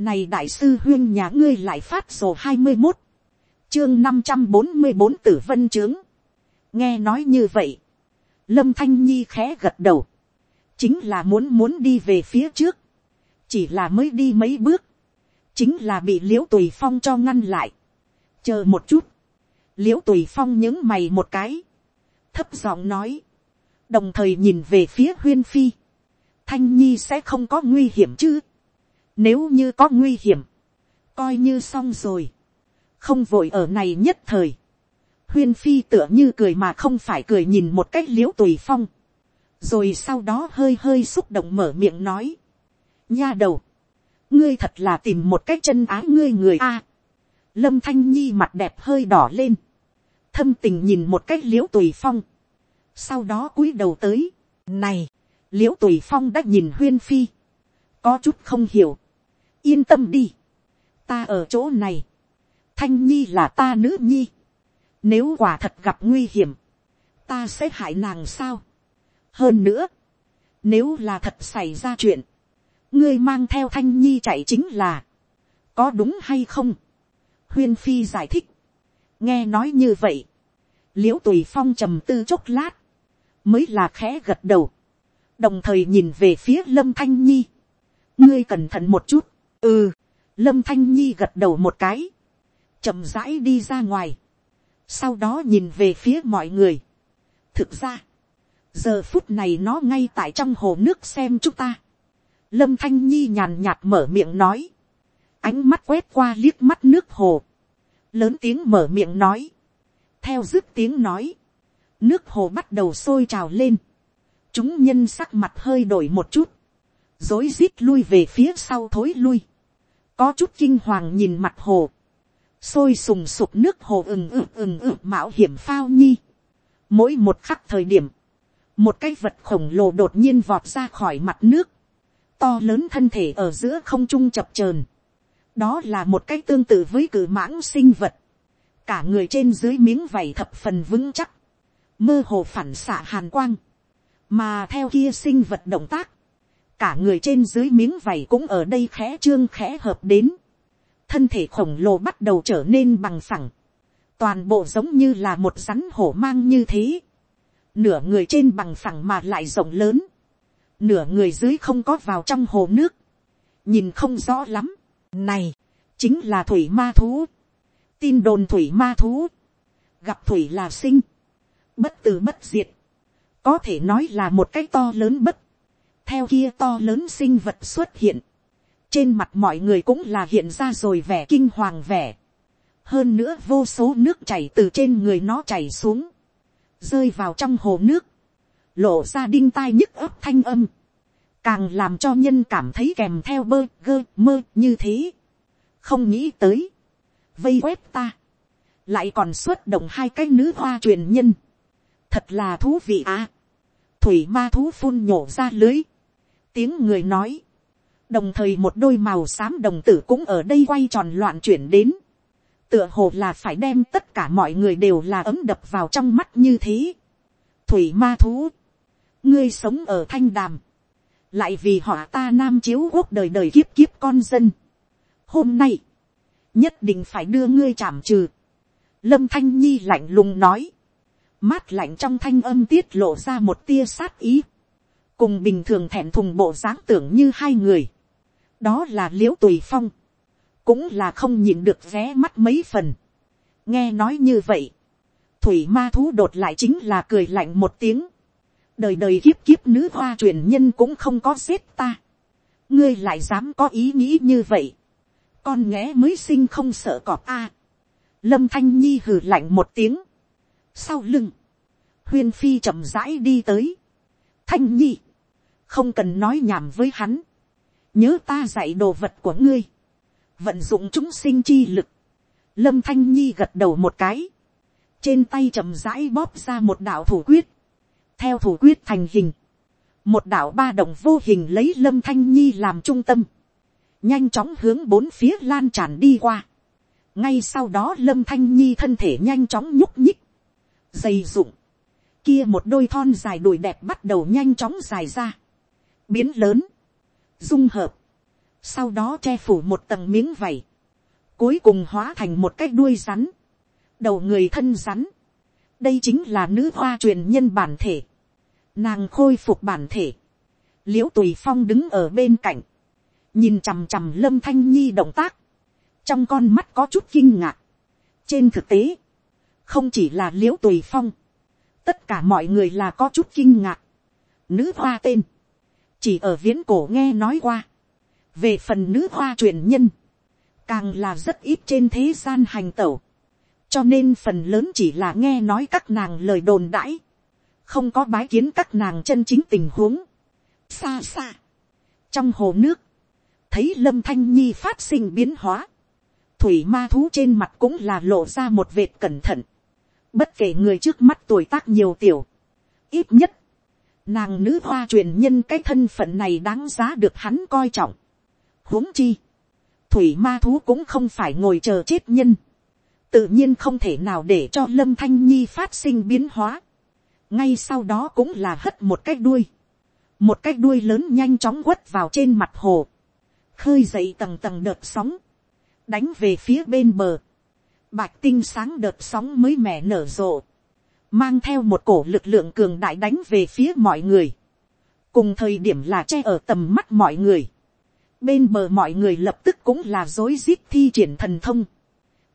Này đại sư huyên nhà ngươi lại phát sổ hai mươi một chương năm trăm bốn mươi bốn tử vân trướng. Nghe nói như vậy. Lâm Thanh Nhi khẽ gật đầu. Chính là muốn muốn đi về phía trước. Chỉ là mới đi mấy bước. Chính là bị liễu tùy phong cho ngăn lại. Chờ một chút. Liễu tùy phong những mày một cái. Thấp giọng nói. Đồng thời nhìn về phía huyên phi. Thanh Nhi sẽ không có nguy hiểm chứ. Nếu như có nguy hiểm. Coi như xong rồi. Không vội ở này nhất thời. Huyên phi tựa như cười mà không phải cười nhìn một cách l i ễ u tùy phong, rồi sau đó hơi hơi xúc động mở miệng nói, nha đầu, ngươi thật là tìm một cách chân ái ngươi người a, lâm thanh nhi mặt đẹp hơi đỏ lên, thâm tình nhìn một cách l i ễ u tùy phong, sau đó cúi đầu tới, này, l i ễ u tùy phong đã nhìn huyên phi, có chút không hiểu, yên tâm đi, ta ở chỗ này, thanh nhi là ta nữ nhi, nếu quả thật gặp nguy hiểm, ta sẽ hại nàng sao. Hơn nữa, nếu là thật xảy ra chuyện, ngươi mang theo thanh nhi chạy chính là, có đúng hay không. Huyên phi giải thích, nghe nói như vậy, l i ễ u tùy phong trầm tư chốc lát, mới là khẽ gật đầu, đồng thời nhìn về phía lâm thanh nhi, ngươi cẩn thận một chút, ừ, lâm thanh nhi gật đầu một cái, chậm rãi đi ra ngoài, sau đó nhìn về phía mọi người. thực ra, giờ phút này nó ngay tại trong hồ nước xem chúng ta. lâm thanh nhi nhàn nhạt mở miệng nói, ánh mắt quét qua liếc mắt nước hồ, lớn tiếng mở miệng nói, theo dứt tiếng nói, nước hồ bắt đầu sôi trào lên, chúng nhân sắc mặt hơi đổi một chút, dối rít lui về phía sau thối lui, có chút kinh hoàng nhìn mặt hồ, sôi sùng sục nước hồ ừng ực ừng ực mạo hiểm phao nhi. Mỗi một khắc thời điểm, một cái vật khổng lồ đột nhiên vọt ra khỏi mặt nước, to lớn thân thể ở giữa không trung chập chờn. đó là một cái tương tự với cử mãng sinh vật, cả người trên dưới miếng vảy thập phần vững chắc, mơ hồ phản xạ hàn quang, mà theo kia sinh vật động tác, cả người trên dưới miếng vảy cũng ở đây khẽ trương khẽ hợp đến, thân thể khổng lồ bắt đầu trở nên bằng phẳng, toàn bộ giống như là một rắn hổ mang như thế, nửa người trên bằng phẳng mà lại rộng lớn, nửa người dưới không có vào trong hồ nước, nhìn không rõ lắm, này, chính là thủy ma thú, tin đồn thủy ma thú, gặp thủy là sinh, bất tử bất diệt, có thể nói là một cái to lớn bất, theo kia to lớn sinh vật xuất hiện, trên mặt mọi người cũng là hiện ra rồi vẻ kinh hoàng vẻ. hơn nữa vô số nước chảy từ trên người nó chảy xuống, rơi vào trong hồ nước, lộ ra đinh tai nhức ấp thanh âm, càng làm cho nhân cảm thấy kèm theo bơ gơ mơ như thế. không nghĩ tới, vây quét ta, lại còn xuất động hai cái nữ hoa truyền nhân, thật là thú vị à. thủy ma thú phun nhổ ra lưới, tiếng người nói, đồng thời một đôi màu xám đồng tử cũng ở đây quay tròn loạn chuyển đến, tựa hồ là phải đem tất cả mọi người đều là ấm đập vào trong mắt như thế. thủy ma thú, ngươi sống ở thanh đàm, lại vì họ ta nam chiếu quốc đời đời kiếp kiếp con dân. hôm nay, nhất định phải đưa ngươi chảm trừ. lâm thanh nhi lạnh lùng nói, mát lạnh trong thanh âm tiết lộ ra một tia sát ý, cùng bình thường thẹn thùng bộ dáng tưởng như hai người. Đó là l i ễ u tùy phong, cũng là không nhìn được ré mắt mấy phần. nghe nói như vậy, thủy ma thú đột lại chính là cười lạnh một tiếng, đời đời kiếp kiếp nữ hoa truyền nhân cũng không có giết ta, ngươi lại dám có ý nghĩ như vậy, con nghé mới sinh không sợ cọp a, lâm thanh nhi hừ lạnh một tiếng, sau lưng, huyên phi chậm rãi đi tới, thanh nhi, không cần nói nhảm với hắn, nhớ ta dạy đồ vật của ngươi, vận dụng chúng sinh chi lực, lâm thanh nhi gật đầu một cái, trên tay chậm rãi bóp ra một đạo thủ quyết, theo thủ quyết thành hình, một đạo ba đồng vô hình lấy lâm thanh nhi làm trung tâm, nhanh chóng hướng bốn phía lan tràn đi qua, ngay sau đó lâm thanh nhi thân thể nhanh chóng nhúc nhích, dày dụng. Kia một đôi thon dài đùi đẹp bắt đầu nhanh chóng dài ra, biến lớn, dung hợp, sau đó che phủ một tầng miếng vảy, cuối cùng hóa thành một cái đuôi rắn, đầu người thân rắn, đây chính là nữ hoa truyền nhân bản thể, nàng khôi phục bản thể, l i ễ u tùy phong đứng ở bên cạnh, nhìn chằm chằm lâm thanh nhi động tác, trong con mắt có chút kinh ngạc. trên thực tế, không chỉ là l i ễ u tùy phong, tất cả mọi người là có chút kinh ngạc. nữ hoa tên, chỉ ở viễn cổ nghe nói qua, về phần nữ hoa truyền nhân, càng là rất ít trên thế gian hành tẩu, cho nên phần lớn chỉ là nghe nói các nàng lời đồn đãi, không có bái kiến các nàng chân chính tình huống. xa xa, trong hồ nước, thấy lâm thanh nhi phát sinh biến hóa, thủy ma thú trên mặt cũng là lộ ra một vệt cẩn thận, bất kể người trước mắt tuổi tác nhiều tiểu, ít nhất, nàng nữ hoa truyền nhân cái thân phận này đáng giá được hắn coi trọng. huống chi, thủy ma thú cũng không phải ngồi chờ chết nhân, tự nhiên không thể nào để cho lâm thanh nhi phát sinh biến hóa, ngay sau đó cũng là hất một cái đuôi, một cái đuôi lớn nhanh chóng quất vào trên mặt hồ, khơi dậy tầng tầng đợt sóng, đánh về phía bên bờ, bạch tinh sáng đợt sóng mới mẻ nở rộ, mang theo một cổ lực lượng cường đại đánh về phía mọi người, cùng thời điểm là che ở tầm mắt mọi người, bên bờ mọi người lập tức cũng là dối rít thi triển thần thông,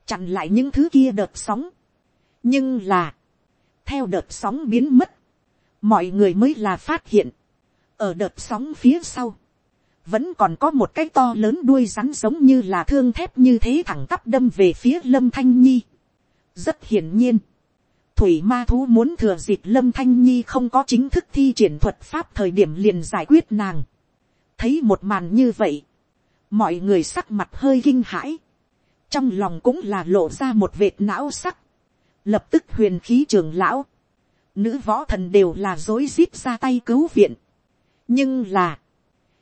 chặn lại những thứ kia đợt sóng, nhưng là, theo đợt sóng biến mất, mọi người mới là phát hiện, ở đợt sóng phía sau, vẫn còn có một cái to lớn đuôi rắn giống như là thương thép như thế thẳng tắp đâm về phía lâm thanh nhi. rất hiển nhiên, thủy ma thú muốn thừa dịp lâm thanh nhi không có chính thức thi triển thuật pháp thời điểm liền giải quyết nàng. thấy một màn như vậy, mọi người sắc mặt hơi kinh hãi, trong lòng cũng là lộ ra một vệt não sắc, lập tức huyền khí trường lão, nữ võ thần đều là dối rít ra tay cứu viện. nhưng là,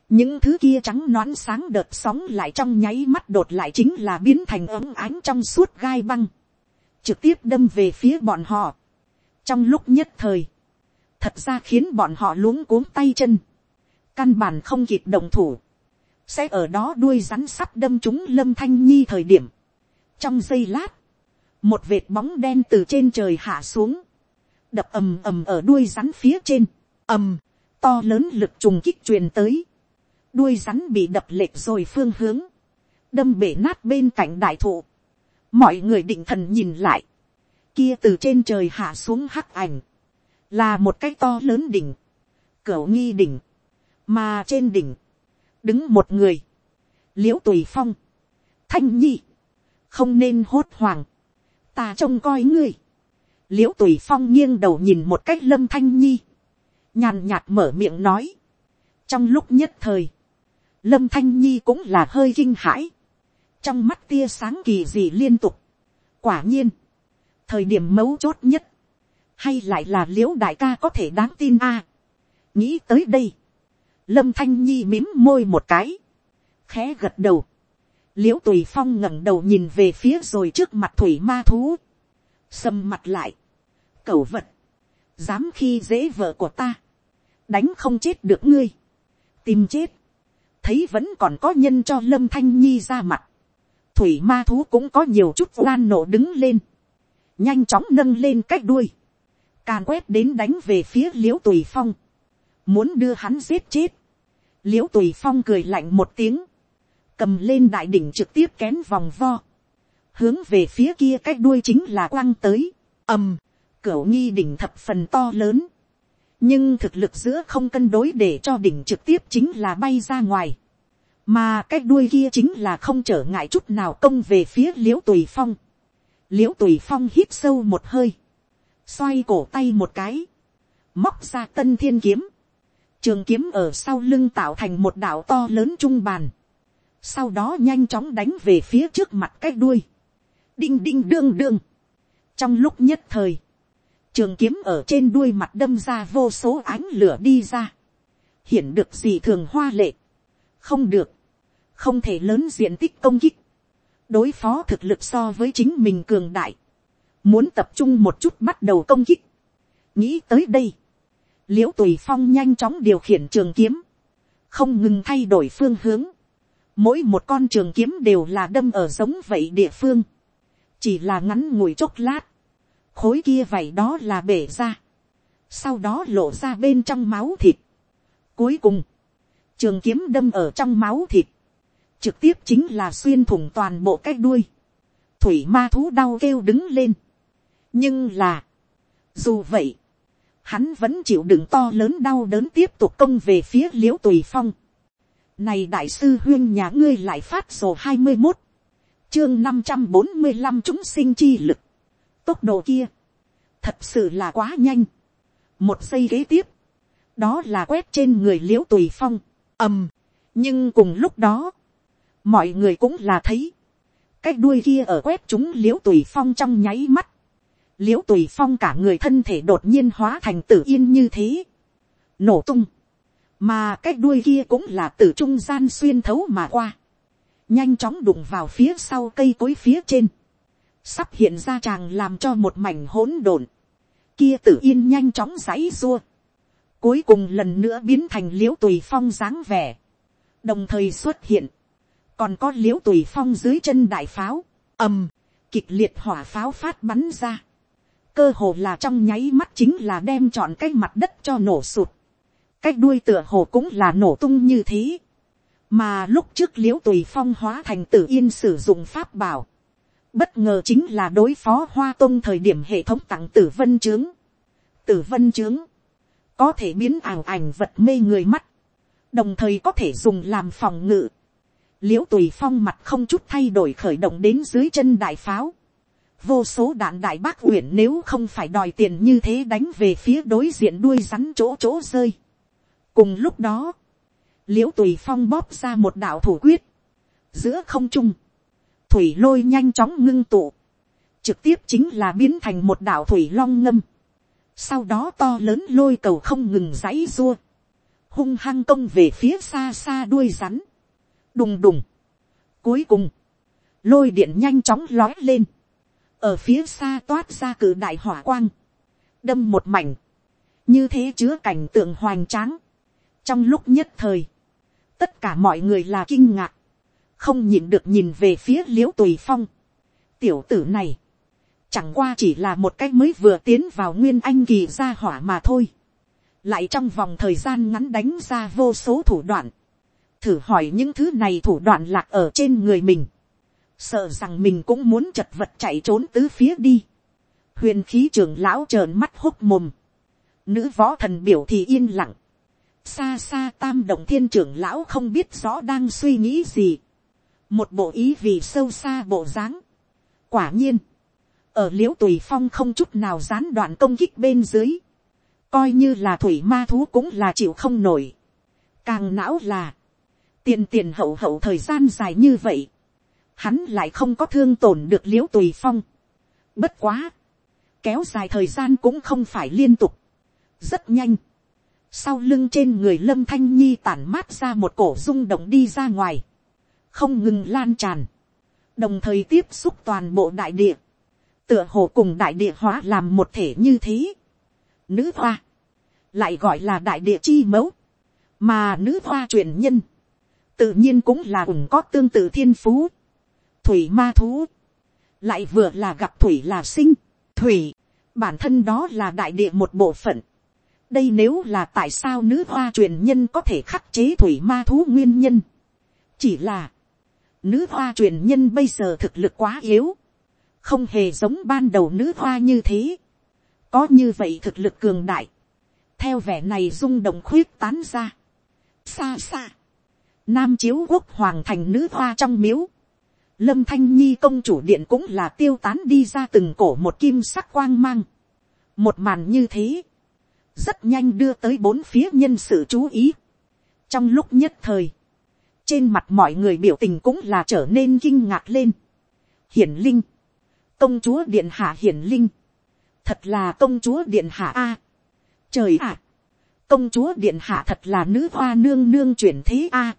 những thứ kia trắng nõn sáng đợt sóng lại trong nháy mắt đột lại chính là biến thành ấm ánh trong suốt gai băng, trực tiếp đâm về phía bọn họ. trong lúc nhất thời, thật ra khiến bọn họ luống cuống tay chân, căn bản không kịp đồng thủ, sẽ ở đó đuôi rắn sắp đâm chúng lâm thanh nhi thời điểm. trong giây lát, một vệt bóng đen từ trên trời hạ xuống, đập ầm ầm ở đuôi rắn phía trên, ầm, to lớn lực trùng kích truyền tới, đuôi rắn bị đập lệch rồi phương hướng, đâm bể nát bên cạnh đại thụ, mọi người định thần nhìn lại, kia từ trên trời hạ xuống hắc ảnh, là một cái to lớn đỉnh, cửa nghi đỉnh, mà trên đỉnh, đứng một người, l i ễ u tùy phong, thanh nhi, không nên hốt hoàng, ta trông coi ngươi, l i ễ u tùy phong nghiêng đầu nhìn một cách lâm thanh nhi, nhàn nhạt mở miệng nói, trong lúc nhất thời, lâm thanh nhi cũng là hơi kinh hãi, trong mắt tia sáng kỳ dị liên tục. quả nhiên, thời điểm mấu chốt nhất, hay lại là l i ễ u đại ca có thể đáng tin a. nghĩ tới đây, lâm thanh nhi mím môi một cái, khẽ gật đầu, l i ễ u tùy phong ngẩng đầu nhìn về phía rồi trước mặt thủy ma thú, sầm mặt lại, cẩu vật, dám khi dễ vợ của ta, đánh không chết được ngươi, tìm chết, thấy vẫn còn có nhân cho lâm thanh nhi ra mặt, thủy ma thú cũng có nhiều chút oan nổ đứng lên, nhanh chóng nâng lên cách đuôi, càn quét đến đánh về phía l i ễ u tùy phong, muốn đưa hắn giết chết, l i ễ u tùy phong cười lạnh một tiếng, cầm lên đại đỉnh trực tiếp kén vòng vo, hướng về phía kia cách đuôi chính là quăng tới, ầm, cửa nghi đỉnh thập phần to lớn, nhưng thực lực giữa không cân đối để cho đỉnh trực tiếp chính là bay ra ngoài, mà cái đuôi kia chính là không trở ngại chút nào công về phía l i ễ u tùy phong, l i ễ u tùy phong hít sâu một hơi, xoay cổ tay một cái, móc ra tân thiên kiếm, trường kiếm ở sau lưng tạo thành một đảo to lớn trung bàn, sau đó nhanh chóng đánh về phía trước mặt cái đuôi, đinh đinh đương đương, trong lúc nhất thời, trường kiếm ở trên đuôi mặt đâm ra vô số ánh lửa đi ra, hiển được gì thường hoa lệ, không được, không thể lớn diện tích công kích, đối phó thực lực so với chính mình cường đại, muốn tập trung một chút bắt đầu công kích, nghĩ tới đây, l i ễ u tùy phong nhanh chóng điều khiển trường kiếm, không ngừng thay đổi phương hướng, mỗi một con trường kiếm đều là đâm ở giống vậy địa phương, chỉ là ngắn ngủi chốc lát, khối kia vậy đó là bể ra, sau đó lộ ra bên trong máu thịt. Cuối cùng, trường kiếm đâm ở trong máu thịt, trực tiếp chính là xuyên thủng toàn bộ cái đuôi, thủy ma thú đau kêu đứng lên. nhưng là, dù vậy, hắn vẫn chịu đựng to lớn đau đớn tiếp tục công về phía l i ễ u tùy phong. này đại sư huyên nhà ngươi lại phát sổ hai mươi một, chương năm trăm bốn mươi năm chúng sinh chi lực, tốc độ kia, thật sự là quá nhanh. một giây kế tiếp, đó là quét trên người l i ễ u tùy phong, ầm, nhưng cùng lúc đó, mọi người cũng là thấy, cái đuôi kia ở quét chúng l i ễ u tùy phong trong nháy mắt, l i ễ u tùy phong cả người thân thể đột nhiên hóa thành tử yên như thế, nổ tung, mà cái đuôi kia cũng là từ trung gian xuyên thấu mà qua, nhanh chóng đụng vào phía sau cây cối phía trên, sắp hiện ra chàng làm cho một mảnh hỗn độn, kia tử yên nhanh chóng giãy dua, cuối cùng lần nữa biến thành l i ễ u tùy phong dáng vẻ, đồng thời xuất hiện, còn có l i ễ u tùy phong dưới chân đại pháo, ầm, kịch liệt hỏa pháo phát bắn ra, cơ hồ là trong nháy mắt chính là đem chọn cái mặt đất cho nổ sụt. cái đuôi tựa hồ cũng là nổ tung như thế. mà lúc trước l i ễ u tùy phong hóa thành tử yên sử dụng pháp bảo. bất ngờ chính là đối phó hoa tông thời điểm hệ thống tặng tử vân trướng. tử vân trướng có thể biến ảo ảnh vật mê người mắt, đồng thời có thể dùng làm phòng ngự. l i ễ u tùy phong mặt không chút thay đổi khởi động đến dưới chân đại pháo vô số đạn đại bác uyển nếu không phải đòi tiền như thế đánh về phía đối diện đuôi rắn chỗ chỗ rơi. cùng lúc đó, l i ễ u tùy phong bóp ra một đạo thủ quyết, giữa không trung, thủy lôi nhanh chóng ngưng tụ, trực tiếp chính là biến thành một đạo thủy long ngâm, sau đó to lớn lôi cầu không ngừng dãy dua, hung hăng công về phía xa xa đuôi rắn, đùng đùng, cuối cùng, lôi điện nhanh chóng lói lên, ở phía xa toát ra cử đại hỏa quang, đâm một mảnh, như thế chứa cảnh tượng hoành tráng. trong lúc nhất thời, tất cả mọi người là kinh ngạc, không nhìn được nhìn về phía l i ễ u tùy phong. tiểu tử này, chẳng qua chỉ là một cái mới vừa tiến vào nguyên anh kỳ gia hỏa mà thôi, lại trong vòng thời gian ngắn đánh ra vô số thủ đoạn, thử hỏi những thứ này thủ đoạn lạc ở trên người mình, sợ rằng mình cũng muốn chật vật chạy trốn tứ phía đi. huyền khí trưởng lão trợn mắt hốc mồm. nữ võ thần biểu thì yên lặng. xa xa tam động thiên trưởng lão không biết rõ đang suy nghĩ gì. một bộ ý vì sâu xa bộ dáng. quả nhiên, ở l i ễ u tùy phong không chút nào gián đoạn công kích bên dưới. coi như là thủy ma thú cũng là chịu không nổi. càng não là, tiền tiền hậu hậu thời gian dài như vậy hắn lại không có thương tổn được l i ễ u tùy phong. bất quá, kéo dài thời gian cũng không phải liên tục, rất nhanh. sau lưng trên người lâm thanh nhi tản mát ra một cổ rung động đi ra ngoài, không ngừng lan tràn, đồng thời tiếp xúc toàn bộ đại địa, tựa hồ cùng đại địa hóa làm một thể như thế. Nữ hoa, lại gọi là đại địa chi mẫu, mà nữ hoa truyền nhân, tự nhiên cũng là ủng có tương tự thiên phú thủy ma thú, lại vừa là gặp thủy là sinh, thủy, bản thân đó là đại địa một bộ phận. đây nếu là tại sao nữ hoa truyền nhân có thể khắc chế thủy ma thú nguyên nhân. chỉ là, nữ hoa truyền nhân bây giờ thực lực quá yếu, không hề giống ban đầu nữ hoa như thế. có như vậy thực lực cường đại, theo vẻ này rung động khuyết tán ra. xa xa, nam chiếu quốc hoàng thành nữ hoa trong miếu, lâm thanh nhi công chủ điện cũng là tiêu tán đi ra từng cổ một kim sắc quang mang. một màn như thế, rất nhanh đưa tới bốn phía nhân sự chú ý. trong lúc nhất thời, trên mặt mọi người biểu tình cũng là trở nên kinh ngạc lên. hiển linh, công chúa điện hạ hiển linh, thật là công chúa điện hạ a. trời ạ, công chúa điện hạ thật là nữ hoa nương nương chuyển thế a.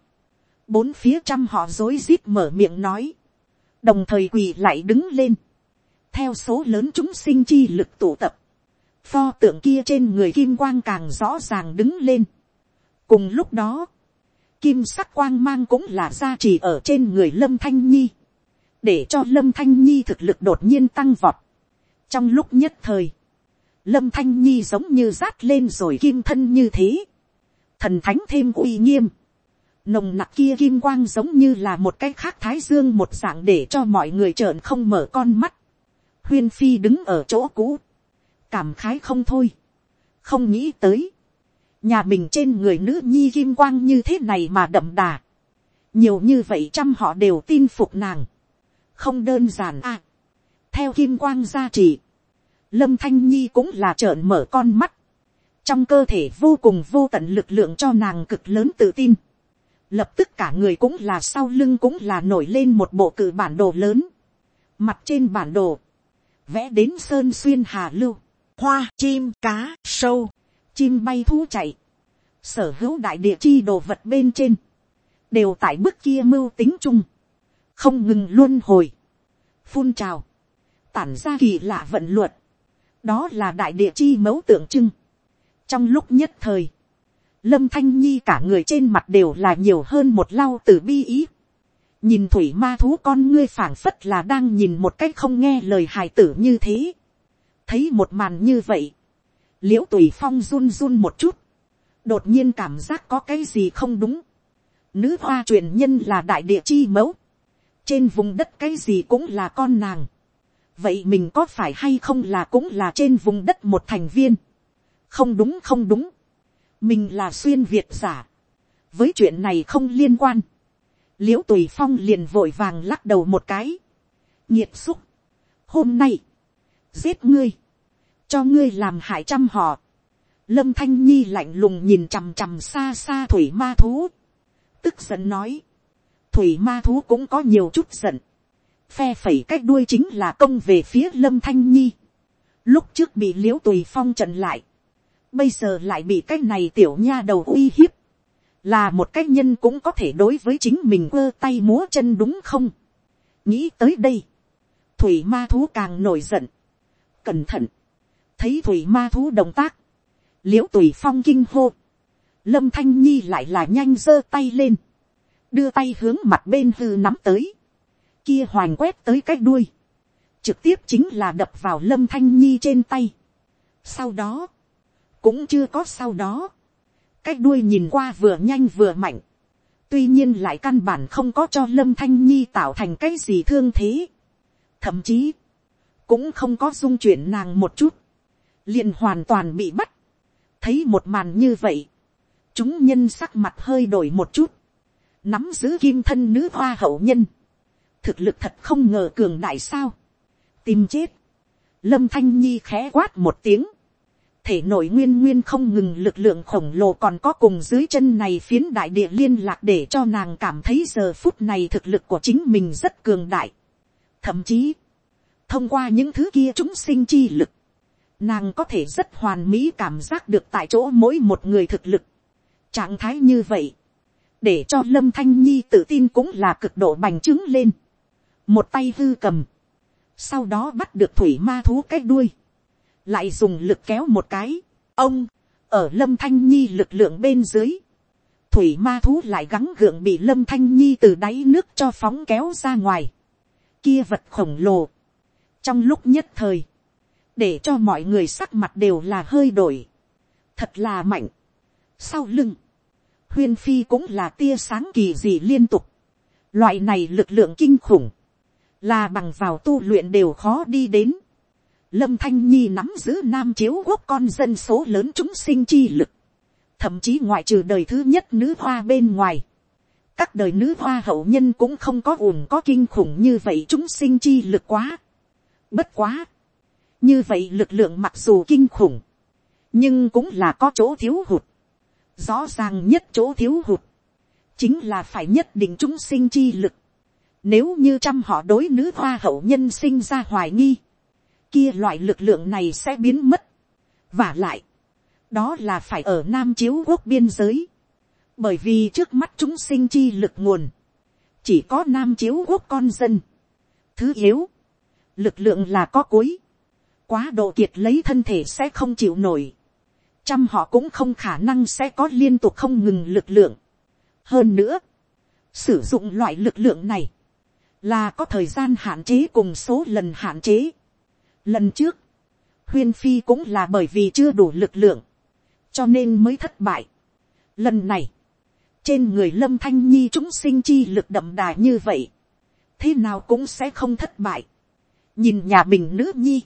bốn phía trăm họ dối rít mở miệng nói đồng thời quỳ lại đứng lên, theo số lớn chúng sinh chi lực tụ tập, pho tượng kia trên người kim quang càng rõ ràng đứng lên. cùng lúc đó, kim sắc quang mang cũng là gia trì ở trên người lâm thanh nhi, để cho lâm thanh nhi thực lực đột nhiên tăng vọt. trong lúc nhất thời, lâm thanh nhi giống như rát lên rồi kim thân như thế, thần thánh thêm uy nghiêm, nồng nặc kia kim quang giống như là một cái khác thái dương một dạng để cho mọi người trợn không mở con mắt. huyên phi đứng ở chỗ cũ, cảm khái không thôi, không nghĩ tới, nhà mình trên người nữ nhi kim quang như thế này mà đậm đà, nhiều như vậy trăm họ đều tin phục nàng, không đơn giản à. theo kim quang gia trì, lâm thanh nhi cũng là trợn mở con mắt, trong cơ thể vô cùng vô tận lực lượng cho nàng cực lớn tự tin, lập tức cả người cũng là sau lưng cũng là nổi lên một bộ cử bản đồ lớn, mặt trên bản đồ, vẽ đến sơn xuyên hà lưu, hoa chim cá sâu, chim bay thú chạy, sở hữu đại địa chi đồ vật bên trên, đều tại bước kia mưu tính chung, không ngừng luôn hồi, phun trào, tản ra kỳ lạ vận luật, đó là đại địa chi mẫu tượng trưng. trong lúc nhất thời, lâm thanh nhi cả người trên mặt đều là nhiều hơn một lau từ bi ý. nhìn thủy ma thú con ngươi phảng phất là đang nhìn một cách không nghe lời hài tử như thế. thấy một màn như vậy, l i ễ u tùy phong run run một chút, đột nhiên cảm giác có cái gì không đúng. nữ hoa truyền nhân là đại địa chi mẫu, trên vùng đất cái gì cũng là con nàng. vậy mình có phải hay không là cũng là trên vùng đất một thành viên. không đúng không đúng. Mình là xuyên việt giả, với chuyện này không liên quan, l i ễ u tùy phong liền vội vàng lắc đầu một cái, nhiệt xúc, hôm nay, giết ngươi, cho ngươi làm hại trăm họ, lâm thanh nhi lạnh lùng nhìn chằm chằm xa xa thủy ma thú, tức giận nói, thủy ma thú cũng có nhiều chút giận, phe phẩy cách đuôi chính là công về phía lâm thanh nhi, lúc trước bị Liễu tùy phong trận lại, bây giờ lại bị cái này tiểu nha đầu uy hiếp, là một cái nhân cũng có thể đối với chính mình quơ tay múa chân đúng không. nghĩ tới đây, thủy ma thú càng nổi giận, cẩn thận, thấy thủy ma thú động tác, Liễu tùy phong kinh hô, lâm thanh nhi lại là nhanh giơ tay lên, đưa tay hướng mặt bên hư nắm tới, kia hoành quét tới cái đuôi, trực tiếp chính là đập vào lâm thanh nhi trên tay. sau đó, cũng chưa có sau đó. cái đuôi nhìn qua vừa nhanh vừa mạnh. tuy nhiên lại căn bản không có cho lâm thanh nhi tạo thành cái gì thương thế. thậm chí, cũng không có dung chuyển nàng một chút. liền hoàn toàn bị bắt. thấy một màn như vậy. chúng nhân sắc mặt hơi đổi một chút nắm giữ kim thân nữ hoa hậu nhân. thực lực thật không ngờ cường đại sao. tìm chết. lâm thanh nhi khẽ quát một tiếng thể nội nguyên nguyên không ngừng lực lượng khổng lồ còn có cùng dưới chân này phiến đại địa liên lạc để cho nàng cảm thấy giờ phút này thực lực của chính mình rất cường đại. Thậm chí, thông qua những thứ kia chúng sinh chi lực, nàng có thể rất hoàn mỹ cảm giác được tại chỗ mỗi một người thực lực. Trạng thái như vậy, để cho lâm thanh nhi tự tin cũng là cực độ bành trướng lên. Một tay hư cầm, sau đó bắt được thủy ma thú cái đuôi. Lại dùng lực kéo một cái, ông, ở lâm thanh nhi lực lượng bên dưới, thủy ma thú lại gắng gượng bị lâm thanh nhi từ đáy nước cho phóng kéo ra ngoài, kia vật khổng lồ, trong lúc nhất thời, để cho mọi người sắc mặt đều là hơi đổi, thật là mạnh, sau lưng, huyên phi cũng là tia sáng kỳ dị liên tục, loại này lực lượng kinh khủng, là bằng vào tu luyện đều khó đi đến, Lâm Thanh Nhi nắm giữ Nam Chiếu Quốc con dân số lớn chúng sinh chi lực. Thậm chí ngoại trừ đời thứ nhất nữ hoa bên ngoài. Các đời nữ hoa hậu nhân cũng không có ủng có kinh khủng như vậy chúng sinh chi lực quá. Bất quá. Như vậy lực lượng mặc dù kinh khủng. Nhưng cũng là có chỗ thiếu hụt. Rõ ràng nhất chỗ thiếu hụt. Chính là phải nhất định chúng sinh chi lực. Nếu như trăm họ đối nữ hoa hậu nhân sinh ra hoài nghi kia loại lực lượng này sẽ biến mất. và lại, đó là phải ở nam chiếu quốc biên giới. bởi vì trước mắt chúng sinh chi lực nguồn, chỉ có nam chiếu quốc con dân. thứ yếu, lực lượng là có cuối. quá độ kiệt lấy thân thể sẽ không chịu nổi trăm họ cũng không khả năng sẽ có liên tục không ngừng lực lượng. hơn nữa, sử dụng loại lực lượng này, là có thời gian hạn chế cùng số lần hạn chế. Lần trước, huyên phi cũng là bởi vì chưa đủ lực lượng, cho nên mới thất bại. Lần này, trên người lâm thanh nhi chúng sinh chi lực đậm đà như vậy, thế nào cũng sẽ không thất bại. nhìn nhà mình nữ nhi,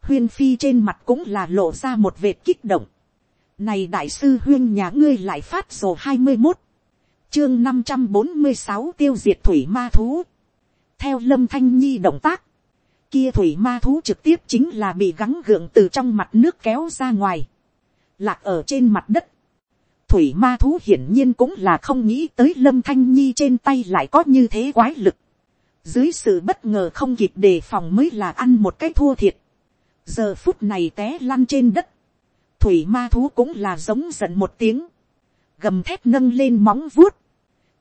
huyên phi trên mặt cũng là lộ ra một vệt kích động này đại sư huyên nhà ngươi lại phát sổ hai mươi một, chương năm trăm bốn mươi sáu tiêu diệt thủy ma thú. theo lâm thanh nhi động tác, kia thủy ma thú trực tiếp chính là bị gắng gượng từ trong mặt nước kéo ra ngoài, lạc ở trên mặt đất. Thủy ma thú hiển nhiên cũng là không nghĩ tới lâm thanh nhi trên tay lại có như thế quái lực. Dưới sự bất ngờ không kịp đề phòng mới là ăn một cái thua thiệt. Giờ phút này té lăn trên đất. Thủy ma thú cũng là giống giận một tiếng. Gầm thép nâng lên móng vuốt.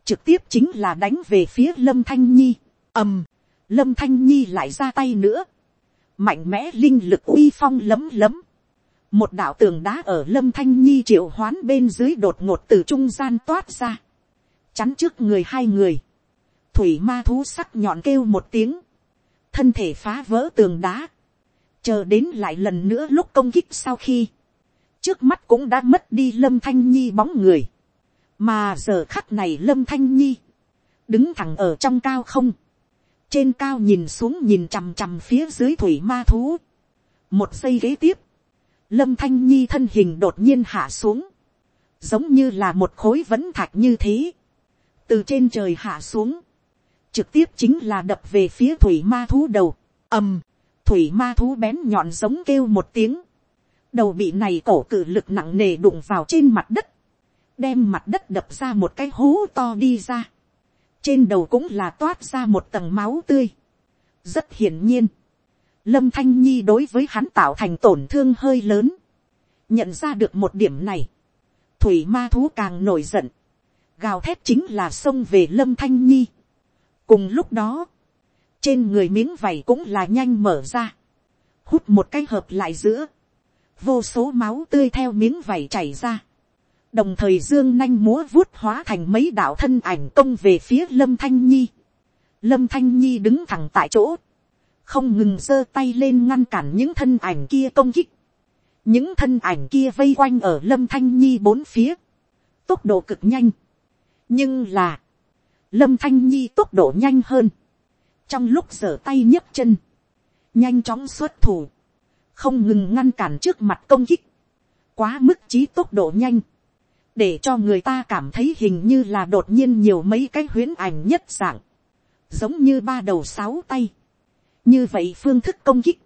Trực tiếp chính là đánh về phía lâm thanh nhi. ầm. Lâm thanh nhi lại ra tay nữa, mạnh mẽ linh lực uy phong lấm lấm, một đạo tường đá ở lâm thanh nhi triệu hoán bên dưới đột ngột từ trung gian toát ra, chắn trước người hai người, thủy ma thú sắc nhọn kêu một tiếng, thân thể phá vỡ tường đá, chờ đến lại lần nữa lúc công kích sau khi, trước mắt cũng đã mất đi lâm thanh nhi bóng người, mà giờ khắc này lâm thanh nhi, đứng thẳng ở trong cao không, trên cao nhìn xuống nhìn chằm chằm phía dưới thủy ma thú. một giây ghế tiếp, lâm thanh nhi thân hình đột nhiên hạ xuống, giống như là một khối vẫn thạch như thế, từ trên trời hạ xuống, trực tiếp chính là đập về phía thủy ma thú đầu, ầm, thủy ma thú bén nhọn giống kêu một tiếng, đầu bị này cổ cự lực nặng nề đụng vào trên mặt đất, đem mặt đất đập ra một cái hố to đi ra. Trên đầu cũng là toát ra một tầng máu tươi. rất hiển nhiên, lâm thanh nhi đối với hắn tạo thành tổn thương hơi lớn, nhận ra được một điểm này, thủy ma thú càng nổi giận, gào thét chính là xông về lâm thanh nhi. cùng lúc đó, trên người miếng vầy cũng là nhanh mở ra, hút một cái hợp lại giữa, vô số máu tươi theo miếng vảy chảy ra, đồng thời dương nanh múa vuốt hóa thành mấy đạo thân ảnh công về phía lâm thanh nhi. lâm thanh nhi đứng thẳng tại chỗ, không ngừng giơ tay lên ngăn cản những thân ảnh kia công kích. những thân ảnh kia vây quanh ở lâm thanh nhi bốn phía, tốc độ cực nhanh. nhưng là, lâm thanh nhi tốc độ nhanh hơn, trong lúc giở tay nhấc chân, nhanh chóng xuất thủ, không ngừng ngăn cản trước mặt công kích, quá mức trí tốc độ nhanh, để cho người ta cảm thấy hình như là đột nhiên nhiều mấy cái huyến ảnh nhất dạng, giống như ba đầu sáu tay. như vậy phương thức công kích,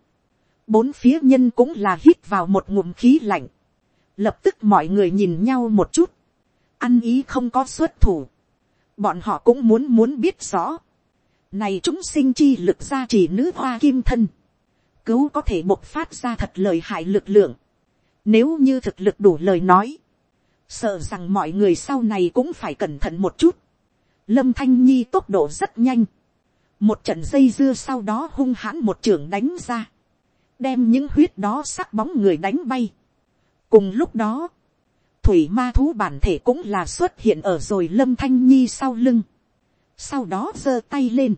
bốn phía nhân cũng là hít vào một ngụm khí lạnh, lập tức mọi người nhìn nhau một chút, ăn ý không có xuất thủ, bọn họ cũng muốn muốn biết rõ, này chúng sinh chi lực ra chỉ nữ hoa kim thân, cứu có thể bộc phát ra thật lời hại lực lượng, nếu như thực lực đủ lời nói, sợ rằng mọi người sau này cũng phải cẩn thận một chút. Lâm thanh nhi tốc độ rất nhanh, một trận dây dưa sau đó hung hãn một trường đánh ra, đem những huyết đó sắc bóng người đánh bay. cùng lúc đó, thủy ma thú bản thể cũng là xuất hiện ở rồi lâm thanh nhi sau lưng, sau đó giơ tay lên,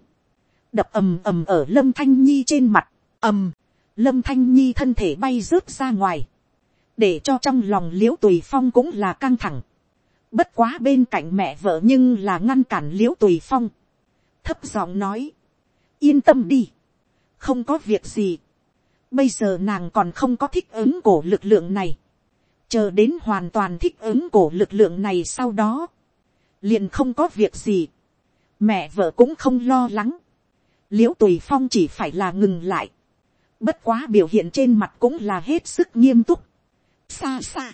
đập ầm ầm ở lâm thanh nhi trên mặt, ầm, lâm thanh nhi thân thể bay rớt ra ngoài, để cho trong lòng l i ễ u tùy phong cũng là căng thẳng. bất quá bên cạnh mẹ vợ nhưng là ngăn cản l i ễ u tùy phong. thấp giọng nói, yên tâm đi, không có việc gì. bây giờ nàng còn không có thích ứng cổ lực lượng này. chờ đến hoàn toàn thích ứng cổ lực lượng này sau đó, liền không có việc gì. mẹ vợ cũng không lo lắng. l i ễ u tùy phong chỉ phải là ngừng lại bất quá biểu hiện trên mặt cũng là hết sức nghiêm túc. Xa xa,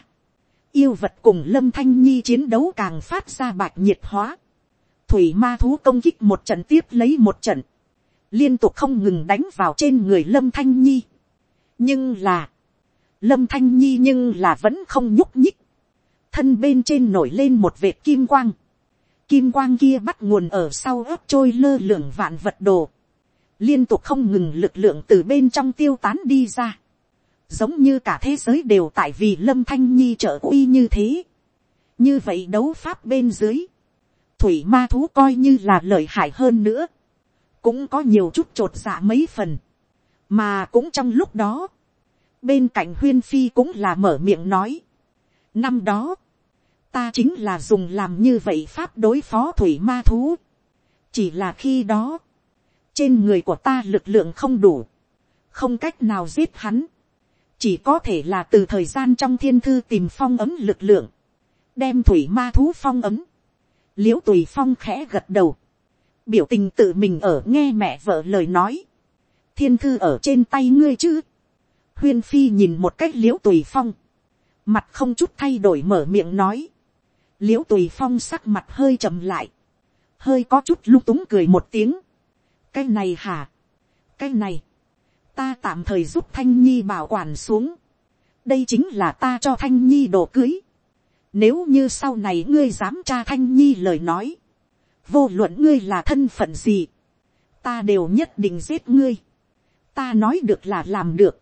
yêu vật cùng lâm thanh nhi chiến đấu càng phát ra bạch nhiệt hóa, thủy ma thú công kích một trận tiếp lấy một trận, liên tục không ngừng đánh vào trên người lâm thanh nhi. nhưng là, lâm thanh nhi nhưng là vẫn không nhúc nhích, thân bên trên nổi lên một vệt kim quang, kim quang kia bắt nguồn ở sau ớt trôi lơ lửng vạn vật đồ, liên tục không ngừng lực lượng từ bên trong tiêu tán đi ra. Giống như cả thế giới đều tại vì lâm thanh nhi trợ uy như thế. như vậy đấu pháp bên dưới, thủy ma thú coi như là lợi hại hơn nữa, cũng có nhiều chút t r ộ t dạ mấy phần, mà cũng trong lúc đó, bên cạnh huyên phi cũng là mở miệng nói, năm đó, ta chính là dùng làm như vậy pháp đối phó thủy ma thú, chỉ là khi đó, trên người của ta lực lượng không đủ, không cách nào giết hắn, chỉ có thể là từ thời gian trong thiên thư tìm phong ấm lực lượng, đem thủy ma thú phong ấm, l i ễ u tùy phong khẽ gật đầu, biểu tình tự mình ở nghe mẹ vợ lời nói, thiên thư ở trên tay ngươi chứ, huyên phi nhìn một cách l i ễ u tùy phong, mặt không chút thay đổi mở miệng nói, l i ễ u tùy phong sắc mặt hơi chậm lại, hơi có chút lung túng cười một tiếng, cái này hả, cái này, ta tạm thời giúp thanh nhi bảo quản xuống, đây chính là ta cho thanh nhi đồ cưới, nếu như sau này ngươi dám tra thanh nhi lời nói. Vô luận ngươi là thân phận gì. Ta đều nhất định giết ngươi. Ta nói được là làm được.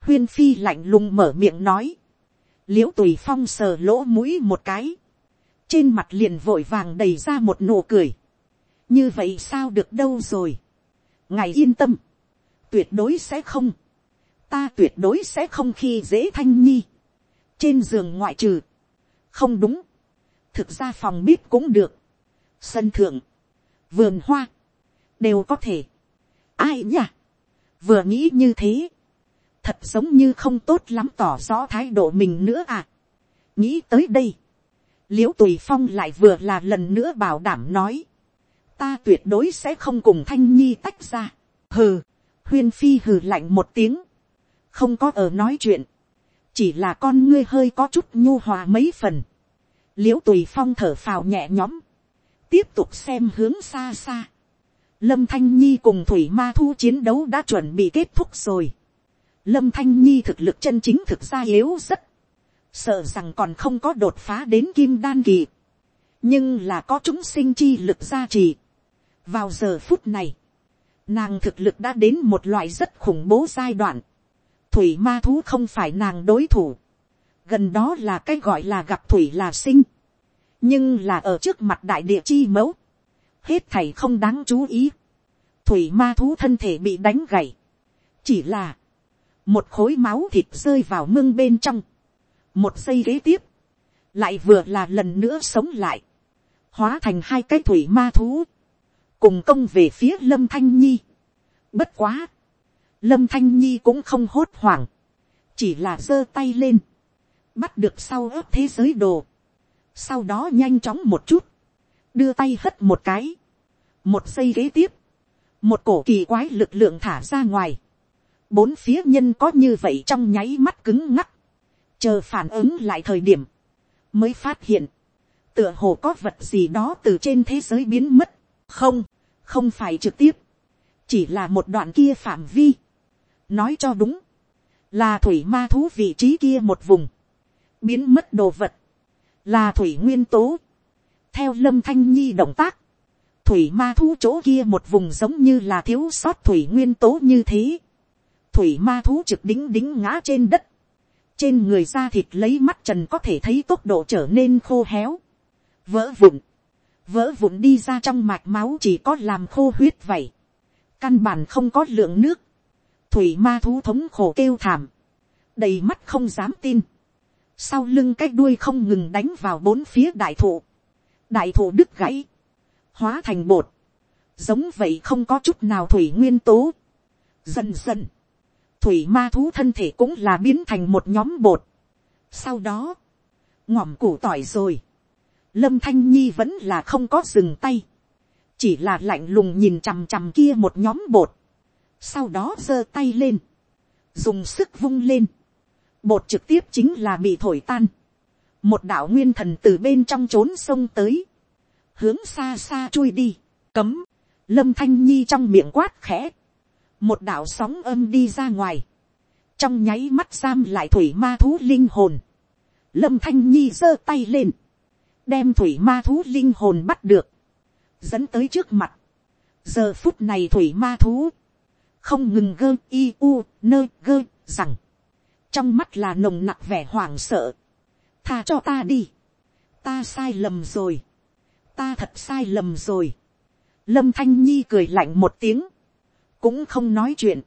Huyên phi lạnh lùng mở miệng nói. Liễu tùy phong sờ lỗ mũi một cái. Trên mặt liền vội vàng đầy ra một nụ cười. Như vậy sao được đâu rồi. Ngài yên tâm. Tuyệt đối sẽ không. Ta tuyệt đối sẽ không khi dễ thanh nhi. Trên giường ngoại trừ không đúng, thực ra phòng bếp cũng được, sân thượng, vườn hoa, đều có thể. ai nhỉ, vừa nghĩ như thế, thật giống như không tốt lắm tỏ rõ thái độ mình nữa à. nghĩ tới đây, l i ễ u tùy phong lại vừa là lần nữa bảo đảm nói, ta tuyệt đối sẽ không cùng thanh nhi tách ra. hừ, huyên phi hừ lạnh một tiếng, không có ở nói chuyện, chỉ là con ngươi hơi có chút nhu hòa mấy phần, l i ễ u tùy phong thở phào nhẹ nhõm, tiếp tục xem hướng xa xa, lâm thanh nhi cùng thủy ma thu chiến đấu đã chuẩn bị kết thúc rồi, lâm thanh nhi thực lực chân chính thực ra yếu rất, sợ rằng còn không có đột phá đến kim đan kỳ, nhưng là có chúng sinh chi lực gia trì vào giờ phút này, nàng thực lực đã đến một loại rất khủng bố giai đoạn, thủy ma thú không phải nàng đối thủ. Gần đó là cái gọi là gặp thủy là sinh. Nhưng là ở trước mặt đại địa chi mẫu. Hết thảy không đáng chú ý. Thủy ma thú thân thể bị đánh gãy. Chỉ là một khối máu thịt rơi vào mương bên trong. Một giây kế tiếp. Lại vừa là lần nữa sống lại. Hóa thành hai cái thủy ma thú. Cùng công về phía lâm thanh nhi. Bất quá. Lâm thanh nhi cũng không hốt hoảng, chỉ là giơ tay lên, bắt được sau ớt thế giới đồ, sau đó nhanh chóng một chút, đưa tay hất một cái, một giây kế tiếp, một cổ kỳ quái lực lượng thả ra ngoài, bốn phía nhân có như vậy trong nháy mắt cứng ngắc, chờ phản ứng lại thời điểm, mới phát hiện, tựa hồ có vật gì đó từ trên thế giới biến mất, không, không phải trực tiếp, chỉ là một đoạn kia phạm vi, nói cho đúng, là thủy ma thú vị trí kia một vùng, biến mất đồ vật, là thủy nguyên tố. theo lâm thanh nhi động tác, thủy ma thú chỗ kia một vùng giống như là thiếu sót thủy nguyên tố như thế. thủy ma thú trực đính đính ngã trên đất, trên người da thịt lấy mắt trần có thể thấy tốc độ trở nên khô héo, vỡ vụn, vỡ vụn đi ra trong mạch máu chỉ có làm khô huyết vậy, căn bản không có lượng nước, thủy ma thú thống khổ kêu thảm, đầy mắt không dám tin, sau lưng cái đuôi không ngừng đánh vào bốn phía đại thụ, đại thụ đứt gãy, hóa thành bột, giống vậy không có chút nào thủy nguyên tố. Dần dần, thủy ma thú thân thể cũng là biến thành một nhóm bột. Sau đó, ngòm củ tỏi rồi, lâm thanh nhi vẫn là không có dừng tay, chỉ là lạnh lùng nhìn chằm chằm kia một nhóm bột, sau đó giơ tay lên, dùng sức vung lên, bột trực tiếp chính là bị thổi tan, một đạo nguyên thần từ bên trong trốn sông tới, hướng xa xa chui đi, cấm, lâm thanh nhi trong miệng quát khẽ, một đạo sóng âm đi ra ngoài, trong nháy mắt giam lại thủy ma thú linh hồn, lâm thanh nhi giơ tay lên, đem thủy ma thú linh hồn bắt được, dẫn tới trước mặt, giờ phút này thủy ma thú, không ngừng gơ i u nơ gơ rằng, trong mắt là nồng nặc vẻ hoảng sợ, tha cho ta đi, ta sai lầm rồi, ta thật sai lầm rồi. lâm thanh nhi cười lạnh một tiếng, cũng không nói chuyện,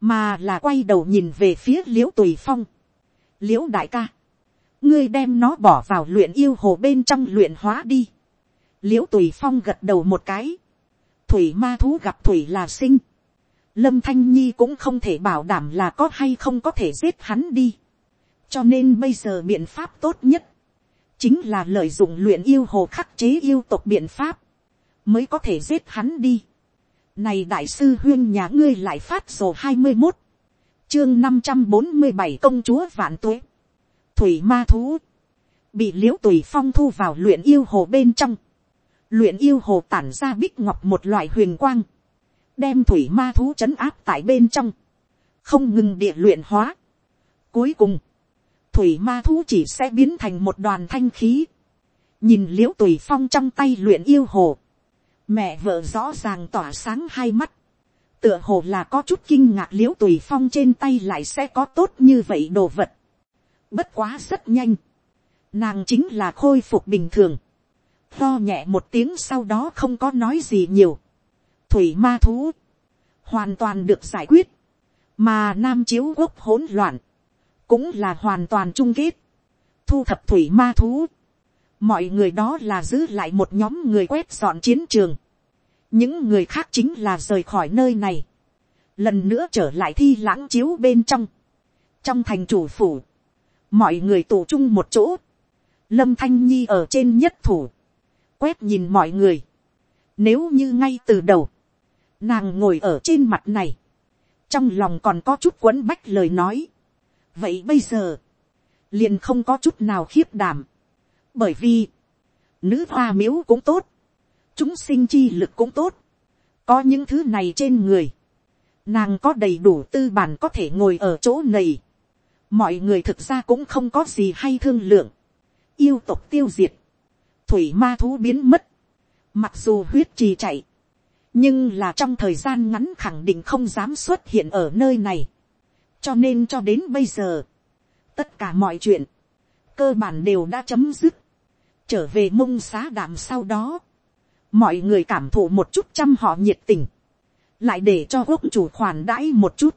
mà là quay đầu nhìn về phía l i ễ u tùy phong. l i ễ u đại ca, ngươi đem nó bỏ vào luyện yêu hồ bên trong luyện hóa đi. l i ễ u tùy phong gật đầu một cái, thủy ma thú gặp thủy là sinh, lâm thanh nhi cũng không thể bảo đảm là có hay không có thể giết hắn đi. cho nên bây giờ biện pháp tốt nhất, chính là lợi dụng luyện yêu hồ khắc chế yêu tộc biện pháp, mới có thể giết hắn đi. Này đại sư huyên nhà ngươi lại phát sổ hai mươi một, chương năm trăm bốn mươi bảy công chúa vạn tuế, thủy ma thú, bị l i ễ u tùy phong thu vào luyện yêu hồ bên trong, luyện yêu hồ tản ra bích ngọc một loại huyền quang, đem thủy ma thú c h ấ n áp tại bên trong, không ngừng địa luyện hóa. Cuối cùng, thủy ma thú chỉ sẽ biến thành một đoàn thanh khí. nhìn l i ễ u tùy phong trong tay luyện yêu hồ. mẹ vợ rõ ràng tỏa sáng hai mắt. tựa hồ là có chút kinh ngạc l i ễ u tùy phong trên tay lại sẽ có tốt như vậy đồ vật bất quá rất nhanh. nàng chính là khôi phục bình thường. Tho nhẹ một tiếng sau đó không có nói gì nhiều. thủy ma thú. hoàn toàn được giải quyết. mà nam chiếu quốc hỗn loạn cũng là hoàn toàn chung kết, thu thập thủy ma thú, mọi người đó là giữ lại một nhóm người quét dọn chiến trường, những người khác chính là rời khỏi nơi này, lần nữa trở lại thi lãng chiếu bên trong, trong thành chủ phủ, mọi người tụ chung một chỗ, lâm thanh nhi ở trên nhất thủ, quét nhìn mọi người, nếu như ngay từ đầu, nàng ngồi ở trên mặt này, trong lòng còn có chút quấn bách lời nói, vậy bây giờ, liền không có chút nào khiếp đảm, bởi vì, nữ hoa miếu cũng tốt, chúng sinh chi lực cũng tốt, có những thứ này trên người, nàng có đầy đủ tư bản có thể ngồi ở chỗ này, mọi người thực ra cũng không có gì hay thương lượng, yêu tộc tiêu diệt, thủy ma thú biến mất, mặc dù huyết trì chạy, nhưng là trong thời gian ngắn khẳng định không dám xuất hiện ở nơi này. Cho nên cho đến bây giờ, tất cả mọi chuyện, cơ bản đều đã chấm dứt, trở về mông xá đàm sau đó, mọi người cảm thụ một chút chăm họ nhiệt tình, lại để cho quốc chủ khoản đãi một chút,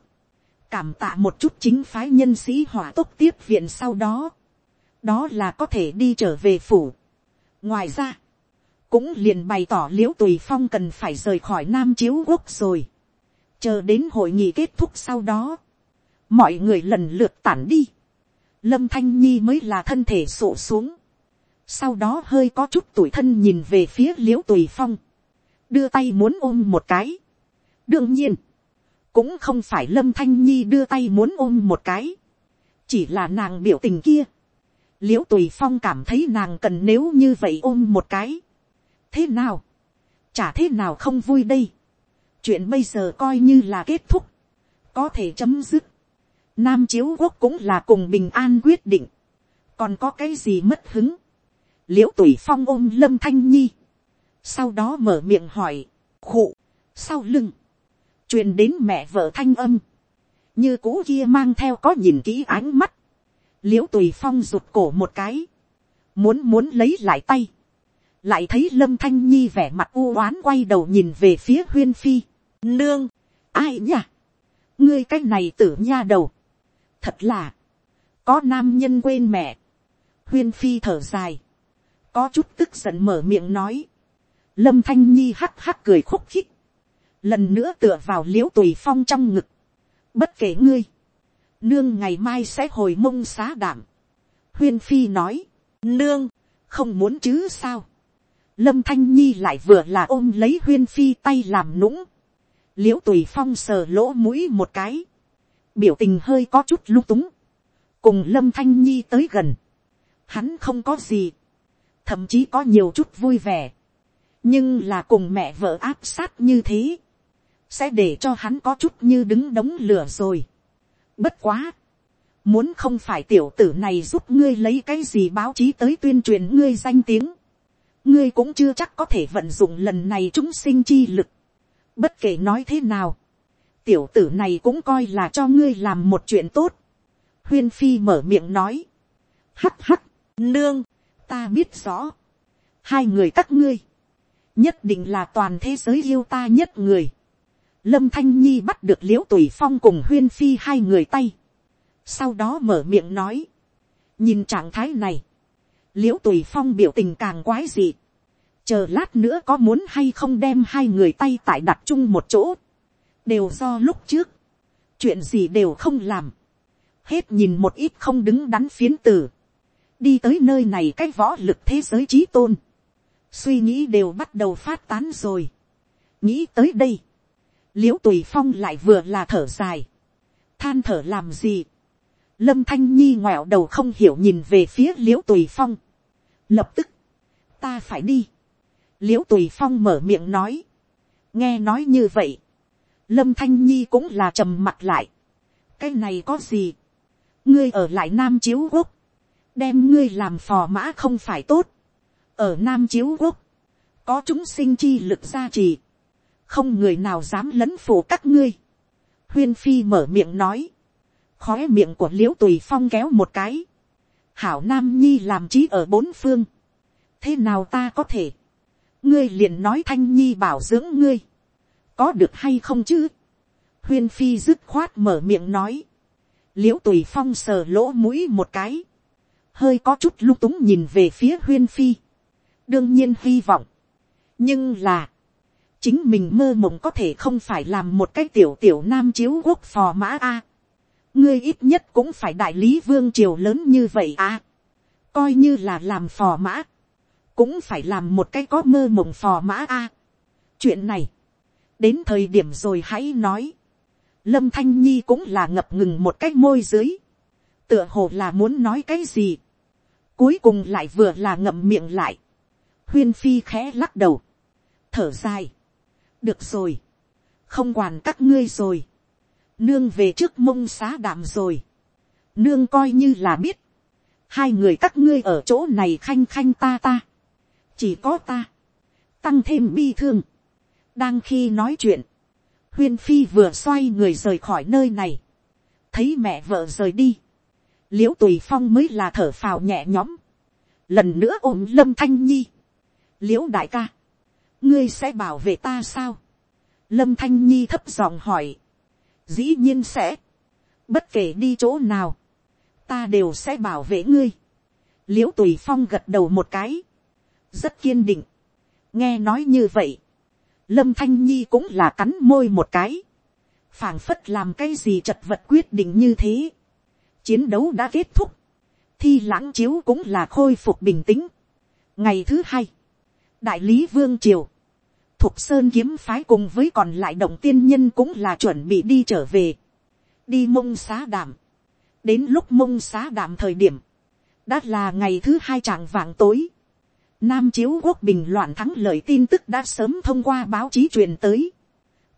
cảm tạ một chút chính phái nhân sĩ hỏa tốc tiếp viện sau đó, đó là có thể đi trở về phủ. ngoài ra, cũng liền bày tỏ l i ễ u tùy phong cần phải rời khỏi nam chiếu quốc rồi, chờ đến hội nghị kết thúc sau đó, mọi người lần lượt tản đi, lâm thanh nhi mới là thân thể sổ xuống, sau đó hơi có chút tuổi thân nhìn về phía l i ễ u tùy phong, đưa tay muốn ôm một cái. đương nhiên, cũng không phải lâm thanh nhi đưa tay muốn ôm một cái, chỉ là nàng biểu tình kia. l i ễ u tùy phong cảm thấy nàng cần nếu như vậy ôm một cái. thế nào, chả thế nào không vui đây. chuyện bây giờ coi như là kết thúc, có thể chấm dứt. Nam chiếu quốc cũng là cùng bình an quyết định. Còn có cái gì mất hứng? Liễu tùy phong ôm lâm thanh nhi. Sau đó mở miệng hỏi. Khụ. Sau lưng truyền đến mẹ vợ thanh âm. Như cũ kia mang theo có nhìn kỹ ánh mắt. Liễu tùy phong rụt cổ một cái. Muốn muốn lấy lại tay. Lại thấy lâm thanh nhi vẻ mặt u oán quay đầu nhìn về phía huyên phi. Nương. Ai nhỉ? ngươi cái này tử nha đầu thật là, có nam nhân quên mẹ, huyên phi thở dài, có chút tức giận mở miệng nói, lâm thanh nhi hắc hắc cười khúc khích, lần nữa tựa vào l i ễ u tùy phong trong ngực, bất kể ngươi, nương ngày mai sẽ hồi mông xá đảm, huyên phi nói, nương, không muốn chứ sao, lâm thanh nhi lại vừa là ôm lấy huyên phi tay làm nũng, l i ễ u tùy phong sờ lỗ mũi một cái, biểu tình hơi có chút lung túng, cùng lâm thanh nhi tới gần, hắn không có gì, thậm chí có nhiều chút vui vẻ, nhưng là cùng mẹ vợ áp sát như thế, sẽ để cho hắn có chút như đứng đống lửa rồi. Bất quá, muốn không phải tiểu tử này giúp ngươi lấy cái gì báo chí tới tuyên truyền ngươi danh tiếng, ngươi cũng chưa chắc có thể vận dụng lần này chúng sinh chi lực. Bất kể nói thế nào, tiểu tử này cũng coi là cho ngươi làm một chuyện tốt. huyên phi mở miệng nói. hắt hắt, nương, ta biết rõ. hai người các ngươi, nhất định là toàn thế giới yêu ta nhất người. Lâm Thanh Nhi bắt được Liễu tùy phong cùng huyên phi hai người tay. Sau đó mở miệng nói. nhìn trạng thái này, Liễu tùy phong biểu tình càng quái dị. chờ lát nữa có muốn hay không đem hai người tay tại đặt chung một chỗ. đều do lúc trước, chuyện gì đều không làm. hết nhìn một ít không đứng đắn phiến tử. đi tới nơi này cái võ lực thế giới trí tôn suy nghĩ đều bắt đầu phát tán rồi. nghĩ tới đây, l i ễ u tùy phong lại vừa là thở dài, than thở làm gì. lâm thanh nhi ngoẹo đầu không hiểu nhìn về phía l i ễ u tùy phong. lập tức, ta phải đi. l i ễ u tùy phong mở miệng nói, nghe nói như vậy, lâm thanh nhi cũng là trầm mặt lại. cái này có gì, ngươi ở lại nam chiếu quốc, đem ngươi làm phò mã không phải tốt, ở nam chiếu quốc, có chúng sinh chi lực gia trì, không người nào dám lấn phủ các ngươi. huyên phi mở miệng nói, khói miệng của l i ễ u tùy phong kéo một cái, hảo nam nhi làm trí ở bốn phương, thế nào ta có thể, ngươi liền nói thanh nhi bảo dưỡng ngươi, có được hay không chứ, huyên phi dứt khoát mở miệng nói, l i ễ u tùy phong sờ lỗ mũi một cái, hơi có chút lung túng nhìn về phía huyên phi, đương nhiên hy vọng. nhưng là, chính mình mơ mộng có thể không phải làm một cái tiểu tiểu nam chiếu quốc phò mã a. ngươi ít nhất cũng phải đại lý vương triều lớn như vậy a. coi như là làm phò mã, cũng phải làm một cái có mơ mộng phò mã a. chuyện này, đến thời điểm rồi hãy nói. lâm thanh nhi cũng là ngập ngừng một cái môi dưới. tựa hồ là muốn nói cái gì. cuối cùng lại vừa là ngậm miệng lại huyên phi khẽ lắc đầu, thở dài, được rồi, không quản các ngươi rồi, nương về trước mông xá đạm rồi, nương coi như là biết, hai người các ngươi ở chỗ này khanh khanh ta ta, chỉ có ta, tăng thêm bi thương, đang khi nói chuyện, huyên phi vừa xoay người rời khỏi nơi này, thấy mẹ vợ rời đi, l i ễ u tùy phong mới là thở phào nhẹ nhõm, lần nữa ôm lâm thanh nhi, l i ễ u đại ca, ngươi sẽ bảo vệ ta sao, lâm thanh nhi thấp giọng hỏi, dĩ nhiên sẽ, bất kể đi chỗ nào, ta đều sẽ bảo vệ ngươi, l i ễ u tùy phong gật đầu một cái, rất kiên định, nghe nói như vậy, lâm thanh nhi cũng là cắn môi một cái, phảng phất làm cái gì chật vật quyết định như thế, chiến đấu đã kết thúc, thi lãng chiếu cũng là khôi phục bình tĩnh. ngày thứ hai, đại lý vương triều, thục sơn kiếm phái cùng với còn lại động tiên nhân cũng là chuẩn bị đi trở về, đi mông xá đảm, đến lúc mông xá đảm thời điểm, đã là ngày thứ hai trạng vàng tối, nam chiếu quốc bình loạn thắng lợi tin tức đã sớm thông qua báo chí truyền tới,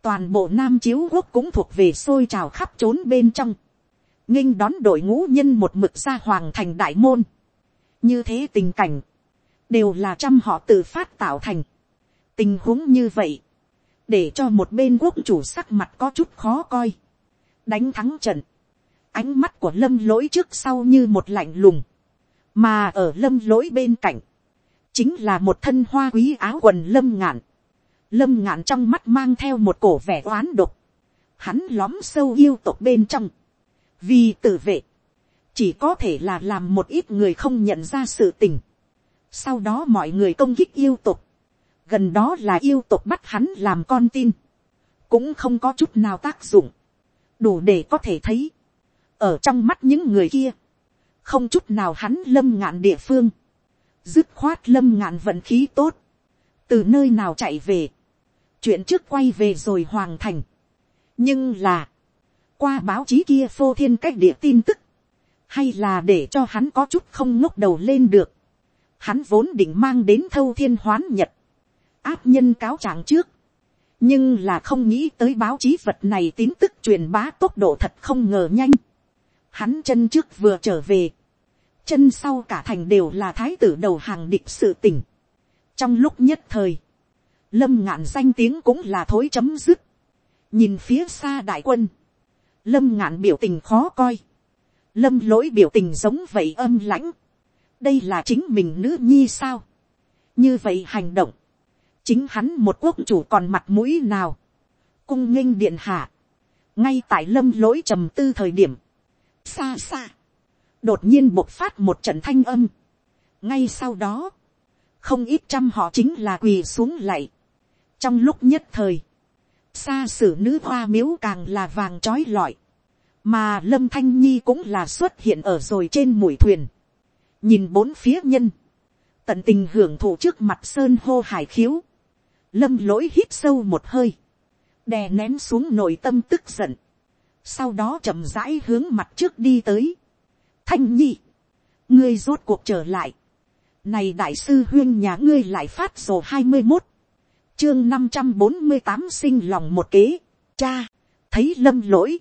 toàn bộ nam chiếu quốc cũng thuộc về xôi trào khắp trốn bên trong, nghinh đón đội ngũ nhân một mực ra hoàng thành đại môn, như thế tình cảnh, đều là trăm họ tự phát tạo thành tình huống như vậy, để cho một bên quốc chủ sắc mặt có chút khó coi, đánh thắng trận, ánh mắt của lâm lỗi trước sau như một lạnh lùng, mà ở lâm lỗi bên cạnh, chính là một thân hoa quý áo quần lâm ngạn, lâm ngạn trong mắt mang theo một cổ vẻ oán độc, hắn lóm sâu yêu tộc bên trong, vì tự vệ, chỉ có thể là làm một ít người không nhận ra sự tình, sau đó mọi người công kích yêu tục. Gần đó là yêu tộc bắt hắn làm con tin. Cũng không có chút nào tác dụng. Đủ để có thể thấy. Ở trong mắt những người kia. Không chút nào hắn lâm ngạn địa phương. Dứt khoát lâm ngạn vận khí tốt. Từ nơi nào chạy về. Chuyện trước quay về rồi hoàn thành. Nhưng là. Qua báo chí kia phô thiên cách địa tin tức. Hay là để cho hắn có chút không ngốc đầu lên được hắn vốn định mang đến thâu thiên hoán nhật, áp nhân cáo trạng trước, nhưng là không nghĩ tới báo chí vật này tín tức truyền bá tốc độ thật không ngờ nhanh. Hắn chân trước vừa trở về, chân sau cả thành đều là thái tử đầu hàng địch sự tỉnh. trong lúc nhất thời, lâm ngạn danh tiếng cũng là thối chấm dứt. nhìn phía xa đại quân, lâm ngạn biểu tình khó coi, lâm lỗi biểu tình giống vậy âm lãnh đây là chính mình nữ nhi sao. như vậy hành động, chính hắn một quốc chủ còn mặt mũi nào, cung nghênh điện hạ, ngay tại lâm lỗi trầm tư thời điểm, xa xa, đột nhiên bộc phát một trận thanh âm, ngay sau đó, không ít trăm họ chính là quỳ xuống lạy, trong lúc nhất thời, xa sử nữ hoa miếu càng là vàng trói lọi, mà lâm thanh nhi cũng là xuất hiện ở rồi trên mũi thuyền, nhìn bốn phía nhân, tận tình hưởng thụ trước mặt sơn hô hải khiếu, lâm lỗi hít sâu một hơi, đè nén xuống nội tâm tức giận, sau đó chậm rãi hướng mặt trước đi tới. thanh nhi, ngươi rốt cuộc trở lại, này đại sư huyên nhà ngươi lại phát sổ hai mươi một, chương năm trăm bốn mươi tám sinh lòng một kế, cha, thấy lâm lỗi,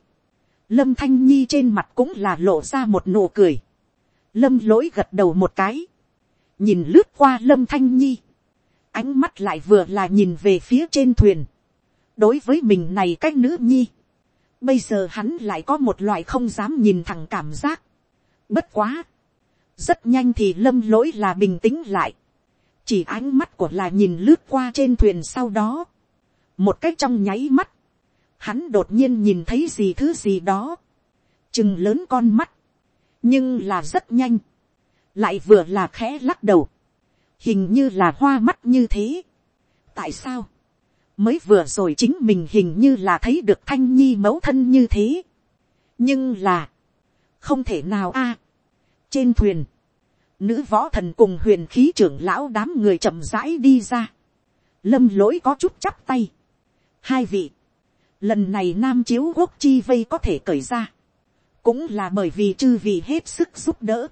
lâm thanh nhi trên mặt cũng là lộ ra một nụ cười, lâm lỗi gật đầu một cái, nhìn lướt qua lâm thanh nhi, ánh mắt lại vừa là nhìn về phía trên thuyền, đối với mình này cách nữ nhi, bây giờ hắn lại có một loại không dám nhìn thẳng cảm giác, bất quá, rất nhanh thì lâm lỗi là bình tĩnh lại, chỉ ánh mắt của là nhìn lướt qua trên thuyền sau đó, một cách trong nháy mắt, hắn đột nhiên nhìn thấy gì thứ gì đó, chừng lớn con mắt, nhưng là rất nhanh, lại vừa là khẽ lắc đầu, hình như là hoa mắt như thế. tại sao, mới vừa rồi chính mình hình như là thấy được thanh nhi mẫu thân như thế. nhưng là, không thể nào a. trên thuyền, nữ võ thần cùng huyền khí trưởng lão đám người chậm rãi đi ra. lâm lỗi có chút chắp tay. hai vị, lần này nam chiếu quốc chi vây có thể cởi ra. cũng là bởi vì chư vị hết sức giúp đỡ.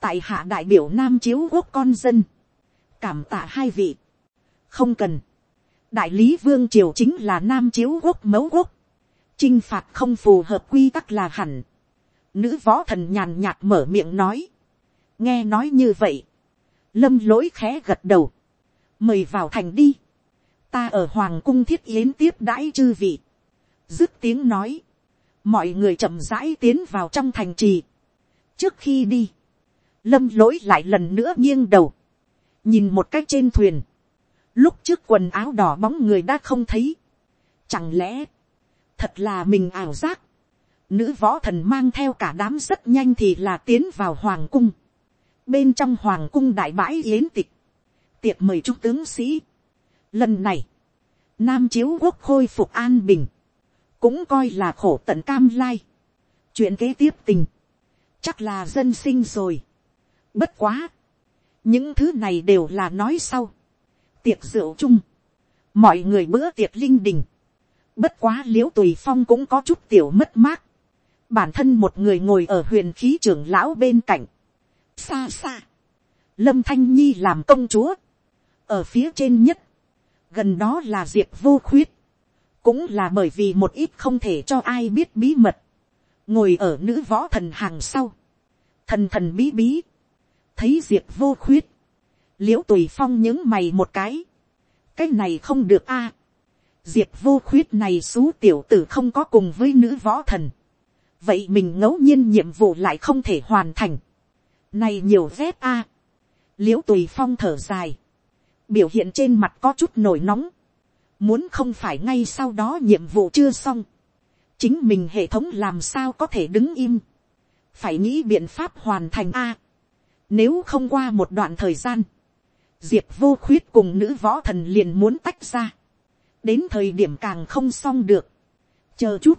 tại hạ đại biểu nam chiếu quốc con dân cảm tạ hai vị. không cần. Đại lý vương triều chính là nam chiếu quốc mấu quốc, chinh phạt không phù hợp quy tắc là hẳn. Nữ võ thần nhàn nhạt mở miệng nói, nghe nói như vậy, lâm lỗi khẽ gật đầu, mời vào thành đi, ta ở hoàng cung thiết yến tiếp đãi chư vị, dứt tiếng nói, mọi người chậm rãi tiến vào trong thành trì. trước khi đi, lâm lỗi lại lần nữa nghiêng đầu, nhìn một cách trên thuyền, lúc trước quần áo đỏ bóng người đã không thấy, chẳng lẽ, thật là mình ảo giác, nữ võ thần mang theo cả đám rất nhanh thì là tiến vào hoàng cung, bên trong hoàng cung đại bãi yến tịch, tiệc mời chúc tướng sĩ. Lần này, nam chiếu quốc khôi phục an bình, cũng coi là khổ tận cam lai. chuyện kế tiếp tình, chắc là dân sinh rồi. bất quá, những thứ này đều là nói sau. Tiệc rượu chung, mọi người bữa tiệc linh đình, bất quá l i ễ u tùy phong cũng có chút tiểu mất mát, bản thân một người ngồi ở huyền khí trưởng lão bên cạnh, xa xa, lâm thanh nhi làm công chúa, ở phía trên nhất, gần đó là diệp vô khuyết, cũng là bởi vì một ít không thể cho ai biết bí mật, ngồi ở nữ võ thần hàng sau, thần thần bí bí, thấy diệp vô khuyết, l i ễ u tùy phong những mày một cái, cái này không được a, diệp vô khuyết này xú tiểu tử không có cùng với nữ võ thần, vậy mình ngẫu nhiên nhiệm vụ lại không thể hoàn thành, này nhiều vét a, l i ễ u tùy phong thở dài, biểu hiện trên mặt có chút nổi nóng, muốn không phải ngay sau đó nhiệm vụ chưa xong, chính mình hệ thống làm sao có thể đứng im, phải nghĩ biện pháp hoàn thành a, nếu không qua một đoạn thời gian, diệp vô khuyết cùng nữ võ thần liền muốn tách ra, đến thời điểm càng không xong được, chờ chút,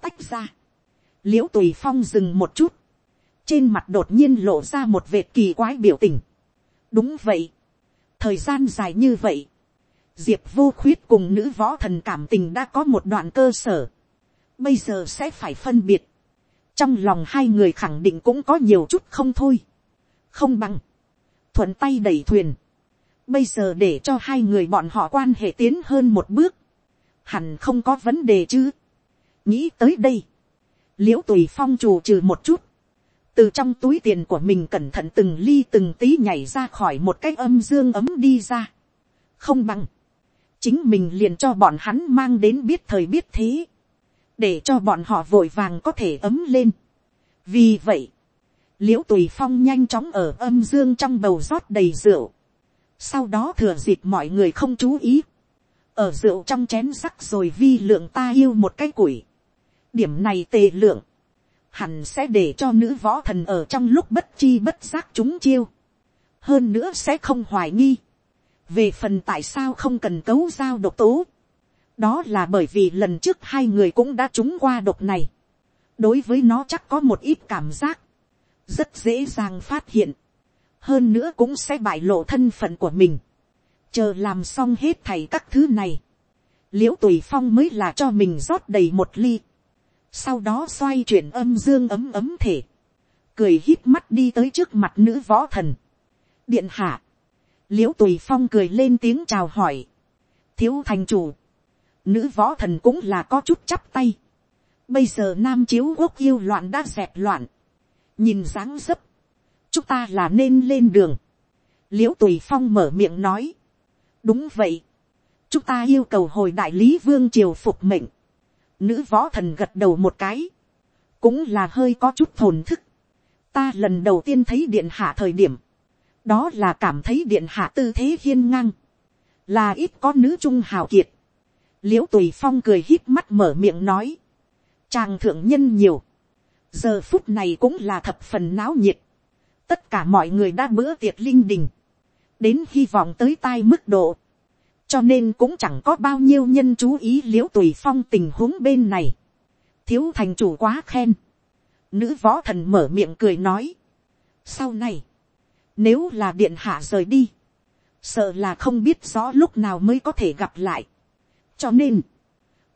tách ra, l i ễ u tùy phong dừng một chút, trên mặt đột nhiên lộ ra một vệt kỳ quái biểu tình. đúng vậy, thời gian dài như vậy, diệp vô khuyết cùng nữ võ thần cảm tình đã có một đoạn cơ sở, bây giờ sẽ phải phân biệt, trong lòng hai người khẳng định cũng có nhiều chút không thôi, không bằng, thuận tay đẩy thuyền, Bây giờ để cho hai người bọn họ quan hệ tiến hơn một bước. Hẳn không có vấn đề chứ. Nghĩ tới đây. Liễu tùy phong chủ trừ một chút. Từ trong túi tiền của mình cẩn thận từng ly từng tí nhảy ra khỏi một cái âm dương ấm đi ra. Không bằng. Chính mình liền cho bọn hắn mang đến biết thời biết thế. Để cho bọn họ vội vàng có thể ấm lên. Vì vậy. Liễu tùy phong nhanh chóng ở âm dương trong bầu rót đầy rượu. Sau đó thừa dịp mọi người không chú ý, ở rượu trong chén sắc rồi vi lượng ta yêu một cái củi, điểm này tề lượng, hẳn sẽ để cho nữ võ thần ở trong lúc bất chi bất giác chúng chiêu, hơn nữa sẽ không hoài nghi, về phần tại sao không cần cấu giao độc tố, đó là bởi vì lần trước hai người cũng đã trúng qua độc này, đối với nó chắc có một ít cảm giác, rất dễ dàng phát hiện, hơn nữa cũng sẽ bại lộ thân phận của mình, chờ làm xong hết thầy các thứ này, l i ễ u tùy phong mới là cho mình rót đầy một ly, sau đó xoay chuyển âm dương ấm ấm thể, cười hít mắt đi tới trước mặt nữ võ thần, điện hạ, l i ễ u tùy phong cười lên tiếng chào hỏi, thiếu thành chủ, nữ võ thần cũng là có chút chắp tay, bây giờ nam chiếu quốc yêu loạn đã dẹp loạn, nhìn dáng dấp, chúng ta là nên lên đường. l i ễ u tùy phong mở miệng nói. đúng vậy. chúng ta yêu cầu hồi đại lý vương triều phục mệnh. nữ võ thần gật đầu một cái. cũng là hơi có chút thồn thức. ta lần đầu tiên thấy điện hạ thời điểm. đó là cảm thấy điện hạ tư thế hiên ngang. là ít có nữ trung hào kiệt. l i ễ u tùy phong cười hít mắt mở miệng nói. chàng thượng nhân nhiều giờ phút này cũng là thập phần náo nhiệt. Tất cả mọi người đã bữa tiệc linh đình, đến hy vọng tới tai mức độ, cho nên cũng chẳng có bao nhiêu nhân chú ý l i ễ u tùy phong tình huống bên này, thiếu thành chủ quá khen, nữ võ thần mở miệng cười nói, sau này, nếu là điện hạ rời đi, sợ là không biết rõ lúc nào mới có thể gặp lại, cho nên,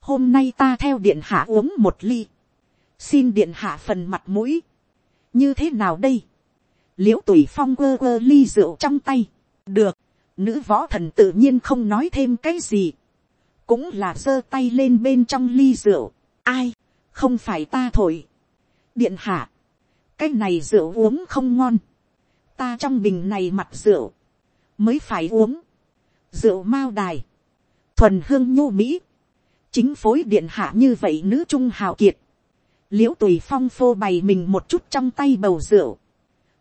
hôm nay ta theo điện hạ uống một ly, xin điện hạ phần mặt mũi, như thế nào đây, l i ễ u tùy phong quơ quơ ly rượu trong tay, được, nữ võ thần tự nhiên không nói thêm cái gì, cũng là giơ tay lên bên trong ly rượu, ai, không phải ta thổi, điện hạ, cái này rượu uống không ngon, ta trong bình này mặt rượu, mới phải uống, rượu mao đài, thuần hương nhô mỹ, chính phối điện hạ như vậy nữ trung hào kiệt, l i ễ u tùy phong phô bày mình một chút trong tay bầu rượu,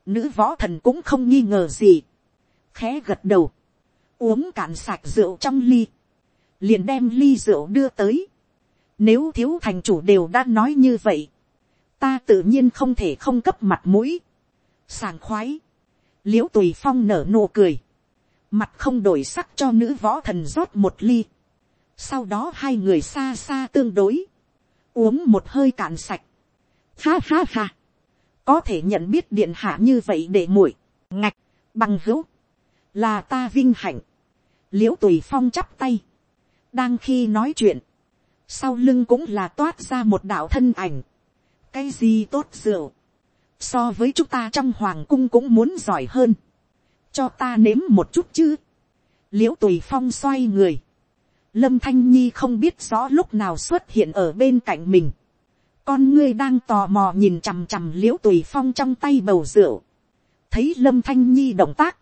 Nữ võ thần cũng không nghi ngờ gì. Khẽ gật đầu. Uống cạn sạch rượu trong ly. Liền đem ly rượu đưa tới. Nếu thiếu thành chủ đều đã nói như vậy. Ta tự nhiên không thể không cấp mặt mũi. Sàng khoái. Liễu tùy phong nở nụ cười. Mặt không đổi sắc cho nữ võ thần rót một ly. Sau đó hai người xa xa tương đối. Uống một hơi cạn sạch. Ha ha ha. Có thể nhận biết điện hạ như vậy để muội, ngạch, bằng hữu, là ta vinh hạnh, Liễu tùy phong chắp tay, đang khi nói chuyện, sau lưng cũng là toát ra một đạo thân ảnh, cái gì tốt rượu, so với chúng ta trong hoàng cung cũng muốn giỏi hơn, cho ta nếm một chút chứ, Liễu tùy phong xoay người, lâm thanh nhi không biết rõ lúc nào xuất hiện ở bên cạnh mình, con ngươi đang tò mò nhìn chằm chằm l i ễ u tùy phong trong tay bầu rượu, thấy lâm thanh nhi động tác,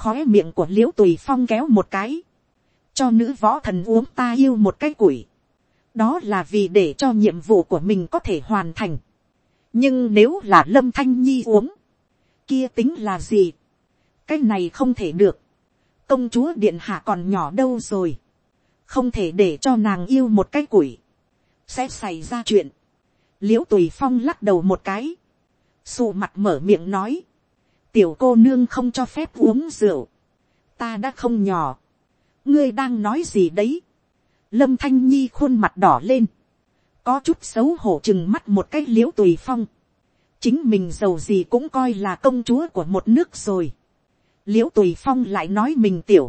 khó miệng của l i ễ u tùy phong kéo một cái, cho nữ võ thần uống ta yêu một cái củi, đó là vì để cho nhiệm vụ của mình có thể hoàn thành, nhưng nếu là lâm thanh nhi uống, kia tính là gì, cái này không thể được, công chúa điện hạ còn nhỏ đâu rồi, không thể để cho nàng yêu một cái củi, sẽ xảy ra chuyện, l i ễ u tùy phong lắc đầu một cái, xù mặt mở miệng nói, tiểu cô nương không cho phép uống rượu, ta đã không nhỏ, ngươi đang nói gì đấy, lâm thanh nhi khuôn mặt đỏ lên, có chút xấu hổ chừng mắt một cái l i ễ u tùy phong, chính mình giàu gì cũng coi là công chúa của một nước rồi, l i ễ u tùy phong lại nói mình tiểu,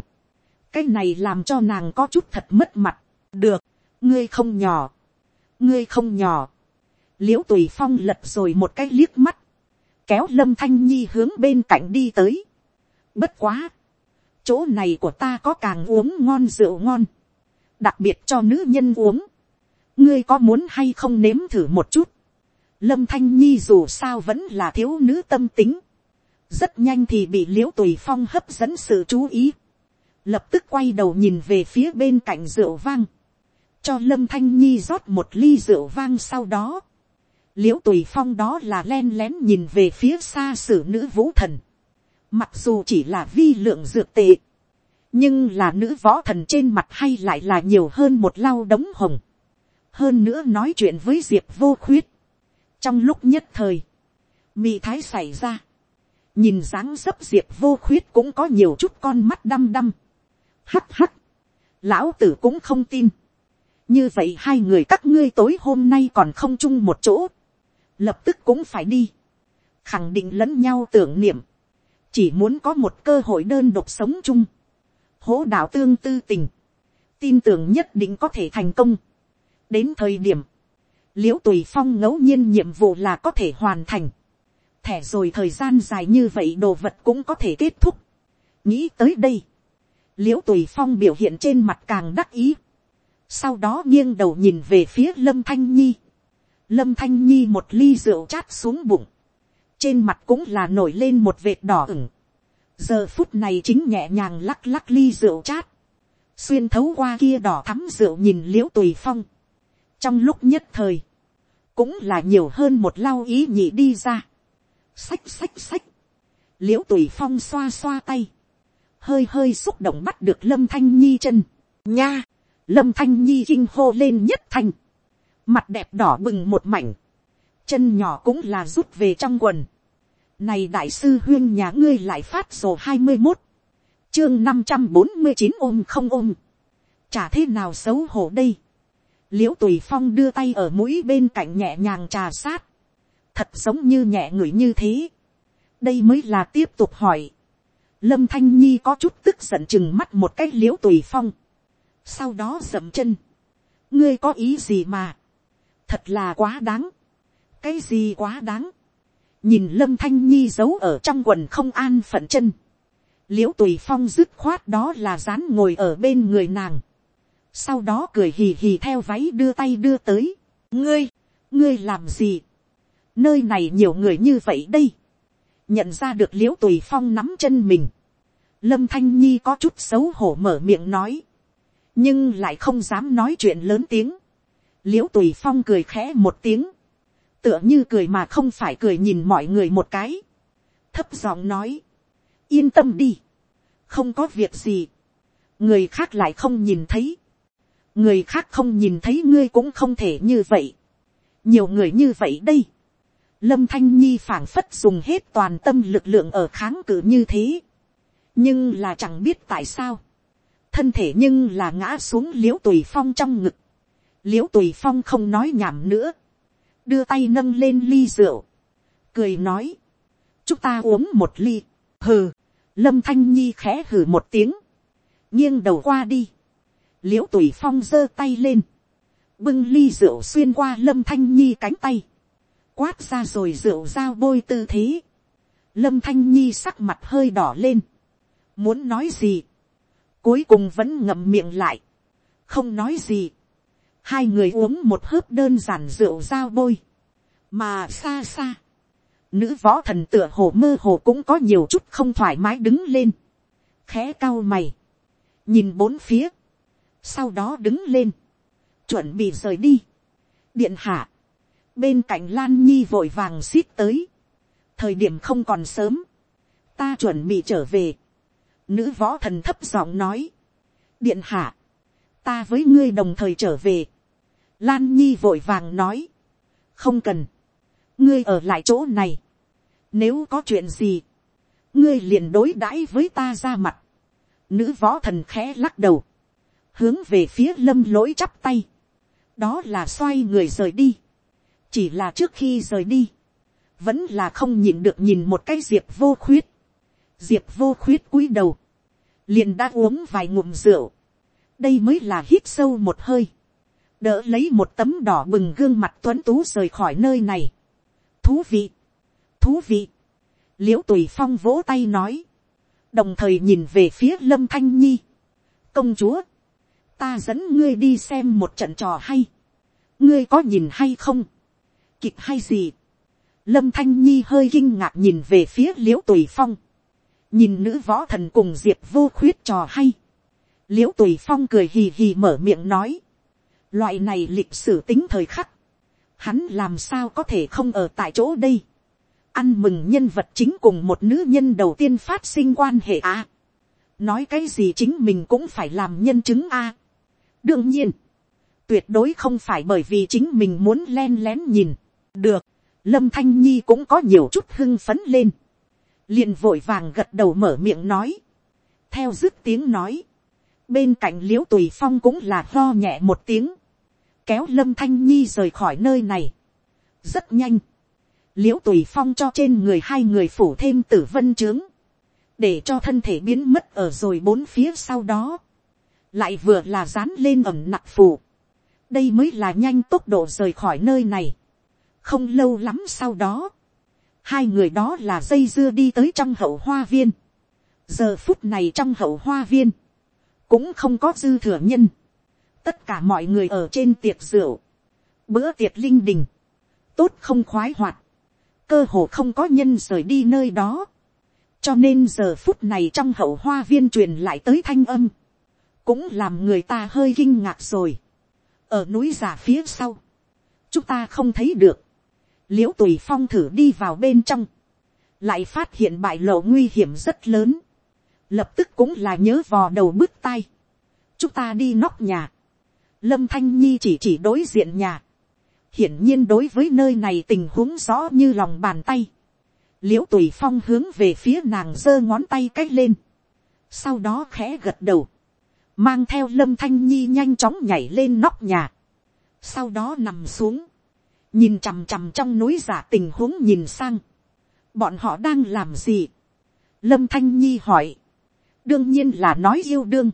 cái này làm cho nàng có chút thật mất mặt, được, ngươi không nhỏ, ngươi không nhỏ, l i ễ u tùy phong lật rồi một cái liếc mắt, kéo lâm thanh nhi hướng bên cạnh đi tới. bất quá, chỗ này của ta có càng uống ngon rượu ngon, đặc biệt cho nữ nhân uống, ngươi có muốn hay không nếm thử một chút. lâm thanh nhi dù sao vẫn là thiếu nữ tâm tính, rất nhanh thì bị l i ễ u tùy phong hấp dẫn sự chú ý, lập tức quay đầu nhìn về phía bên cạnh rượu vang, cho lâm thanh nhi rót một ly rượu vang sau đó, l i ễ u tùy phong đó là len lén nhìn về phía xa xử nữ vũ thần. Mặc dù chỉ là vi lượng dược tệ, nhưng là nữ võ thần trên mặt hay lại là nhiều hơn một lau đống hồng, hơn nữa nói chuyện với diệp vô khuyết, trong lúc nhất thời, mị thái xảy ra, nhìn dáng dấp diệp vô khuyết cũng có nhiều chút con mắt đăm đăm, hắt hắt, lão tử cũng không tin, như vậy hai người các ngươi tối hôm nay còn không chung một chỗ, lập tức cũng phải đi, khẳng định lẫn nhau tưởng niệm, chỉ muốn có một cơ hội đơn độc sống chung, hỗ đạo tương tư tình, tin tưởng nhất định có thể thành công. đến thời điểm, liễu tùy phong ngẫu nhiên nhiệm vụ là có thể hoàn thành, thẻ rồi thời gian dài như vậy đồ vật cũng có thể kết thúc. nghĩ tới đây, l i ễ u tùy phong biểu hiện trên mặt càng đắc ý, sau đó nghiêng đầu nhìn về phía lâm thanh nhi, lâm thanh nhi một ly rượu chát xuống bụng, trên mặt cũng là nổi lên một vệt đỏ ửng, giờ phút này chính nhẹ nhàng lắc lắc ly rượu chát, xuyên thấu qua kia đỏ thắm rượu nhìn l i ễ u tùy phong, trong lúc nhất thời, cũng là nhiều hơn một lau ý nhị đi ra, xách xách xách, l i ễ u tùy phong xoa xoa tay, hơi hơi xúc động bắt được lâm thanh nhi chân, nha, lâm thanh nhi kinh hô lên nhất thanh, mặt đẹp đỏ bừng một mảnh, chân nhỏ cũng là rút về trong quần, này đại sư huyên nhà ngươi lại phát sổ hai mươi một. Chương năm trăm bốn mươi chín ôm không ôm. Chả thế nào xấu hổ đây. Liễu tùy phong đưa tay ở mũi bên cạnh nhẹ nhàng trà sát. Thật giống như nhẹ người như thế. Đây mới là tiếp tục hỏi. Lâm Thanh Nhi có chút tức giận chừng mắt một cái liễu tùy phong. Sau đó dậm chân. Ngươi có ý gì mà. Thật là quá đáng. Cái gì quá đáng nhìn lâm thanh nhi giấu ở trong quần không an phận chân, Liễu tùy phong dứt khoát đó là dán ngồi ở bên người nàng, sau đó cười hì hì theo váy đưa tay đưa tới, ngươi, ngươi làm gì, nơi này nhiều người như vậy đây, nhận ra được l i ễ u tùy phong nắm chân mình, lâm thanh nhi có chút xấu hổ mở miệng nói, nhưng lại không dám nói chuyện lớn tiếng, l i ễ u tùy phong cười khẽ một tiếng, tựa như cười mà không phải cười nhìn mọi người một cái, thấp giọng nói, yên tâm đi, không có việc gì, người khác lại không nhìn thấy, người khác không nhìn thấy ngươi cũng không thể như vậy, nhiều người như vậy đây, lâm thanh nhi phảng phất dùng hết toàn tâm lực lượng ở kháng cự như thế, nhưng là chẳng biết tại sao, thân thể nhưng là ngã xuống liễu tùy phong trong ngực, Liễu tùy phong không nói nhảm nữa, đưa tay nâng lên ly rượu, cười nói, chúng ta uống một ly, hừ, lâm thanh nhi khẽ hừ một tiếng, nghiêng đầu qua đi, Liễu tùy phong giơ tay lên, bưng ly rượu xuyên qua lâm thanh nhi cánh tay, quát ra rồi rượu dao bôi tư thế, lâm thanh nhi sắc mặt hơi đỏ lên, muốn nói gì, cuối cùng vẫn ngậm miệng lại, không nói gì, hai người uống một hớp đơn giản rượu dao bôi, mà xa xa, nữ võ thần tựa hồ mơ hồ cũng có nhiều chút không thoải mái đứng lên, khẽ cao mày, nhìn bốn phía, sau đó đứng lên, chuẩn bị rời đi, điện hạ, bên cạnh lan nhi vội vàng xít tới, thời điểm không còn sớm, ta chuẩn bị trở về, nữ võ thần thấp giọng nói, điện hạ, ta với ngươi đồng thời trở về. Lan nhi vội vàng nói, không cần, ngươi ở lại chỗ này, nếu có chuyện gì, ngươi liền đối đãi với ta ra mặt. Nữ võ thần khẽ lắc đầu, hướng về phía lâm lỗi chắp tay, đó là xoay người rời đi, chỉ là trước khi rời đi, vẫn là không nhìn được nhìn một cái diệp vô khuyết, diệp vô khuyết cúi đầu, liền đã uống vài ngụm rượu, đây mới là hít sâu một hơi, đỡ lấy một tấm đỏ bừng gương mặt tuấn tú rời khỏi nơi này. thú vị, thú vị, l i ễ u tùy phong vỗ tay nói, đồng thời nhìn về phía lâm thanh nhi. công chúa, ta dẫn ngươi đi xem một trận trò hay, ngươi có nhìn hay không, kịch hay gì. lâm thanh nhi hơi kinh ngạc nhìn về phía l i ễ u tùy phong, nhìn nữ võ thần cùng diệp vô khuyết trò hay, l i ễ u tùy phong cười hì hì mở miệng nói, loại này lịch sử tính thời khắc, hắn làm sao có thể không ở tại chỗ đây, ăn mừng nhân vật chính cùng một nữ nhân đầu tiên phát sinh quan hệ à. nói cái gì chính mình cũng phải làm nhân chứng a. đương nhiên, tuyệt đối không phải bởi vì chính mình muốn len lén nhìn, được, lâm thanh nhi cũng có nhiều chút hưng phấn lên, liền vội vàng gật đầu mở miệng nói, theo dứt tiếng nói, bên cạnh l i ễ u tùy phong cũng là lo nhẹ một tiếng, kéo lâm thanh nhi rời khỏi nơi này, rất nhanh, l i ễ u tùy phong cho trên người hai người phủ thêm tử vân trướng, để cho thân thể biến mất ở rồi bốn phía sau đó, lại vừa là dán lên ẩm nặng phù, đây mới là nhanh tốc độ rời khỏi nơi này, không lâu lắm sau đó, hai người đó là dây dưa đi tới trong hậu hoa viên, giờ phút này trong hậu hoa viên, cũng không có dư thừa nhân, tất cả mọi người ở trên tiệc rượu, bữa tiệc linh đình, tốt không khoái hoạt, cơ hồ không có nhân rời đi nơi đó, cho nên giờ phút này trong hậu hoa viên truyền lại tới thanh âm, cũng làm người ta hơi kinh ngạc rồi, ở núi giả phía sau, chúng ta không thấy được, l i ễ u tùy phong thử đi vào bên trong, lại phát hiện bại lộ nguy hiểm rất lớn, lập tức cũng là nhớ vò đầu bước tay. chúng ta đi nóc nhà. lâm thanh nhi chỉ chỉ đối diện nhà. hiển nhiên đối với nơi này tình huống rõ như lòng bàn tay. l i ễ u tùy phong hướng về phía nàng giơ ngón tay c á c h lên. sau đó khẽ gật đầu. mang theo lâm thanh nhi nhanh chóng nhảy lên nóc nhà. sau đó nằm xuống nhìn chằm chằm trong núi giả tình huống nhìn sang. bọn họ đang làm gì. lâm thanh nhi hỏi. Đương nhiên là nói yêu đương,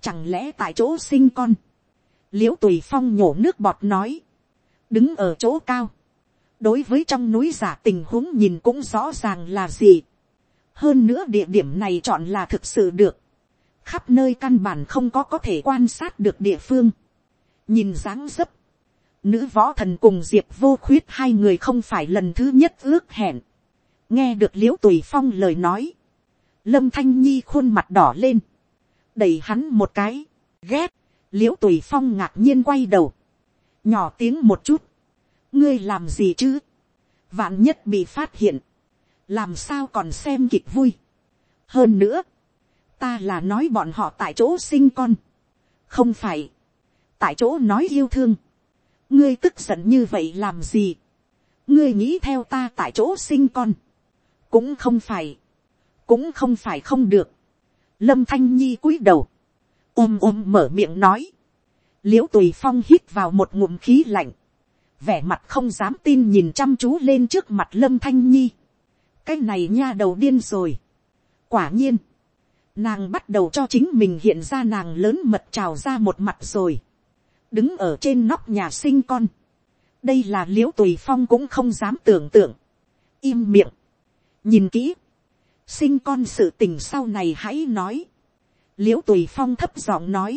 chẳng lẽ tại chỗ sinh con, l i ễ u tùy phong nhổ nước bọt nói, đứng ở chỗ cao, đối với trong núi giả tình huống nhìn cũng rõ ràng là gì, hơn nữa địa điểm này chọn là thực sự được, khắp nơi căn bản không có có thể quan sát được địa phương, nhìn dáng dấp, nữ võ thần cùng diệp vô khuyết hai người không phải lần thứ nhất ước hẹn, nghe được l i ễ u tùy phong lời nói, lâm thanh nhi khuôn mặt đỏ lên, đẩy hắn một cái, ghét, l i ễ u tùy phong ngạc nhiên quay đầu, nhỏ tiếng một chút, ngươi làm gì chứ, vạn nhất bị phát hiện, làm sao còn xem kịch vui. hơn nữa, ta là nói bọn họ tại chỗ sinh con, không phải, tại chỗ nói yêu thương, ngươi tức giận như vậy làm gì, ngươi nghĩ theo ta tại chỗ sinh con, cũng không phải, cũng không phải không được. lâm thanh nhi cúi đầu, ôm ôm mở miệng nói, l i ễ u tùy phong hít vào một ngụm khí lạnh, vẻ mặt không dám tin nhìn chăm chú lên trước mặt lâm thanh nhi, cái này nha đầu điên rồi. quả nhiên, nàng bắt đầu cho chính mình hiện ra nàng lớn mật trào ra một mặt rồi, đứng ở trên nóc nhà sinh con, đây là l i ễ u tùy phong cũng không dám tưởng tượng, im miệng, nhìn kỹ, sinh con sự tình sau này hãy nói, l i ễ u tùy phong thấp giọng nói,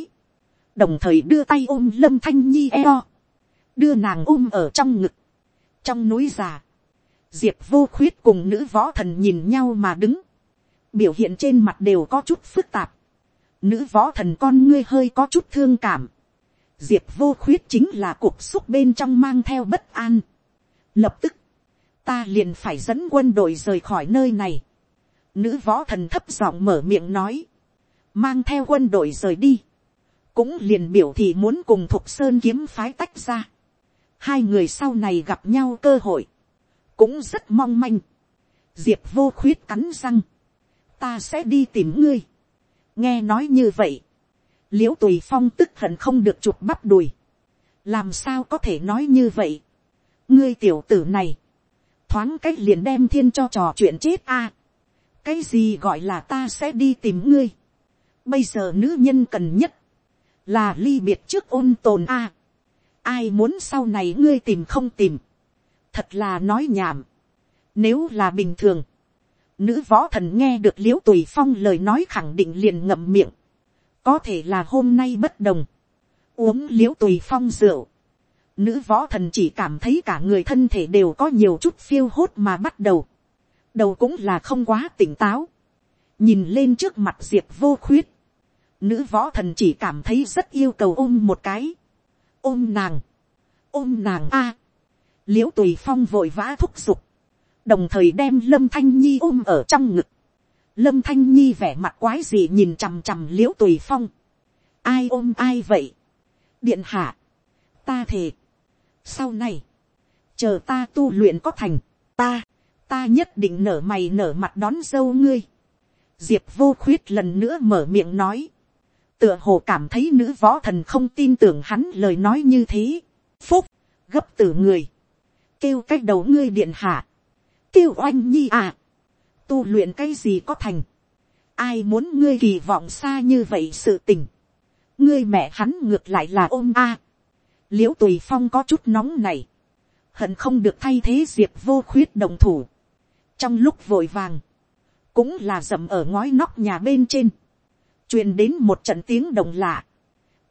đồng thời đưa tay ôm lâm thanh nhi eo, đưa nàng ôm ở trong ngực, trong núi già, diệp vô khuyết cùng nữ võ thần nhìn nhau mà đứng, biểu hiện trên mặt đều có chút phức tạp, nữ võ thần con ngươi hơi có chút thương cảm, diệp vô khuyết chính là cuộc xúc bên trong mang theo bất an, lập tức, ta liền phải dẫn quân đội rời khỏi nơi này, Nữ võ thần thấp giọng mở miệng nói. Mang theo quân đội rời đi. Cũng liền biểu thị muốn cùng Thục Sơn kiếm phái tách ra. Hai người sau này gặp nhau cơ hội. Cũng rất mong manh. Diệp vô khuyết cắn răng. Ta sẽ đi tìm ngươi. Nghe nói như vậy. Liễu tùy phong tức hận không được chụp bắp đùi. Làm sao có thể nói như vậy. Ngươi tiểu tử này. Thoáng cách liền đem thiên cho trò chuyện chết a cái gì gọi là ta sẽ đi tìm ngươi. bây giờ nữ nhân cần nhất, là ly biệt trước ôn tồn a. ai muốn sau này ngươi tìm không tìm, thật là nói nhảm. nếu là bình thường, nữ võ thần nghe được l i ễ u tùy phong lời nói khẳng định liền ngậm miệng, có thể là hôm nay bất đồng, uống l i ễ u tùy phong rượu, nữ võ thần chỉ cảm thấy cả người thân thể đều có nhiều chút phiêu hốt mà bắt đầu, đầu cũng là không quá tỉnh táo, nhìn lên trước mặt diệp vô khuyết, nữ võ thần chỉ cảm thấy rất yêu cầu ôm một cái, ôm nàng, ôm nàng a, à. l i ễ u tùy phong vội vã thúc giục, đồng thời đem lâm thanh nhi ôm ở trong ngực, lâm thanh nhi vẻ mặt quái gì nhìn chằm chằm l i ễ u tùy phong, ai ôm ai vậy, điện hạ, ta thề, sau này, chờ ta tu luyện có thành, ta, ta nhất định nở mày nở mặt đón dâu ngươi, diệp vô khuyết lần nữa mở miệng nói, tựa hồ cảm thấy nữ võ thần không tin tưởng hắn lời nói như thế, phúc, gấp từ người, kêu cách đầu ngươi điện hạ, kêu oanh nhi à, tu luyện cái gì có thành, ai muốn ngươi kỳ vọng xa như vậy sự tình, ngươi mẹ hắn ngược lại là ôm a, à. l i ễ u tùy phong có chút nóng này, hận không được thay thế diệp vô khuyết đồng thủ, trong lúc vội vàng, cũng là dầm ở ngói nóc nhà bên trên, truyền đến một trận tiếng đồng lạ,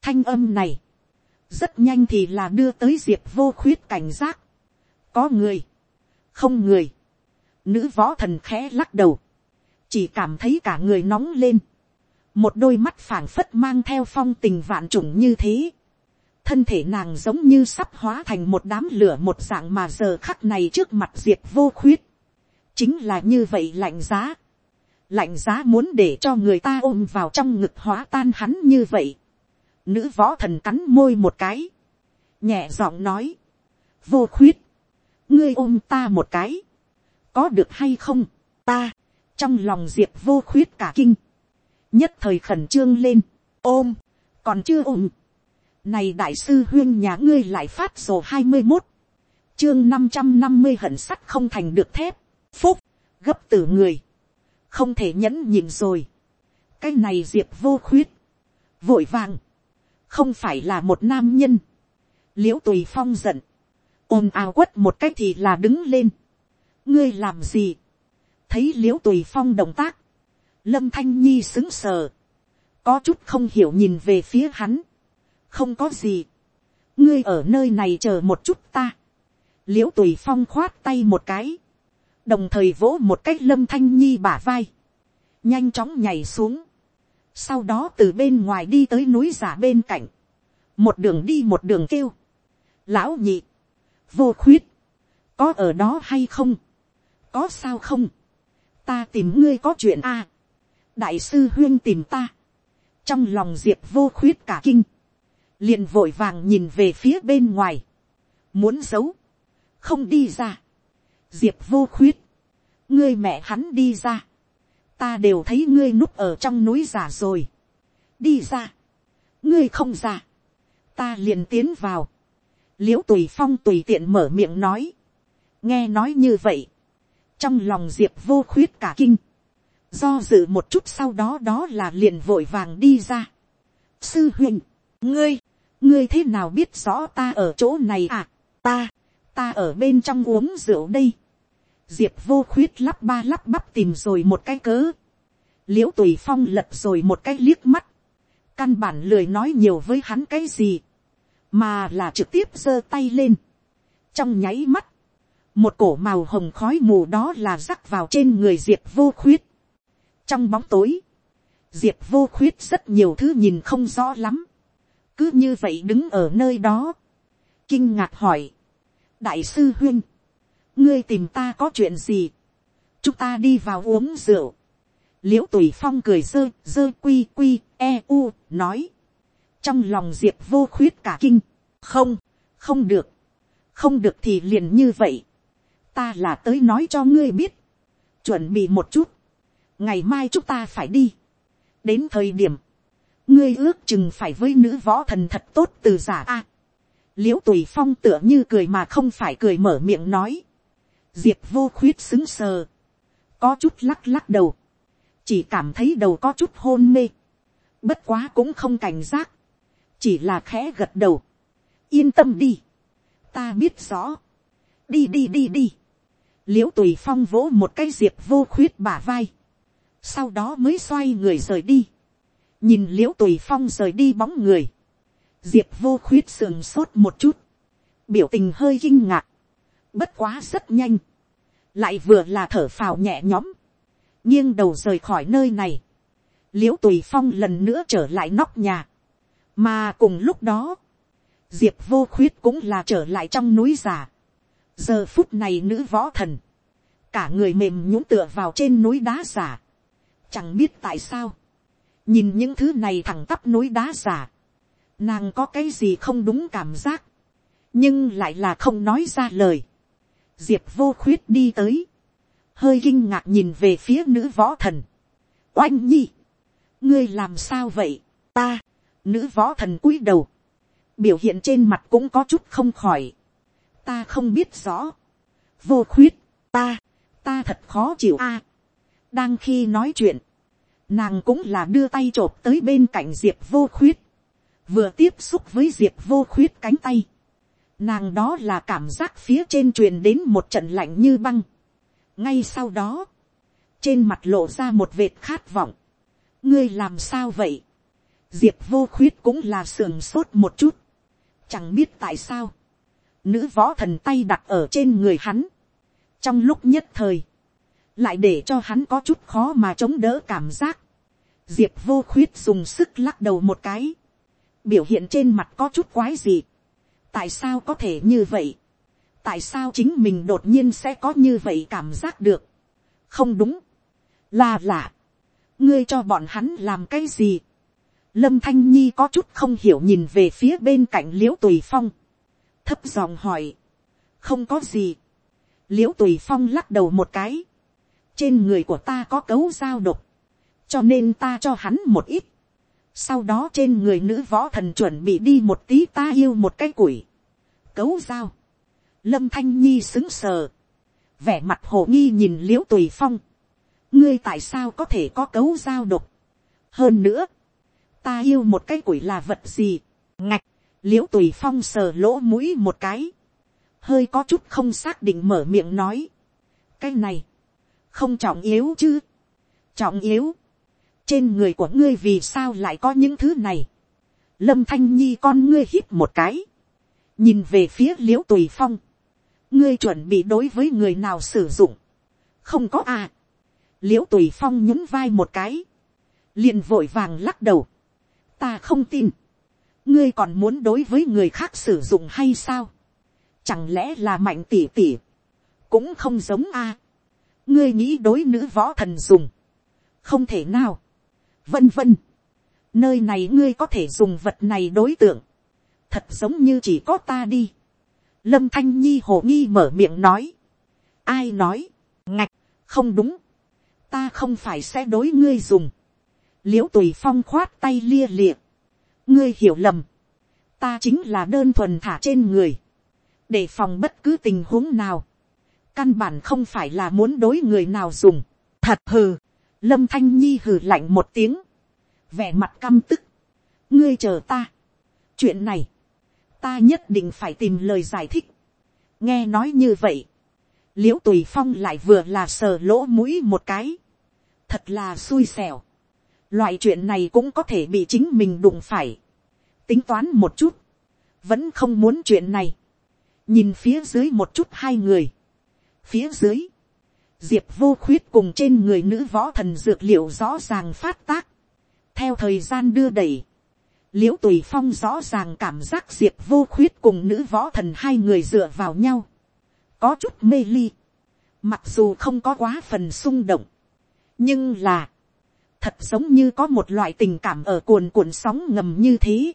thanh âm này, rất nhanh thì là đưa tới diệp vô khuyết cảnh giác, có người, không người, Nữ võ thần khẽ lắc đầu. Chỉ cảm thấy cả người nóng lên. Một đôi mắt phảng phất mang theo phong tình vạn trùng như thế. Thân thể nàng giống như sắp hóa thành một đám lửa một dạng mà giờ khắc này trước mặt diệt vô khuyết. Chính là như vậy lạnh giá. Lạnh giá muốn để cho người ta ôm vào trong ngực hóa tan hắn như vậy. Nữ võ thần cắn môi một cái. Nhẹ giọng nói. Vô khuyết. Ngươi ôm ta một cái có được hay không, ta, trong lòng diệp vô khuyết cả kinh, nhất thời khẩn trương lên, ôm, còn chưa ôm, này đại sư huyên nhà ngươi lại phát sổ hai mươi một, chương năm trăm năm mươi hận sắt không thành được thép, phúc, gấp từ người, không thể nhẫn nhịn rồi, cái này diệp vô khuyết, vội vàng, không phải là một nam nhân, l i ễ u tùy phong giận, ôm ào quất một cách thì là đứng lên, ngươi làm gì, thấy l i ễ u tùy phong động tác, lâm thanh nhi xứng sờ, có chút không hiểu nhìn về phía hắn, không có gì, ngươi ở nơi này chờ một chút ta, l i ễ u tùy phong khoát tay một cái, đồng thời vỗ một cách lâm thanh nhi bả vai, nhanh chóng nhảy xuống, sau đó từ bên ngoài đi tới núi giả bên cạnh, một đường đi một đường kêu, lão nhị, vô khuyết, có ở đó hay không, có sao không, ta tìm ngươi có chuyện a, à. đại sư huyên tìm ta, trong lòng diệp vô khuyết cả kinh, liền vội vàng nhìn về phía bên ngoài, muốn giấu, không đi ra, diệp vô khuyết, ngươi mẹ hắn đi ra, ta đều thấy ngươi núp ở trong núi giả rồi, đi ra, ngươi không ra, ta liền tiến vào, l i ễ u tùy phong tùy tiện mở miệng nói, nghe nói như vậy, trong lòng diệp vô khuyết cả kinh, do dự một chút sau đó đó là liền vội vàng đi ra. sư huynh, ngươi, ngươi thế nào biết rõ ta ở chỗ này à, ta, ta ở bên trong uống rượu đây. diệp vô khuyết lắp ba lắp bắp tìm rồi một cái cớ, l i ễ u tùy phong lật rồi một cái liếc mắt, căn bản lười nói nhiều với hắn cái gì, mà là trực tiếp giơ tay lên, trong nháy mắt, một cổ màu hồng khói mù đó là rắc vào trên người diệp vô khuyết. trong bóng tối, diệp vô khuyết rất nhiều thứ nhìn không rõ lắm, cứ như vậy đứng ở nơi đó, kinh ngạc hỏi, đại sư huyên, ngươi tìm ta có chuyện gì, chúng ta đi vào uống rượu, l i ễ u tùy phong cười dơ dơ quy quy e u nói, trong lòng diệp vô khuyết cả kinh, không, không được, không được thì liền như vậy, ta là tới nói cho ngươi biết, chuẩn bị một chút, ngày mai chúng ta phải đi, đến thời điểm, ngươi ước chừng phải với nữ võ thần thật tốt từ giả a, à, l i ễ u tùy phong tựa như cười mà không phải cười mở miệng nói, diệp vô khuyết xứng sờ, có chút lắc lắc đầu, chỉ cảm thấy đầu có chút hôn mê, bất quá cũng không cảnh giác, chỉ là khẽ gật đầu, yên tâm đi, ta biết rõ, đi đi đi đi, l i ễ u tùy phong vỗ một cái diệp vô khuyết bả vai, sau đó mới xoay người rời đi, nhìn l i ễ u tùy phong rời đi bóng người, diệp vô khuyết sườn sốt một chút, biểu tình hơi kinh ngạc, bất quá rất nhanh, lại vừa là thở phào nhẹ nhõm, nghiêng đầu rời khỏi nơi này, l i ễ u tùy phong lần nữa trở lại nóc nhà, mà cùng lúc đó, diệp vô khuyết cũng là trở lại trong núi giả, giờ phút này nữ võ thần, cả người mềm nhũng tựa vào trên núi đá giả, Chẳng biết tại sao. Nhìn những thứ này thẳng tắp núi đá giả. Nàng có cái gì không đúng cảm giác. Nhưng lại là không nói ra lời. Diệp vô khuyết đi tới. Hơi kinh ngạc nhìn về phía nữ võ thần. Oanh nhi. Ngươi làm sao vậy? Ta. Nữ võ thần cúi đầu. Biểu hiện trên mặt cũng có chút không khỏi. Ta không biết rõ. Vô khuyết. Ta. Ta thật khó chịu a. đang khi nói chuyện. Nàng cũng là đưa tay t tới bên cạnh diệp vô khuyết. Vừa tiếp xúc với diệp vô khuyết cánh tay nàng đó là cảm giác phía trên truyền đến một trận lạnh như băng. ngay sau đó, trên mặt lộ ra một vệt khát vọng. ngươi làm sao vậy. diệp vô khuyết cũng là sườn sốt một chút. chẳng biết tại sao nữ võ thần tay đặt ở trên người hắn. trong lúc nhất thời, lại để cho hắn có chút khó mà chống đỡ cảm giác. diệp vô khuyết dùng sức lắc đầu một cái. biểu hiện trên mặt có chút quái gì tại sao có thể như vậy, tại sao chính mình đột nhiên sẽ có như vậy cảm giác được, không đúng, là lạ, ngươi cho bọn hắn làm cái gì, lâm thanh nhi có chút không hiểu nhìn về phía bên cạnh l i ễ u tùy phong, thấp giọng hỏi, không có gì, l i ễ u tùy phong lắc đầu một cái, trên người của ta có cấu dao độc, cho nên ta cho hắn một ít, sau đó trên người nữ võ thần chuẩn bị đi một tí ta yêu một cái củi. Cấu dao. Lâm Thanh Nhi xứng sờ. Vẻ mặt hồ nghi nhìn liễu tùy phong. Ngươi tại sao có thể có cấu dao độc? Hơn nữa. Ta yêu một cái củi là vật gì? Ngạch. Liễu tùy phong sờ lỗ mũi một cái. Hơi có chút không xác định mở miệng nói. Cái này. Không trọng yếu chứ. Trọng yếu trên người của ngươi vì sao lại có những thứ này. lâm thanh nhi con ngươi hít một cái, nhìn về phía l i ễ u tùy phong, ngươi chuẩn bị đối với người nào sử dụng, không có à. l i ễ u tùy phong nhún vai một cái, liền vội vàng lắc đầu, ta không tin, ngươi còn muốn đối với người khác sử dụng hay sao, chẳng lẽ là mạnh tỉ tỉ, cũng không giống a, ngươi nghĩ đối nữ võ thần dùng, không thể nào, vân vân. Nơi này ngươi có thể dùng vật này đối tượng. Thật giống như chỉ có ta đi. Lâm Thanh Nhi hồ nghi mở miệng nói. Ai nói? Ngạch, không đúng. Ta không phải sẽ đối ngươi dùng. Liễu tùy phong khoát tay lia lịa. Ngươi hiểu lầm. Ta chính là đơn thuần thả trên người. Để phòng bất cứ tình huống nào. Căn bản không phải là muốn đối người nào dùng. Thật hừ. Lâm thanh nhi hừ lạnh một tiếng, vẻ mặt căm tức, ngươi chờ ta, chuyện này, ta nhất định phải tìm lời giải thích, nghe nói như vậy, l i ễ u tùy phong lại vừa là sờ lỗ mũi một cái, thật là xui xẻo, loại chuyện này cũng có thể bị chính mình đụng phải, tính toán một chút, vẫn không muốn chuyện này, nhìn phía dưới một chút hai người, phía dưới, diệp vô khuyết cùng trên người nữ võ thần dược liệu rõ ràng phát tác. theo thời gian đưa đẩy, l i ễ u tùy phong rõ ràng cảm giác diệp vô khuyết cùng nữ võ thần hai người dựa vào nhau, có chút mê ly, mặc dù không có quá phần xung động, nhưng là, thật giống như có một loại tình cảm ở cuồn cuộn sóng ngầm như thế.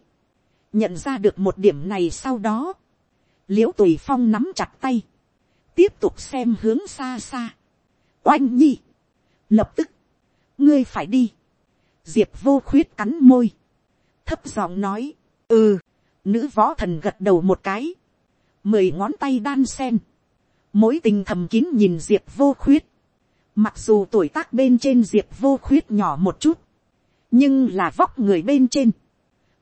nhận ra được một điểm này sau đó, l i ễ u tùy phong nắm chặt tay, tiếp tục xem hướng xa xa, oanh nhi, lập tức, ngươi phải đi, diệp vô khuyết cắn môi, thấp giọng nói, ừ, nữ võ thần gật đầu một cái, mười ngón tay đan sen, mối tình thầm kín nhìn diệp vô khuyết, mặc dù tuổi tác bên trên diệp vô khuyết nhỏ một chút, nhưng là vóc người bên trên,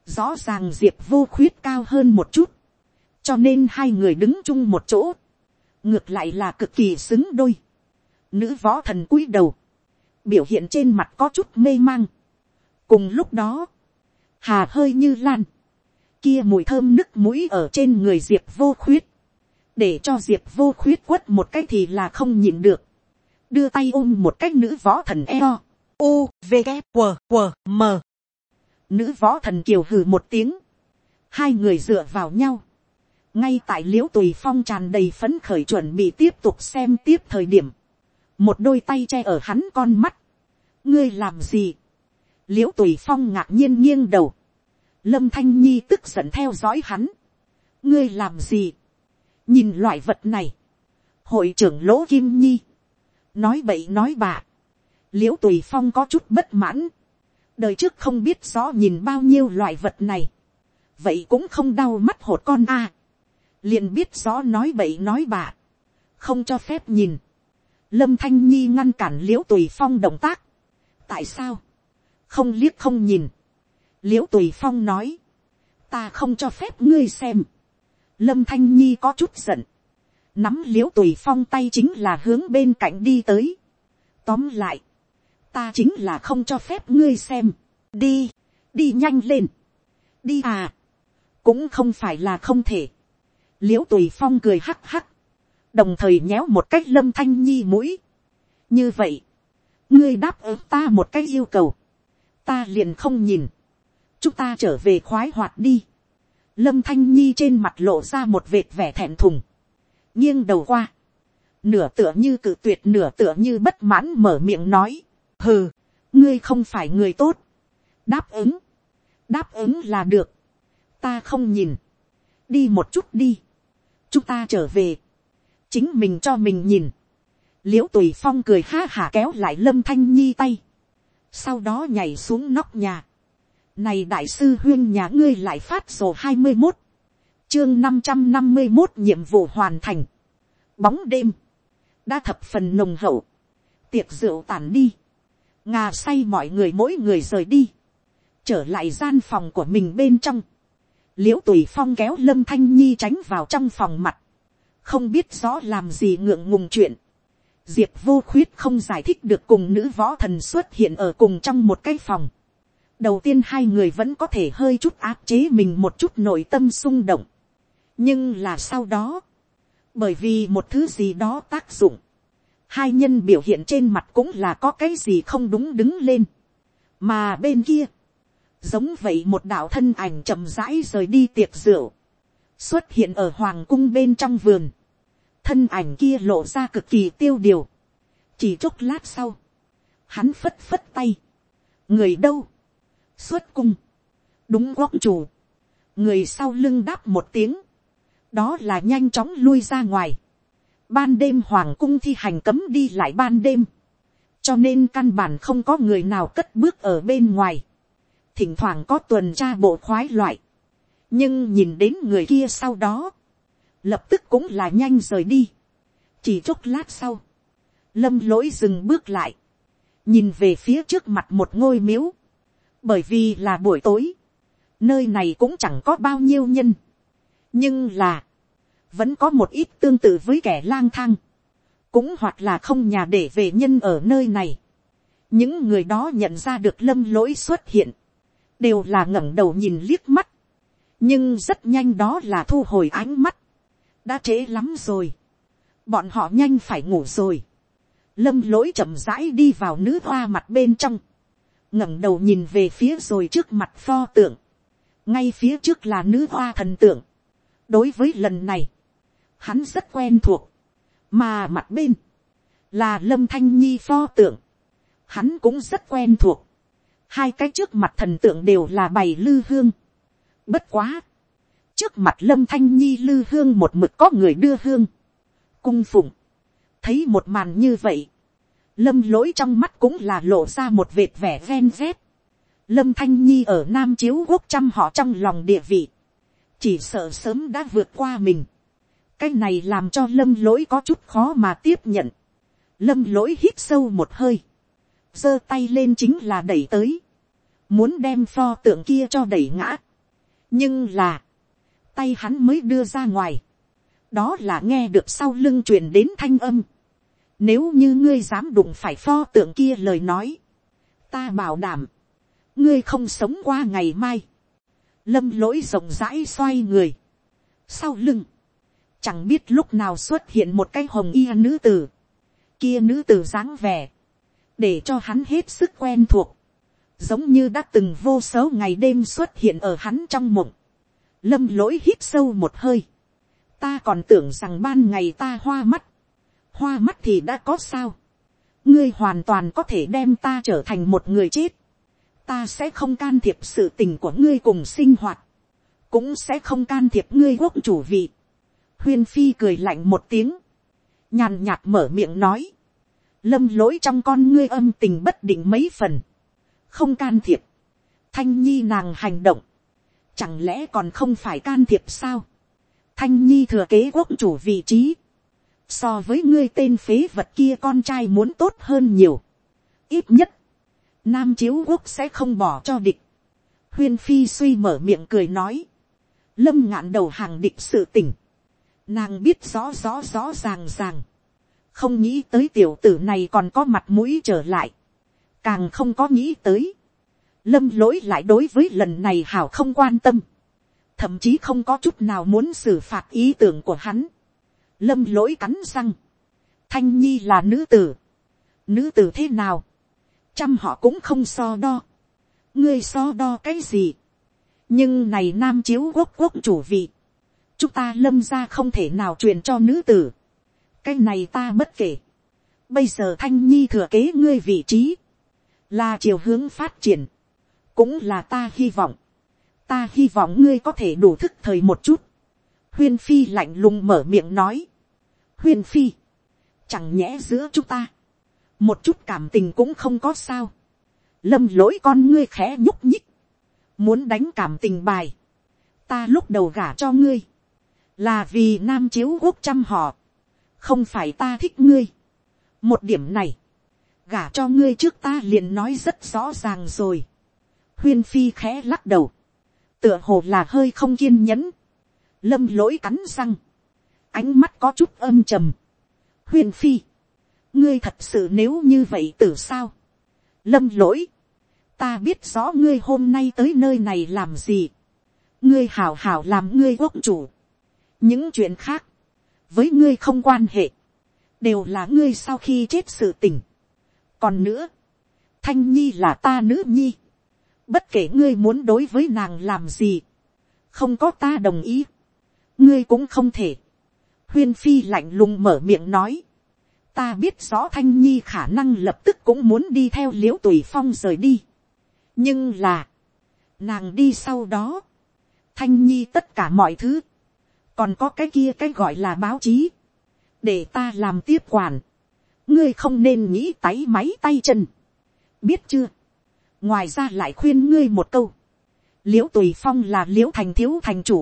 rõ ràng diệp vô khuyết cao hơn một chút, cho nên hai người đứng chung một chỗ, ngược lại là cực kỳ xứng đôi. Nữ võ thần cúi đầu. Biểu hiện trên mặt có chút mê mang. Cùng lúc đó. Hà hơi như lan. Kia mùi thơm nức mũi ở trên người diệp vô khuyết. Để cho diệp vô khuyết quất một cái thì là không nhịn được. Đưa tay ôm một cái nữ võ thần eo. U, V, K, W, W, M. Nữ võ thần kiều hừ một tiếng. Hai người dựa vào nhau. Ngay tại l i ễ u tùy phong tràn đầy phấn khởi chuẩn bị tiếp tục xem tiếp thời điểm, một đôi tay che ở hắn con mắt, ngươi làm gì, l i ễ u tùy phong ngạc nhiên nghiêng đầu, lâm thanh nhi tức giận theo dõi hắn, ngươi làm gì, nhìn loại vật này, hội trưởng lỗ kim nhi, nói bậy nói bạ, l i ễ u tùy phong có chút bất mãn, đời trước không biết rõ nhìn bao nhiêu loại vật này, vậy cũng không đau mắt hột con a, liền biết rõ nói bậy nói bạ, không cho phép nhìn, lâm thanh nhi ngăn cản l i ễ u tùy phong động tác, tại sao, không liếc không nhìn, l i ễ u tùy phong nói, ta không cho phép ngươi xem, lâm thanh nhi có chút giận, nắm l i ễ u tùy phong tay chính là hướng bên cạnh đi tới, tóm lại, ta chính là không cho phép ngươi xem, đi, đi nhanh lên, đi à, cũng không phải là không thể, l i ễ u tùy phong cười hắc hắc, đồng thời nhéo một cách lâm thanh nhi mũi, như vậy, ngươi đáp ứng ta một cái yêu cầu, ta liền không nhìn, chúng ta trở về khoái hoạt đi, lâm thanh nhi trên mặt lộ ra một vệt vẻ thẹn thùng, nghiêng đầu qua, nửa tựa như cự tuyệt nửa tựa như bất mãn mở miệng nói, hừ, ngươi không phải người tốt, đáp ứng, đáp ứng là được, ta không nhìn, đi một chút đi, chúng ta trở về, chính mình cho mình nhìn, l i ễ u tùy phong cười ha hả kéo lại lâm thanh nhi tay, sau đó nhảy xuống nóc nhà. này đại sư huyên nhà ngươi lại phát sổ hai mươi một, chương năm trăm năm mươi một nhiệm vụ hoàn thành, bóng đêm, đã thập phần nồng hậu, tiệc rượu tàn đi, ngà say mọi người mỗi người rời đi, trở lại gian phòng của mình bên trong, l i ễ u tùy phong kéo lâm thanh nhi tránh vào trong phòng mặt, không biết rõ làm gì ngượng ngùng chuyện, diệp vô khuyết không giải thích được cùng nữ võ thần xuất hiện ở cùng trong một cái phòng. đầu tiên hai người vẫn có thể hơi chút áp chế mình một chút nội tâm xung động nhưng là sau đó, bởi vì một thứ gì đó tác dụng, hai nhân biểu hiện trên mặt cũng là có cái gì không đúng đứng lên. mà bên kia, giống vậy một đạo thân ảnh chậm rãi rời đi tiệc rượu, xuất hiện ở hoàng cung bên trong vườn thân ảnh kia lộ ra cực kỳ tiêu điều. chỉ chốc lát sau, hắn phất phất tay. người đâu, xuất cung, đúng quốc chủ, người sau lưng đáp một tiếng, đó là nhanh chóng lui ra ngoài. ban đêm hoàng cung thi hành cấm đi lại ban đêm, cho nên căn bản không có người nào cất bước ở bên ngoài, thỉnh thoảng có tuần tra bộ khoái loại, nhưng nhìn đến người kia sau đó, lập tức cũng là nhanh rời đi. chỉ chốc lát sau, lâm lỗi dừng bước lại, nhìn về phía trước mặt một ngôi miếu, bởi vì là buổi tối, nơi này cũng chẳng có bao nhiêu nhân, nhưng là, vẫn có một ít tương tự với kẻ lang thang, cũng hoặc là không nhà để về nhân ở nơi này. những người đó nhận ra được lâm lỗi xuất hiện, đều là ngẩng đầu nhìn liếc mắt, nhưng rất nhanh đó là thu hồi ánh mắt, đã trễ lắm rồi, bọn họ nhanh phải ngủ rồi, lâm lỗi chậm rãi đi vào nữ hoa mặt bên trong, ngẩng đầu nhìn về phía rồi trước mặt pho tượng, ngay phía trước là nữ hoa thần tượng, đối với lần này, hắn rất quen thuộc, mà mặt bên, là lâm thanh nhi pho tượng, hắn cũng rất quen thuộc, hai cái trước mặt thần tượng đều là bày lư hương, bất quá, trước mặt lâm thanh nhi lư hương một mực có người đưa hương, cung phụng, thấy một màn như vậy, lâm lỗi trong mắt cũng là lộ ra một vệt vẻ ven vét, lâm thanh nhi ở nam chiếu quốc trăm họ trong lòng địa vị, chỉ sợ sớm đã vượt qua mình, cái này làm cho lâm lỗi có chút khó mà tiếp nhận, lâm lỗi hít sâu một hơi, giơ tay lên chính là đẩy tới, muốn đem pho tượng kia cho đẩy ngã, nhưng là, tay hắn mới đưa ra ngoài. đó là nghe được sau lưng truyền đến thanh âm. nếu như ngươi dám đụng phải pho tượng kia lời nói, ta bảo đảm, ngươi không sống qua ngày mai lâm lỗi rộng rãi xoay người. sau lưng, chẳng biết lúc nào xuất hiện một cái hồng y nữ tử. kia nữ tử dáng vẻ, để cho hắn hết sức quen thuộc. Giống như đã từng vô số ngày đêm xuất hiện ở hắn trong mộng. Lâm lỗi hít sâu một hơi, ta còn tưởng rằng ban ngày ta hoa mắt, hoa mắt thì đã có sao, ngươi hoàn toàn có thể đem ta trở thành một người chết, ta sẽ không can thiệp sự tình của ngươi cùng sinh hoạt, cũng sẽ không can thiệp ngươi quốc chủ vị. huyên phi cười lạnh một tiếng, nhàn nhạt mở miệng nói, lâm lỗi trong con ngươi âm tình bất định mấy phần, không can thiệp, thanh nhi nàng hành động, chẳng lẽ còn không phải can thiệp sao, thanh nhi thừa kế quốc chủ vị trí, so với ngươi tên phế vật kia con trai muốn tốt hơn nhiều, ít nhất, nam chiếu quốc sẽ không bỏ cho địch, huyên phi suy mở miệng cười nói, lâm ngạn đầu hàng địch sự tỉnh, nàng biết rõ rõ rõ ràng ràng, không nghĩ tới tiểu tử này còn có mặt mũi trở lại, càng không có nghĩ tới, lâm lỗi lại đối với lần này hảo không quan tâm, thậm chí không có chút nào muốn xử phạt ý tưởng của hắn, lâm lỗi cắn răng, thanh nhi là nữ tử, nữ tử thế nào, trăm họ cũng không so đo, ngươi so đo cái gì, nhưng này nam chiếu quốc quốc chủ vị, chúng ta lâm ra không thể nào truyền cho nữ tử, cái này ta bất kể, bây giờ thanh nhi thừa kế ngươi vị trí, là chiều hướng phát triển, cũng là ta hy vọng, ta hy vọng ngươi có thể đủ thức thời một chút, huyên phi lạnh lùng mở miệng nói, huyên phi, chẳng nhẽ giữa chúng ta, một chút cảm tình cũng không có sao, lâm lỗi con ngươi khẽ nhúc nhích, muốn đánh cảm tình bài, ta lúc đầu gả cho ngươi, là vì nam chiếu quốc trăm họ, không phải ta thích ngươi. một điểm này, gả cho ngươi trước ta liền nói rất rõ ràng rồi. huyên phi khẽ lắc đầu, tựa hồ là hơi không kiên nhẫn, lâm lỗi cắn răng, ánh mắt có chút âm trầm. huyên phi, ngươi thật sự nếu như vậy từ sao. lâm lỗi, ta biết rõ ngươi hôm nay tới nơi này làm gì. ngươi hảo hảo làm ngươi quốc chủ. những chuyện khác, với ngươi không quan hệ, đều là ngươi sau khi chết sự tình. còn nữa, thanh nhi là ta nữ nhi, bất kể ngươi muốn đối với nàng làm gì, không có ta đồng ý, ngươi cũng không thể. huyên phi lạnh lùng mở miệng nói, ta biết rõ thanh nhi khả năng lập tức cũng muốn đi theo l i ễ u tùy phong rời đi. nhưng là, nàng đi sau đó, thanh nhi tất cả mọi thứ, còn có cái kia cái gọi là báo chí, để ta làm tiếp quản, ngươi không nên nghĩ táy máy tay chân, biết chưa, ngoài ra lại khuyên ngươi một câu, l i ễ u tùy phong là l i ễ u thành thiếu thành chủ,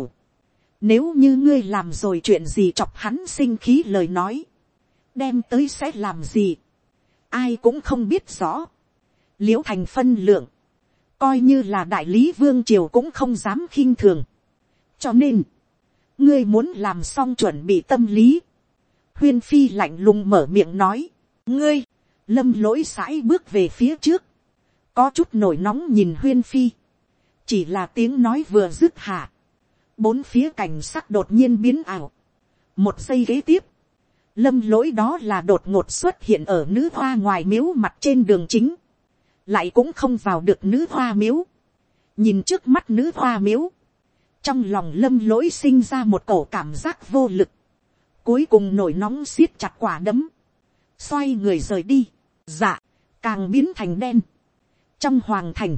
nếu như ngươi làm rồi chuyện gì chọc hắn sinh khí lời nói, đem tới sẽ làm gì, ai cũng không biết rõ, l i ễ u thành phân lượng, coi như là đại lý vương triều cũng không dám khinh thường, cho nên, ngươi muốn làm xong chuẩn bị tâm lý. huyên phi lạnh lùng mở miệng nói, ngươi, lâm lỗi sãi bước về phía trước, có chút nổi nóng nhìn huyên phi, chỉ là tiếng nói vừa dứt hạ, bốn phía cảnh sắc đột nhiên biến ảo, một giây kế tiếp, lâm lỗi đó là đột ngột xuất hiện ở nữ hoa ngoài miếu mặt trên đường chính, lại cũng không vào được nữ hoa miếu, nhìn trước mắt nữ hoa miếu, trong lòng lâm lỗi sinh ra một cổ cảm giác vô lực, cuối cùng nổi nóng siết chặt quả đấm, xoay người rời đi, dạ, càng biến thành đen. trong hoàng thành,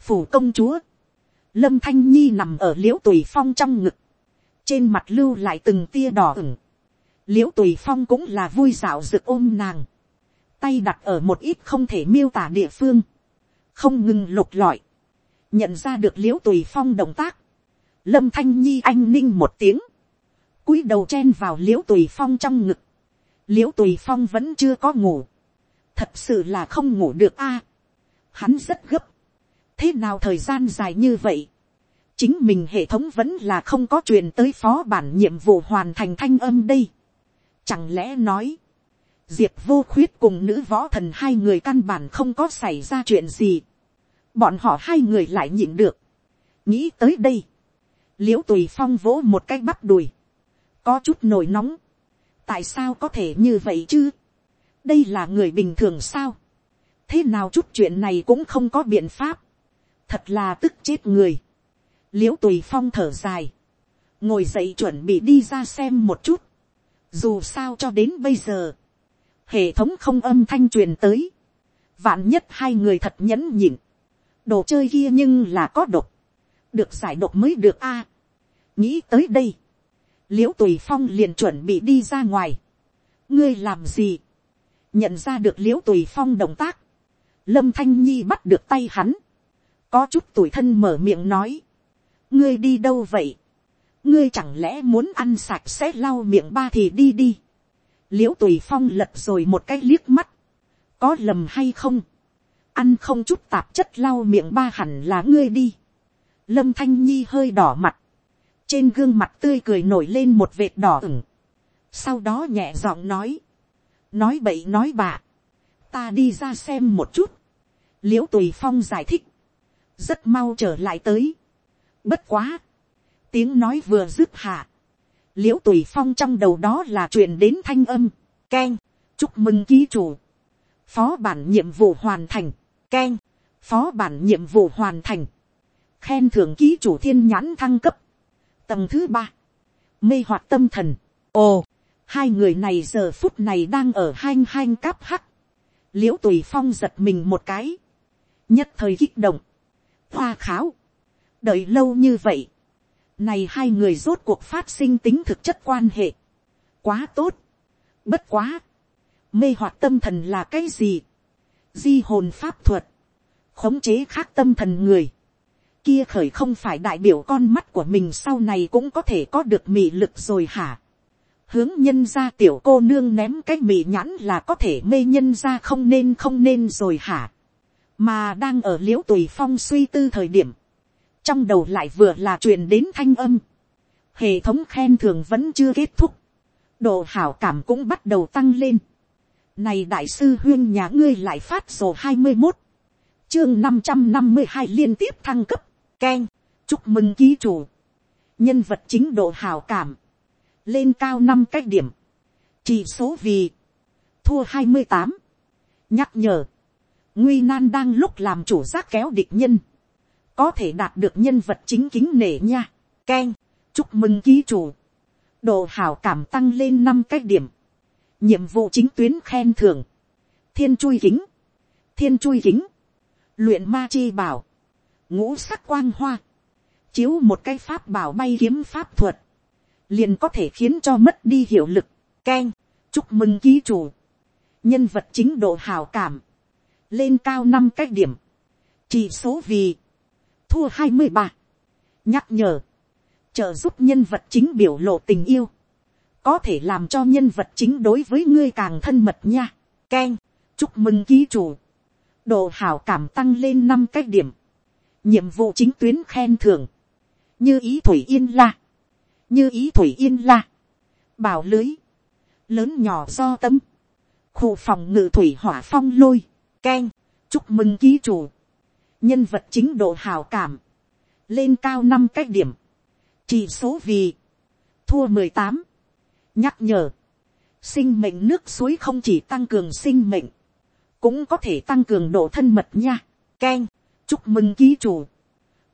phủ công chúa, lâm thanh nhi nằm ở l i ễ u tùy phong trong ngực, trên mặt lưu lại từng tia đỏ ửng, l i ễ u tùy phong cũng là vui dạo rực ôm nàng, tay đặt ở một ít không thể miêu tả địa phương, không ngừng lục lọi, nhận ra được l i ễ u tùy phong động tác, lâm thanh nhi anh ninh một tiếng, cúi đầu chen vào l i ễ u tùy phong trong ngực, l i ễ u tùy phong vẫn chưa có ngủ, thật sự là không ngủ được a, hắn rất gấp, thế nào thời gian dài như vậy, chính mình hệ thống vẫn là không có truyền tới phó bản nhiệm vụ hoàn thành thanh âm đây, chẳng lẽ nói, diệp vô khuyết cùng nữ võ thần hai người căn bản không có xảy ra chuyện gì, bọn họ hai người lại nhịn được, nghĩ tới đây, l i ễ u tùy phong vỗ một cái bắp đùi, có chút nổi nóng, tại sao có thể như vậy chứ, đây là người bình thường sao, thế nào chút chuyện này cũng không có biện pháp, thật là tức chết người, l i ễ u tùy phong thở dài, ngồi dậy chuẩn bị đi ra xem một chút, dù sao cho đến bây giờ, hệ thống không âm thanh truyền tới, vạn nhất hai người thật nhẫn nhịn, đồ chơi kia nhưng là có độc, được giải độc mới được a. nghĩ tới đây, l i ễ u tùy phong liền chuẩn bị đi ra ngoài, ngươi làm gì, nhận ra được l i ễ u tùy phong động tác, lâm thanh nhi bắt được tay hắn, có chút tuổi thân mở miệng nói, ngươi đi đâu vậy, ngươi chẳng lẽ muốn ăn sạch sẽ lau miệng ba thì đi đi, l i ễ u tùy phong lật rồi một cái liếc mắt, có lầm hay không, ăn không chút tạp chất lau miệng ba hẳn là ngươi đi, lâm thanh nhi hơi đỏ mặt, trên gương mặt tươi cười nổi lên một vệt đỏ ửng, sau đó nhẹ giọng nói, nói bậy nói bạ, ta đi ra xem một chút, l i ễ u tùy phong giải thích, rất mau trở lại tới, bất quá, tiếng nói vừa dứt hạ, l i ễ u tùy phong trong đầu đó là chuyện đến thanh âm, k e n chúc mừng ký chủ, phó bản nhiệm vụ hoàn thành, k e n phó bản nhiệm vụ hoàn thành, khen thưởng ký chủ thiên nhãn thăng cấp. Tầng thứ ba, mê hoạt tâm thần. Ồ, hai người này giờ phút này đang ở hanh hanh cáp hắc. l i ễ u tùy phong giật mình một cái. nhất thời kích động. hoa kháo. đợi lâu như vậy này hai người rốt cuộc phát sinh tính thực chất quan hệ. quá tốt. bất quá. mê hoặc tâm thần là cái gì. di hồn pháp thuật. khống chế khác tâm thần người kia khởi không phải đại biểu con mắt của mình sau này cũng có thể có được mị lực rồi hả. hướng nhân ra tiểu cô nương ném cái mị nhãn là có thể mê nhân ra không nên không nên rồi hả. mà đang ở liễu tùy phong suy tư thời điểm, trong đầu lại vừa là chuyện đến thanh âm. hệ thống khen thường vẫn chưa kết thúc, độ hảo cảm cũng bắt đầu tăng lên. này đại sư huyên nhà ngươi lại phát sổ hai mươi một, chương năm trăm năm mươi hai liên tiếp thăng cấp Ken, chúc mừng ký chủ. Nhân vật chính độ hảo cảm. Lên cao năm cách điểm. Chỉ số vì. Thua hai mươi tám Nhắc nhở. Nguy nan đang lúc làm chủ giác kéo địch nhân. Có thể đạt được nhân vật chính kính nể nha. Ken, chúc mừng ký chủ. Độ hào cảm tăng lên năm cách điểm. Nhiệm vụ chính tuyến khen thưởng. Thiên chui kính. Thiên chui kính. Luyện ma chi bảo ngũ sắc quang hoa, chiếu một cái pháp bảo bay kiếm pháp thuật, liền có thể khiến cho mất đi hiệu lực, k e n chúc mừng ký chủ, nhân vật chính độ hào cảm, lên cao năm cái điểm, chỉ số vì, thua hai mươi ba, nhắc nhở, trợ giúp nhân vật chính biểu lộ tình yêu, có thể làm cho nhân vật chính đối với ngươi càng thân mật nha, k e n chúc mừng ký chủ, độ hảo cảm tăng lên năm cái điểm, nhiệm vụ chính tuyến khen thưởng, như ý thủy yên la, như ý thủy yên la, bảo lưới, lớn nhỏ do tâm, khu phòng ngự thủy hỏa phong lôi, k e n chúc mừng ký chủ, nhân vật chính độ hào cảm, lên cao năm cách điểm, chỉ số vì, thua mười tám, nhắc nhở, sinh mệnh nước suối không chỉ tăng cường sinh mệnh, cũng có thể tăng cường độ thân mật nha, k e n chúc mừng ký chủ,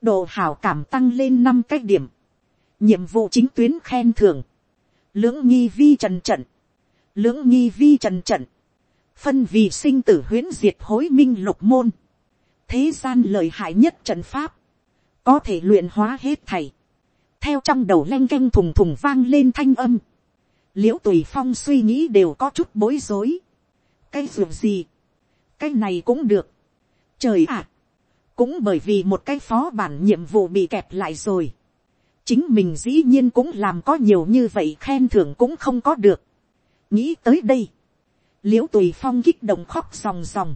độ hào cảm tăng lên năm cách điểm, nhiệm vụ chính tuyến khen thưởng, lưỡng nghi vi trần trận, lưỡng nghi vi trần trận, phân vì sinh tử huyễn diệt hối minh lục môn, thế gian lời hại nhất trận pháp, có thể luyện hóa hết thầy, theo trong đầu leng canh thùng thùng vang lên thanh âm, l i ễ u tùy phong suy nghĩ đều có chút bối rối, cái ruột gì, cái này cũng được, trời ạ, cũng bởi vì một cái phó bản nhiệm vụ bị kẹp lại rồi. chính mình dĩ nhiên cũng làm có nhiều như vậy khen thưởng cũng không có được. nghĩ tới đây, l i ễ u tùy phong kích động khóc ròng ròng,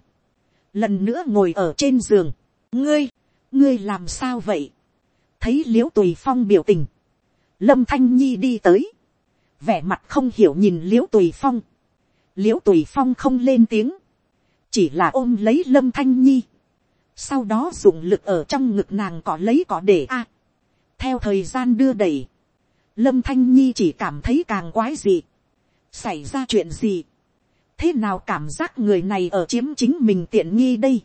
lần nữa ngồi ở trên giường, ngươi, ngươi làm sao vậy, thấy l i ễ u tùy phong biểu tình, lâm thanh nhi đi tới, vẻ mặt không hiểu nhìn l i ễ u tùy phong, l i ễ u tùy phong không lên tiếng, chỉ là ôm lấy lâm thanh nhi, sau đó dùng lực ở trong ngực nàng cỏ lấy cỏ để a. theo thời gian đưa đẩy, lâm thanh nhi chỉ cảm thấy càng quái gì, xảy ra chuyện gì, thế nào cảm giác người này ở chiếm chính mình tiện nghi đây,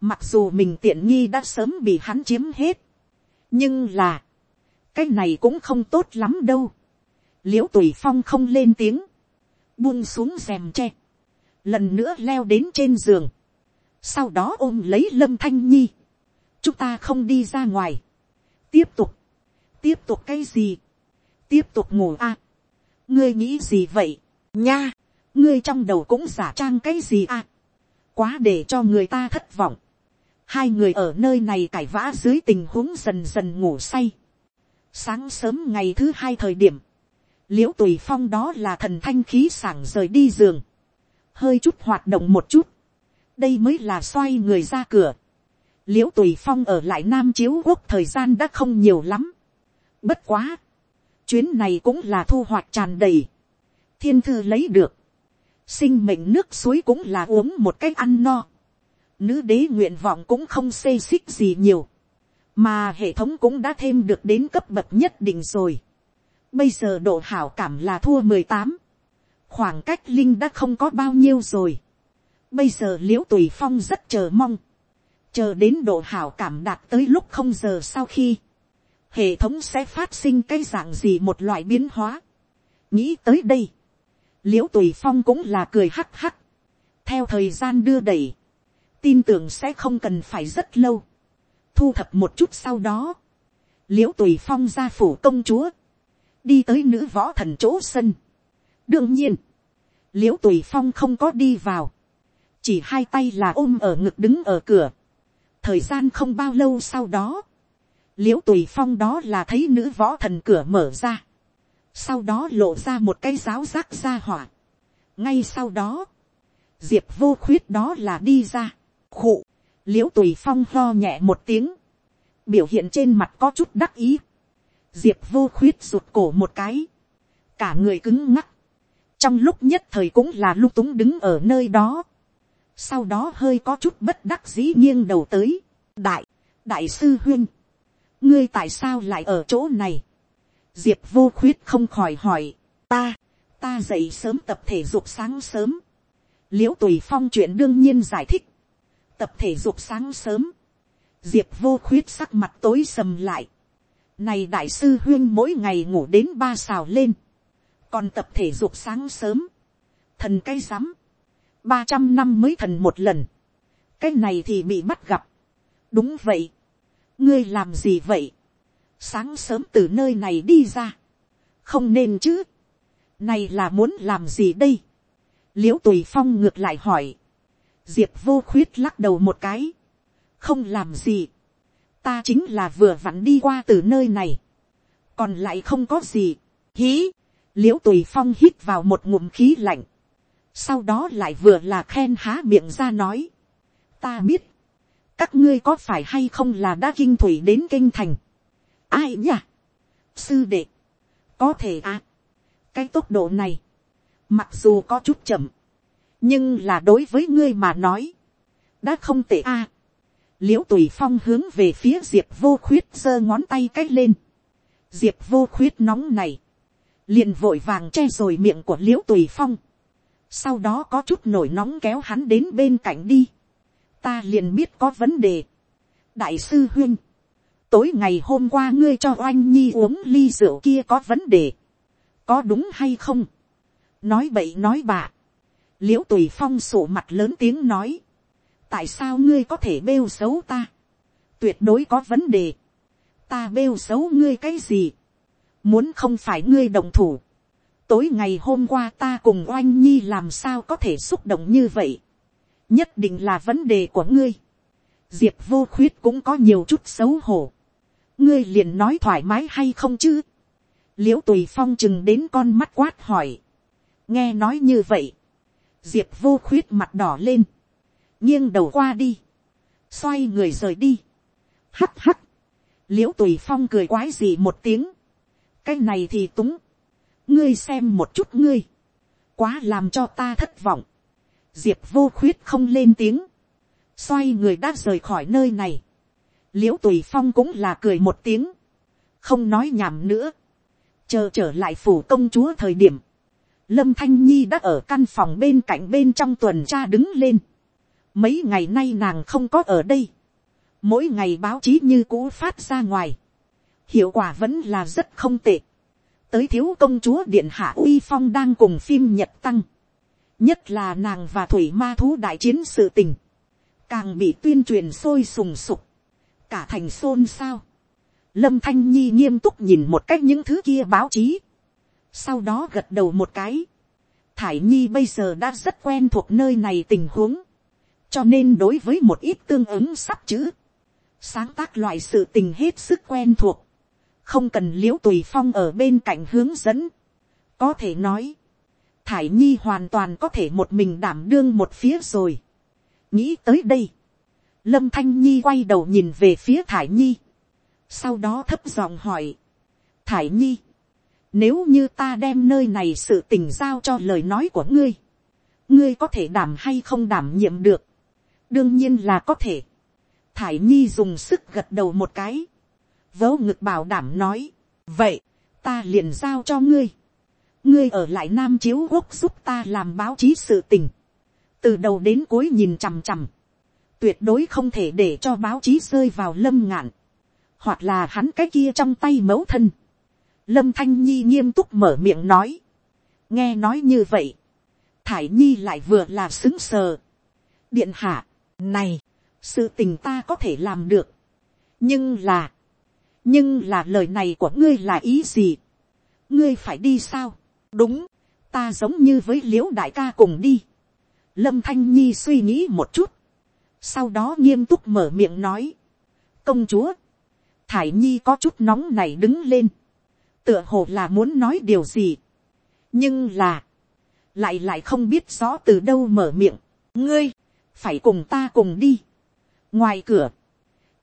mặc dù mình tiện nghi đã sớm bị hắn chiếm hết, nhưng là, cái này cũng không tốt lắm đâu, liễu tùy phong không lên tiếng, buông xuống rèm tre, lần nữa leo đến trên giường, sau đó ôm lấy lâm thanh nhi, chúng ta không đi ra ngoài, tiếp tục, tiếp tục cái gì, tiếp tục ngủ a, à? ngươi nghĩ gì vậy, nha, ngươi trong đầu cũng giả trang cái gì à, quá để cho người ta thất vọng, hai người ở nơi này cãi vã dưới tình huống dần dần ngủ say, sáng sớm ngày thứ hai thời điểm, l i ễ u tùy phong đó là thần thanh khí sảng rời đi giường, hơi chút hoạt động một chút, đây mới là xoay người ra cửa, l i ễ u tùy phong ở lại nam chiếu quốc thời gian đã không nhiều lắm, bất quá, chuyến này cũng là thu hoạch tràn đầy, thiên thư lấy được, sinh mệnh nước suối cũng là uống một cách ăn no, nữ đế nguyện vọng cũng không xê xích gì nhiều, mà hệ thống cũng đã thêm được đến cấp bậc nhất định rồi. Bây giờ độ hảo cảm là thua mười tám. Khoảng cách Linh đã không có bao nhiêu rồi. Bây giờ liễu tùy phong rất chờ mong. Chờ đến độ hảo cảm đạt tới lúc không giờ sau khi. Hệ thống sẽ phát sinh cái dạng gì một loại biến hóa. Nghĩ tới đây. Liễu tùy phong cũng là cười hắc hắc. Theo thời gian đưa đẩy. Tin tưởng sẽ không cần phải rất lâu. Thu thập một chút sau đó. Liễu tùy phong ra phủ công chúa đi tới nữ võ thần chỗ sân. đương nhiên, l i ễ u tùy phong không có đi vào, chỉ hai tay là ôm ở ngực đứng ở cửa. thời gian không bao lâu sau đó, l i ễ u tùy phong đó là thấy nữ võ thần cửa mở ra, sau đó lộ ra một cái giáo giác ra hỏa. ngay sau đó, diệp vô khuyết đó là đi ra, khụ, l i ễ u tùy phong lo nhẹ một tiếng, biểu hiện trên mặt có chút đắc ý, diệp vô khuyết rụt cổ một cái, cả người cứng ngắc, trong lúc nhất thời cũng là lung túng đứng ở nơi đó, sau đó hơi có chút bất đắc dĩ nghiêng đầu tới, đại, đại sư huyên, ngươi tại sao lại ở chỗ này, diệp vô khuyết không khỏi hỏi, ta, ta dậy sớm tập thể dục sáng sớm, l i ễ u tùy phong chuyện đương nhiên giải thích, tập thể dục sáng sớm, diệp vô khuyết sắc mặt tối sầm lại, này đại sư huyên mỗi ngày ngủ đến ba xào lên. Còn tập thể dục sáng sớm. Thần cái rắm. Ba trăm năm mới thần một lần. Cái này thì bị bắt gặp. Đúng vậy. Ngươi làm gì vậy? Sáng sớm từ nơi này đi ra. Không nên chứ. Này là muốn làm gì đây? Liễu tùy phong ngược lại hỏi. Diệp vô khuyết lắc đầu một cái. Không làm gì ta chính là vừa vặn đi qua từ nơi này, còn lại không có gì, hí, l i ễ u tùy phong hít vào một ngụm khí lạnh, sau đó lại vừa là khen há miệng ra nói, ta biết, các ngươi có phải hay không là đã kinh thủy đến kinh thành, ai nhỉ, sư đệ, có thể à, cái tốc độ này, mặc dù có chút chậm, nhưng là đối với ngươi mà nói, đã không tệ à? a, l i ễ u tùy phong hướng về phía diệp vô khuyết giơ ngón tay c á c h lên. diệp vô khuyết nóng này, liền vội vàng che rồi miệng của l i ễ u tùy phong. sau đó có chút nổi nóng kéo hắn đến bên cạnh đi. ta liền biết có vấn đề. đại sư huyên, tối ngày hôm qua ngươi cho oanh nhi uống ly rượu kia có vấn đề. có đúng hay không. nói bậy nói bạ. l i ễ u tùy phong sổ mặt lớn tiếng nói. Tại sao ngươi có thể bêu xấu ta, tuyệt đối có vấn đề, ta bêu xấu ngươi cái gì, muốn không phải ngươi đồng thủ, tối ngày hôm qua ta cùng oanh nhi làm sao có thể xúc động như vậy, nhất định là vấn đề của ngươi, diệp vô khuyết cũng có nhiều chút xấu hổ, ngươi liền nói thoải mái hay không chứ, l i ễ u tùy phong chừng đến con mắt quát hỏi, nghe nói như vậy, diệp vô khuyết mặt đỏ lên, nghiêng đầu qua đi, xoay người rời đi, hắt hắt, l i ễ u tùy phong cười quái gì một tiếng, cái này thì túng, ngươi xem một chút ngươi, quá làm cho ta thất vọng, diệp vô khuyết không lên tiếng, xoay người đã rời khỏi nơi này, l i ễ u tùy phong cũng là cười một tiếng, không nói nhảm nữa, chờ trở lại phủ công chúa thời điểm, lâm thanh nhi đã ở căn phòng bên cạnh bên trong tuần tra đứng lên, Mấy ngày nay nàng không có ở đây. Mỗi ngày báo chí như cũ phát ra ngoài. Hiệu quả vẫn là rất không tệ. Tới thiếu công chúa Điện Hạ Uy Phong đang cùng phim Nhật Tăng. nhất là nàng và thủy ma thú đại chiến sự tình, càng bị tuyên truyền sôi sùng sục, cả thành xôn xao. Lâm thanh nhi nghiêm túc nhìn một cách những thứ kia báo chí, sau đó gật đầu một cái. Thải nhi bây giờ đã rất quen thuộc nơi này tình huống, cho nên đối với một ít tương ứng sắp chữ, sáng tác loại sự tình hết sức quen thuộc, không cần liễu tùy phong ở bên cạnh hướng dẫn, có thể nói, thải nhi hoàn toàn có thể một mình đảm đương một phía rồi. nghĩ tới đây, lâm thanh nhi quay đầu nhìn về phía thải nhi, sau đó thấp giọng hỏi, thải nhi, nếu như ta đem nơi này sự tình giao cho lời nói của ngươi, ngươi có thể đảm hay không đảm nhiệm được, đương nhiên là có thể, thải nhi dùng sức gật đầu một cái, vớ ngực bảo đảm nói, vậy, ta liền giao cho ngươi, ngươi ở lại nam chiếu quốc giúp ta làm báo chí sự tình, từ đầu đến cuối nhìn chằm chằm, tuyệt đối không thể để cho báo chí rơi vào lâm ngạn, hoặc là hắn cái kia trong tay mẫu thân. Lâm thanh nhi nghiêm túc mở miệng nói, nghe nói như vậy, thải nhi lại vừa là xứng sờ. điện hạ, này, sự tình ta có thể làm được, nhưng là, nhưng là lời này của ngươi là ý gì, ngươi phải đi sao, đúng, ta giống như với l i ễ u đại ca cùng đi, lâm thanh nhi suy nghĩ một chút, sau đó nghiêm túc mở miệng nói, công chúa, thải nhi có chút nóng này đứng lên, tựa hồ là muốn nói điều gì, nhưng là, lại lại không biết rõ từ đâu mở miệng, ngươi, phải cùng ta cùng đi, ngoài cửa,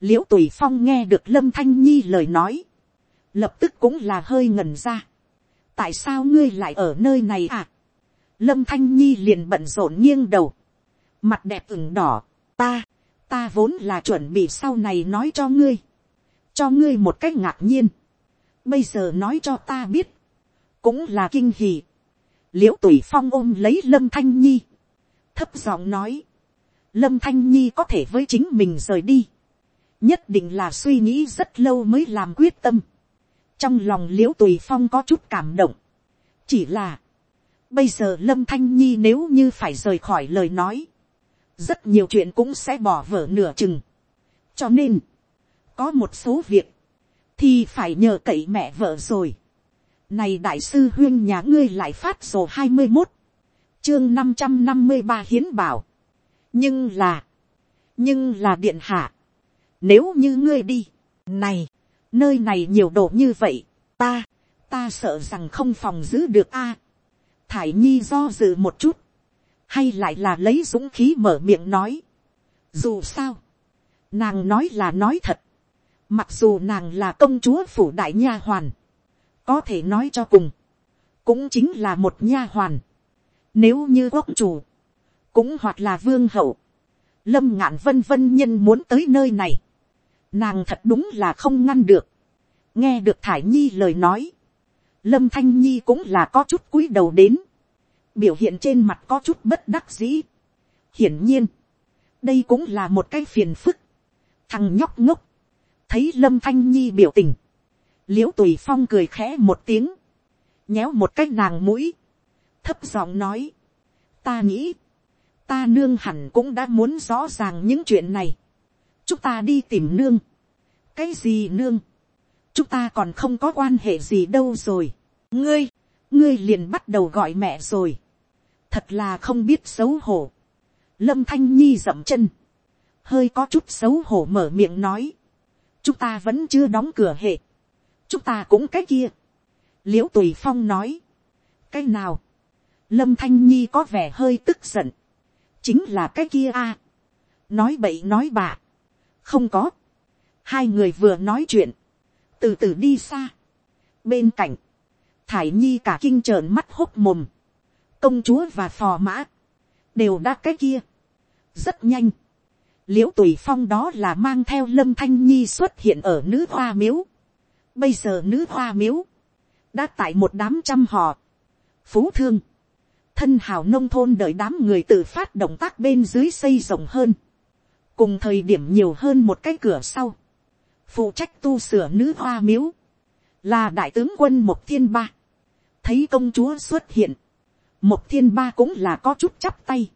l i ễ u tùy phong nghe được lâm thanh nhi lời nói, lập tức cũng là hơi ngần ra. tại sao ngươi lại ở nơi này à. lâm thanh nhi liền bận rộn nghiêng đầu, mặt đẹp ửng đỏ, ta, ta vốn là chuẩn bị sau này nói cho ngươi, cho ngươi một cách ngạc nhiên, bây giờ nói cho ta biết, cũng là kinh hì. l i ễ u tùy phong ôm lấy lâm thanh nhi, thấp giọng nói, lâm thanh nhi có thể với chính mình rời đi, nhất định là suy nghĩ rất lâu mới làm quyết tâm. trong lòng l i ễ u tùy phong có chút cảm động, chỉ là, bây giờ lâm thanh nhi nếu như phải rời khỏi lời nói, rất nhiều chuyện cũng sẽ bỏ vở nửa chừng. cho nên, có một số việc, thì phải nhờ cậy mẹ vợ rồi. Này đại sư huyên nhà ngươi lại phát sổ hai mươi một, chương năm trăm năm mươi ba hiến bảo nhưng là, nhưng là điện hạ, nếu như ngươi đi, này, nơi này nhiều đồ như vậy, ta, ta sợ rằng không phòng giữ được a. thải nhi do dự một chút, hay lại là lấy dũng khí mở miệng nói. dù sao, nàng nói là nói thật, mặc dù nàng là công chúa phủ đại nha hoàn, có thể nói cho cùng, cũng chính là một nha hoàn. Nếu như quốc chủ, cũng hoặc là vương hậu, lâm ngạn vân vân nhân muốn tới nơi này, nàng thật đúng là không ngăn được, nghe được thải nhi lời nói, lâm thanh nhi cũng là có chút cúi đầu đến, biểu hiện trên mặt có chút bất đắc dĩ. hiển nhiên, đây cũng là một cái phiền phức, thằng nhóc ngốc, thấy lâm thanh nhi biểu tình, l i ễ u tùy phong cười khẽ một tiếng, nhéo một cái nàng mũi, thấp giọng nói, ta nghĩ, ta nương hẳn cũng đã muốn rõ ràng những chuyện này. chúng ta đi tìm nương. cái gì nương. chúng ta còn không có quan hệ gì đâu rồi. ngươi, ngươi liền bắt đầu gọi mẹ rồi thật là không biết xấu hổ. lâm thanh nhi dậm chân. hơi có chút xấu hổ mở miệng nói. chúng ta vẫn chưa đóng cửa hệ. chúng ta cũng cái kia. l i ễ u tùy phong nói. cái nào. lâm thanh nhi có vẻ hơi tức giận chính là cái kia a. nói bậy nói bạ. không có. hai người vừa nói chuyện, từ từ đi xa. bên cạnh, thải nhi cả kinh trợn mắt hốc mồm công chúa và phò mã, đều đã cái kia. rất nhanh. l i ễ u tùy phong đó là mang theo lâm thanh nhi xuất hiện ở nữ hoa miếu. bây giờ nữ hoa miếu, đã tại một đám trăm họ, phú thương, thân hào nông thôn đợi đám người tự phát động tác bên dưới xây rộng hơn, cùng thời điểm nhiều hơn một cái cửa sau, phụ trách tu sửa nữ hoa miếu, là đại tướng quân một thiên ba, thấy công chúa xuất hiện, một thiên ba cũng là có chút chắp tay,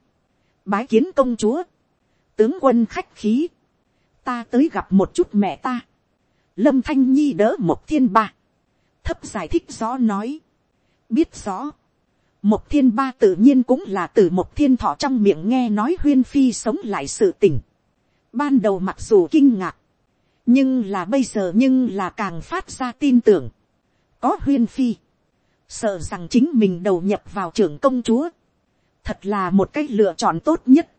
bái kiến công chúa, tướng quân khách khí, ta tới gặp một chút mẹ ta, lâm thanh nhi đỡ một thiên ba, thấp giải thích rõ nói, biết rõ, một thiên ba tự nhiên cũng là từ một thiên thọ trong miệng nghe nói huyên phi sống lại sự tình. Ban đầu mặc dù kinh ngạc, nhưng là bây giờ nhưng là càng phát ra tin tưởng. Có huyên phi, sợ rằng chính mình đầu nhập vào trưởng công chúa. Thật là một cách lựa chọn tốt nhất.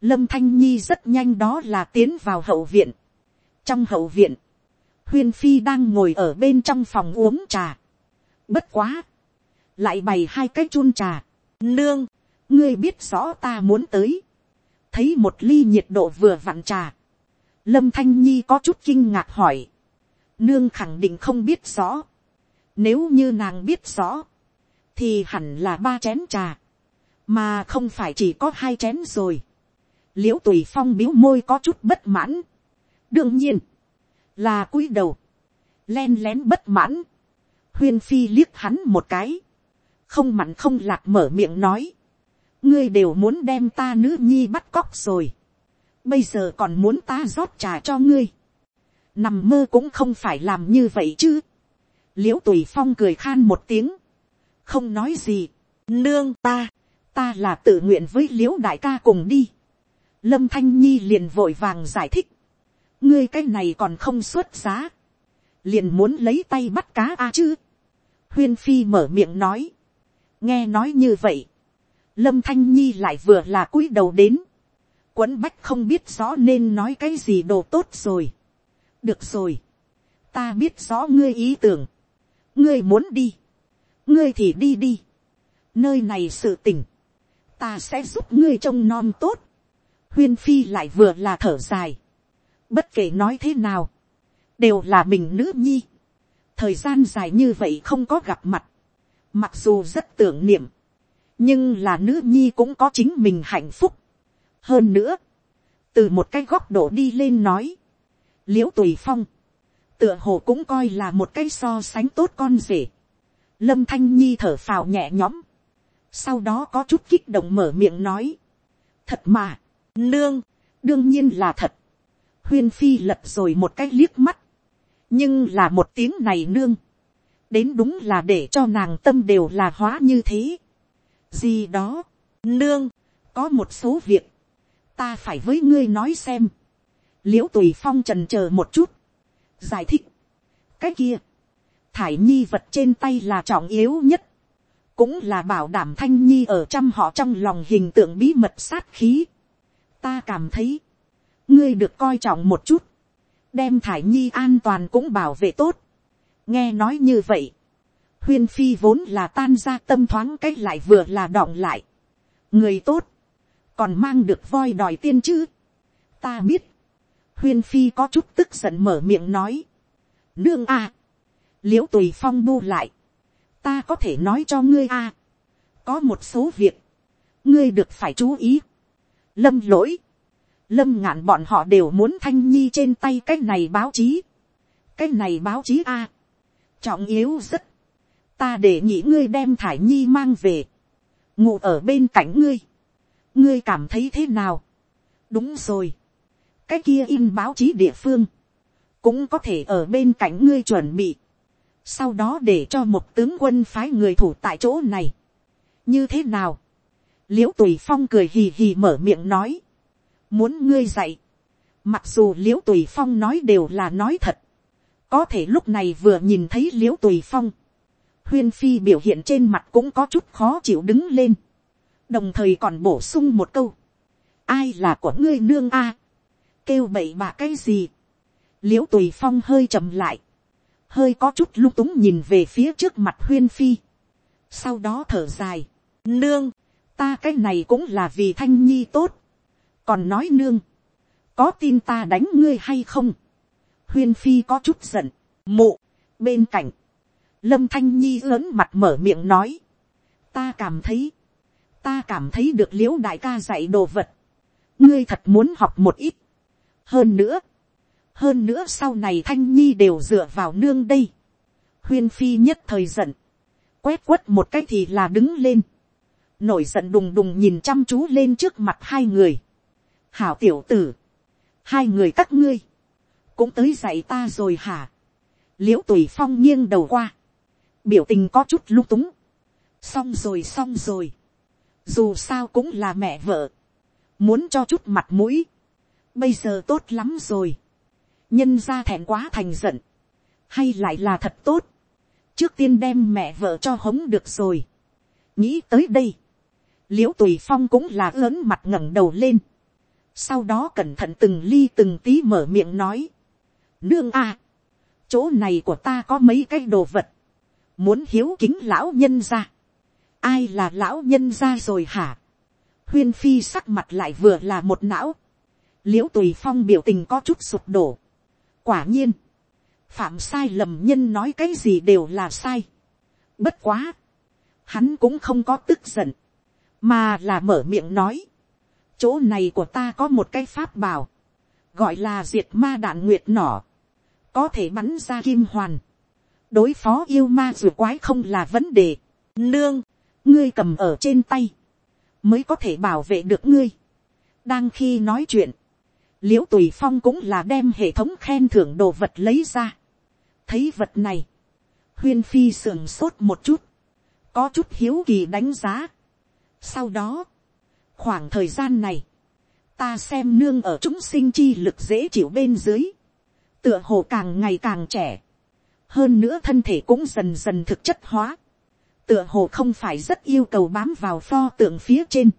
Lâm Thanh Nhi rất nhanh đó là tiến vào hậu viện. Trong hậu viện, huyên phi đang ngồi ở bên trong phòng uống trà. Bất quá lại bày hai cái chun trà. Nương, ngươi biết rõ ta muốn tới. Thấy một ly nhiệt độ vừa vặn trà. Lâm Thanh Nhi có chút kinh ngạc hỏi. Nương khẳng định không biết rõ. Nếu như nàng biết rõ. Thì hẳn là ba chén trà. Mà không phải chỉ có hai chén rồi. Liễu tùy phong biếu môi có chút bất mãn. Đương nhiên. Là cúi đầu. Len lén bất mãn. Huyên phi liếc hắn một cái không mặn không lạc mở miệng nói, ngươi đều muốn đem ta nữ nhi bắt cóc rồi, bây giờ còn muốn ta rót trà cho ngươi, nằm mơ cũng không phải làm như vậy chứ, l i ễ u tùy phong cười khan một tiếng, không nói gì, nương ta, ta là tự nguyện với l i ễ u đại ca cùng đi, lâm thanh nhi liền vội vàng giải thích, ngươi cái này còn không xuất giá, liền muốn lấy tay bắt cá a chứ, huyên phi mở miệng nói, nghe nói như vậy, lâm thanh nhi lại vừa là cúi đầu đến, quấn bách không biết rõ nên nói cái gì đồ tốt rồi. được rồi, ta biết rõ ngươi ý tưởng, ngươi muốn đi, ngươi thì đi đi, nơi này sự tỉnh, ta sẽ giúp ngươi trông nom tốt, huyên phi lại vừa là thở dài, bất kể nói thế nào, đều là mình nữ nhi, thời gian dài như vậy không có gặp mặt, Mặc dù rất tưởng niệm. Nhưng là nữ nhi cũng có chính mình hạnh phúc. Hơn nữa. Từ một cái góc độ đi lên nói. Liễu tùy phong. Tựa hồ cũng coi là một cái so sánh tốt con rể. Lâm Thanh Nhi thở phào nhẹ nhõm. Sau đó có chút kích động mở miệng nói. Thật mà. Nương. Đương nhiên là thật. Huyên Phi lật rồi một cái liếc mắt. Nhưng là một tiếng này nương đến đúng là để cho nàng tâm đều là hóa như thế. gì đó, nương, có một số việc, ta phải với ngươi nói xem. Liễu tùy phong trần chờ một chút, giải thích. cái kia, thải nhi vật trên tay là trọng yếu nhất, cũng là bảo đảm thanh nhi ở trăm họ trong lòng hình tượng bí mật sát khí. ta cảm thấy, ngươi được coi trọng một chút, đem thải nhi an toàn cũng bảo vệ tốt, nghe nói như vậy, huyên phi vốn là tan ra tâm thoáng cái lại vừa là đọng lại. người tốt, còn mang được voi đòi tiên chứ. ta biết, huyên phi có chút tức giận mở miệng nói. nương a, à, l i ễ u tùy phong bu lại, ta có thể nói cho ngươi a, có một số việc, ngươi được phải chú ý. lâm lỗi, lâm ngạn bọn họ đều muốn thanh nhi trên tay cái này báo chí. cái này báo chí a, trọng yếu rất, ta để nhị ngươi đem thải nhi mang về, ngủ ở bên cạnh ngươi, ngươi cảm thấy thế nào, đúng rồi, cái kia in báo chí địa phương, cũng có thể ở bên cạnh ngươi chuẩn bị, sau đó để cho một tướng quân phái người thủ tại chỗ này, như thế nào, l i ễ u tùy phong cười hì hì mở miệng nói, muốn ngươi dạy, mặc dù l i ễ u tùy phong nói đều là nói thật, có thể lúc này vừa nhìn thấy l i ễ u tùy phong, huyên phi biểu hiện trên mặt cũng có chút khó chịu đứng lên, đồng thời còn bổ sung một câu, ai là của ngươi nương a, kêu bậy bạ cái gì, l i ễ u tùy phong hơi chậm lại, hơi có chút lung túng nhìn về phía trước mặt huyên phi, sau đó thở dài, nương, ta cái này cũng là vì thanh nhi tốt, còn nói nương, có tin ta đánh ngươi hay không, huyên phi có chút giận, mụ, bên cạnh, lâm thanh nhi lớn mặt mở miệng nói, ta cảm thấy, ta cảm thấy được l i ễ u đại ca dạy đồ vật, ngươi thật muốn học một ít, hơn nữa, hơn nữa sau này thanh nhi đều dựa vào nương đây, huyên phi nhất thời giận, quét quất một cái thì là đứng lên, nổi giận đùng đùng nhìn chăm chú lên trước mặt hai người. hảo tiểu tử, hai người các ngươi, cũng tới dạy ta rồi hả. l i ễ u tùy phong nghiêng đầu qua, biểu tình có chút lung túng, xong rồi xong rồi, dù sao cũng là mẹ vợ, muốn cho chút mặt mũi, bây giờ tốt lắm rồi, nhân ra thẹn quá thành giận, hay lại là thật tốt, trước tiên đem mẹ vợ cho hống được rồi, nghĩ tới đây, l i ễ u tùy phong cũng là lớn mặt ngẩng đầu lên, sau đó cẩn thận từng ly từng tí mở miệng nói, nương a, chỗ này của ta có mấy cái đồ vật, muốn hiếu kính lão nhân ra, ai là lão nhân ra rồi hả, huyên phi sắc mặt lại vừa là một não, l i ễ u tùy phong biểu tình có chút sụp đổ, quả nhiên, phạm sai lầm nhân nói cái gì đều là sai, bất quá, hắn cũng không có tức giận, mà là mở miệng nói, chỗ này của ta có một cái pháp bảo, gọi là diệt ma đạn nguyệt nỏ, có thể bắn ra kim hoàn, đối phó yêu ma dù quái không là vấn đề, nương, ngươi cầm ở trên tay, mới có thể bảo vệ được ngươi. đang khi nói chuyện, l i ễ u tùy phong cũng là đem hệ thống khen thưởng đồ vật lấy ra. thấy vật này, huyên phi sườn sốt một chút, có chút hiếu kỳ đánh giá. Sau đó, khoảng thời gian này, ta xem nương ở chúng sinh chi lực dễ chịu bên dưới, tựa hồ càng ngày càng trẻ, hơn nữa thân thể cũng dần dần thực chất hóa, tựa hồ không phải rất yêu cầu bám vào pho tượng phía trên.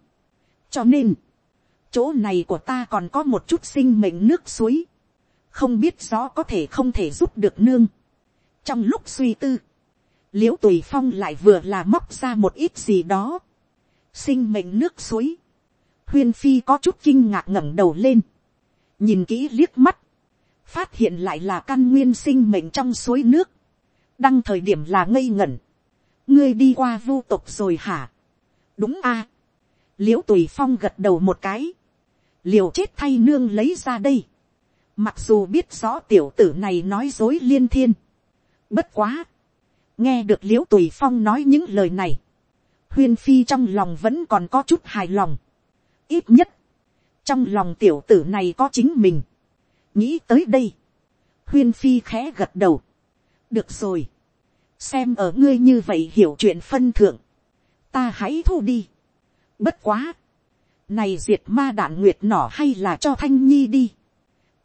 cho nên, chỗ này của ta còn có một chút sinh mệnh nước suối, không biết rõ có thể không thể giúp được nương. trong lúc suy tư, l i ễ u tùy phong lại vừa là móc ra một ít gì đó, sinh mệnh nước suối, huyên phi có chút kinh ngạc ngẩng đầu lên, nhìn kỹ liếc mắt, phát hiện lại là căn nguyên sinh mệnh trong suối nước, đăng thời điểm là ngây ngẩn, ngươi đi qua vu tục rồi hả, đúng a, à. l i ễ u tùy phong gật đầu một cái, liều chết thay nương lấy ra đây, mặc dù biết rõ tiểu tử này nói dối liên thiên, bất quá, nghe được liễu tùy phong nói những lời này, huyên phi trong lòng vẫn còn có chút hài lòng. ít nhất, trong lòng tiểu tử này có chính mình. nghĩ tới đây, huyên phi khẽ gật đầu. được rồi, xem ở ngươi như vậy hiểu chuyện phân thượng, ta hãy thu đi. bất quá, này diệt ma đạn nguyệt nỏ hay là cho thanh nhi đi.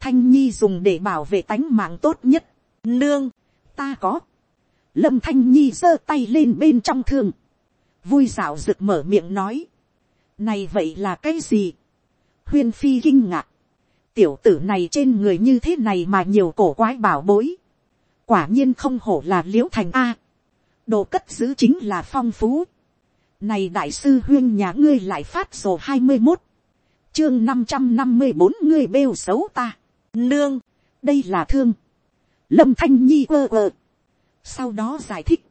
thanh nhi dùng để bảo vệ tánh mạng tốt nhất. nương, ta có. Lâm thanh nhi giơ tay lên bên trong thương, vui dạo rực mở miệng nói, này vậy là cái gì, huyên phi kinh ngạc, tiểu tử này trên người như thế này mà nhiều cổ quái bảo bối, quả nhiên không hổ là l i ễ u thành a, đồ cất giữ chính là phong phú, này đại sư huyên nhà ngươi lại phát sổ hai mươi một, chương năm trăm năm mươi bốn ngươi bêu xấu ta, nương, đây là thương, lâm thanh nhi ơ ơ, sau đó giải thích,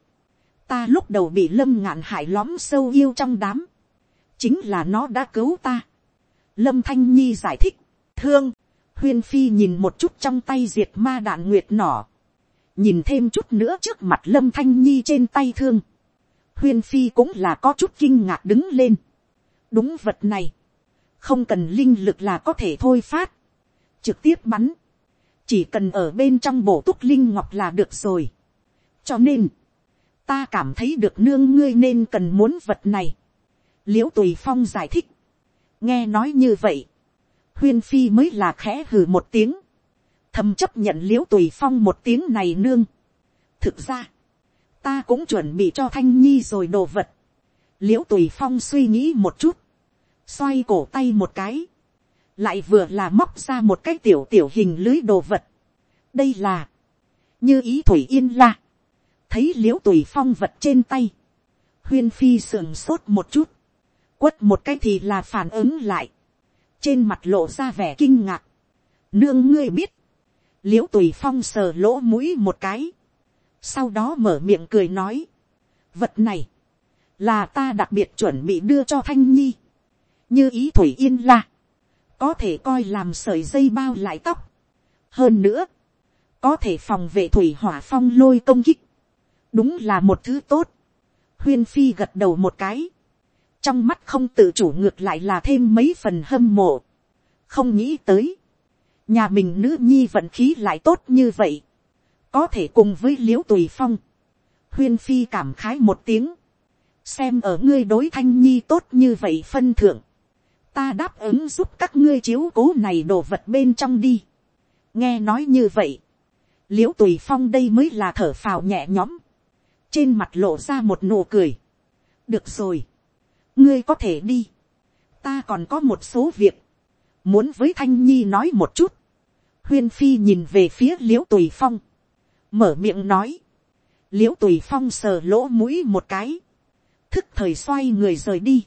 ta lúc đầu bị lâm ngạn hại lõm sâu yêu trong đám, chính là nó đã cứu ta. lâm thanh nhi giải thích, thương, huyên phi nhìn một chút trong tay diệt ma đạn nguyệt nỏ, nhìn thêm chút nữa trước mặt lâm thanh nhi trên tay thương, huyên phi cũng là có chút kinh ngạc đứng lên. đúng vật này, không cần linh lực là có thể thôi phát, trực tiếp bắn, chỉ cần ở bên trong bổ túc linh ngọc là được rồi cho nên, ta cảm thấy được nương ngươi nên cần muốn vật này. l i ễ u tùy phong giải thích, nghe nói như vậy, huyên phi mới là khẽ hừ một tiếng, thầm chấp nhận l i ễ u tùy phong một tiếng này nương. thực ra, ta cũng chuẩn bị cho thanh nhi rồi đồ vật. l i ễ u tùy phong suy nghĩ một chút, xoay cổ tay một cái, lại vừa là móc ra một cái tiểu tiểu hình lưới đồ vật. đây là, như ý thủy yên la, thấy l i ễ u tùy phong vật trên tay, huyên phi sườn sốt một chút, quất một cái thì là phản ứng lại, trên mặt lộ ra vẻ kinh ngạc, nương ngươi biết, l i ễ u tùy phong sờ lỗ mũi một cái, sau đó mở miệng cười nói, vật này, là ta đặc biệt chuẩn bị đưa cho thanh nhi, như ý thủy yên la, có thể coi làm sợi dây bao lại tóc, hơn nữa, có thể phòng vệ thủy hỏa phong lôi công kích, đúng là một thứ tốt. huyên phi gật đầu một cái, trong mắt không tự chủ ngược lại là thêm mấy phần hâm mộ, không nghĩ tới, nhà mình nữ nhi vận khí lại tốt như vậy, có thể cùng với l i ễ u tùy phong, huyên phi cảm khái một tiếng, xem ở ngươi đối thanh nhi tốt như vậy phân thượng, ta đáp ứng giúp các ngươi chiếu cố này đồ vật bên trong đi. nghe nói như vậy, l i ễ u tùy phong đây mới là thở phào nhẹ nhõm, trên mặt lộ ra một nụ cười. được rồi, ngươi có thể đi, ta còn có một số việc, muốn với thanh nhi nói một chút, huyên phi nhìn về phía l i ễ u tùy phong, mở miệng nói, l i ễ u tùy phong sờ lỗ mũi một cái, thức thời xoay người rời đi.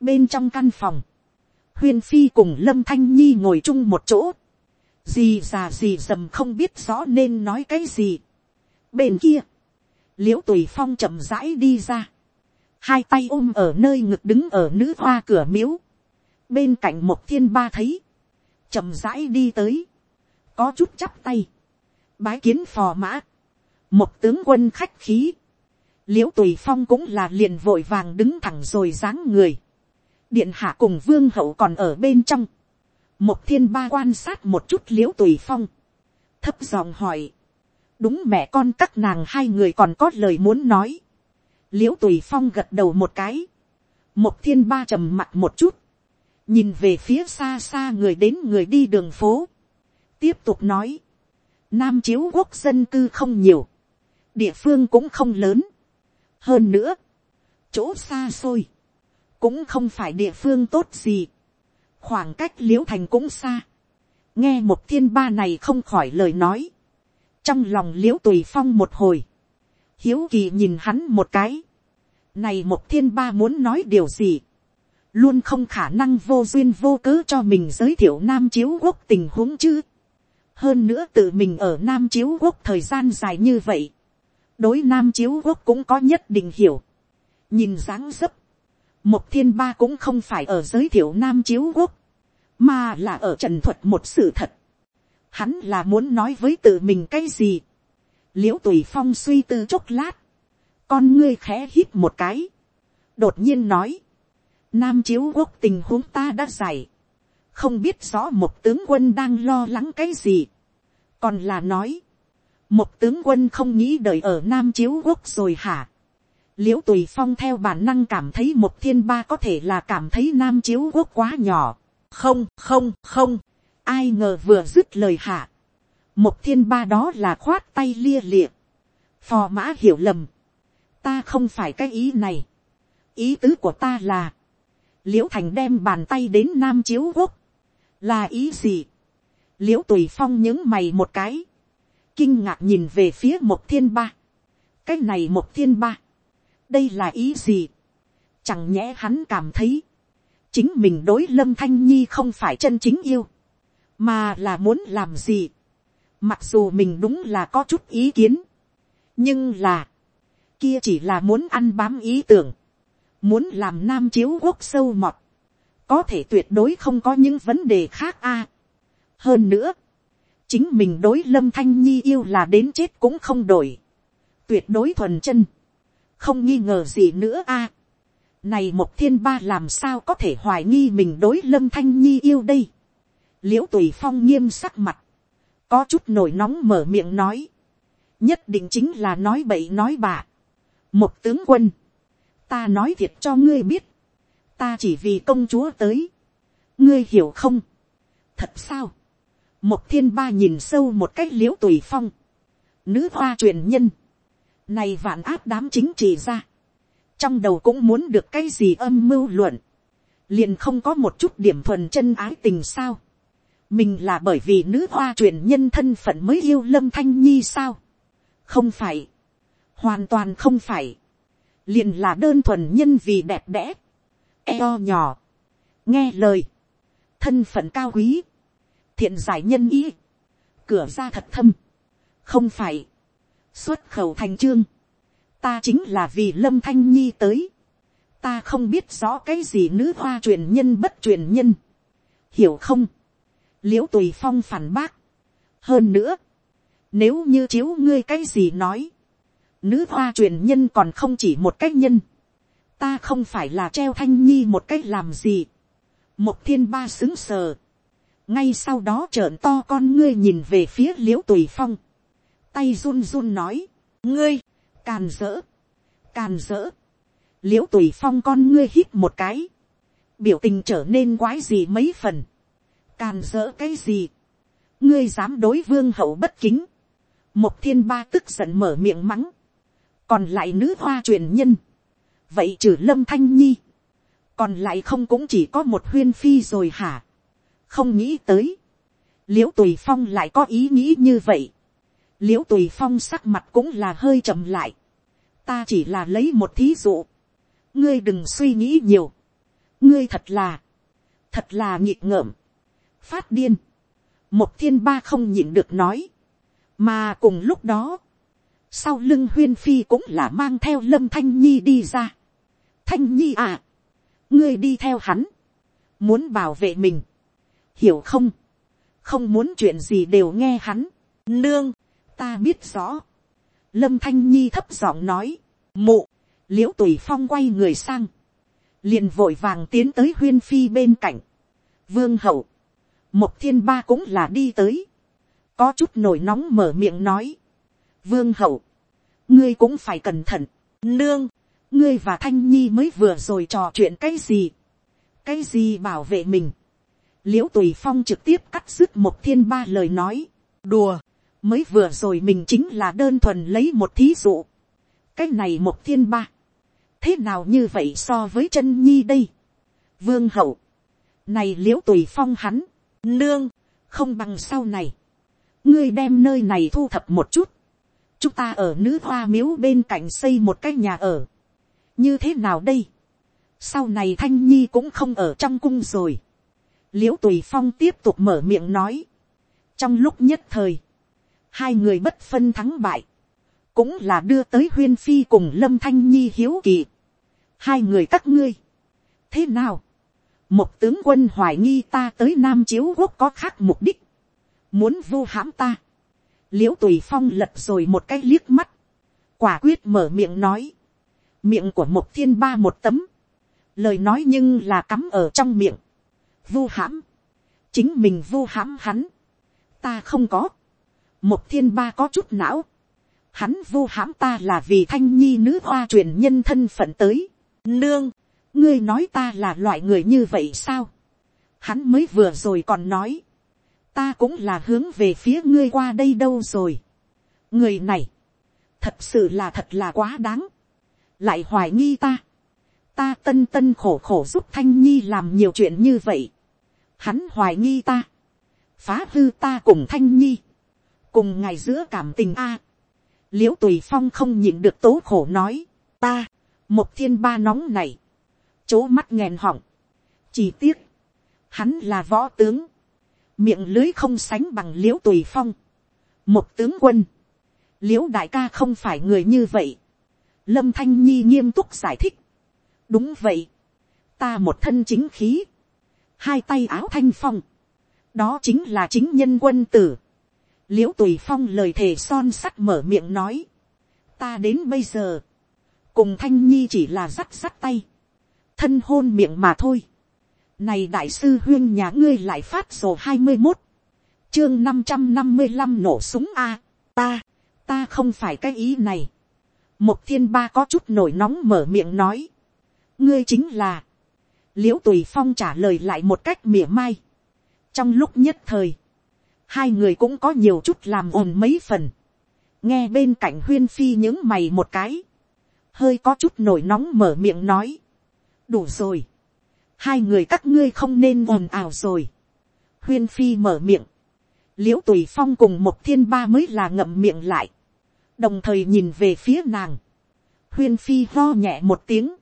bên trong căn phòng, huyên phi cùng lâm thanh nhi ngồi chung một chỗ, gì già gì dầm không biết rõ nên nói cái gì. bên kia, l i ễ u tùy phong chậm rãi đi ra, hai tay ôm ở nơi ngực đứng ở nữ hoa cửa miếu, bên cạnh một thiên ba thấy, chậm rãi đi tới, có chút chắp tay, bái kiến phò mã, một tướng quân khách khí, l i ễ u tùy phong cũng là liền vội vàng đứng thẳng rồi dáng người, điện hạ cùng vương hậu còn ở bên trong, một thiên ba quan sát một chút l i ễ u tùy phong, thấp giọng hỏi, đúng mẹ con các nàng hai người còn có lời muốn nói, l i ễ u tùy phong gật đầu một cái, một thiên ba trầm mặt một chút, nhìn về phía xa xa người đến người đi đường phố, tiếp tục nói, nam chiếu quốc dân cư không nhiều, địa phương cũng không lớn. hơn nữa, chỗ xa xôi, cũng không phải địa phương tốt gì, khoảng cách liễu thành cũng xa, nghe một thiên ba này không khỏi lời nói, trong lòng liễu tùy phong một hồi, hiếu kỳ nhìn hắn một cái, này một thiên ba muốn nói điều gì, luôn không khả năng vô duyên vô cớ cho mình giới thiệu nam chiếu quốc tình huống chứ? Hơn nữa tự mình ở nam chiếu quốc thời gian dài như vậy, đối nam chiếu quốc cũng có nhất định hiểu, nhìn dáng dấp, một thiên ba cũng không phải ở giới thiệu nam chiếu quốc, mà là ở trần thuật một sự thật. Hắn là muốn nói với tự mình cái gì. l i ễ u tùy phong suy tư chốc lát, con ngươi khẽ hít một cái, đột nhiên nói, nam chiếu quốc tình huống ta đã giải, không biết rõ một tướng quân đang lo lắng cái gì, còn là nói, một tướng quân không nghĩ đợi ở nam chiếu quốc rồi hả, l i ễ u tùy phong theo bản năng cảm thấy một thiên ba có thể là cảm thấy nam chiếu quốc quá nhỏ, không không không, ai ngờ vừa dứt lời hả, một thiên ba đó là khoát tay lia lịa, phò mã hiểu lầm, ta không phải cái ý này, ý tứ của ta là, l i ễ u thành đem bàn tay đến nam chiếu quốc, là ý gì, l i ễ u tùy phong những mày một cái, kinh ngạc nhìn về phía một thiên ba, cái này một thiên ba, đây là ý gì, chẳng nhẽ hắn cảm thấy, chính mình đối lâm thanh nhi không phải chân chính yêu, mà là muốn làm gì, mặc dù mình đúng là có chút ý kiến, nhưng là, kia chỉ là muốn ăn bám ý tưởng, muốn làm nam chiếu quốc sâu mọt, có thể tuyệt đối không có những vấn đề khác a. hơn nữa, chính mình đối lâm thanh nhi yêu là đến chết cũng không đổi, tuyệt đối thuần chân, không nghi ngờ gì nữa a. này một thiên ba làm sao có thể hoài nghi mình đối lâm thanh nhi yêu đây. l i ễ u tùy phong nghiêm sắc mặt, có chút nổi nóng mở miệng nói, nhất định chính là nói bậy nói bạ. một tướng quân, ta nói thiệt cho ngươi biết, ta chỉ vì công chúa tới, ngươi hiểu không, thật sao, một thiên ba nhìn sâu một cách l i ễ u tùy phong, nữ hoa truyền nhân, này vạn áp đám chính trị ra, trong đầu cũng muốn được cái gì âm mưu luận, liền không có một chút điểm thuần chân ái tình sao, mình là bởi vì nữ hoa truyền nhân thân phận mới yêu lâm thanh nhi sao, không phải, hoàn toàn không phải, liền là đơn thuần nhân vì đẹp đẽ, eo nhỏ, nghe lời, thân phận cao quý, thiện giải nhân ý, cửa ra thật thâm, không phải, xuất khẩu thành trương, ta chính là vì lâm thanh nhi tới, ta không biết rõ cái gì nữ hoa truyền nhân bất truyền nhân, hiểu không, l i ễ u tùy phong phản bác, hơn nữa, nếu như chiếu ngươi cái gì nói, nữ hoa truyền nhân còn không chỉ một cách nhân, ta không phải là treo thanh nhi một cách làm gì. một thiên ba xứng sờ. ngay sau đó trợn to con ngươi nhìn về phía l i ễ u tùy phong. tay run run nói, ngươi, càn dỡ, càn dỡ. l i ễ u tùy phong con ngươi hít một cái. biểu tình trở nên quái gì mấy phần. càn dỡ cái gì. ngươi dám đối vương hậu bất kính. một thiên ba tức giận mở miệng mắng. còn lại nữ hoa truyền nhân vậy trừ lâm thanh nhi, còn lại không cũng chỉ có một huyên phi rồi hả, không nghĩ tới, l i ễ u tùy phong lại có ý nghĩ như vậy, l i ễ u tùy phong sắc mặt cũng là hơi chậm lại, ta chỉ là lấy một thí dụ, ngươi đừng suy nghĩ nhiều, ngươi thật là, thật là nhịp ngợm, phát điên, một thiên ba không nhịn được nói, mà cùng lúc đó, sau lưng huyên phi cũng là mang theo lâm thanh nhi đi ra, thanh nhi à, ngươi đi theo hắn, muốn bảo vệ mình, hiểu không, không muốn chuyện gì đều nghe hắn, nương, ta biết rõ, lâm thanh nhi thấp giọng nói, mụ, l i ễ u tùy phong quay người sang, liền vội vàng tiến tới huyên phi bên cạnh, vương hậu, một thiên ba cũng là đi tới, có chút nổi nóng mở miệng nói, vương hậu, ngươi cũng phải cẩn thận, nương, ngươi và thanh nhi mới vừa rồi trò chuyện cái gì, cái gì bảo vệ mình, l i ễ u tùy phong trực tiếp cắt dứt một thiên ba lời nói, đùa, mới vừa rồi mình chính là đơn thuần lấy một thí dụ, cái này một thiên ba, thế nào như vậy so với chân nhi đây, vương hậu, này l i ễ u tùy phong hắn, nương, không bằng sau này, ngươi đem nơi này thu thập một chút, chúng ta ở nữ hoa miếu bên cạnh xây một cái nhà ở, như thế nào đây, sau này thanh nhi cũng không ở trong cung rồi, l i ễ u tùy phong tiếp tục mở miệng nói, trong lúc nhất thời, hai người bất phân thắng bại, cũng là đưa tới huyên phi cùng lâm thanh nhi hiếu kỳ, hai người các ngươi, thế nào, một tướng quân hoài nghi ta tới nam chiếu quốc có khác mục đích, muốn vu hãm ta, l i ễ u tùy phong lật rồi một cái liếc mắt, quả quyết mở miệng nói, miệng của một thiên ba một tấm, lời nói nhưng là cắm ở trong miệng, vu hãm, chính mình vu hãm hắn, ta không có, một thiên ba có chút não, hắn vu hãm ta là vì thanh nhi nữ hoa truyền nhân thân phận tới, nương, ngươi nói ta là loại người như vậy sao, hắn mới vừa rồi còn nói, ta cũng là hướng về phía ngươi qua đây đâu rồi, người này, thật sự là thật là quá đáng, lại hoài nghi ta. ta tân tân khổ khổ giúp thanh nhi làm nhiều chuyện như vậy. hắn hoài nghi ta. phá hư ta cùng thanh nhi. cùng ngày giữa cảm tình a. l i ễ u tùy phong không nhịn được tố khổ nói. ta, một thiên ba nóng này. chố mắt nghèn họng. chỉ tiếc, hắn là võ tướng. miệng lưới không sánh bằng l i ễ u tùy phong. một tướng quân. l i ễ u đại ca không phải người như vậy lâm thanh nhi nghiêm túc giải thích. đúng vậy, ta một thân chính khí, hai tay áo thanh phong, đó chính là chính nhân quân tử. l i ễ u tùy phong lời thề son sắt mở miệng nói, ta đến bây giờ, cùng thanh nhi chỉ là rắt rắt tay, thân hôn miệng mà thôi. Này đại sư huyên nhà ngươi lại phát sổ hai mươi một, chương năm trăm năm mươi năm nổ súng a, ta, ta không phải cái ý này một thiên ba có chút nổi nóng mở miệng nói. ngươi chính là, l i ễ u tùy phong trả lời lại một cách mỉa mai. trong lúc nhất thời, hai người cũng có nhiều chút làm ồn mấy phần. nghe bên cạnh huyên phi những mày một cái, hơi có chút nổi nóng mở miệng nói. đủ rồi, hai người các ngươi không nên ồn ào rồi. huyên phi mở miệng, l i ễ u tùy phong cùng một thiên ba mới là ngậm miệng lại đồng thời nhìn về phía nàng, huyên phi ho nhẹ một tiếng,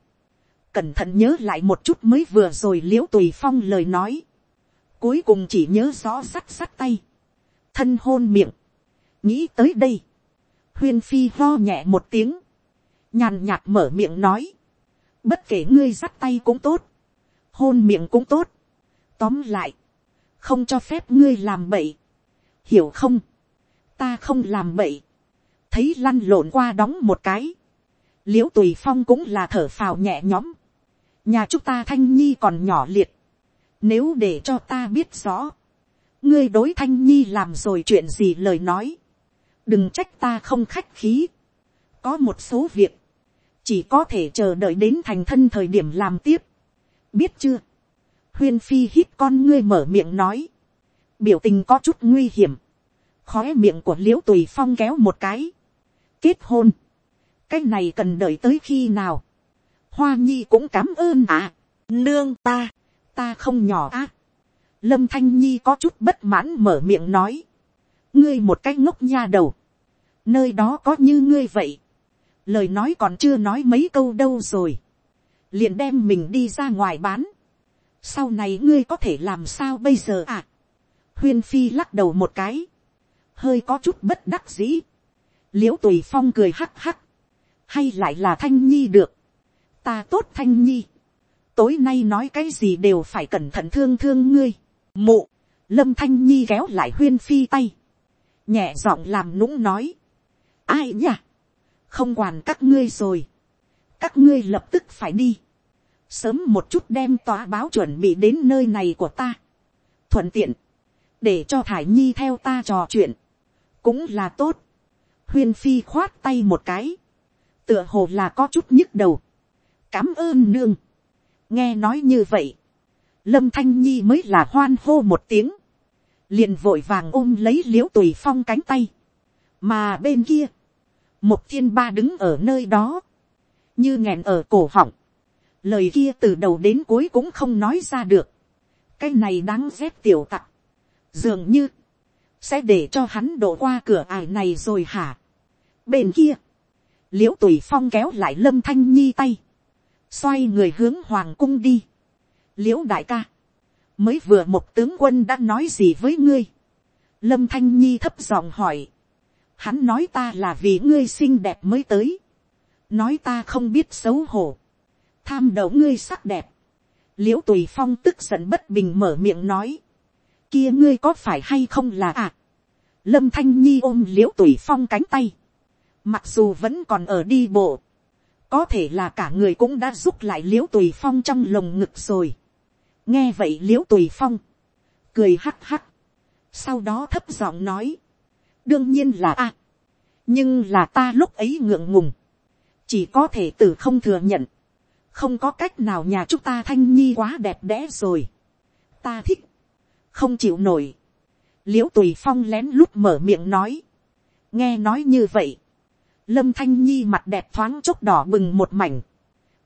cẩn thận nhớ lại một chút mới vừa rồi l i ễ u tùy phong lời nói, cuối cùng chỉ nhớ rõ sắt sắt tay, thân hôn miệng, nghĩ tới đây, huyên phi ho nhẹ một tiếng, nhàn nhạt mở miệng nói, bất kể ngươi dắt tay cũng tốt, hôn miệng cũng tốt, tóm lại, không cho phép ngươi làm bậy, hiểu không, ta không làm bậy, thấy lăn lộn qua đóng một cái, l i ễ u tùy phong cũng là thở phào nhẹ nhõm, nhà chúng ta thanh nhi còn nhỏ liệt, nếu để cho ta biết rõ, ngươi đối thanh nhi làm rồi chuyện gì lời nói, đừng trách ta không khách khí, có một số việc, chỉ có thể chờ đợi đến thành thân thời điểm làm tiếp, biết chưa, huyên phi hít con ngươi mở miệng nói, biểu tình có chút nguy hiểm, khói miệng của l i ễ u tùy phong kéo một cái, kết hôn, cái này cần đợi tới khi nào, hoa nhi cũng cảm ơn à, nương ta, ta không nhỏ á, lâm thanh nhi có chút bất mãn mở miệng nói, ngươi một cái ngốc nha đầu, nơi đó có như ngươi vậy, lời nói còn chưa nói mấy câu đâu rồi, liền đem mình đi ra ngoài bán, sau này ngươi có thể làm sao bây giờ à, huyên phi lắc đầu một cái, hơi có chút bất đắc dĩ, l i ễ u tùy phong cười hắc hắc, hay lại là thanh nhi được, ta tốt thanh nhi, tối nay nói cái gì đều phải cẩn thận thương thương ngươi, mụ, lâm thanh nhi kéo lại huyên phi tay, nhẹ giọng làm nũng nói, ai nhỉ, không quản các ngươi rồi, các ngươi lập tức phải đi, sớm một chút đem tòa báo chuẩn bị đến nơi này của ta, thuận tiện, để cho thải nhi theo ta trò chuyện, cũng là tốt huyên phi khoát tay một cái, tựa hồ là có chút nhức đầu. cám ơn nương. nghe nói như vậy, lâm thanh nhi mới là hoan hô một tiếng, liền vội vàng ôm lấy l i ễ u tùy phong cánh tay, mà bên kia, một thiên ba đứng ở nơi đó, như nghẹn ở cổ họng, lời kia từ đầu đến cuối cũng không nói ra được, cái này đáng rét tiểu tặc, dường như, sẽ để cho hắn đổ qua cửa ải này rồi hả bên kia, l i ễ u tùy phong kéo lại lâm thanh nhi tay, xoay người hướng hoàng cung đi. l i ễ u đại ca, mới vừa một tướng quân đã nói gì với ngươi. lâm thanh nhi thấp giọng hỏi, hắn nói ta là vì ngươi xinh đẹp mới tới, nói ta không biết xấu hổ, tham đầu ngươi sắc đẹp, l i ễ u tùy phong tức giận bất bình mở miệng nói, kia ngươi có phải hay không là à. lâm thanh nhi ôm l i ễ u tùy phong cánh tay, mặc dù vẫn còn ở đi bộ, có thể là cả người cũng đã rút lại l i ễ u tùy phong trong lồng ngực rồi. nghe vậy l i ễ u tùy phong, cười hắc hắc, sau đó thấp giọng nói, đương nhiên là a, nhưng là ta lúc ấy ngượng ngùng, chỉ có thể t không thừa nhận, không có cách nào nhà chúng ta thanh nhi quá đẹp đẽ rồi, ta thích, không chịu nổi. l i ễ u tùy phong lén lút mở miệng nói. nghe nói như vậy lâm thanh nhi mặt đẹp thoáng chốc đỏ bừng một mảnh.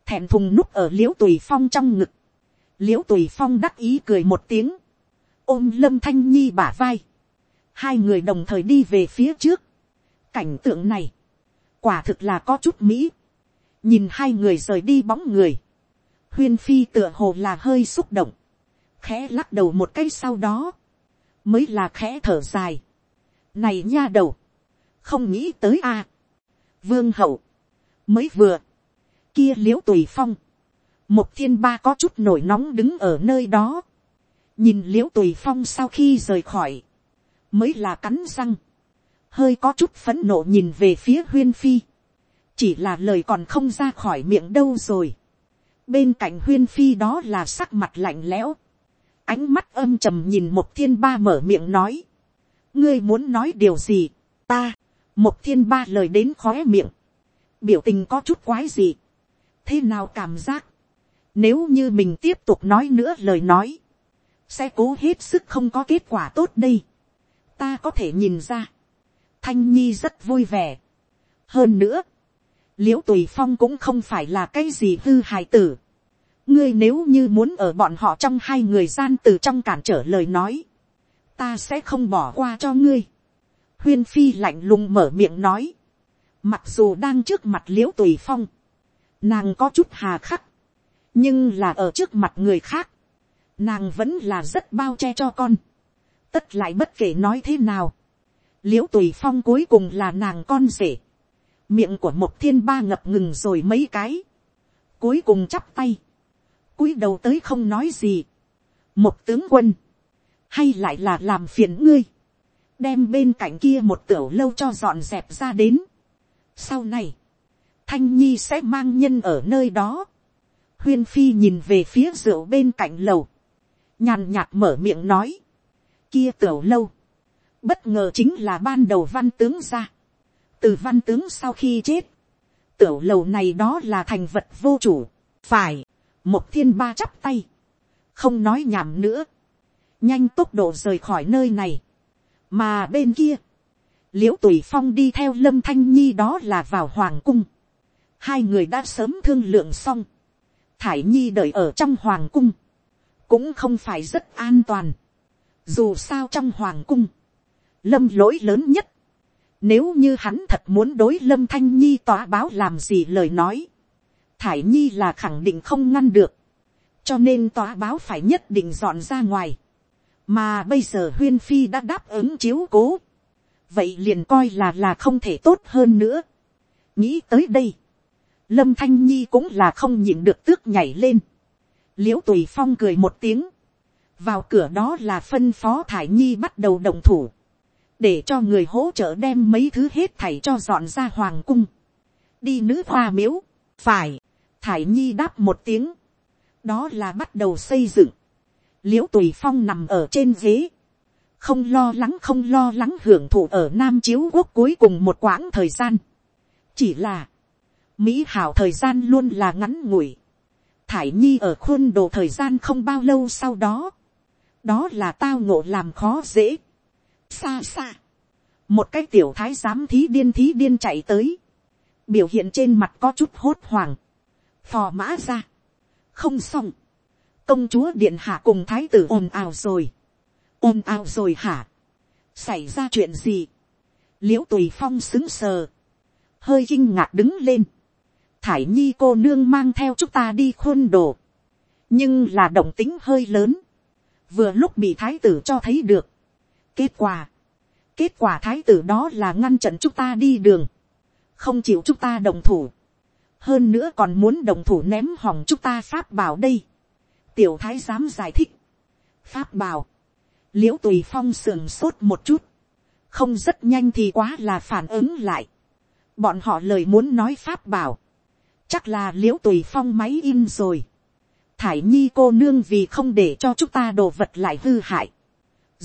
thẹn thùng núp ở l i ễ u tùy phong trong ngực. l i ễ u tùy phong đắc ý cười một tiếng. ôm lâm thanh nhi bả vai. hai người đồng thời đi về phía trước. cảnh tượng này, quả thực là có chút mỹ. nhìn hai người rời đi bóng người. huyên phi tựa hồ là hơi xúc động khẽ lắc đầu một cái sau đó, mới là khẽ thở dài. này nha đầu, không nghĩ tới a vương hậu, mới vừa, kia l i ễ u tùy phong, một thiên ba có chút nổi nóng đứng ở nơi đó, nhìn l i ễ u tùy phong sau khi rời khỏi, mới là cắn răng, hơi có chút phấn nộ nhìn về phía huyên phi, chỉ là lời còn không ra khỏi miệng đâu rồi, bên cạnh huyên phi đó là sắc mặt lạnh lẽo, ánh mắt âm trầm nhìn một thiên ba mở miệng nói, ngươi muốn nói điều gì, ta, một thiên ba lời đến khóe miệng, biểu tình có chút quái gì, thế nào cảm giác, nếu như mình tiếp tục nói nữa lời nói, sẽ cố hết sức không có kết quả tốt đây, ta có thể nhìn ra, thanh nhi rất vui vẻ, hơn nữa, l i ễ u tùy phong cũng không phải là cái gì hư hài tử, ngươi nếu như muốn ở bọn họ trong hai người gian từ trong cản trở lời nói, ta sẽ không bỏ qua cho ngươi huyên phi lạnh lùng mở miệng nói, mặc dù đang trước mặt l i ễ u tùy phong, nàng có chút hà khắc, nhưng là ở trước mặt người khác, nàng vẫn là rất bao che cho con, tất lại bất kể nói thế nào, l i ễ u tùy phong cuối cùng là nàng con rể, miệng của một thiên ba ngập ngừng rồi mấy cái, cuối cùng chắp tay, cúi đầu tới không nói gì. một tướng quân, hay lại là làm phiền ngươi, đem bên cạnh kia một tiểu lâu cho dọn dẹp ra đến. sau này, thanh nhi sẽ mang nhân ở nơi đó. huyên phi nhìn về phía rượu bên cạnh lầu, nhàn nhạt mở miệng nói, kia tiểu lâu, bất ngờ chính là ban đầu văn tướng ra, từ văn tướng sau khi chết, tiểu lầu này đó là thành vật vô chủ, phải, một thiên ba chắp tay, không nói nhảm nữa, nhanh tốc độ rời khỏi nơi này, mà bên kia, l i ễ u tùy phong đi theo lâm thanh nhi đó là vào hoàng cung, hai người đã sớm thương lượng xong, thải nhi đợi ở trong hoàng cung, cũng không phải rất an toàn, dù sao trong hoàng cung, lâm lỗi lớn nhất, nếu như hắn thật muốn đối lâm thanh nhi tòa báo làm gì lời nói, thải nhi là khẳng định không ngăn được, cho nên tòa báo phải nhất định dọn ra ngoài, mà bây giờ huyên phi đã đáp ứng chiếu cố, vậy liền coi là là không thể tốt hơn nữa. nghĩ tới đây, lâm thanh nhi cũng là không nhịn được tước nhảy lên, l i ễ u tùy phong cười một tiếng, vào cửa đó là phân phó thải nhi bắt đầu đồng thủ, để cho người hỗ trợ đem mấy thứ hết thảy cho dọn ra hoàng cung, đi nữ hoa miếu, phải, thải nhi đáp một tiếng, đó là bắt đầu xây dựng, l i ễ u tùy phong nằm ở trên ghế, không lo lắng không lo lắng hưởng thụ ở nam chiếu quốc cuối cùng một quãng thời gian. chỉ là, mỹ hảo thời gian luôn là ngắn ngủi, thải nhi ở khuôn đồ thời gian không bao lâu sau đó, đó là tao ngộ làm khó dễ, xa xa, một cái tiểu thái giám thí điên thí điên chạy tới, biểu hiện trên mặt có chút hốt hoảng, phò mã ra, không xong, công chúa điện hạ cùng thái tử ồn ào rồi, ồn ào rồi hả, xảy ra chuyện gì, l i ễ u tùy phong xứng sờ, hơi kinh ngạc đứng lên, thải nhi cô nương mang theo chúng ta đi khôn đồ, nhưng là động tính hơi lớn, vừa lúc bị thái tử cho thấy được. kết quả, kết quả thái tử đó là ngăn chặn chúng ta đi đường, không chịu chúng ta đồng thủ, hơn nữa còn muốn đồng thủ ném hỏng chúng ta pháp bảo đây tiểu thái dám giải thích. pháp bảo, l i ễ u tùy phong sườn sốt một chút, không rất nhanh thì quá là phản ứng lại. bọn họ lời muốn nói pháp bảo, chắc là l i ễ u tùy phong máy in rồi. thải nhi cô nương vì không để cho chúng ta đồ vật lại hư hại,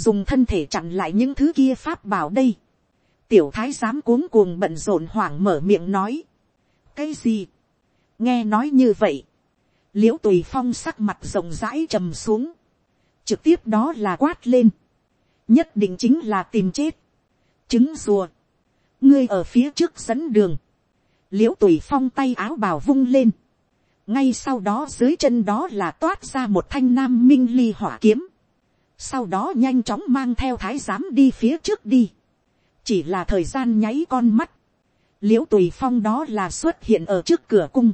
dùng thân thể chặn lại những thứ kia pháp bảo đây. tiểu thái giám cuống cuồng bận rộn hoảng mở miệng nói, cái gì. nghe nói như vậy, l i ễ u tùy phong sắc mặt rộng rãi trầm xuống, trực tiếp đó là quát lên, nhất định chính là tìm chết, trứng rùa, ngươi ở phía trước dẫn đường, l i ễ u tùy phong tay áo bào vung lên, ngay sau đó dưới chân đó là toát ra một thanh nam minh ly hỏa kiếm, sau đó nhanh chóng mang theo thái giám đi phía trước đi, chỉ là thời gian nháy con mắt, l i ễ u tùy phong đó là xuất hiện ở trước cửa cung.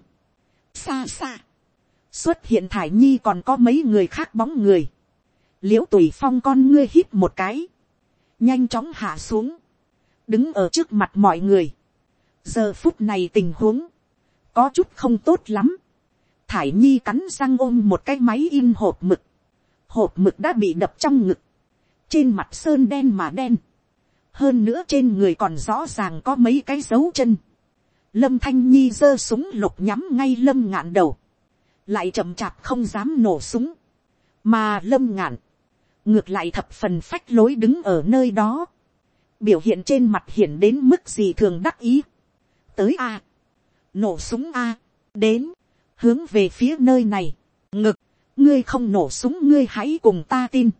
xa xa, xuất hiện thải nhi còn có mấy người khác bóng người. l i ễ u tùy phong con ngươi hít một cái, nhanh chóng hạ xuống, đứng ở trước mặt mọi người. giờ phút này tình huống, có chút không tốt lắm. thải nhi cắn răng ôm một cái máy in hộp mực, hộp mực đã bị đập trong ngực, trên mặt sơn đen mà đen hơn nữa trên người còn rõ ràng có mấy cái dấu chân. lâm thanh nhi giơ súng lục nhắm ngay lâm ngạn đầu, lại chậm chạp không dám nổ súng, mà lâm ngạn, ngược lại thập phần phách lối đứng ở nơi đó, biểu hiện trên mặt hiện đến mức gì thường đắc ý, tới a, nổ súng a, đến, hướng về phía nơi này, ngực, ngươi không nổ súng ngươi hãy cùng ta tin,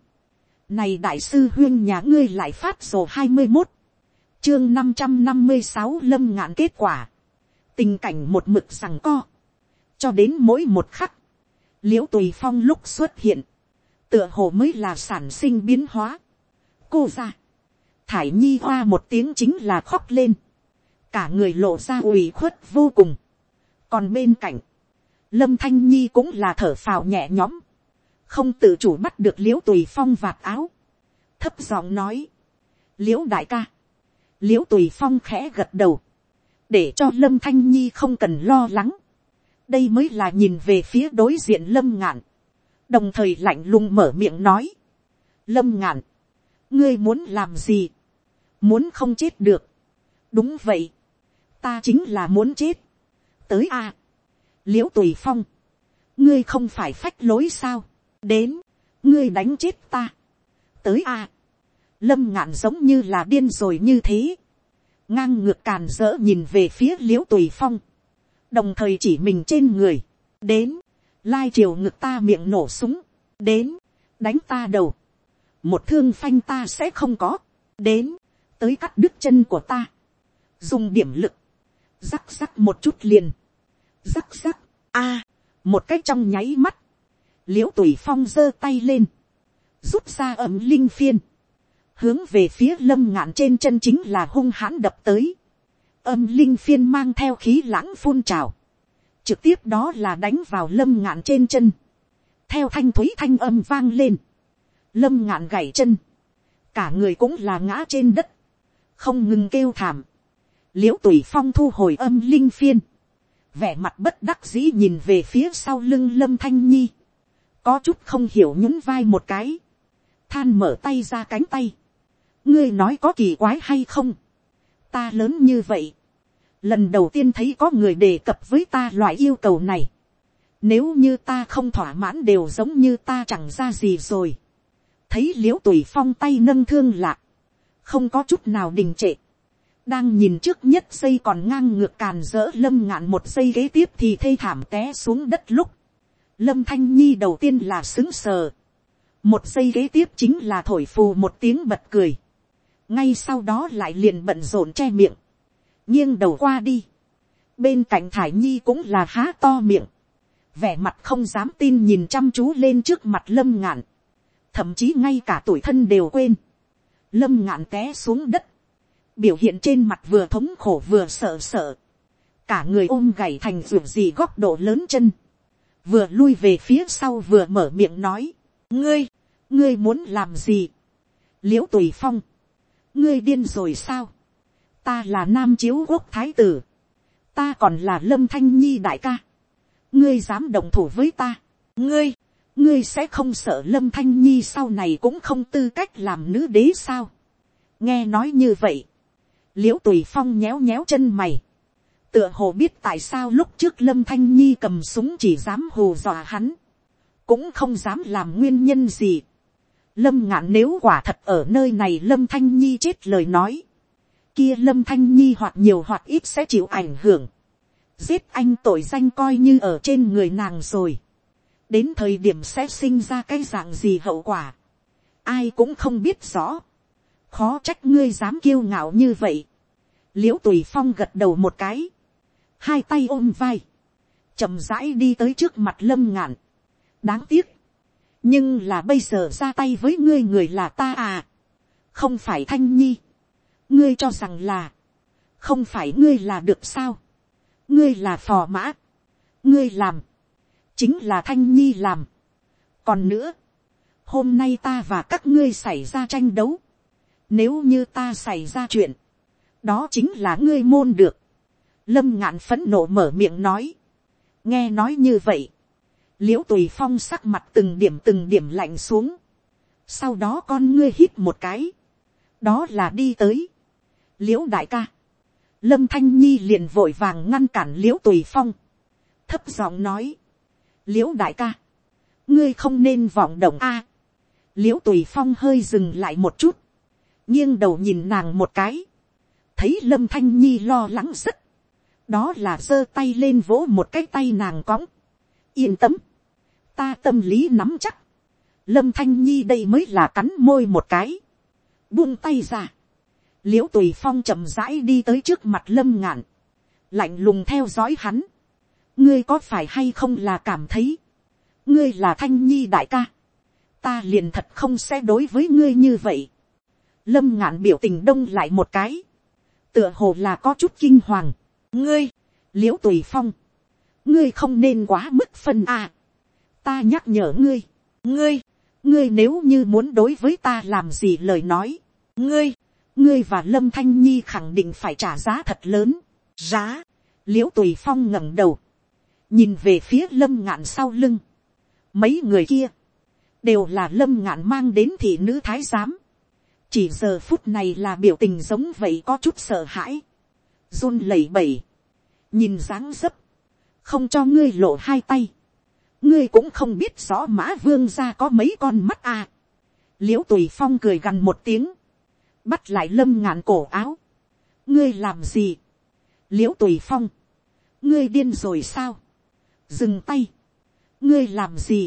này đại sư huyên nhà ngươi lại phát sổ hai mươi một. Chương năm trăm năm mươi sáu lâm ngạn kết quả. Tình cảnh một mực rằng co. Cho đến mỗi một khắc. Liễu tùy phong lúc xuất hiện. Tựa hồ mới là sản sinh biến hóa. Cô ra. Thải nhi hoa một tiếng chính là khóc lên. Cả người lộ ra ủy khuất vô cùng. Còn bên cạnh. Lâm Thanh Nhi cũng là thở phào nhẹ nhõm không tự chủ bắt được l i ễ u tùy phong vạt áo, thấp giọng nói, l i ễ u đại ca, l i ễ u tùy phong khẽ gật đầu, để cho lâm thanh nhi không cần lo lắng, đây mới là nhìn về phía đối diện lâm ngạn, đồng thời lạnh lùng mở miệng nói, lâm ngạn, ngươi muốn làm gì, muốn không chết được, đúng vậy, ta chính là muốn chết, tới a, l i ễ u tùy phong, ngươi không phải phách lối sao, đến, ngươi đánh chết ta, tới a, lâm ngạn giống như là điên rồi như thế, ngang ngược càn dỡ nhìn về phía l i ễ u tùy phong, đồng thời chỉ mình trên người, đến, lai triều ngực ta miệng nổ súng, đến, đánh ta đầu, một thương phanh ta sẽ không có, đến, tới cắt đứt chân của ta, dùng điểm lực, rắc rắc một chút liền, rắc rắc, a, một cách trong nháy mắt, l i ễ u tùy phong giơ tay lên, rút ra ẩm linh phiên, hướng về phía lâm ngạn trên chân chính là hung hãn đập tới, âm linh phiên mang theo khí lãng phun trào, trực tiếp đó là đánh vào lâm ngạn trên chân, theo thanh thúy thanh âm vang lên, lâm ngạn gảy chân, cả người cũng là ngã trên đất, không ngừng kêu thảm, l i ễ u tùy phong thu hồi âm linh phiên, vẻ mặt bất đắc dĩ nhìn về phía sau lưng lâm thanh nhi, có chút không hiểu nhún vai một cái, than mở tay ra cánh tay, ngươi nói có kỳ quái hay không, ta lớn như vậy, lần đầu tiên thấy có người đề cập với ta loại yêu cầu này, nếu như ta không thỏa mãn đều giống như ta chẳng ra gì rồi, thấy l i ễ u tùy phong tay nâng thương lạc, không có chút nào đình trệ, đang nhìn trước nhất xây còn ngang ngược càn dỡ lâm ngạn một giây kế tiếp thì thê thảm té xuống đất lúc, lâm thanh nhi đầu tiên là xứng sờ, một giây kế tiếp chính là thổi phù một tiếng bật cười, ngay sau đó lại liền bận rộn che miệng, nghiêng đầu qua đi, bên cạnh thải nhi cũng là há to miệng, vẻ mặt không dám tin nhìn chăm chú lên trước mặt lâm ngạn, thậm chí ngay cả tuổi thân đều quên, lâm ngạn té xuống đất, biểu hiện trên mặt vừa thống khổ vừa sợ sợ, cả người ôm gảy thành ruộng gì góc độ lớn chân, vừa lui về phía sau vừa mở miệng nói, ngươi, ngươi muốn làm gì, l i ễ u tùy phong, ngươi điên rồi sao, ta là nam chiếu quốc thái tử, ta còn là lâm thanh nhi đại ca, ngươi dám đồng thủ với ta, ngươi, ngươi sẽ không sợ lâm thanh nhi sau này cũng không tư cách làm nữ đế sao, nghe nói như vậy, l i ễ u tùy phong nhéo nhéo chân mày, tựa hồ biết tại sao lúc trước lâm thanh nhi cầm súng chỉ dám hù dọa hắn, cũng không dám làm nguyên nhân gì lâm ngạn nếu quả thật ở nơi này lâm thanh nhi chết lời nói, kia lâm thanh nhi hoặc nhiều hoặc ít sẽ chịu ảnh hưởng, giết anh tội danh coi như ở trên người nàng rồi, đến thời điểm sẽ sinh ra cái dạng gì hậu quả, ai cũng không biết rõ. Khó trách ngươi dám kiêu ngạo như vậy. l i ễ u tùy phong gật đầu một cái, hai tay ôm vai, chậm rãi đi tới trước mặt lâm ngạn. đáng tiếc, nhưng là bây giờ ra tay với ngươi người là ta à, không phải thanh nhi. ngươi cho rằng là, không phải ngươi là được sao, ngươi là phò mã, ngươi làm, chính là thanh nhi làm. còn nữa, hôm nay ta và các ngươi xảy ra tranh đấu, nếu như ta xảy ra chuyện, đó chính là ngươi môn được. Lâm ngạn phấn nộ mở miệng nói. Nghe nói như vậy. Liễu tùy phong sắc mặt từng điểm từng điểm lạnh xuống. Sau đó con ngươi hít một cái. Đó là đi tới. Liễu đại ca. Lâm thanh nhi liền vội vàng ngăn cản liễu tùy phong. Thấp giọng nói. Liễu đại ca. Ngươi không nên vọng động a. liễu tùy phong hơi dừng lại một chút nghiêng đầu nhìn nàng một cái, thấy lâm thanh nhi lo lắng rất, đó là giơ tay lên vỗ một cái tay nàng cõng, yên tâm, ta tâm lý nắm chắc, lâm thanh nhi đây mới là cắn môi một cái, buông tay ra, Liễu tùy phong chậm rãi đi tới trước mặt lâm ngạn, lạnh lùng theo dõi hắn, ngươi có phải hay không là cảm thấy, ngươi là thanh nhi đại ca, ta liền thật không sẽ đối với ngươi như vậy, lâm ngạn biểu tình đông lại một cái, tựa hồ là có chút kinh hoàng, ngươi, Liễu tùy phong, ngươi không nên quá mức phân à. ta nhắc nhở ngươi, ngươi, ngươi nếu như muốn đối với ta làm gì lời nói, ngươi, ngươi và lâm thanh nhi khẳng định phải trả giá thật lớn, giá, l i ễ u tùy phong ngẩng đầu, nhìn về phía lâm ngạn sau lưng, mấy người kia, đều là lâm ngạn mang đến thị nữ thái giám, chỉ giờ phút này là biểu tình giống vậy có chút sợ hãi, run lẩy bẩy, nhìn dáng dấp, không cho ngươi lộ hai tay, ngươi cũng không biết rõ mã vương ra có mấy con mắt à. l i ễ u tùy phong cười gằn một tiếng, bắt lại lâm ngạn cổ áo, ngươi làm gì, l i ễ u tùy phong, ngươi điên rồi sao, dừng tay, ngươi làm gì,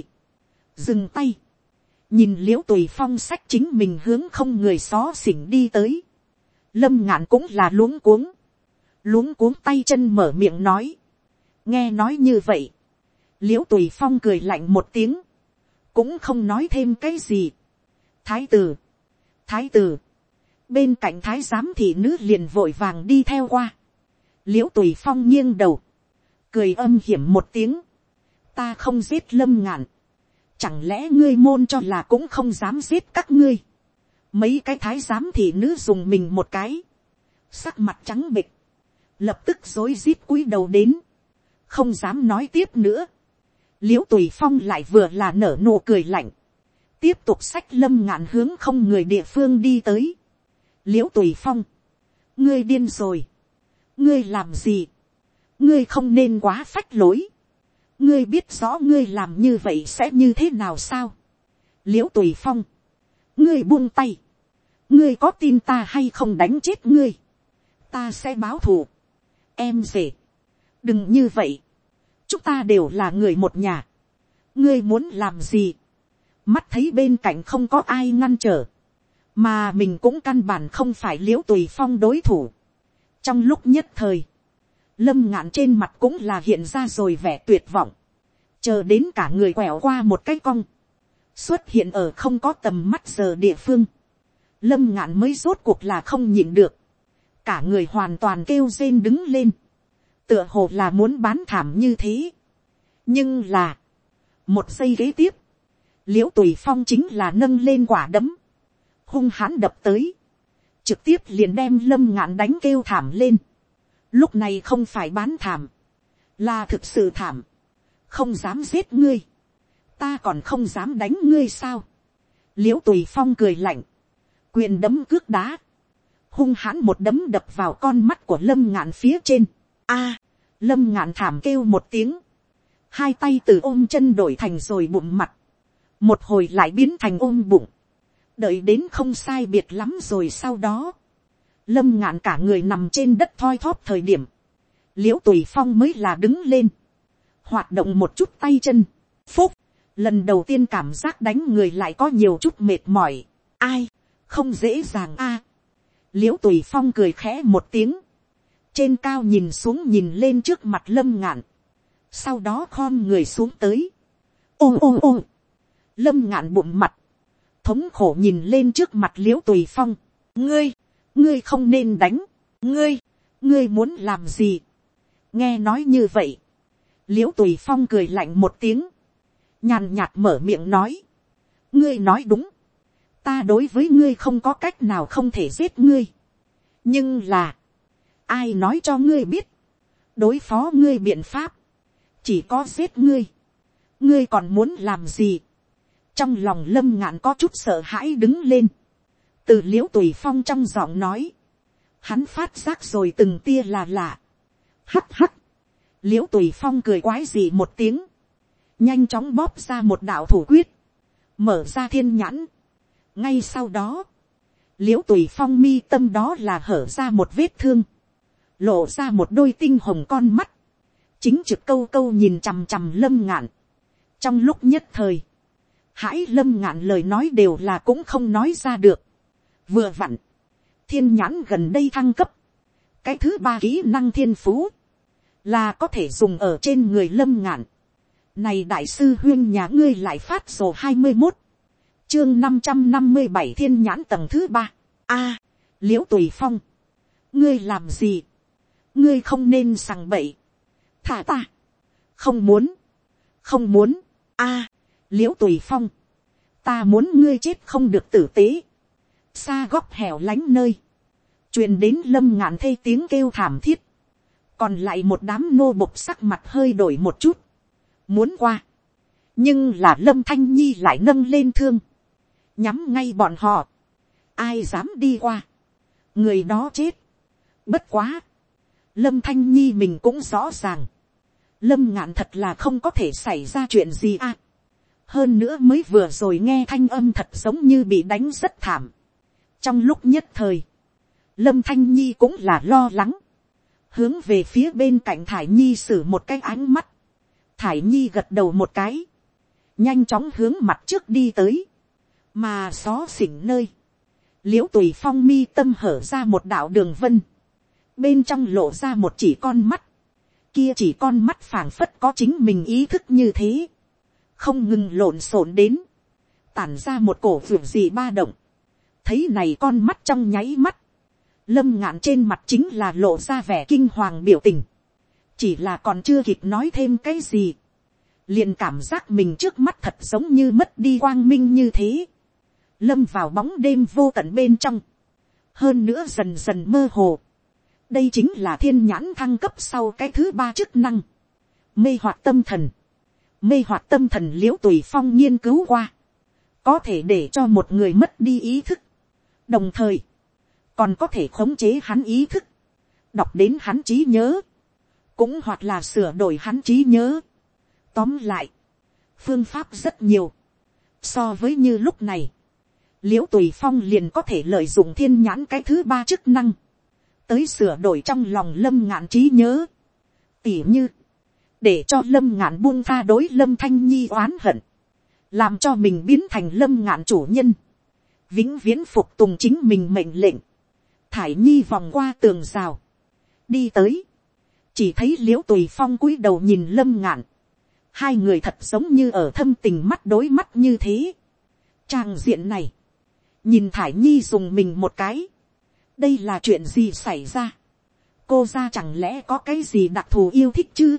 dừng tay, nhìn l i ễ u tùy phong sách chính mình hướng không người xó xỉnh đi tới, lâm ngạn cũng là luống cuống, luống cuống tay chân mở miệng nói, nghe nói như vậy, l i ễ u tùy phong cười lạnh một tiếng, cũng không nói thêm cái gì. thái tử, thái tử, bên cạnh thái giám thị nữ liền vội vàng đi theo qua, l i ễ u tùy phong nghiêng đầu, cười âm hiểm một tiếng, ta không giết lâm ngạn, chẳng lẽ ngươi môn cho là cũng không dám giết các ngươi, mấy cái thái giám thị nữ dùng mình một cái, sắc mặt trắng bịch, lập tức dối rít cúi đầu đến, không dám nói tiếp nữa, l i ễ u tùy phong lại vừa là nở nụ cười lạnh, tiếp tục sách lâm ngạn hướng không người địa phương đi tới. l i ễ u tùy phong, ngươi điên rồi, ngươi làm gì, ngươi không nên quá phách lối, ngươi biết rõ ngươi làm như vậy sẽ như thế nào sao. l i ễ u tùy phong, ngươi buông tay, ngươi có tin ta hay không đánh chết ngươi, ta sẽ báo thù, em rể, đừng như vậy, chúng ta đều là người một nhà, ngươi muốn làm gì, mắt thấy bên cạnh không có ai ngăn trở, mà mình cũng căn bản không phải l i ễ u tùy phong đối thủ. trong lúc nhất thời, lâm ngạn trên mặt cũng là hiện ra rồi vẻ tuyệt vọng, chờ đến cả người quẹo qua một cái cong, xuất hiện ở không có tầm mắt giờ địa phương, lâm ngạn mới rốt cuộc là không nhịn được, cả người hoàn toàn kêu rên đứng lên, tựa hồ là muốn bán thảm như thế. nhưng là, một giây kế tiếp, l i ễ u tùy phong chính là nâng lên quả đấm, hung hãn đập tới, trực tiếp liền đem lâm ngạn đánh kêu thảm lên. lúc này không phải bán thảm, là thực sự thảm, không dám giết ngươi, ta còn không dám đánh ngươi sao. l i ễ u tùy phong cười lạnh, quyền đấm cước đá, hung hãn một đấm đập vào con mắt của lâm ngạn phía trên, a, lâm ngạn thảm kêu một tiếng, hai tay từ ôm chân đổi thành rồi bụng mặt, một hồi lại biến thành ôm bụng, đợi đến không sai biệt lắm rồi sau đó, lâm ngạn cả người nằm trên đất thoi thóp thời điểm, l i ễ u tùy phong mới là đứng lên, hoạt động một chút tay chân, phúc, lần đầu tiên cảm giác đánh người lại có nhiều chút mệt mỏi, ai, không dễ dàng a, l i ễ u tùy phong cười khẽ một tiếng, trên cao nhìn xuống nhìn lên trước mặt lâm ngạn, sau đó khom người xuống tới, ôm ôm ôm, lâm ngạn bụng mặt, thống khổ nhìn lên trước mặt l i ễ u tùy phong, ngươi, ngươi không nên đánh, ngươi, ngươi muốn làm gì, nghe nói như vậy, l i ễ u tùy phong cười lạnh một tiếng, nhàn nhạt mở miệng nói, ngươi nói đúng, ta đối với ngươi không có cách nào không thể giết ngươi, nhưng là, ai nói cho ngươi biết, đối phó ngươi biện pháp, chỉ có giết ngươi, ngươi còn muốn làm gì, trong lòng lâm ngạn có chút sợ hãi đứng lên, từ l i ễ u tùy phong trong giọng nói, hắn phát giác rồi từng tia là lạ, hắt hắt, l i ễ u tùy phong cười quái gì một tiếng, nhanh chóng bóp ra một đạo thủ quyết, mở ra thiên nhãn, ngay sau đó, l i ễ u tùy phong mi tâm đó là hở ra một vết thương, lộ ra một đôi tinh hồng con mắt, chính trực câu câu nhìn chằm chằm lâm ngạn. trong lúc nhất thời, hãy lâm ngạn lời nói đều là cũng không nói ra được. vừa vặn, thiên nhãn gần đây thăng cấp, cái thứ ba kỹ năng thiên phú, là có thể dùng ở trên người lâm ngạn. này đại sư huyên nhà ngươi lại phát sổ hai mươi một, chương năm trăm năm mươi bảy thiên nhãn tầng thứ ba, a, l i ễ u tùy phong, ngươi làm gì, ngươi không nên sằng bậy, thả ta, không muốn, không muốn, a, à, l i ễ u tùy phong, ta muốn ngươi chết không được tử tế, xa góc hẻo lánh nơi, truyền đến lâm ngạn thê tiếng kêu thảm thiết, còn lại một đám nô bộc sắc mặt hơi đổi một chút, muốn qua, nhưng là lâm thanh nhi lại nâng lên thương, nhắm ngay bọn họ, ai dám đi qua, người đó chết, bất quá, lâm thanh nhi mình cũng rõ ràng, lâm ngạn thật là không có thể xảy ra chuyện gì à. hơn nữa mới vừa rồi nghe thanh âm thật giống như bị đánh rất thảm. trong lúc nhất thời, lâm thanh nhi cũng là lo lắng, hướng về phía bên cạnh thải nhi xử một cái ánh mắt, thải nhi gật đầu một cái, nhanh chóng hướng mặt trước đi tới, mà xó xỉnh nơi, l i ễ u tùy phong mi tâm hở ra một đạo đường vân, bên trong lộ ra một chỉ con mắt, kia chỉ con mắt phảng phất có chính mình ý thức như thế, không ngừng lộn xộn đến, tản ra một cổ vượt gì ba động, thấy này con mắt trong nháy mắt, lâm ngạn trên mặt chính là lộ ra vẻ kinh hoàng biểu tình, chỉ là còn chưa kịp nói thêm cái gì, liền cảm giác mình trước mắt thật giống như mất đi quang minh như thế, lâm vào bóng đêm vô tận bên trong, hơn nữa dần dần mơ hồ, đây chính là thiên nhãn thăng cấp sau cái thứ ba chức năng, mê hoạt tâm thần, mê hoạt tâm thần l i ễ u tùy phong nghiên cứu qua, có thể để cho một người mất đi ý thức, đồng thời, còn có thể khống chế hắn ý thức, đọc đến hắn trí nhớ, cũng hoặc là sửa đổi hắn trí nhớ, Tóm lại, phương pháp rất nhiều. So với như lúc này, l i ễ u tùy phong liền có thể lợi dụng thiên nhãn cái thứ ba chức năng, tới sửa đổi trong lòng lâm ngạn trí nhớ. Tỉ như, để cho lâm ngạn buông tha đối lâm thanh nhi oán hận, làm cho mình biến thành lâm ngạn chủ nhân, vĩnh viễn phục tùng chính mình mệnh lệnh, thải nhi vòng qua tường rào, đi tới, chỉ thấy l i ễ u tùy phong cúi đầu nhìn lâm ngạn, hai người thật giống như ở thâm tình mắt đối mắt như thế. Trang diện này, nhìn thải nhi dùng mình một cái, đây là chuyện gì xảy ra. cô ra chẳng lẽ có cái gì đặc thù yêu thích chứ.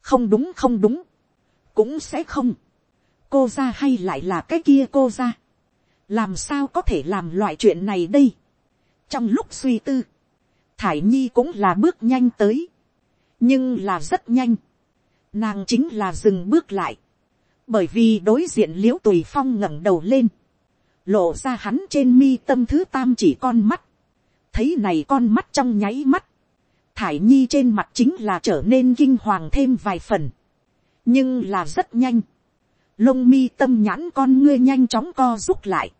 không đúng không đúng, cũng sẽ không. cô ra hay lại là cái kia cô ra. làm sao có thể làm loại chuyện này đây. trong lúc suy tư, thải nhi cũng là bước nhanh tới, nhưng là rất nhanh nàng chính là dừng bước lại, bởi vì đối diện l i ễ u tùy phong ngẩng đầu lên, lộ ra hắn trên mi tâm thứ tam chỉ con mắt, thấy này con mắt trong nháy mắt, thải nhi trên mặt chính là trở nên kinh hoàng thêm vài phần, nhưng là rất nhanh, lông mi tâm nhãn con ngươi nhanh chóng co rút lại,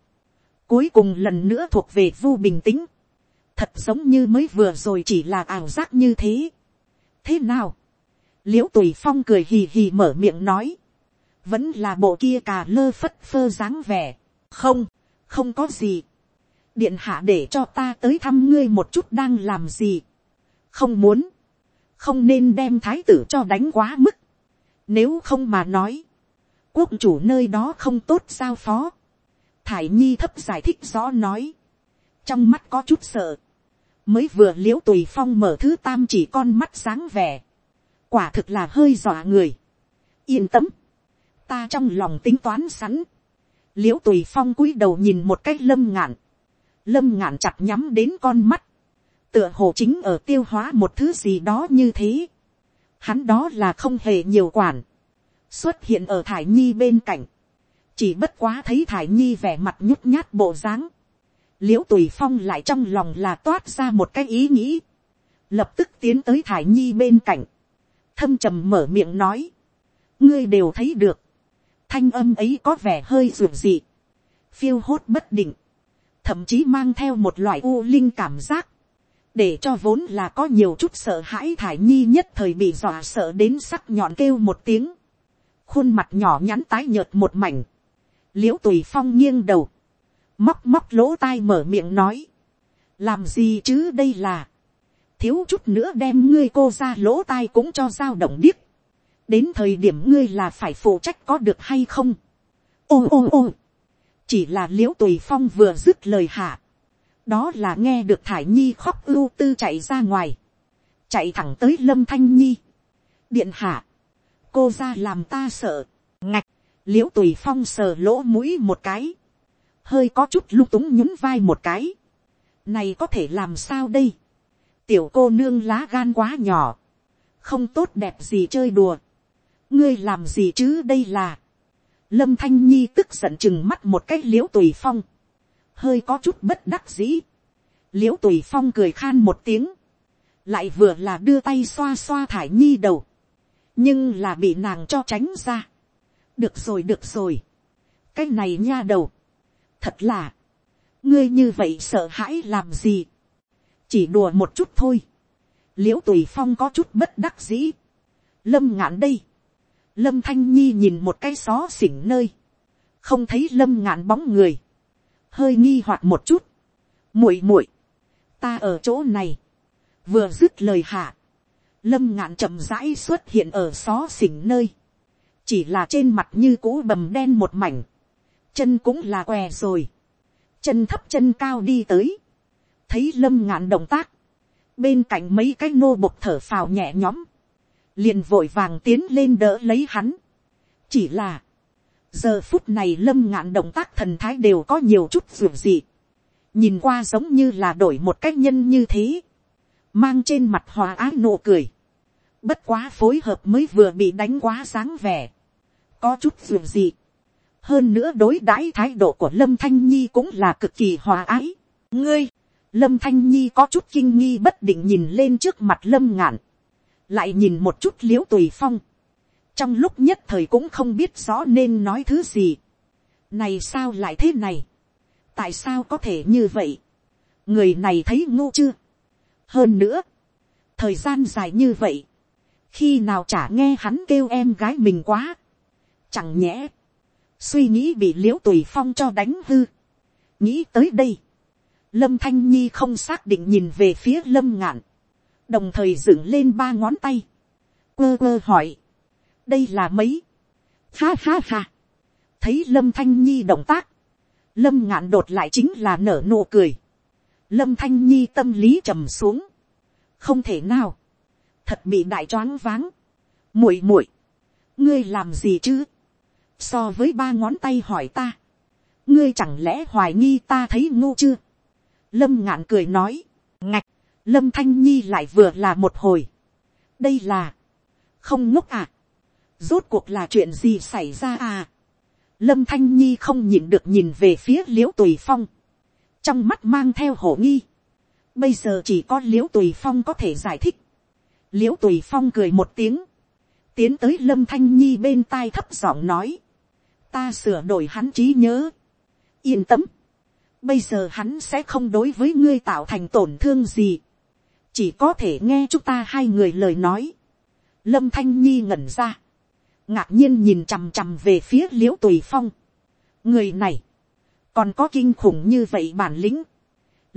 cuối cùng lần nữa thuộc về vu bình tĩnh, thật giống như mới vừa rồi chỉ là ảo giác như thế. thế nào, l i ễ u tùy phong cười hì hì mở miệng nói, vẫn là bộ kia cà lơ phất phơ dáng vẻ, không, không có gì, điện hạ để cho ta tới thăm ngươi một chút đang làm gì, không muốn, không nên đem thái tử cho đánh quá mức, nếu không mà nói, quốc chủ nơi đó không tốt sao phó, thải nhi thấp giải thích rõ nói, trong mắt có chút sợ, mới vừa l i ễ u tùy phong mở thứ tam chỉ con mắt sáng vẻ, quả thực là hơi dọa người. yên tâm, ta trong lòng tính toán sẵn, l i ễ u tùy phong cúi đầu nhìn một cách lâm ngạn, lâm ngạn chặt nhắm đến con mắt, tựa hồ chính ở tiêu hóa một thứ gì đó như thế. Hắn đó là không hề nhiều quản, xuất hiện ở thải nhi bên cạnh, chỉ bất quá thấy thải nhi vẻ mặt nhút nhát bộ dáng, l i ễ u tùy phong lại trong lòng là toát ra một cái ý nghĩ, lập tức tiến tới thải nhi bên cạnh, thâm trầm mở miệng nói, ngươi đều thấy được, thanh âm ấy có vẻ hơi ruột dị, phiêu hốt bất định, thậm chí mang theo một loại u linh cảm giác, để cho vốn là có nhiều chút sợ hãi thải nhi nhất thời bị dọa sợ đến sắc nhọn kêu một tiếng, khuôn mặt nhỏ nhắn tái nhợt một mảnh, l i ễ u tùy phong nghiêng đầu, móc móc lỗ tai mở miệng nói, làm gì chứ đây là, thiếu chút nữa đem ngươi cô ra lỗ tai cũng cho dao động điếc. đến thời điểm ngươi là phải phụ trách có được hay không. ô ô ô, chỉ là l i ễ u tùy phong vừa dứt lời hạ. đó là nghe được thải nhi khóc ưu tư chạy ra ngoài. chạy thẳng tới lâm thanh nhi. điện hạ, cô ra làm ta sợ. ngạch, l i ễ u tùy phong sờ lỗ mũi một cái. hơi có chút lung túng nhún vai một cái. này có thể làm sao đây tiểu cô nương lá gan quá nhỏ, không tốt đẹp gì chơi đùa, ngươi làm gì chứ đây là, lâm thanh nhi tức giận chừng mắt một cái Liễu tùy phong, hơi có chút bất đắc dĩ, Liễu tùy phong cười khan một tiếng, lại vừa là đưa tay xoa xoa thải nhi đầu, nhưng là bị nàng cho tránh ra. được rồi được rồi, cái này nha đầu, thật là, ngươi như vậy sợ hãi làm gì, chỉ đùa một chút thôi, Liễu tùy phong có chút bất đắc dĩ, lâm ngạn đây, lâm thanh nhi nhìn một cái xó xỉnh nơi, không thấy lâm ngạn bóng người, hơi nghi hoặc một chút, muội muội, ta ở chỗ này, vừa dứt lời hạ, lâm ngạn chậm rãi xuất hiện ở xó xỉnh nơi, chỉ là trên mặt như cũ bầm đen một mảnh, chân cũng là què rồi, chân thấp chân cao đi tới, thấy lâm ngạn động tác, bên cạnh mấy cái nô bộc thở phào nhẹ nhõm, liền vội vàng tiến lên đỡ lấy hắn. chỉ là, giờ phút này lâm ngạn động tác thần thái đều có nhiều chút ruộng gì, nhìn qua giống như là đổi một cách nhân như thế, mang trên mặt hòa ái nụ cười, bất quá phối hợp mới vừa bị đánh quá sáng vẻ, có chút ruộng gì, hơn nữa đối đãi thái độ của lâm thanh nhi cũng là cực kỳ hòa ái. ngươi, lâm thanh nhi có chút kinh nghi bất định nhìn lên trước mặt lâm ngạn, lại nhìn một chút l i ễ u tùy phong, trong lúc nhất thời cũng không biết rõ nên nói thứ gì. này sao lại thế này, tại sao có thể như vậy, người này thấy ngu chưa. hơn nữa, thời gian dài như vậy, khi nào chả nghe hắn kêu em gái mình quá, chẳng nhẽ, suy nghĩ bị l i ễ u tùy phong cho đánh hư. nghĩ tới đây, lâm thanh nhi không xác định nhìn về phía lâm ngạn, đồng thời dựng lên ba ngón tay, quơ quơ hỏi, đây là mấy, ha ha ha, thấy lâm thanh nhi động tác, lâm ngạn đột lại chính là nở nụ cười, lâm thanh nhi tâm lý trầm xuống, không thể nào, thật bị đại choáng váng, muội muội, ngươi làm gì chứ, so với ba ngón tay hỏi ta, ngươi chẳng lẽ hoài nghi ta thấy ngu chưa, lâm ngạn cười nói, lâm thanh nhi lại vừa là một hồi, đây là, không ngốc à, rốt cuộc là chuyện gì xảy ra à, lâm thanh nhi không nhìn được nhìn về phía l i ễ u tùy phong, trong mắt mang theo hổ nghi, bây giờ chỉ có l i ễ u tùy phong có thể giải thích, l i ễ u tùy phong cười một tiếng, tiến tới lâm thanh nhi bên tai thấp giọng nói, ta sửa đổi hắn trí nhớ. yên tâm, bây giờ hắn sẽ không đối với ngươi tạo thành tổn thương gì, chỉ có thể nghe chúng ta hai người lời nói. lâm thanh nhi ngẩn ra, ngạc nhiên nhìn chằm chằm về phía l i ễ u tùy phong. người này, còn có kinh khủng như vậy bản lĩnh,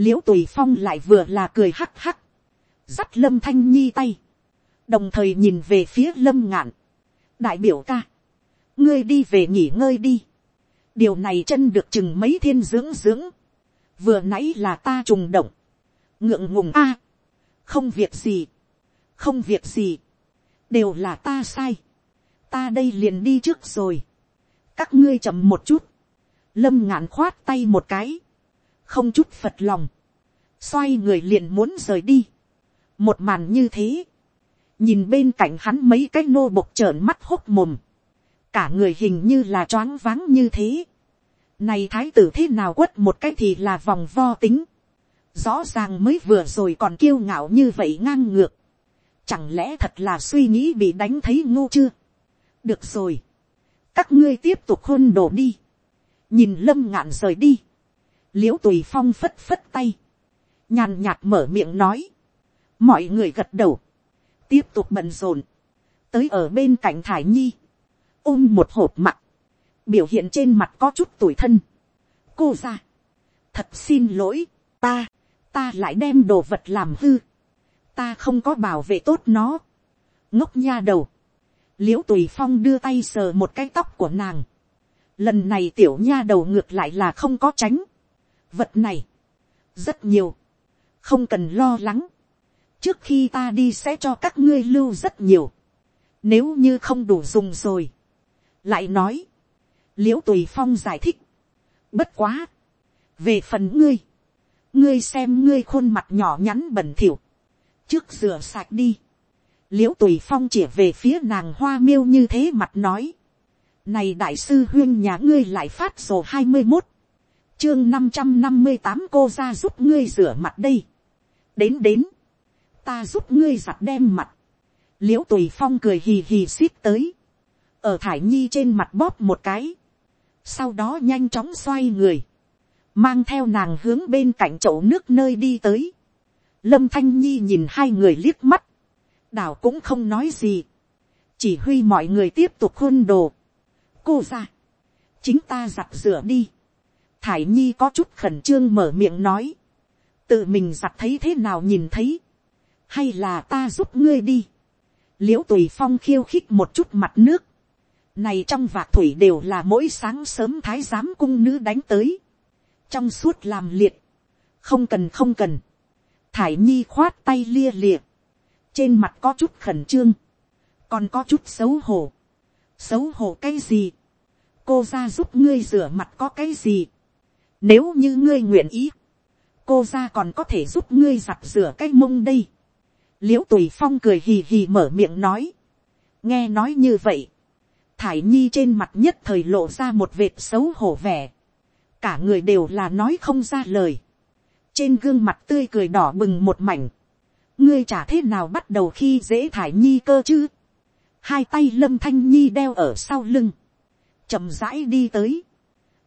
l i ễ u tùy phong lại vừa là cười hắc hắc, dắt lâm thanh nhi tay, đồng thời nhìn về phía lâm ngạn, đại biểu ca, ngươi đi về nghỉ ngơi đi. điều này chân được chừng mấy thiên dưỡng dưỡng. vừa nãy là ta trùng động. ngượng ngùng a không việc gì. không việc gì. đều là ta sai. ta đây liền đi trước rồi. các ngươi chậm một chút. lâm ngạn khoát tay một cái. không chút phật lòng. xoay người liền muốn rời đi. một màn như thế. nhìn bên cạnh hắn mấy cái nô bộc trợn mắt hốc mồm cả người hình như là choáng váng như thế. Này thái tử thế nào quất một cái thì là vòng vo tính. Rõ ràng mới vừa rồi còn kiêu ngạo như vậy ngang ngược. Chẳng lẽ thật là suy nghĩ bị đánh thấy ngu chưa? Được rồi. Các ngươi tiếp tục hôn đổ đi. Nhìn lâm ngạn rời đi. Liễu tùy phong phất phất tay. Nhàn nhạt mở miệng nói. Mọi người gật đầu. Tiếp tục bận rộn. Tới ở bên cạnh Thải Nhi ôm một hộp mặt, biểu hiện trên mặt có chút tủi thân. cô ra, thật xin lỗi, ta, ta lại đem đồ vật làm hư, ta không có bảo vệ tốt nó, ngốc nha đầu, l i ễ u tùy phong đưa tay sờ một cái tóc của nàng, lần này tiểu nha đầu ngược lại là không có tránh, vật này, rất nhiều, không cần lo lắng, trước khi ta đi sẽ cho các ngươi lưu rất nhiều, nếu như không đủ dùng rồi, lại nói, l i ễ u tùy phong giải thích, bất quá, về phần ngươi, ngươi xem ngươi khuôn mặt nhỏ nhắn bẩn thỉu, trước rửa sạch đi, l i ễ u tùy phong chỉ về phía nàng hoa miêu như thế mặt nói, này đại sư huyên nhà ngươi lại phát sổ hai mươi một, chương năm trăm năm mươi tám cô ra giúp ngươi rửa mặt đây, đến đến, ta giúp ngươi giặt đem mặt, l i ễ u tùy phong cười hì hì xít tới, ở thải nhi trên mặt bóp một cái, sau đó nhanh chóng xoay người, mang theo nàng hướng bên cạnh chậu nước nơi đi tới, lâm thanh nhi nhìn hai người liếc mắt, đảo cũng không nói gì, chỉ huy mọi người tiếp tục hôn đồ, cô ra, chính ta giặt rửa đi, thải nhi có chút khẩn trương mở miệng nói, tự mình giặt thấy thế nào nhìn thấy, hay là ta giúp ngươi đi, l i ễ u tùy phong khiêu khích một chút mặt nước, này trong vạc thủy đều là mỗi sáng sớm thái giám cung nữ đánh tới, trong suốt làm liệt, không cần không cần, thải nhi khoát tay lia lịa, trên mặt có chút khẩn trương, còn có chút xấu hổ, xấu hổ cái gì, cô ra giúp ngươi rửa mặt có cái gì, nếu như ngươi nguyện ý, cô ra còn có thể giúp ngươi giặt rửa cái mông đây. l i ễ u tùy phong cười hì hì mở miệng nói. nghe nói như vậy, thải nhi trên mặt nhất thời lộ ra một vệt xấu hổ vẻ cả người đều là nói không ra lời. trên gương mặt tươi cười đỏ bừng một mảnh. ngươi chả thế nào bắt đầu khi dễ thải nhi cơ chứ. hai tay lâm thanh nhi đeo ở sau lưng. chậm rãi đi tới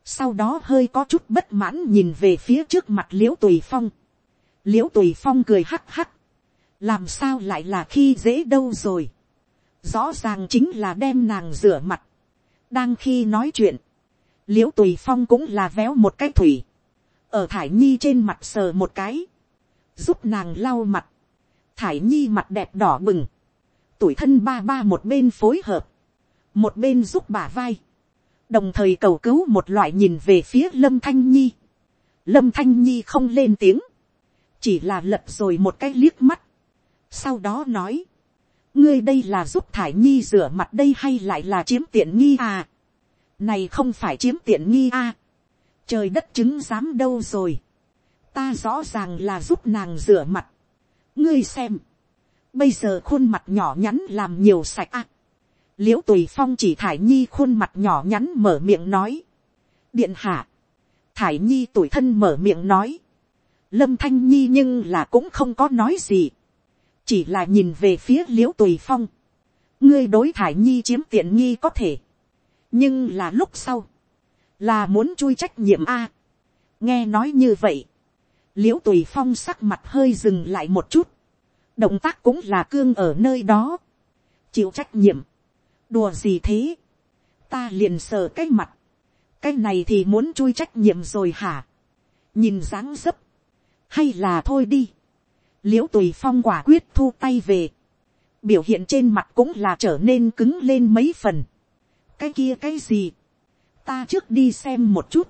sau đó hơi có chút bất mãn nhìn về phía trước mặt l i ễ u tùy phong, l i ễ u tùy phong cười hắc hắc, làm sao lại là khi dễ đâu rồi, rõ ràng chính là đem nàng rửa mặt, đang khi nói chuyện, l i ễ u tùy phong cũng là véo một cái thủy, ở thải nhi trên mặt sờ một cái, giúp nàng lau mặt, thải nhi mặt đẹp đỏ bừng, tuổi thân ba ba một bên phối hợp, một bên giúp bà vai, đồng thời cầu cứu một loại nhìn về phía lâm thanh nhi. lâm thanh nhi không lên tiếng, chỉ là lật rồi một cái liếc mắt. sau đó nói, ngươi đây là giúp thải nhi rửa mặt đây hay lại là chiếm tiện nghi à này không phải chiếm tiện nghi à. trời đất chứng dám đâu rồi. ta rõ ràng là giúp nàng rửa mặt. ngươi xem, bây giờ khuôn mặt nhỏ nhắn làm nhiều sạch à l i ễ u tùy phong chỉ thải nhi khuôn mặt nhỏ nhắn mở miệng nói. điện hạ, thải nhi tuổi thân mở miệng nói. lâm thanh nhi nhưng là cũng không có nói gì. chỉ là nhìn về phía l i ễ u tùy phong. ngươi đối thải nhi chiếm tiện nghi có thể nhưng là lúc sau, là muốn chui trách nhiệm a. nghe nói như vậy, l i ễ u tùy phong sắc mặt hơi dừng lại một chút. động tác cũng là cương ở nơi đó. chịu trách nhiệm. Đùa gì thế, ta liền sờ cái mặt, cái này thì muốn chui trách nhiệm rồi hả, nhìn dáng dấp, hay là thôi đi, l i ễ u tùy phong quả quyết thu tay về, biểu hiện trên mặt cũng là trở nên cứng lên mấy phần, cái kia cái gì, ta trước đi xem một chút,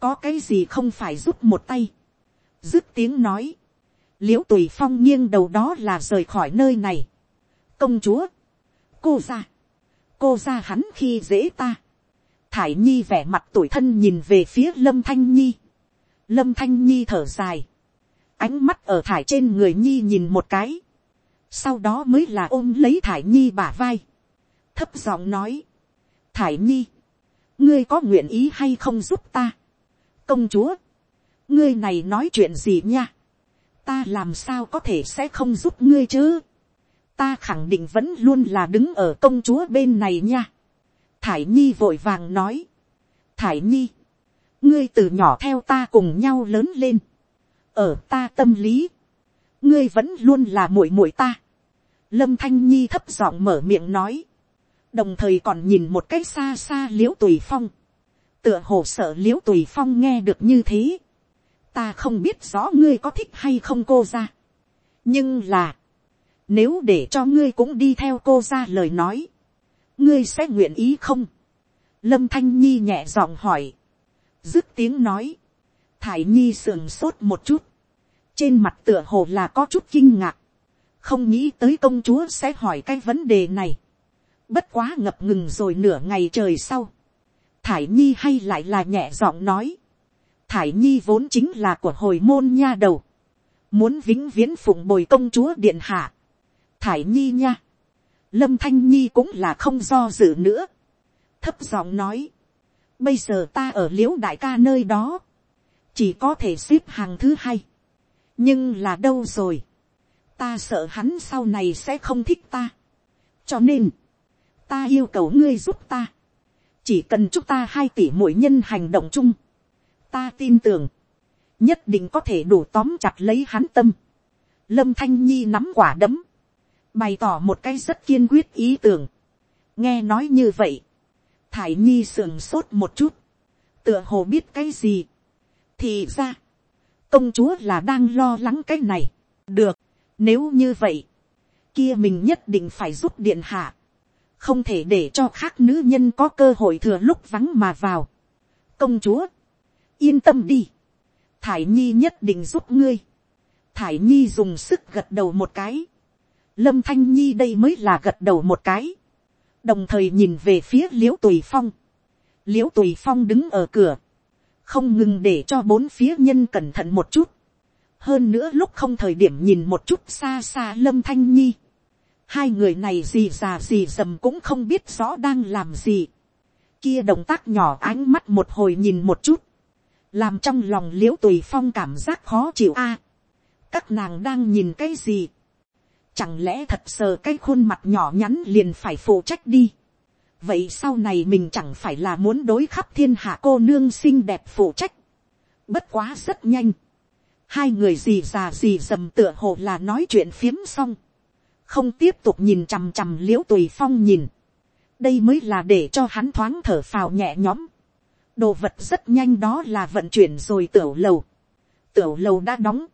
có cái gì không phải giúp một tay, dứt tiếng nói, l i ễ u tùy phong nghiêng đầu đó là rời khỏi nơi này, công chúa, cô ra, cô ra hắn khi dễ ta. thải nhi vẻ mặt tuổi thân nhìn về phía lâm thanh nhi. lâm thanh nhi thở dài. ánh mắt ở thải trên người nhi nhìn một cái. sau đó mới là ôm lấy thải nhi bả vai. thấp giọng nói thải nhi, ngươi có nguyện ý hay không giúp ta. công chúa, ngươi này nói chuyện gì nha. ta làm sao có thể sẽ không giúp ngươi chứ ta khẳng định vẫn luôn là đứng ở công chúa bên này nha. thải nhi vội vàng nói. thải nhi, ngươi từ nhỏ theo ta cùng nhau lớn lên. ở ta tâm lý, ngươi vẫn luôn là muội muội ta. lâm thanh nhi thấp giọng mở miệng nói đồng thời còn nhìn một cái xa xa l i ễ u tùy phong. tựa hồ sợ l i ễ u tùy phong nghe được như thế. ta không biết rõ ngươi có thích hay không cô ra. nhưng là, nếu để cho ngươi cũng đi theo cô ra lời nói. Ngươi sẽ nguyện ý không? Lâm Thanh Nhi nhẹ giọng hỏi. Dứt tiếng nói. Thải Nhi sườn sốt một chút. Trên mặt tựa hồ là có chút kinh ngạc. Không nghĩ tới công chúa sẽ hỏi cái vấn đề này. Bất quá ngập ngừng rồi nửa ngày trời sau. Thải Nhi hay lại là nhẹ giọng nói. Thải Nhi vốn chính là của hồi môn nha đầu. Muốn vĩnh viễn phụng bồi công chúa điện hạ thải nhi nha. lâm thanh nhi cũng là không do dự nữa. thấp giọng nói. bây giờ ta ở liễu đại ca nơi đó. chỉ có thể xếp hàng thứ hai. nhưng là đâu rồi. ta sợ hắn sau này sẽ không thích ta. cho nên, ta yêu cầu ngươi giúp ta, chỉ cần chúng ta hai tỷ mỗi nhân hành động chung, ta tin tưởng, nhất định có thể đủ tóm chặt lấy hắn tâm. Lâm thanh nhi nắm quả đấm, bày tỏ một cái rất kiên quyết ý tưởng. nghe nói như vậy, thải nhi sườn sốt một chút, tựa hồ biết cái gì. thì ra, công chúa là đang lo lắng cái này. được, nếu như vậy, kia mình nhất định phải giúp điện hạ, không thể để cho khác nữ nhân có cơ hội thừa lúc vắng mà vào. công chúa, yên tâm đi, thải nhi nhất định giúp ngươi. thải nhi dùng sức gật đầu một cái. lâm thanh nhi đây mới là gật đầu một cái. đồng thời nhìn về phía l i ễ u tùy phong. l i ễ u tùy phong đứng ở cửa. không ngừng để cho bốn phía nhân cẩn thận một chút. hơn nữa lúc không thời điểm nhìn một chút xa xa lâm thanh nhi hai người này gì già gì dầm cũng không biết rõ đang làm gì. kia động tác nhỏ ánh mắt một hồi nhìn một chút làm trong lòng l i ễ u tùy phong cảm giác khó chịu a. các nàng đang nhìn cái gì. chẳng lẽ thật sờ cái khuôn mặt nhỏ nhắn liền phải phụ trách đi. vậy sau này mình chẳng phải là muốn đối khắp thiên hạ cô nương xinh đẹp phụ trách. bất quá rất nhanh. hai người gì già gì dầm tựa hồ là nói chuyện phiếm xong không tiếp tục nhìn chằm chằm l i ễ u tùy phong nhìn. đây mới là để cho hắn thoáng thở phào nhẹ nhõm đồ vật rất nhanh đó là vận chuyển rồi tiểu lầu. tiểu lầu đã đóng,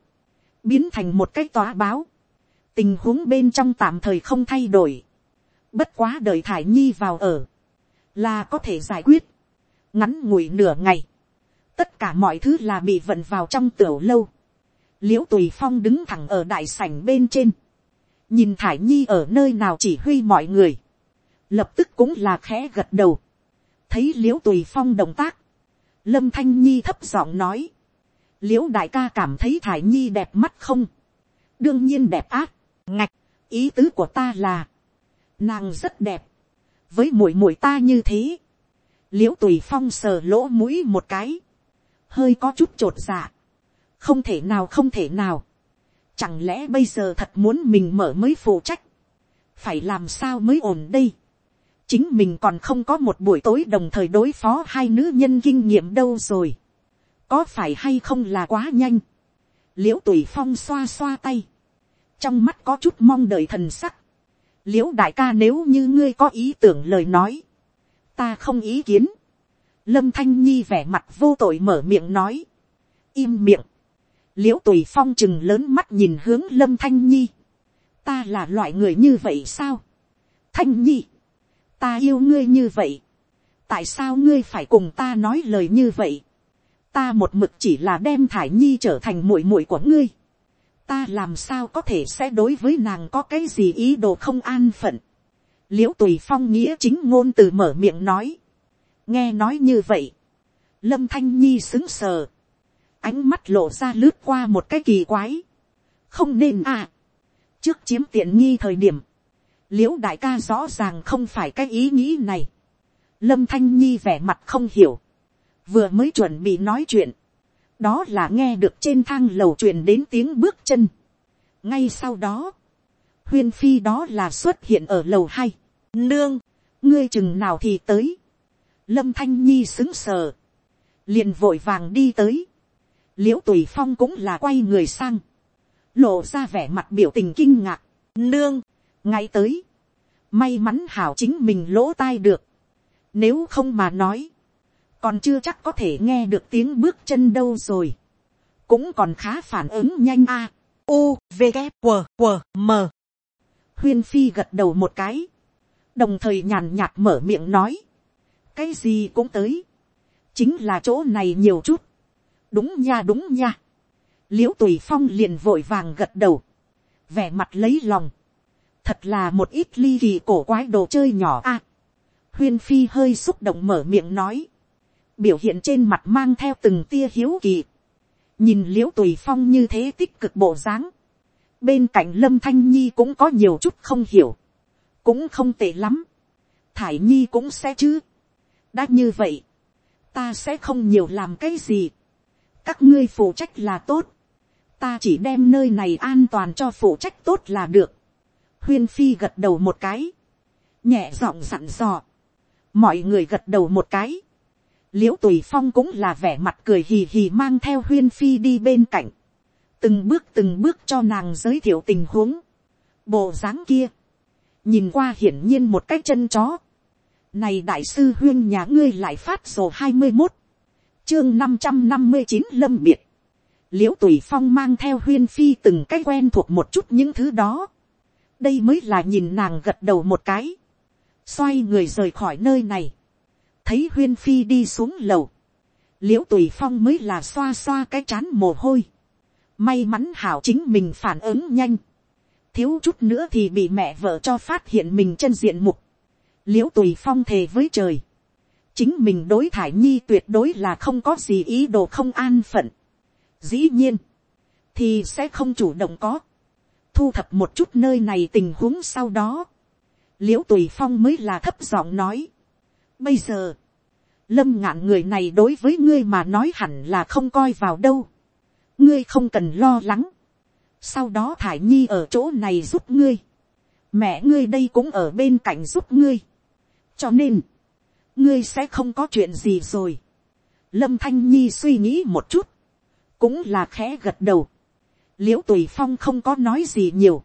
biến thành một cái tòa báo. tình huống bên trong tạm thời không thay đổi. bất quá đợi thải nhi vào ở, là có thể giải quyết. ngắn ngủi nửa ngày, tất cả mọi thứ là bị vận vào trong tiểu lâu. l i ễ u tùy phong đứng thẳng ở đại sảnh bên trên, nhìn thải nhi ở nơi nào chỉ huy mọi người, lập tức cũng là khẽ gật đầu. Thấy l i ễ u tùy phong động tác, lâm thanh nhi thấp giọng nói, l i ễ u đại ca cảm thấy thải nhi đẹp mắt không, đương nhiên đẹp ác, ngạch, ý tứ của ta là, nàng rất đẹp, với mũi mũi ta như thế, l i ễ u tùy phong sờ lỗ mũi một cái, hơi có chút t r ộ t dạ, không thể nào không thể nào, chẳng lẽ bây giờ thật muốn mình mở mới phụ trách, phải làm sao mới ổn đây, chính mình còn không có một buổi tối đồng thời đối phó hai nữ nhân kinh nghiệm đâu rồi. có phải hay không là quá nhanh. l i ễ u tùy phong xoa xoa tay. trong mắt có chút mong đợi thần sắc. l i ễ u đại ca nếu như ngươi có ý tưởng lời nói. ta không ý kiến. lâm thanh nhi vẻ mặt vô tội mở miệng nói. im miệng l i ễ u tùy phong chừng lớn mắt nhìn hướng lâm thanh nhi. ta là loại người như vậy sao. thanh nhi ta yêu ngươi như vậy, tại sao ngươi phải cùng ta nói lời như vậy, ta một mực chỉ là đem thải nhi trở thành muội muội của ngươi, ta làm sao có thể sẽ đối với nàng có cái gì ý đồ không an phận, l i ễ u tùy phong nghĩa chính ngôn từ mở miệng nói, nghe nói như vậy, lâm thanh nhi xứng sờ, ánh mắt lộ ra lướt qua một cái kỳ quái, không nên à, trước chiếm tiện nghi thời điểm, l i ễ u đại ca rõ ràng không phải cái ý nghĩ này. lâm thanh nhi vẻ mặt không hiểu, vừa mới chuẩn bị nói chuyện, đó là nghe được trên thang lầu truyền đến tiếng bước chân. ngay sau đó, huyên phi đó là xuất hiện ở lầu hai, nương, ngươi chừng nào thì tới, lâm thanh nhi xứng sờ, liền vội vàng đi tới, l i ễ u tùy phong cũng là quay người sang, lộ ra vẻ mặt biểu tình kinh ngạc, nương, ngay tới, may mắn hảo chính mình lỗ tai được, nếu không mà nói, còn chưa chắc có thể nghe được tiếng bước chân đâu rồi, cũng còn khá phản ứng nhanh a, u v g q q m. Huyên phi gật đầu một cái, đồng thời nhàn nhạt mở miệng nói, cái gì cũng tới, chính là chỗ này nhiều chút, đúng nha đúng nha, l i ễ u tùy phong liền vội vàng gật đầu, vẻ mặt lấy lòng, thật là một ít ly kỳ cổ quái đồ chơi nhỏ a. À, huyên phi hơi xúc động mở miệng nói, biểu hiện trên mặt mang theo từng tia hiếu kỳ, nhìn l i ễ u tùy phong như thế tích cực bộ dáng, bên cạnh lâm thanh nhi cũng có nhiều chút không hiểu, cũng không tệ lắm, thải nhi cũng sẽ chứ, đã như vậy, ta sẽ không nhiều làm cái gì, các ngươi phụ trách là tốt, ta chỉ đem nơi này an toàn cho phụ trách tốt là được, huyên phi gật đầu một cái, nhẹ giọng dặn dò, mọi người gật đầu một cái, l i ễ u tùy phong cũng là vẻ mặt cười hì hì mang theo huyên phi đi bên cạnh, từng bước từng bước cho nàng giới thiệu tình huống, bộ dáng kia, nhìn qua hiển nhiên một cái chân chó, này đại sư huyên nhà ngươi lại phát sổ hai mươi một, chương năm trăm năm mươi chín lâm biệt, l i ễ u tùy phong mang theo huyên phi từng cái quen thuộc một chút những thứ đó, đây mới là nhìn nàng gật đầu một cái, xoay người rời khỏi nơi này, thấy huyên phi đi xuống lầu, l i ễ u tùy phong mới là xoa xoa cái chán mồ hôi, may mắn hảo chính mình phản ứng nhanh, thiếu chút nữa thì bị mẹ vợ cho phát hiện mình chân diện mục, l i ễ u tùy phong thề với trời, chính mình đối thải nhi tuyệt đối là không có gì ý đồ không an phận, dĩ nhiên, thì sẽ không chủ động có, thu thập một chút nơi này tình huống sau đó, l i ễ u tùy phong mới là thấp giọng nói. bây giờ, lâm ngạn người này đối với ngươi mà nói hẳn là không coi vào đâu. ngươi không cần lo lắng. sau đó thải nhi ở chỗ này giúp ngươi. mẹ ngươi đây cũng ở bên cạnh giúp ngươi. cho nên, ngươi sẽ không có chuyện gì rồi. lâm thanh nhi suy nghĩ một chút, cũng là khẽ gật đầu. l i ễ u tùy phong không có nói gì nhiều.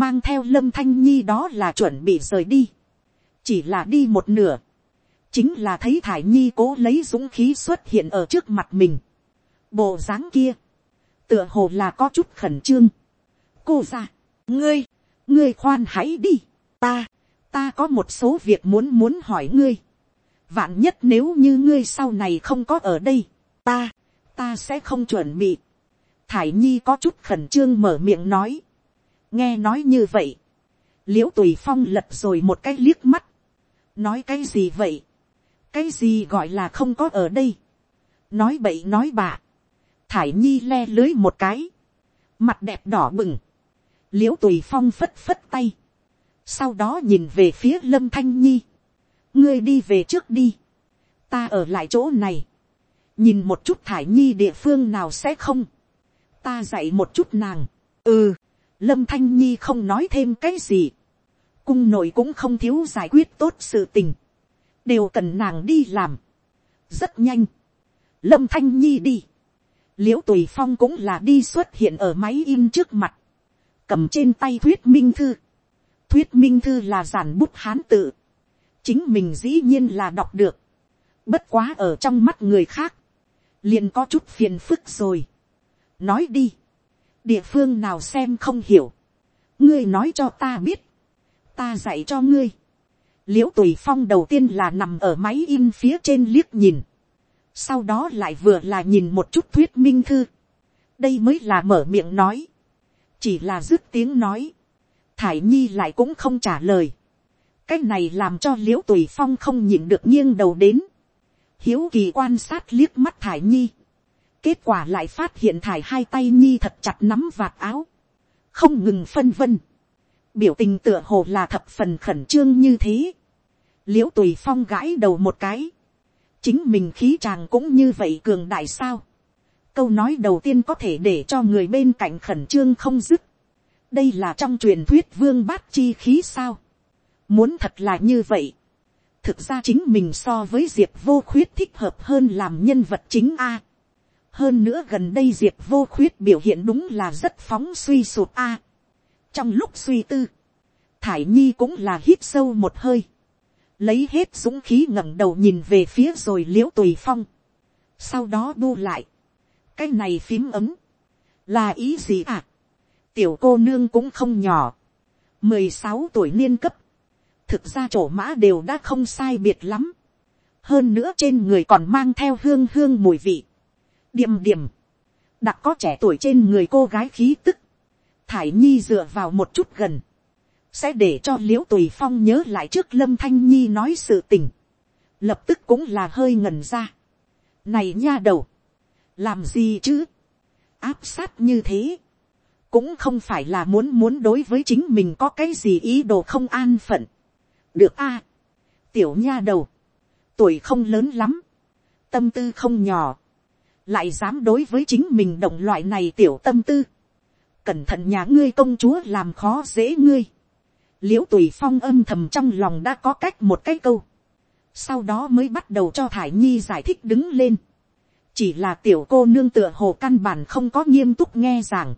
Mang theo lâm thanh nhi đó là chuẩn bị rời đi, chỉ là đi một nửa, chính là thấy thải nhi cố lấy dũng khí xuất hiện ở trước mặt mình, bộ dáng kia, tựa hồ là có chút khẩn trương, cô ra, ngươi, ngươi khoan hãy đi, ta, ta có một số việc muốn muốn hỏi ngươi, vạn nhất nếu như ngươi sau này không có ở đây, ta, ta sẽ không chuẩn bị, thải nhi có chút khẩn trương mở miệng nói, nghe nói như vậy, l i ễ u tùy phong lật rồi một cái liếc mắt, nói cái gì vậy, cái gì gọi là không có ở đây, nói bậy nói bạ, thải nhi le lưới một cái, mặt đẹp đỏ bừng, l i ễ u tùy phong phất phất tay, sau đó nhìn về phía lâm thanh nhi, ngươi đi về trước đi, ta ở lại chỗ này, nhìn một chút thải nhi địa phương nào sẽ không, ta dạy một chút nàng, ừ, lâm thanh nhi không nói thêm cái gì, cung nội cũng không thiếu giải quyết tốt sự tình, đều cần nàng đi làm, rất nhanh, lâm thanh nhi đi, l i ễ u tùy phong cũng là đi xuất hiện ở máy in trước mặt, cầm trên tay thuyết minh thư, thuyết minh thư là giản bút hán tự, chính mình dĩ nhiên là đọc được, bất quá ở trong mắt người khác, liền có chút phiền phức rồi, nói đi, địa phương nào xem không hiểu, ngươi nói cho ta biết, ta dạy cho ngươi. l i ễ u tùy phong đầu tiên là nằm ở máy in phía trên liếc nhìn, sau đó lại vừa là nhìn một chút thuyết minh thư, đây mới là mở miệng nói, chỉ là dứt tiếng nói, thải nhi lại cũng không trả lời, cái này làm cho l i ễ u tùy phong không nhìn được nghiêng đầu đến, hiếu kỳ quan sát liếc mắt thải nhi, kết quả lại phát hiện thải hai tay nhi thật chặt nắm vạt áo, không ngừng phân vân, biểu tình tựa hồ là thập phần khẩn trương như thế, l i ễ u tùy phong gãi đầu một cái, chính mình khí chàng cũng như vậy cường đại sao, câu nói đầu tiên có thể để cho người bên cạnh khẩn trương không dứt, đây là trong truyền thuyết vương bát chi khí sao, muốn thật là như vậy, thực ra chính mình so với diệp vô khuyết thích hợp hơn làm nhân vật chính a, hơn nữa gần đây diệp vô khuyết biểu hiện đúng là rất phóng suy sụt a. trong lúc suy tư, thải nhi cũng là hít sâu một hơi, lấy hết dũng khí ngẩng đầu nhìn về phía rồi liễu tùy phong, sau đó đu lại, cái này phím ấm, là ý gì à, tiểu cô nương cũng không nhỏ, mười sáu tuổi niên cấp, thực ra chỗ mã đều đã không sai biệt lắm, hơn nữa trên người còn mang theo hương hương mùi vị, điềm điềm, đặc có trẻ tuổi trên người cô gái khí tức, thải nhi dựa vào một chút gần, sẽ để cho l i ễ u tùy phong nhớ lại trước lâm thanh nhi nói sự tình, lập tức cũng là hơi ngần ra. này nha đầu, làm gì chứ, áp sát như thế, cũng không phải là muốn muốn đối với chính mình có cái gì ý đồ không an phận được a, tiểu nha đầu, tuổi không lớn lắm, tâm tư không nhỏ, lại dám đối với chính mình động loại này tiểu tâm tư, cẩn thận nhà ngươi công chúa làm khó dễ ngươi, l i ễ u tùy phong âm thầm trong lòng đã có cách một cái câu, sau đó mới bắt đầu cho thải nhi giải thích đứng lên, chỉ là tiểu cô nương tựa hồ căn bản không có nghiêm túc nghe giảng,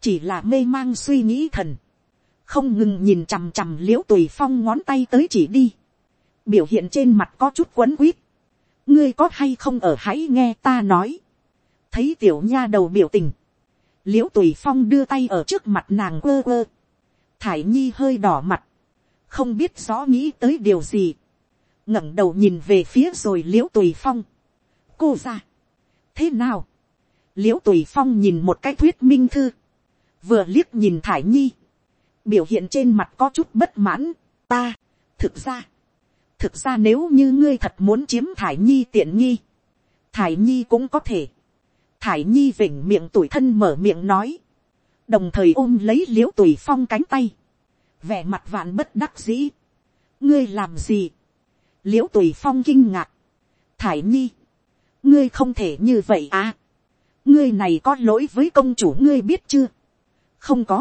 chỉ là mê mang suy nghĩ thần, không ngừng nhìn chằm chằm l i ễ u tùy phong ngón tay tới chỉ đi, biểu hiện trên mặt có chút quấn quýt, ngươi có hay không ở hãy nghe ta nói, thấy tiểu nha đầu biểu tình, l i ễ u tùy phong đưa tay ở trước mặt nàng quơ quơ, thải nhi hơi đỏ mặt, không biết rõ nghĩ tới điều gì, ngẩng đầu nhìn về phía rồi l i ễ u tùy phong, cô ra, thế nào, l i ễ u tùy phong nhìn một cái thuyết minh thư, vừa liếc nhìn thải nhi, biểu hiện trên mặt có chút bất mãn, ta, thực ra, thực ra nếu như ngươi thật muốn chiếm thải nhi tiện nghi, thải nhi cũng có thể, thải nhi vỉnh miệng tuổi thân mở miệng nói, đồng thời ôm lấy l i ễ u tùy phong cánh tay, vẻ mặt vạn bất đắc dĩ. ngươi làm gì, l i ễ u tùy phong kinh ngạc, thải nhi, ngươi không thể như vậy à, ngươi này có lỗi với công chủ ngươi biết chưa, không có,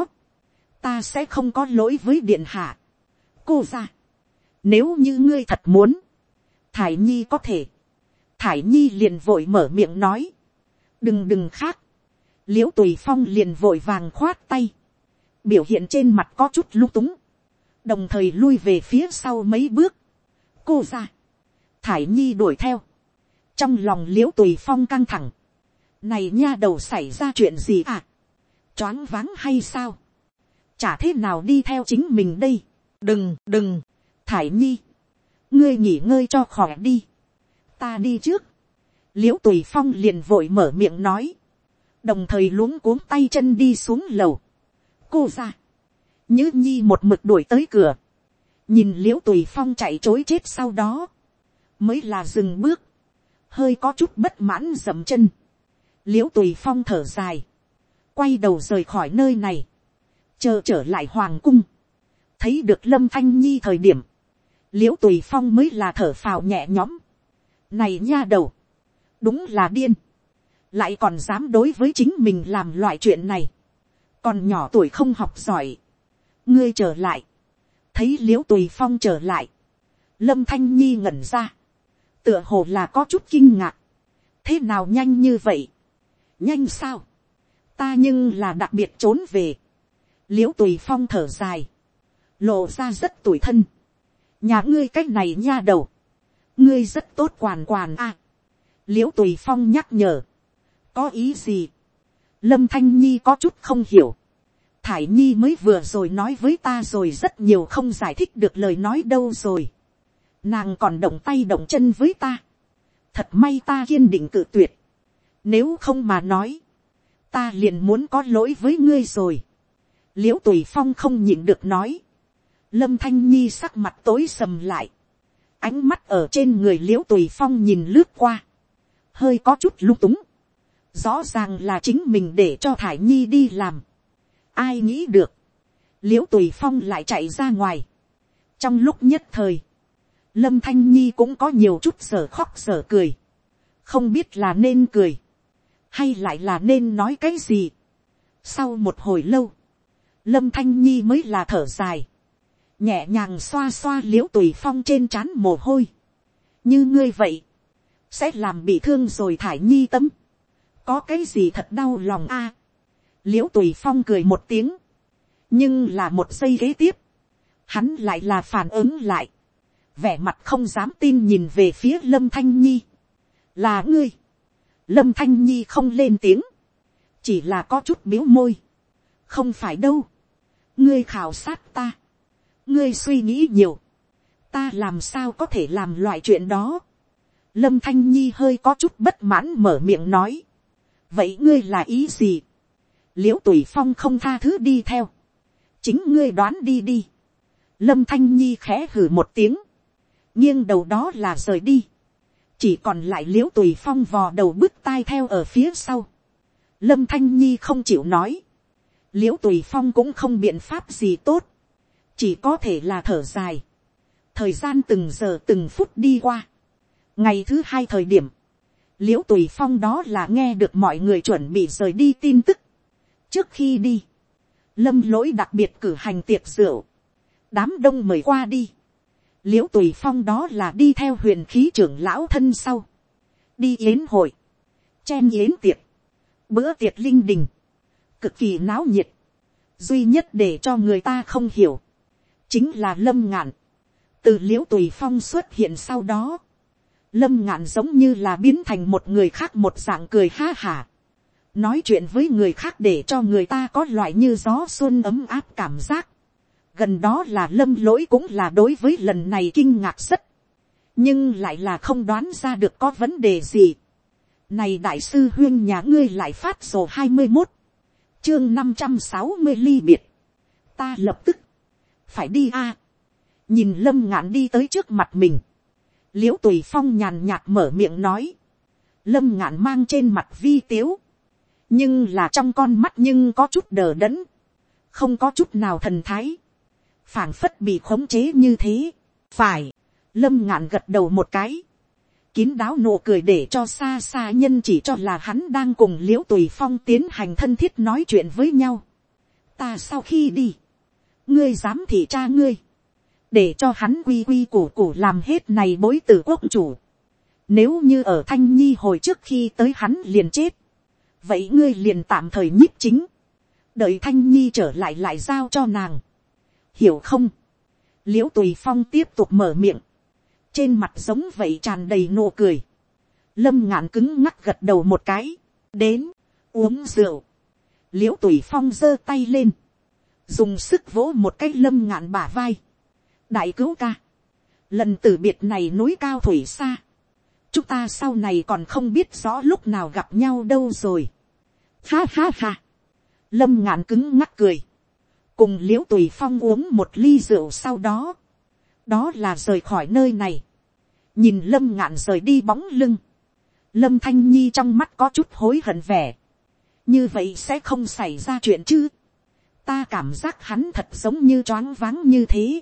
ta sẽ không có lỗi với điện hạ, cô ra, nếu như ngươi thật muốn, thải nhi có thể, thải nhi liền vội mở miệng nói, đừng đừng khác, l i ễ u tùy phong liền vội vàng khoát tay, biểu hiện trên mặt có chút lung túng, đồng thời lui về phía sau mấy bước, cô ra, thải nhi đuổi theo, trong lòng l i ễ u tùy phong căng thẳng, này nha đầu xảy ra chuyện gì à, choáng váng hay sao, chả thế nào đi theo chính mình đây, đừng đừng, thải nhi, ngươi nghỉ ngơi cho khỏi đi, ta đi trước, l i ễ u tùy phong liền vội mở miệng nói, đồng thời luống cuống tay chân đi xuống lầu. cô ra, nhứ nhi một mực đuổi tới cửa, nhìn l i ễ u tùy phong chạy chối chết sau đó, mới là dừng bước, hơi có chút bất mãn dậm chân, l i ễ u tùy phong thở dài, quay đầu rời khỏi nơi này, chờ trở lại hoàng cung, thấy được lâm thanh nhi thời điểm, l i ễ u tùy phong mới là thở phào nhẹ nhõm, này nha đầu, đúng là điên, lại còn dám đối với chính mình làm loại chuyện này, còn nhỏ tuổi không học giỏi, ngươi trở lại, thấy l i ễ u tùy phong trở lại, lâm thanh nhi ngẩn ra, tựa hồ là có chút kinh ngạc, thế nào nhanh như vậy, nhanh sao, ta nhưng là đặc biệt trốn về, l i ễ u tùy phong thở dài, lộ ra rất tuổi thân, nhà ngươi c á c h này nha đầu, ngươi rất tốt quản quản a, à. l i ễ u tùy phong nhắc nhở, có ý gì, lâm thanh nhi có chút không hiểu, thải nhi mới vừa rồi nói với ta rồi rất nhiều không giải thích được lời nói đâu rồi, nàng còn động tay động chân với ta, thật may ta kiên định cự tuyệt, nếu không mà nói, ta liền muốn có lỗi với ngươi rồi, l i ễ u tùy phong không nhịn được nói, lâm thanh nhi sắc mặt tối sầm lại, ánh mắt ở trên người l i ễ u tùy phong nhìn lướt qua, hơi có chút lung túng. Rõ ràng là chính mình để cho Thải Nhi đi làm. Ai nghĩ được. Liễu Tùy Phong lại chạy ra ngoài. Trong lúc nhất thời. Lâm Thanh Nhi cũng có nhiều chút sở khóc sở cười. Không biết là nên cười. Hay lại là nên nói cái gì. Sau một hồi lâu. Lâm Thanh Nhi mới là thở dài. Nhẹ nhàng xoa xoa liễu tùy phong trên trán mồ hôi. Như ngươi vậy sẽ làm bị thương rồi thải nhi tâm. có cái gì thật đau lòng a. l i ễ u tùy phong cười một tiếng, nhưng là một giây kế tiếp, hắn lại là phản ứng lại, vẻ mặt không dám tin nhìn về phía lâm thanh nhi, là ngươi, lâm thanh nhi không lên tiếng, chỉ là có chút biếu môi, không phải đâu, ngươi khảo sát ta, ngươi suy nghĩ nhiều, ta làm sao có thể làm loại chuyện đó, Lâm Thanh Nhi hơi có chút bất mãn mở miệng nói. Vậy ngươi là ý gì? Liễu Tùy Phong không tha thứ đi theo. Chính ngươi đoán đi đi. Lâm Thanh Nhi khẽ hử một tiếng. nghiêng đầu đó là rời đi. Chỉ còn lại liễu Tùy Phong vò đầu bước tai theo ở phía sau. Lâm Thanh Nhi không chịu nói. Liễu Tùy Phong cũng không biện pháp gì tốt. Chỉ có thể là thở dài. Thời gian từng giờ từng phút đi qua. Ngày thứ hai thời điểm, l i ễ u tùy phong đó là nghe được mọi người chuẩn bị rời đi tin tức. trước khi đi, lâm lỗi đặc biệt cử hành tiệc rượu, đám đông mời qua đi, l i ễ u tùy phong đó là đi theo huyền khí trưởng lão thân sau, đi yến hội, chen yến tiệc, bữa tiệc linh đình, cực kỳ náo nhiệt, duy nhất để cho người ta không hiểu, chính là lâm ngạn, từ liễu tùy phong xuất hiện sau đó, lâm ngạn giống như là biến thành một người khác một dạng cười ha hả, nói chuyện với người khác để cho người ta có loại như gió xuân ấm áp cảm giác. gần đó là lâm lỗi cũng là đối với lần này kinh ngạc rất, nhưng lại là không đoán ra được có vấn đề gì. này đại sư huyên nhà ngươi lại phát sổ hai mươi một, chương năm trăm sáu mươi ly biệt, ta lập tức, phải đi a, nhìn lâm ngạn đi tới trước mặt mình, l i ễ u tùy phong nhàn nhạt mở miệng nói, lâm ngạn mang trên mặt vi tiếu, nhưng là trong con mắt nhưng có chút đờ đẫn, không có chút nào thần thái, phảng phất bị khống chế như thế, phải, lâm ngạn gật đầu một cái, kín đáo nụ cười để cho xa xa nhân chỉ cho là hắn đang cùng l i ễ u tùy phong tiến hành thân thiết nói chuyện với nhau. ta sau khi đi, ngươi dám thị cha ngươi, để cho hắn quy quy củ củ làm hết này bối t ử quốc chủ. nếu như ở thanh nhi hồi trước khi tới hắn liền chết, vậy ngươi liền tạm thời nhíp chính, đợi thanh nhi trở lại lại giao cho nàng, hiểu không, l i ễ u tùy phong tiếp tục mở miệng, trên mặt giống vậy tràn đầy nụ cười, lâm ngạn cứng ngắc gật đầu một cái, đến, uống rượu, l i ễ u tùy phong giơ tay lên, dùng sức vỗ một cái lâm ngạn bả vai, đại cứu ca, lần từ biệt này núi cao thủy xa, chúng ta sau này còn không biết rõ lúc nào gặp nhau đâu rồi. Ha ha ha. Lâm ngạn cứng ngắc cười. Cùng liễu tùy phong uống một ly rượu sau đó. Đó là rời khỏi nơi này. Nhìn lâm ngạn rời đi bóng lưng. Lâm thanh nhi trong mắt có chút hối hận vẻ. Như vậy sẽ không xảy ra chuyện chứ. Ta cảm giác hắn thật giống như choáng váng như thế.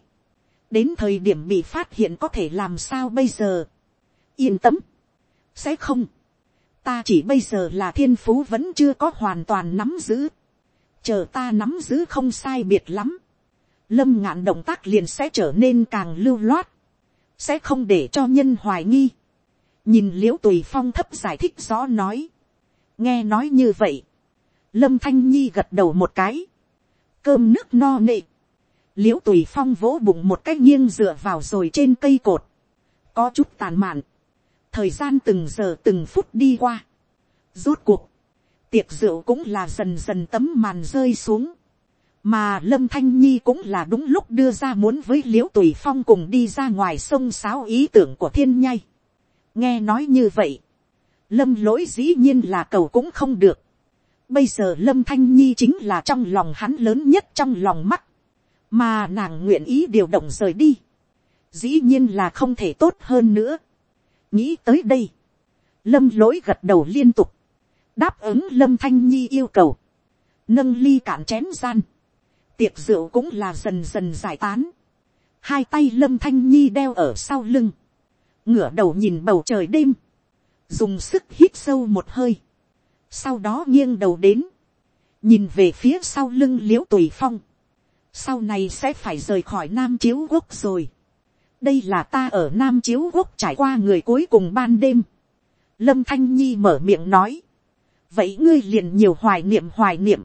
Đến thời điểm bị phát hiện có thể làm sao bây giờ. Yên tâm. Sẽ không ta chỉ bây giờ là thiên phú vẫn chưa có hoàn toàn nắm giữ, chờ ta nắm giữ không sai biệt lắm, lâm ngạn động tác liền sẽ trở nên càng lưu loát, sẽ không để cho nhân hoài nghi, nhìn l i ễ u tùy phong thấp giải thích rõ nói, nghe nói như vậy, lâm thanh nhi gật đầu một cái, cơm nước no nệ, l i ễ u tùy phong vỗ bụng một cái nghiêng dựa vào rồi trên cây cột, có chút tàn mạn, thời gian từng giờ từng phút đi qua. rốt cuộc, tiệc rượu cũng là dần dần tấm màn rơi xuống mà lâm thanh nhi cũng là đúng lúc đưa ra muốn với l i ễ u tùy phong cùng đi ra ngoài sông sáo ý tưởng của thiên nhai. nghe nói như vậy, lâm lỗi dĩ nhiên là cầu cũng không được. bây giờ lâm thanh nhi chính là trong lòng hắn lớn nhất trong lòng mắt, mà nàng nguyện ý điều động rời đi. dĩ nhiên là không thể tốt hơn nữa nghĩ tới đây, lâm lỗi gật đầu liên tục, đáp ứng lâm thanh nhi yêu cầu, nâng ly cạn chén gian, tiệc rượu cũng là dần dần giải tán, hai tay lâm thanh nhi đeo ở sau lưng, ngửa đầu nhìn bầu trời đêm, dùng sức hít sâu một hơi, sau đó nghiêng đầu đến, nhìn về phía sau lưng l i ễ u tùy phong, sau này sẽ phải rời khỏi nam chiếu quốc rồi, đây là ta ở nam chiếu quốc trải qua người cuối cùng ban đêm. lâm thanh nhi mở miệng nói. vậy ngươi liền nhiều hoài niệm hoài niệm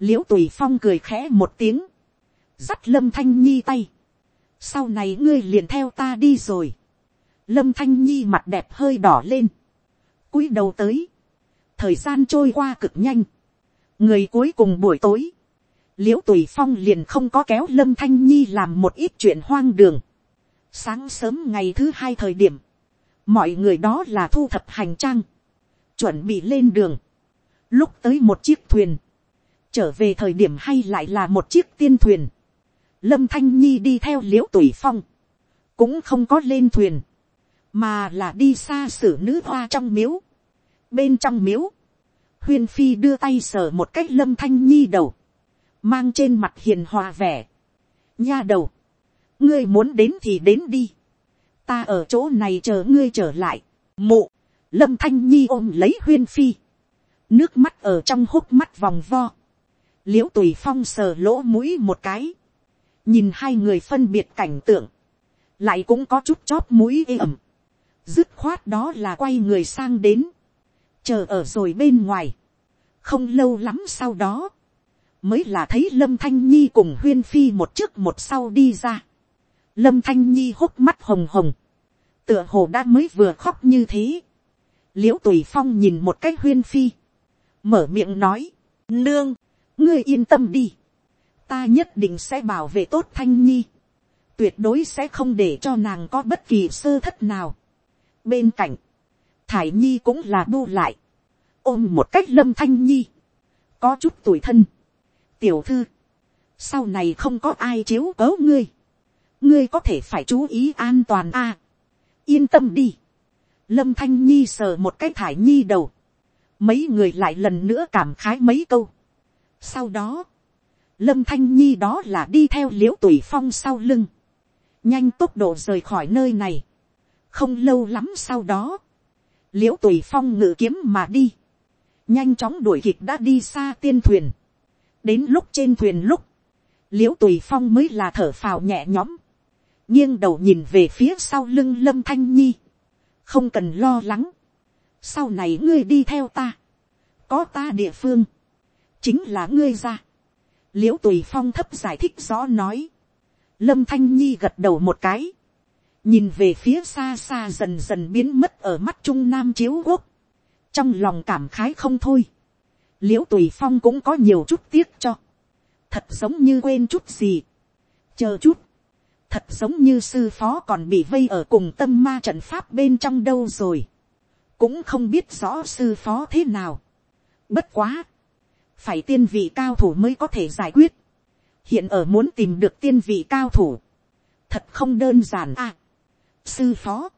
l i ễ u tùy phong cười khẽ một tiếng. dắt lâm thanh nhi tay. sau này ngươi liền theo ta đi rồi. lâm thanh nhi mặt đẹp hơi đỏ lên. cúi đầu tới. thời gian trôi qua cực nhanh. người cuối cùng buổi tối. l i ễ u tùy phong liền không có kéo lâm thanh nhi làm một ít chuyện hoang đường Sáng sớm ngày thứ hai thời điểm, mọi người đó là thu thập hành trang, chuẩn bị lên đường. Lúc tới một chiếc thuyền, trở về thời điểm hay lại là một chiếc tiên thuyền. Lâm Thanh Nhi đi theo liễu i tùy phong, cũng không có lên thuyền, mà là đi xa xử nữ hoa trong miếu. Bên trong miếu, huyên phi đưa tay sờ một cách lâm thanh nhi đầu, mang trên mặt hiền hòa vẻ. Nha đầu, ngươi muốn đến thì đến đi, ta ở chỗ này chờ ngươi trở lại, mụ, lâm thanh nhi ôm lấy huyên phi, nước mắt ở trong hốc mắt vòng vo, l i ễ u tùy phong sờ lỗ mũi một cái, nhìn hai người phân biệt cảnh tượng, lại cũng có chút chóp mũi ê ẩm, dứt khoát đó là quay người sang đến, chờ ở rồi bên ngoài, không lâu lắm sau đó, mới là thấy lâm thanh nhi cùng huyên phi một trước một sau đi ra, lâm thanh nhi hốc mắt hồng hồng, tựa hồ đã mới vừa khóc như thế, l i ễ u tùy phong nhìn một cái huyên phi, mở miệng nói, nương, ngươi yên tâm đi, ta nhất định sẽ bảo vệ tốt thanh nhi, tuyệt đối sẽ không để cho nàng có bất kỳ sơ thất nào. bên cạnh, thải nhi cũng là bu lại, ôm một cách lâm thanh nhi, có chút tuổi thân, tiểu thư, sau này không có ai chiếu cấu ngươi, ngươi có thể phải chú ý an toàn a, yên tâm đi. lâm thanh nhi sờ một cái thải nhi đầu. mấy người lại lần nữa cảm khái mấy câu sau đó, lâm thanh nhi đó là đi theo l i ễ u tùy phong sau lưng. nhanh tốc độ rời khỏi nơi này. không lâu lắm sau đó, l i ễ u tùy phong ngự kiếm mà đi. nhanh chóng đuổi kịp đã đi xa tiên thuyền. đến lúc trên thuyền lúc, l i ễ u tùy phong mới là thở phào nhẹ nhõm nghiêng đầu nhìn về phía sau lưng lâm thanh nhi, không cần lo lắng, sau này ngươi đi theo ta, có ta địa phương, chính là ngươi ra, l i ễ u tùy phong thấp giải thích rõ nói, lâm thanh nhi gật đầu một cái, nhìn về phía xa xa dần dần biến mất ở mắt trung nam chiếu quốc, trong lòng cảm khái không thôi, l i ễ u tùy phong cũng có nhiều chút tiếc cho, thật giống như quên chút gì, chờ chút, thật giống như sư phó còn bị vây ở cùng tâm ma trận pháp bên trong đâu rồi, cũng không biết rõ sư phó thế nào. Bất quá, phải tiên vị cao thủ mới có thể giải quyết, hiện ở muốn tìm được tiên vị cao thủ, thật không đơn giản à. sư phó,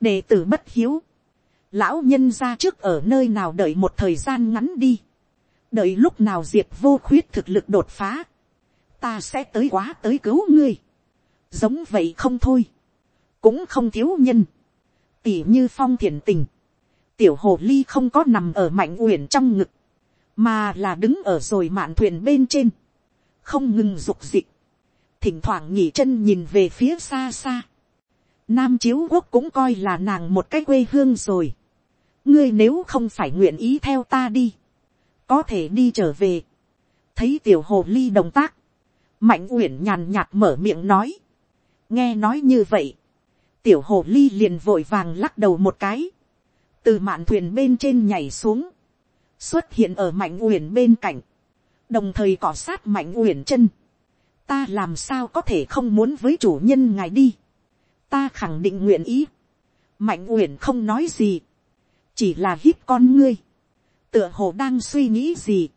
đệ tử bất hiếu, lão nhân ra trước ở nơi nào đợi một thời gian ngắn đi, đợi lúc nào diệt vô khuyết thực lực đột phá, ta sẽ tới quá tới cứu ngươi. Giống vậy không thôi, cũng không thiếu nhân, tỉ như phong thiền tình, tiểu hồ ly không có nằm ở mạnh uyển trong ngực, mà là đứng ở rồi mạn thuyền bên trên, không ngừng dục dịch, thỉnh thoảng nghỉ chân nhìn về phía xa xa. Nam chiếu quốc cũng coi là nàng một cái quê hương rồi. ngươi nếu không phải nguyện ý theo ta đi, có thể đi trở về. thấy tiểu hồ ly động tác, mạnh uyển nhàn nhạt mở miệng nói, nghe nói như vậy, tiểu hồ ly liền vội vàng lắc đầu một cái, từ mạn thuyền bên trên nhảy xuống, xuất hiện ở mạnh uyển bên cạnh, đồng thời cọ sát mạnh uyển chân, ta làm sao có thể không muốn với chủ nhân ngài đi, ta khẳng định nguyện ý, mạnh uyển không nói gì, chỉ là hít con ngươi, tựa hồ đang suy nghĩ gì,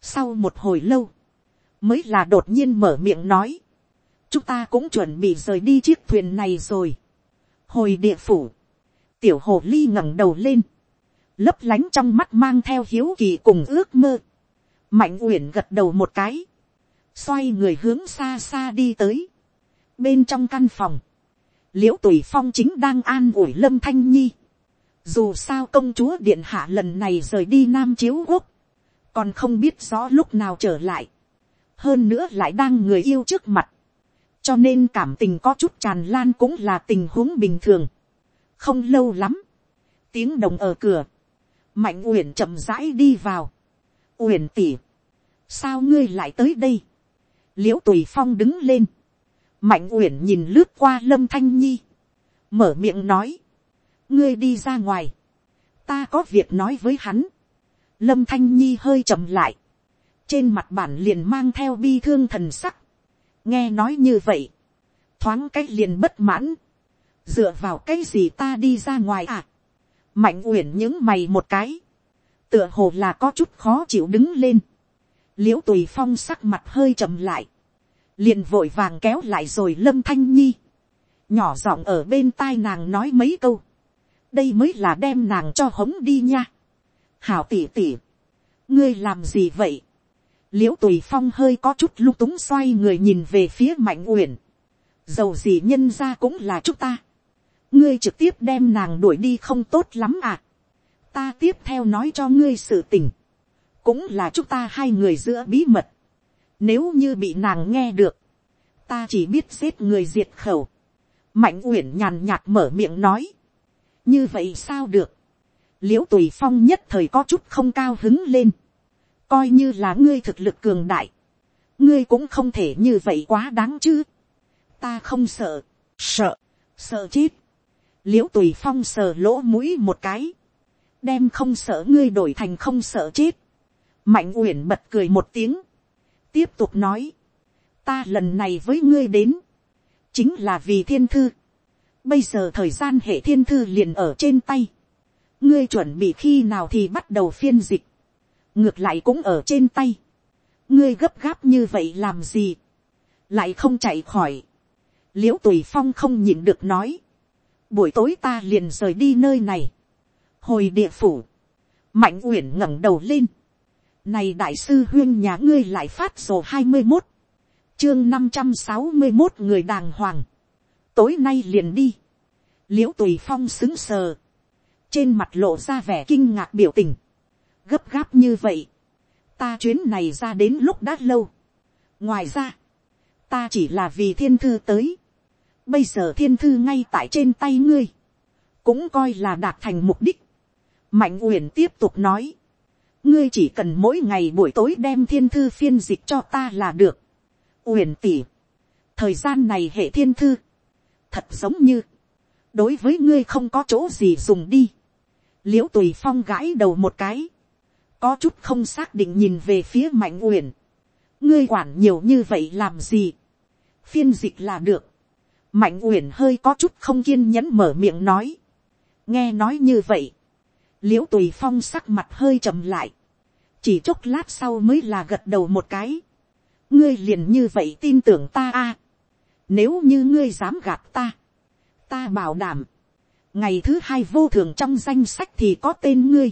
sau một hồi lâu, mới là đột nhiên mở miệng nói, chúng ta cũng chuẩn bị rời đi chiếc thuyền này rồi. hồi địa phủ, tiểu hồ ly ngẩng đầu lên, lấp lánh trong mắt mang theo hiếu kỳ cùng ước mơ. mạnh uyển gật đầu một cái, xoay người hướng xa xa đi tới. bên trong căn phòng, l i ễ u tùy phong chính đang an ủi lâm thanh nhi. dù sao công chúa điện hạ lần này rời đi nam chiếu quốc, còn không biết rõ lúc nào trở lại. hơn nữa lại đang người yêu trước mặt cho nên cảm tình có chút tràn lan cũng là tình huống bình thường. không lâu lắm, tiếng đồng ở cửa, mạnh uyển chậm rãi đi vào. uyển tỉ, sao ngươi lại tới đây, l i ễ u tùy phong đứng lên, mạnh uyển nhìn lướt qua lâm thanh nhi, mở miệng nói, ngươi đi ra ngoài, ta có việc nói với hắn, lâm thanh nhi hơi chậm lại, trên mặt bản liền mang theo bi thương thần sắc, nghe nói như vậy, thoáng cái liền bất mãn, dựa vào cái gì ta đi ra ngoài à, mạnh uyển những mày một cái, tựa hồ là có chút khó chịu đứng lên, l i ễ u tùy phong sắc mặt hơi chậm lại, liền vội vàng kéo lại rồi lâm thanh nhi, nhỏ giọng ở bên tai nàng nói mấy câu, đây mới là đem nàng cho hống đi nha, hảo tỉ tỉ, ngươi làm gì vậy, l i ễ u tùy phong hơi có chút lung túng xoay người nhìn về phía mạnh uyển. dầu gì nhân ra cũng là chúng ta ngươi trực tiếp đem nàng đuổi đi không tốt lắm à. ta tiếp theo nói cho ngươi sự tình. cũng là chúng ta hai người giữa bí mật. nếu như bị nàng nghe được, ta chỉ biết giết người diệt khẩu, mạnh uyển nhàn nhạt mở miệng nói, như vậy sao được, l i ễ u tùy phong nhất thời có chút không cao hứng lên, coi như là ngươi thực lực cường đại, ngươi cũng không thể như vậy quá đáng chứ, ta không sợ, sợ, sợ chết, l i ễ u tùy phong sờ lỗ mũi một cái, đem không sợ ngươi đổi thành không sợ chết, mạnh uyển bật cười một tiếng, tiếp tục nói, ta lần này với ngươi đến, chính là vì thiên thư, bây giờ thời gian hệ thiên thư liền ở trên tay, ngươi chuẩn bị khi nào thì bắt đầu phiên dịch, ngược lại cũng ở trên tay, ngươi gấp gáp như vậy làm gì, lại không chạy khỏi, l i ễ u tùy phong không nhìn được nói, buổi tối ta liền rời đi nơi này, hồi địa phủ, mạnh uyển ngẩng đầu lên, này đại sư huyên nhà ngươi lại phát sổ hai mươi một, chương năm trăm sáu mươi một người đàng hoàng, tối nay liền đi, liễu tùy phong xứng sờ, trên mặt lộ ra vẻ kinh ngạc biểu tình, gấp gáp như vậy, ta chuyến này ra đến lúc đã lâu. ngoài ra, ta chỉ là vì thiên thư tới, bây giờ thiên thư ngay tại trên tay ngươi, cũng coi là đạt thành mục đích. mạnh uyển tiếp tục nói, ngươi chỉ cần mỗi ngày buổi tối đem thiên thư phiên dịch cho ta là được. uyển tỉ, thời gian này hệ thiên thư, thật giống như, đối với ngươi không có chỗ gì dùng đi. L i ễ u tùy phong gãi đầu một cái, có chút không xác định nhìn về phía mạnh uyển, ngươi quản nhiều như vậy làm gì, phiên dịch là được, mạnh uyển hơi có chút không kiên nhẫn mở miệng nói, nghe nói như vậy, l i ễ u tùy phong sắc mặt hơi chậm lại, chỉ chốc lát sau mới là gật đầu một cái, ngươi liền như vậy tin tưởng ta a, nếu như ngươi dám gạt ta, ta bảo đảm, ngày thứ hai vô thường trong danh sách thì có tên ngươi.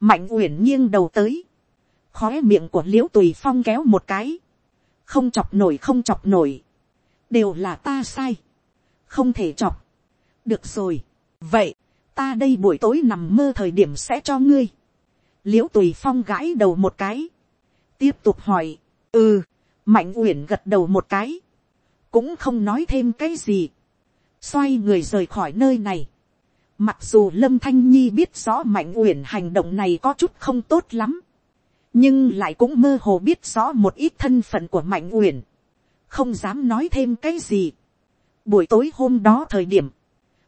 mạnh uyển nghiêng đầu tới, khó miệng của l i ễ u tùy phong kéo một cái, không chọc nổi không chọc nổi, đều là ta sai, không thể chọc, được rồi, vậy, ta đây buổi tối nằm mơ thời điểm sẽ cho ngươi, l i ễ u tùy phong gãi đầu một cái, tiếp tục hỏi, ừ, mạnh uyển gật đầu một cái, cũng không nói thêm cái gì, xoay người rời khỏi nơi này, Mặc dù Lâm Thanh Nhi biết rõ Mạnh Uyển hành động này có chút không tốt lắm. Nhưng lại cũng mơ hồ biết rõ một ít thân phận của Mạnh Uyển. Không dám nói thêm cái gì. Buổi tối hôm đó thời điểm.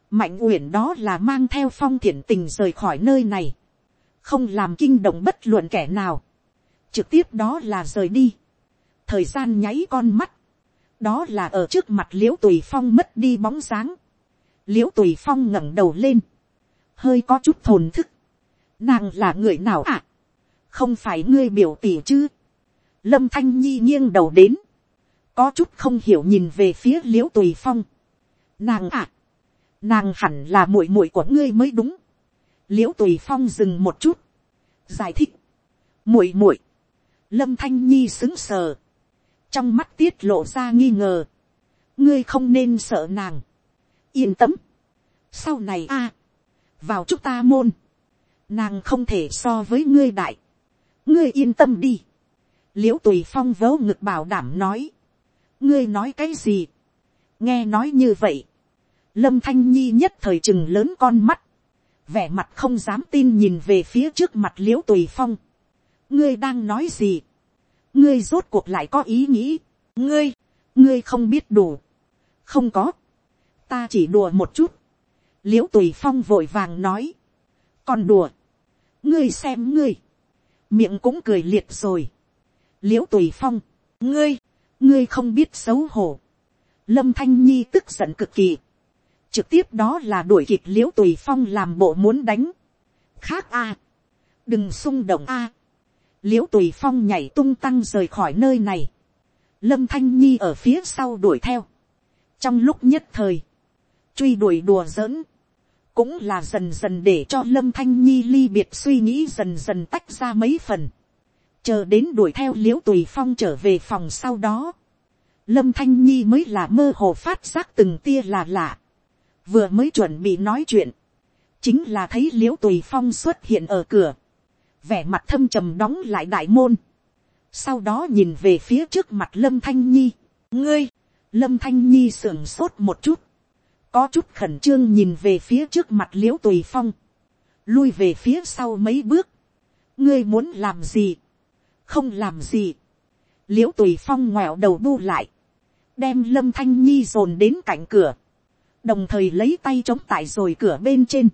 Mạnh Uyển đó là mang theo phong thiện tình rời khỏi nơi này. Không làm kinh động bất luận kẻ nào. Trực tiếp đó là rời đi. Thời gian nháy con mắt. Đó là ở trước mặt liễu tùy phong mất đi bóng dáng l i ễ u tùy phong ngẩng đầu lên, hơi có chút thồn thức, nàng là người nào ạ, à? không phải ngươi biểu tỷ chứ, lâm thanh nhi nghiêng đầu đến, có chút không hiểu nhìn về phía l i ễ u tùy phong, nàng ạ, à? nàng hẳn là muội muội của ngươi mới đúng, l i ễ u tùy phong dừng một chút, giải thích, muội muội, lâm thanh nhi xứng sờ, trong mắt tiết lộ ra nghi ngờ, ngươi không nên sợ nàng, yên tâm. sau này a, vào chúc ta môn, nàng không thể so với ngươi đại, ngươi yên tâm đi. l i ễ u tùy phong vớ ngực bảo đảm nói, ngươi nói cái gì, nghe nói như vậy, lâm thanh nhi nhất thời chừng lớn con mắt, vẻ mặt không dám tin nhìn về phía trước mặt l i ễ u tùy phong, ngươi đang nói gì, ngươi rốt cuộc lại có ý nghĩ, ngươi, ngươi không biết đủ, không có, ta chỉ đùa một chút, l i ễ u tùy phong vội vàng nói, còn đùa, ngươi xem ngươi, miệng cũng cười liệt rồi, l i ễ u tùy phong, ngươi, ngươi không biết xấu hổ, lâm thanh nhi tức giận cực kỳ, trực tiếp đó là đuổi kịp l i ễ u tùy phong làm bộ muốn đánh, khác a, đừng xung động a, l i ễ u tùy phong nhảy tung tăng rời khỏi nơi này, lâm thanh nhi ở phía sau đuổi theo, trong lúc nhất thời, truy đuổi đùa giỡn, cũng là dần dần để cho lâm thanh nhi ly biệt suy nghĩ dần dần tách ra mấy phần, chờ đến đuổi theo l i ễ u tùy phong trở về phòng sau đó, lâm thanh nhi mới là mơ hồ phát giác từng tia là lạ, vừa mới chuẩn bị nói chuyện, chính là thấy l i ễ u tùy phong xuất hiện ở cửa, vẻ mặt thâm trầm đóng lại đại môn, sau đó nhìn về phía trước mặt lâm thanh nhi, ngươi, lâm thanh nhi sưởng sốt một chút, có chút khẩn trương nhìn về phía trước mặt l i ễ u tùy phong, lui về phía sau mấy bước, ngươi muốn làm gì, không làm gì, l i ễ u tùy phong ngoẹo đầu bu lại, đem lâm thanh nhi dồn đến cạnh cửa, đồng thời lấy tay chống tại rồi cửa bên trên,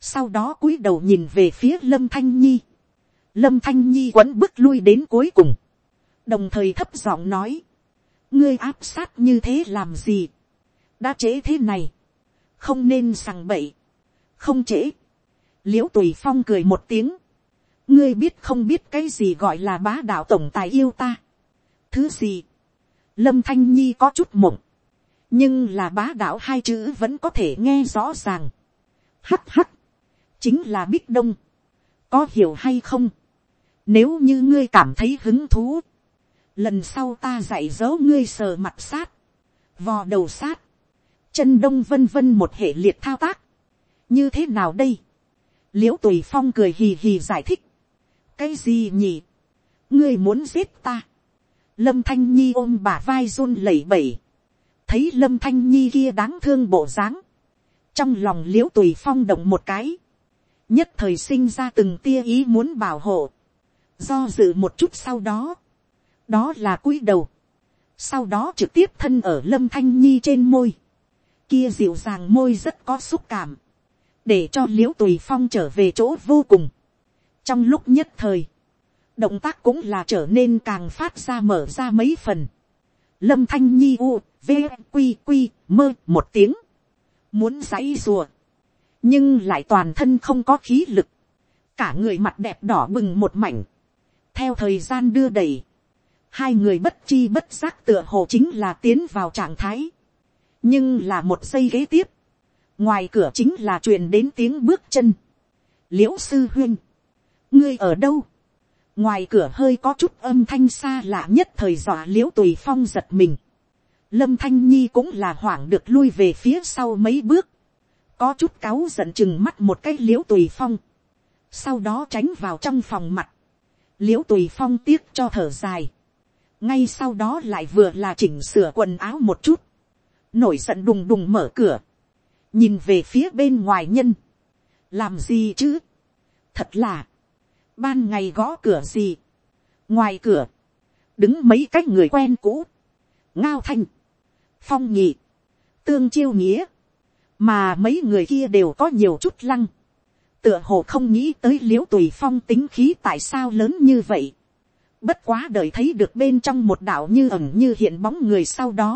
sau đó cúi đầu nhìn về phía lâm thanh nhi, lâm thanh nhi quấn bước lui đến cuối cùng, đồng thời thấp giọng nói, ngươi áp sát như thế làm gì, đã trễ thế này, không nên sằng bậy, không trễ, l i ễ u tùy phong cười một tiếng, ngươi biết không biết cái gì gọi là bá đạo tổng tài yêu ta, thứ gì, lâm thanh nhi có chút mộng, nhưng là bá đạo hai chữ vẫn có thể nghe rõ ràng, hắt hắt, chính là bích đông, có hiểu hay không, nếu như ngươi cảm thấy hứng thú, lần sau ta dạy dỗ ngươi sờ mặt sát, vò đầu sát, chân đông vân vân một hệ liệt thao tác. như thế nào đây. l i ễ u tùy phong cười hì hì giải thích cái gì nhỉ. ngươi muốn giết ta. lâm thanh nhi ôm bà vai run lẩy bẩy. thấy lâm thanh nhi kia đáng thương bộ dáng. trong lòng l i ễ u tùy phong động một cái. nhất thời sinh ra từng tia ý muốn bảo hộ. do dự một chút sau đó. đó là cúi đầu. sau đó trực tiếp thân ở lâm thanh nhi trên môi kia dịu dàng môi rất có xúc cảm, để cho l i ễ u tùy phong trở về chỗ vô cùng trong lúc nhất thời, động tác cũng là trở nên càng phát ra mở ra mấy phần. lâm thanh nhi u, v, q q mơ một tiếng, muốn dãy rùa, nhưng lại toàn thân không có khí lực, cả người mặt đẹp đỏ bừng một mảnh, theo thời gian đưa đẩy, hai người bất chi bất giác tựa hồ chính là tiến vào trạng thái, nhưng là một giây ghế tiếp, ngoài cửa chính là truyền đến tiếng bước chân, liễu sư huyên, ngươi ở đâu, ngoài cửa hơi có chút âm thanh xa lạ nhất thời dọa l i ễ u tùy phong giật mình, lâm thanh nhi cũng là hoảng được lui về phía sau mấy bước, có chút cáu giận chừng mắt một cái l i ễ u tùy phong, sau đó tránh vào trong phòng mặt, l i ễ u tùy phong tiếc cho thở dài, ngay sau đó lại vừa là chỉnh sửa quần áo một chút, nổi giận đùng đùng mở cửa, nhìn về phía bên ngoài nhân, làm gì chứ, thật là, ban ngày gõ cửa gì, ngoài cửa, đứng mấy cái người quen cũ, ngao thanh, phong nhị, tương chiêu nghĩa, mà mấy người kia đều có nhiều chút lăng, tựa hồ không nghĩ tới l i ễ u tùy phong tính khí tại sao lớn như vậy, bất quá đợi thấy được bên trong một đạo như ẩm như hiện bóng người sau đó,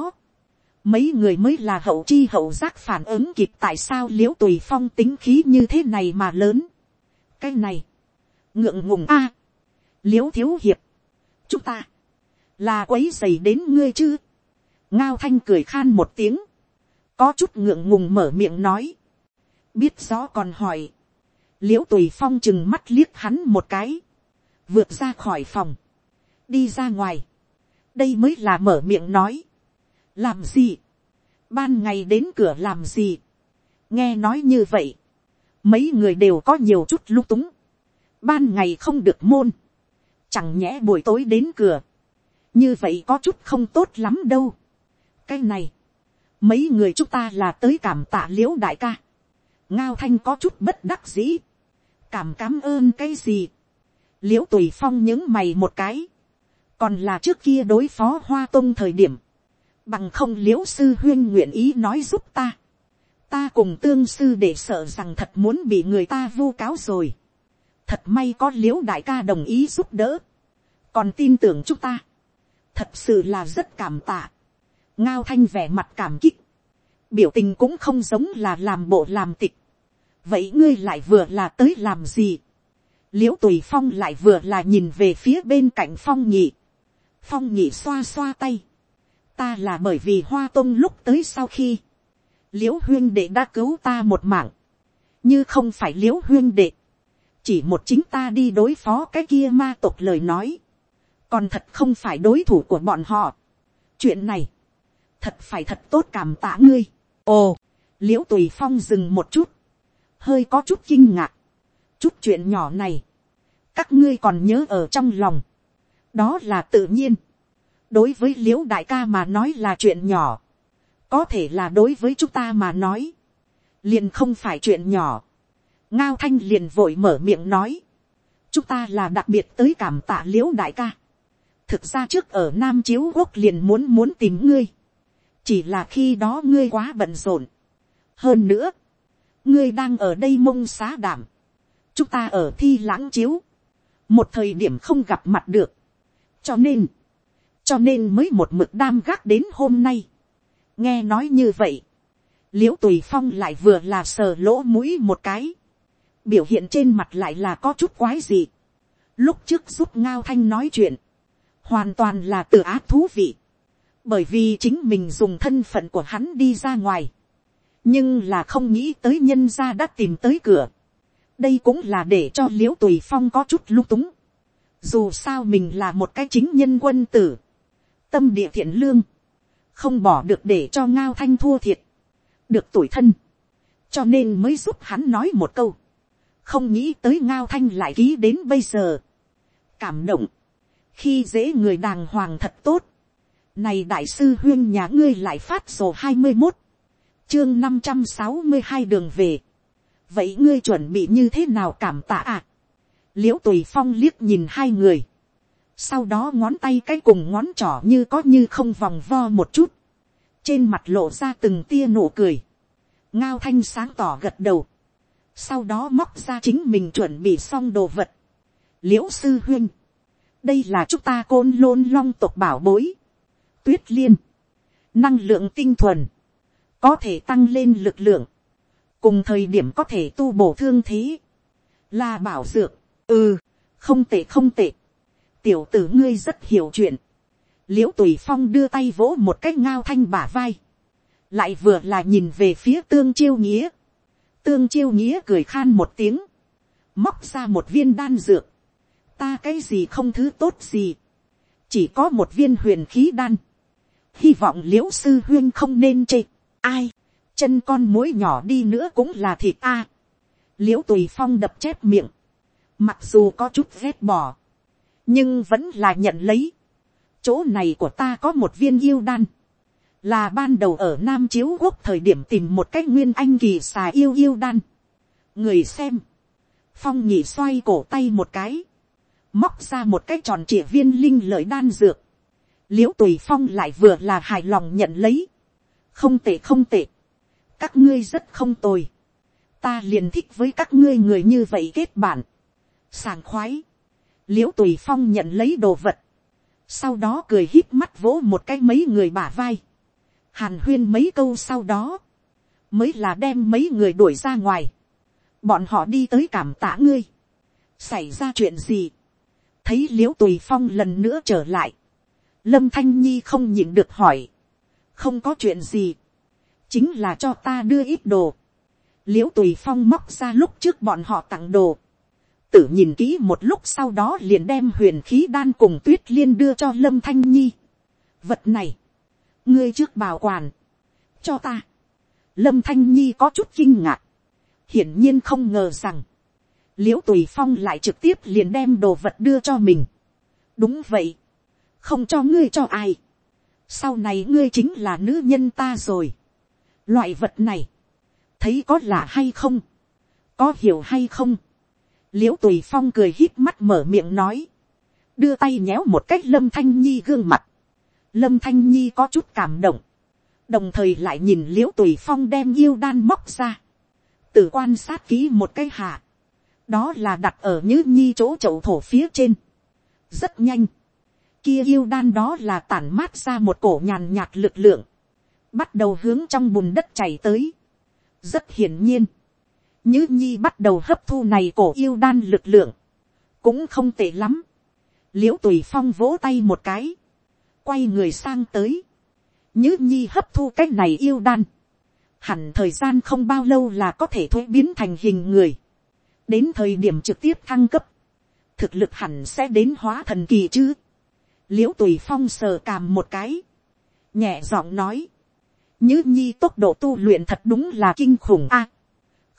mấy người mới là hậu chi hậu giác phản ứng kịp tại sao l i ễ u tùy phong tính khí như thế này mà lớn. cái này, ngượng ngùng a, à, l i ễ u thiếu hiệp, chúng ta, là quấy dày đến ngươi chứ. ngao thanh cười khan một tiếng, có chút ngượng ngùng mở miệng nói, biết rõ còn hỏi, l i ễ u tùy phong chừng mắt liếc hắn một cái, vượt ra khỏi phòng, đi ra ngoài, đây mới là mở miệng nói, làm gì, ban ngày đến cửa làm gì, nghe nói như vậy, mấy người đều có nhiều chút lung túng, ban ngày không được môn, chẳng nhẽ buổi tối đến cửa, như vậy có chút không tốt lắm đâu. cái này, mấy người chúng ta là tới cảm tạ l i ễ u đại ca, ngao thanh có chút bất đắc dĩ, cảm cám ơn cái gì, l i ễ u tùy phong những mày một cái, còn là trước kia đối phó hoa tông thời điểm, bằng không l i ễ u sư huyên nguyện ý nói giúp ta, ta cùng tương sư để sợ rằng thật muốn bị người ta vu cáo rồi, thật may có l i ễ u đại ca đồng ý giúp đỡ, còn tin tưởng chúng ta, thật sự là rất cảm tạ, ngao thanh vẻ mặt cảm kích, biểu tình cũng không giống là làm bộ làm tịch, vậy ngươi lại vừa là tới làm gì, l i ễ u tùy phong lại vừa là nhìn về phía bên cạnh phong nhị, phong nhị xoa xoa tay, ta là bởi vì hoa tôn lúc tới sau khi, l i ễ u huyên đệ đã cứu ta một mạng, như không phải l i ễ u huyên đệ, chỉ một chính ta đi đối phó cái kia ma tộc lời nói, còn thật không phải đối thủ của bọn họ. chuyện này, thật phải thật tốt cảm tạ ngươi. ồ, l i ễ u tùy phong dừng một chút, hơi có chút kinh ngạc, chút chuyện nhỏ này, các ngươi còn nhớ ở trong lòng, đó là tự nhiên, đối với l i ễ u đại ca mà nói là chuyện nhỏ, có thể là đối với chúng ta mà nói, liền không phải chuyện nhỏ ngao thanh liền vội mở miệng nói, chúng ta là đặc biệt tới cảm tạ l i ễ u đại ca. thực ra trước ở nam chiếu quốc liền muốn muốn tìm ngươi, chỉ là khi đó ngươi quá bận rộn. hơn nữa, ngươi đang ở đây mông xá đảm, chúng ta ở thi lãng chiếu, một thời điểm không gặp mặt được, cho nên, cho nên mới một mực đam gác đến hôm nay. nghe nói như vậy, l i ễ u tùy phong lại vừa là sờ lỗ mũi một cái, biểu hiện trên mặt lại là có chút quái gì. lúc trước giúp ngao thanh nói chuyện, hoàn toàn là tự ác thú vị, bởi vì chính mình dùng thân phận của hắn đi ra ngoài, nhưng là không nghĩ tới nhân gia đã tìm tới cửa, đây cũng là để cho l i ễ u tùy phong có chút lung túng, dù sao mình là một cái chính nhân quân tử, tâm địa thiện lương, không bỏ được để cho ngao thanh thua thiệt, được tuổi thân, cho nên mới giúp hắn nói một câu, không nghĩ tới ngao thanh lại ký đến bây giờ, cảm động, khi dễ người đàng hoàng thật tốt, này đại sư huyên nhà ngươi lại phát sổ hai mươi một, chương năm trăm sáu mươi hai đường về, vậy ngươi chuẩn bị như thế nào cảm tạ à, l i ễ u tùy phong liếc nhìn hai người, sau đó ngón tay cái cùng ngón trỏ như có như không vòng vo một chút, trên mặt lộ ra từng tia nụ cười, ngao thanh sáng tỏ gật đầu, sau đó móc ra chính mình chuẩn bị xong đồ vật, l i ễ u sư huyên, đây là chúng ta côn lôn long tộc bảo bối, tuyết liên, năng lượng tinh thuần, có thể tăng lên lực lượng, cùng thời điểm có thể tu bổ thương thế, là bảo dược, ừ, không tệ không tệ, tiểu tử ngươi rất hiểu chuyện, l i ễ u tùy phong đưa tay vỗ một cái ngao thanh bả vai, lại vừa là nhìn về phía tương chiêu nghĩa, tương chiêu nghĩa cười khan một tiếng, móc ra một viên đan dược, ta cái gì không thứ tốt gì, chỉ có một viên huyền khí đan, hy vọng liễu sư huyên không nên chê, ai, chân con mối nhỏ đi nữa cũng là thịt a, liễu tùy phong đập chép miệng, mặc dù có chút ghét bỏ, nhưng vẫn là nhận lấy. chỗ này của ta có một viên yêu đan, là ban đầu ở nam chiếu quốc thời điểm tìm một cách nguyên anh kỳ xà yêu yêu đan. người xem, phong nhị xoay cổ tay một cái, móc ra một cái tròn trịa viên linh lợi đan dược, l i ễ u tùy phong lại vừa là hài lòng nhận lấy, không tệ không tệ, các ngươi rất không tồi, ta liền thích với các ngươi người như vậy kết bạn. Sàng khoái, l i ễ u tùy phong nhận lấy đồ vật, sau đó cười hít mắt vỗ một cái mấy người bả vai, hàn huyên mấy câu sau đó, mới là đem mấy người đuổi ra ngoài, bọn họ đi tới cảm tạ ngươi, xảy ra chuyện gì, thấy l i ễ u tùy phong lần nữa trở lại, lâm thanh nhi không nhịn được hỏi, không có chuyện gì, chính là cho ta đưa ít đồ, l i ễ u tùy phong móc ra lúc trước bọn họ tặng đồ, tử nhìn kỹ một lúc sau đó liền đem huyền khí đan cùng tuyết liên đưa cho lâm thanh nhi. vật này, ngươi trước bảo quản, cho ta. lâm thanh nhi có chút kinh ngạc, hiển nhiên không ngờ rằng, l i ễ u tùy phong lại trực tiếp liền đem đồ vật đưa cho mình. đúng vậy, không cho ngươi cho ai. sau này ngươi chính là nữ nhân ta rồi. loại vật này, thấy có lạ hay không, có hiểu hay không? L i ễ u tùy phong cười hít mắt mở miệng nói, đưa tay nhéo một cách lâm thanh nhi gương mặt, lâm thanh nhi có chút cảm động, đồng thời lại nhìn l i ễ u tùy phong đem yêu đan móc ra, từ quan sát kỹ một cái hạ, đó là đặt ở như nhi chỗ chậu thổ phía trên, rất nhanh, kia yêu đan đó là tản mát ra một cổ nhàn nhạt lực lượng, bắt đầu hướng trong bùn đất chảy tới, rất hiển nhiên, Như nhi bắt đầu hấp thu này cổ yêu đan lực lượng. Cũng không tệ lắm. Liễu tùy phong vỗ tay một cái. Quay người sang tới. nhữ nhi hấp thu cái này yêu đan. Hẳn thời gian không bao lâu là có thể thuế biến thành hình người. Đến thời điểm trực tiếp thăng cấp. Thực lực hẳn sẽ đến hóa thần kỳ chứ. Liễu tùy phong sờ càm một cái. Nhẹ giọng nói. nhữ nhi tốc độ tu luyện thật đúng là kinh khủng a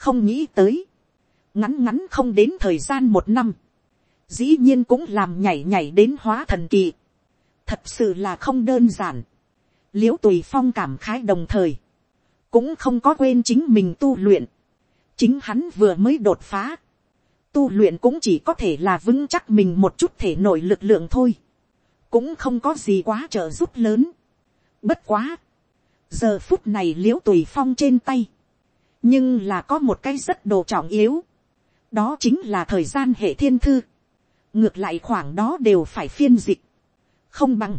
không nghĩ tới, ngắn ngắn không đến thời gian một năm, dĩ nhiên cũng làm nhảy nhảy đến hóa thần kỳ thật sự là không đơn giản. l i ễ u tùy phong cảm khái đồng thời, cũng không có quên chính mình tu luyện. chính hắn vừa mới đột phá, tu luyện cũng chỉ có thể là vững chắc mình một chút thể nội lực lượng thôi, cũng không có gì quá trợ giúp lớn. bất quá, giờ phút này l i ễ u tùy phong trên tay, nhưng là có một cái rất đồ trọng yếu, đó chính là thời gian hệ thiên thư, ngược lại khoảng đó đều phải phiên dịch, không bằng,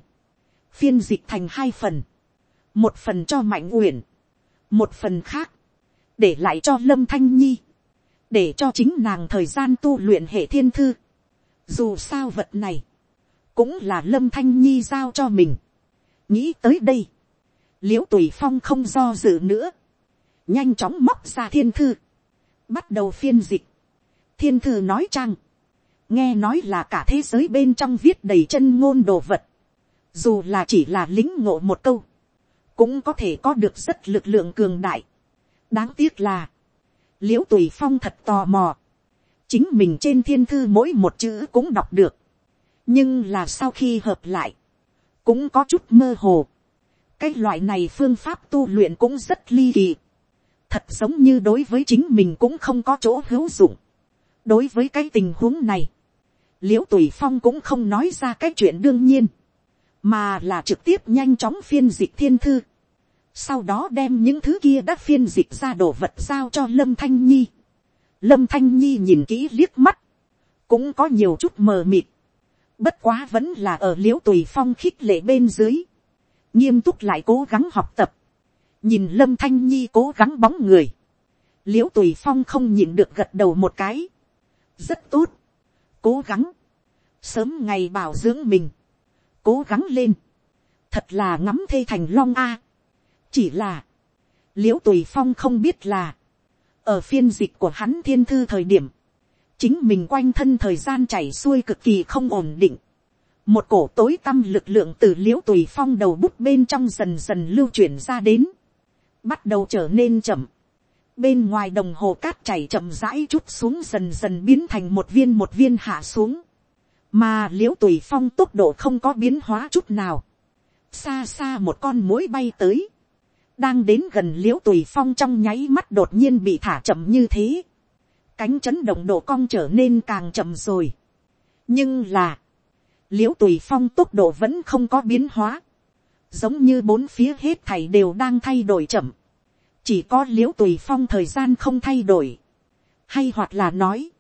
phiên dịch thành hai phần, một phần cho mạnh uyển, một phần khác, để lại cho lâm thanh nhi, để cho chính nàng thời gian tu luyện hệ thiên thư. Dù sao vật này, cũng là lâm thanh nhi giao cho mình. nghĩ tới đây, l i ễ u tùy phong không do dự nữa, nhanh chóng móc ra thiên thư, bắt đầu phiên dịch. thiên thư nói chăng, nghe nói là cả thế giới bên trong viết đầy chân ngôn đồ vật, dù là chỉ là lính ngộ một câu, cũng có thể có được rất lực lượng cường đại. đáng tiếc là, l i ễ u tùy phong thật tò mò, chính mình trên thiên thư mỗi một chữ cũng đọc được, nhưng là sau khi hợp lại, cũng có chút mơ hồ. cái loại này phương pháp tu luyện cũng rất ly kỳ, thật giống như đối với chính mình cũng không có chỗ hữu dụng. đối với cái tình huống này, l i ễ u tùy phong cũng không nói ra cái chuyện đương nhiên, mà là trực tiếp nhanh chóng phiên dịch thiên thư, sau đó đem những thứ kia đã phiên dịch ra đồ vật giao cho lâm thanh nhi. lâm thanh nhi nhìn kỹ liếc mắt, cũng có nhiều chút mờ mịt, bất quá vẫn là ở l i ễ u tùy phong khích lệ bên dưới, nghiêm túc lại cố gắng học tập, nhìn lâm thanh nhi cố gắng bóng người, l i ễ u tùy phong không nhìn được gật đầu một cái, rất tốt, cố gắng, sớm ngày bảo dưỡng mình, cố gắng lên, thật là ngắm thê thành long a. chỉ là, l i ễ u tùy phong không biết là, ở phiên dịch của hắn thiên thư thời điểm, chính mình quanh thân thời gian chảy xuôi cực kỳ không ổn định, một cổ tối tâm lực lượng từ l i ễ u tùy phong đầu bút bên trong dần dần lưu chuyển ra đến, bắt đầu trở nên chậm, bên ngoài đồng hồ cát chảy chậm rãi chút xuống dần dần biến thành một viên một viên hạ xuống, mà l i ễ u tùy phong tốc độ không có biến hóa chút nào, xa xa một con mối bay tới, đang đến gần l i ễ u tùy phong trong nháy mắt đột nhiên bị thả chậm như thế, cánh chấn động độ cong trở nên càng chậm rồi, nhưng là, l i ễ u tùy phong tốc độ vẫn không có biến hóa, giống như bốn phía hết thảy đều đang thay đổi chậm, chỉ có l i ễ u tùy phong thời gian không thay đổi, hay hoặc là nói,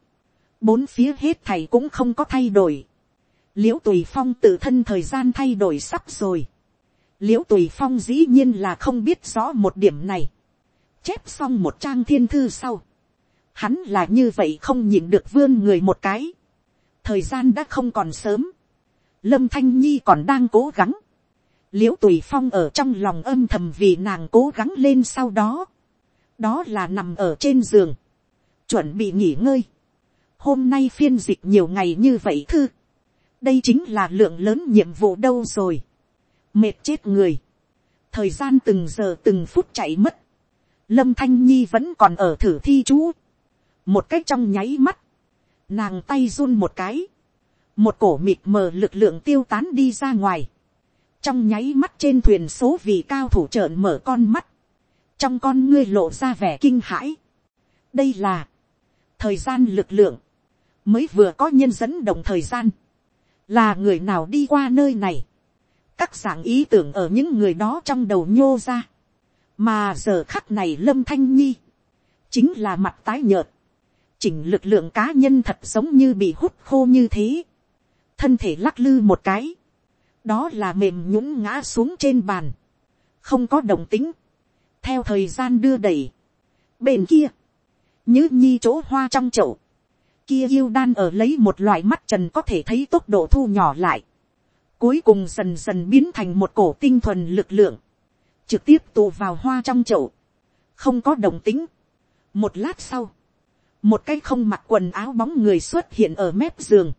bốn phía hết thầy cũng không có thay đổi, l i ễ u tùy phong tự thân thời gian thay đổi sắp rồi, l i ễ u tùy phong dĩ nhiên là không biết rõ một điểm này, chép xong một trang thiên thư sau, hắn là như vậy không nhìn được vươn người một cái, thời gian đã không còn sớm, lâm thanh nhi còn đang cố gắng, l i ễ u tùy phong ở trong lòng âm thầm vì nàng cố gắng lên sau đó, đó là nằm ở trên giường, chuẩn bị nghỉ ngơi. hôm nay phiên dịch nhiều ngày như vậy thư, đây chính là lượng lớn nhiệm vụ đâu rồi, mệt chết người, thời gian từng giờ từng phút chạy mất, lâm thanh nhi vẫn còn ở thử thi chú, một cách trong nháy mắt, nàng tay run một cái, một cổ mịt mờ lực lượng tiêu tán đi ra ngoài, trong nháy mắt trên thuyền số vị cao thủ trợn mở con mắt, trong con ngươi lộ ra vẻ kinh hãi. đây là, thời gian lực lượng, mới vừa có nhân dẫn động thời gian, là người nào đi qua nơi này, các dạng ý tưởng ở những người đó trong đầu nhô ra, mà giờ khắc này lâm thanh nhi, chính là mặt tái nhợt, chỉnh lực lượng cá nhân thật giống như bị hút khô như thế, thân thể lắc lư một cái, đó là mềm nhũng ngã xuống trên bàn, không có đồng tính, theo thời gian đưa đẩy. Bên kia, như nhi chỗ hoa trong chậu, kia yêu đan ở lấy một loại mắt trần có thể thấy tốc độ thu nhỏ lại, cuối cùng dần dần biến thành một cổ tinh thuần lực lượng, trực tiếp tụ vào hoa trong chậu, không có đồng tính. một lát sau, một cái không mặc quần áo bóng người xuất hiện ở mép giường,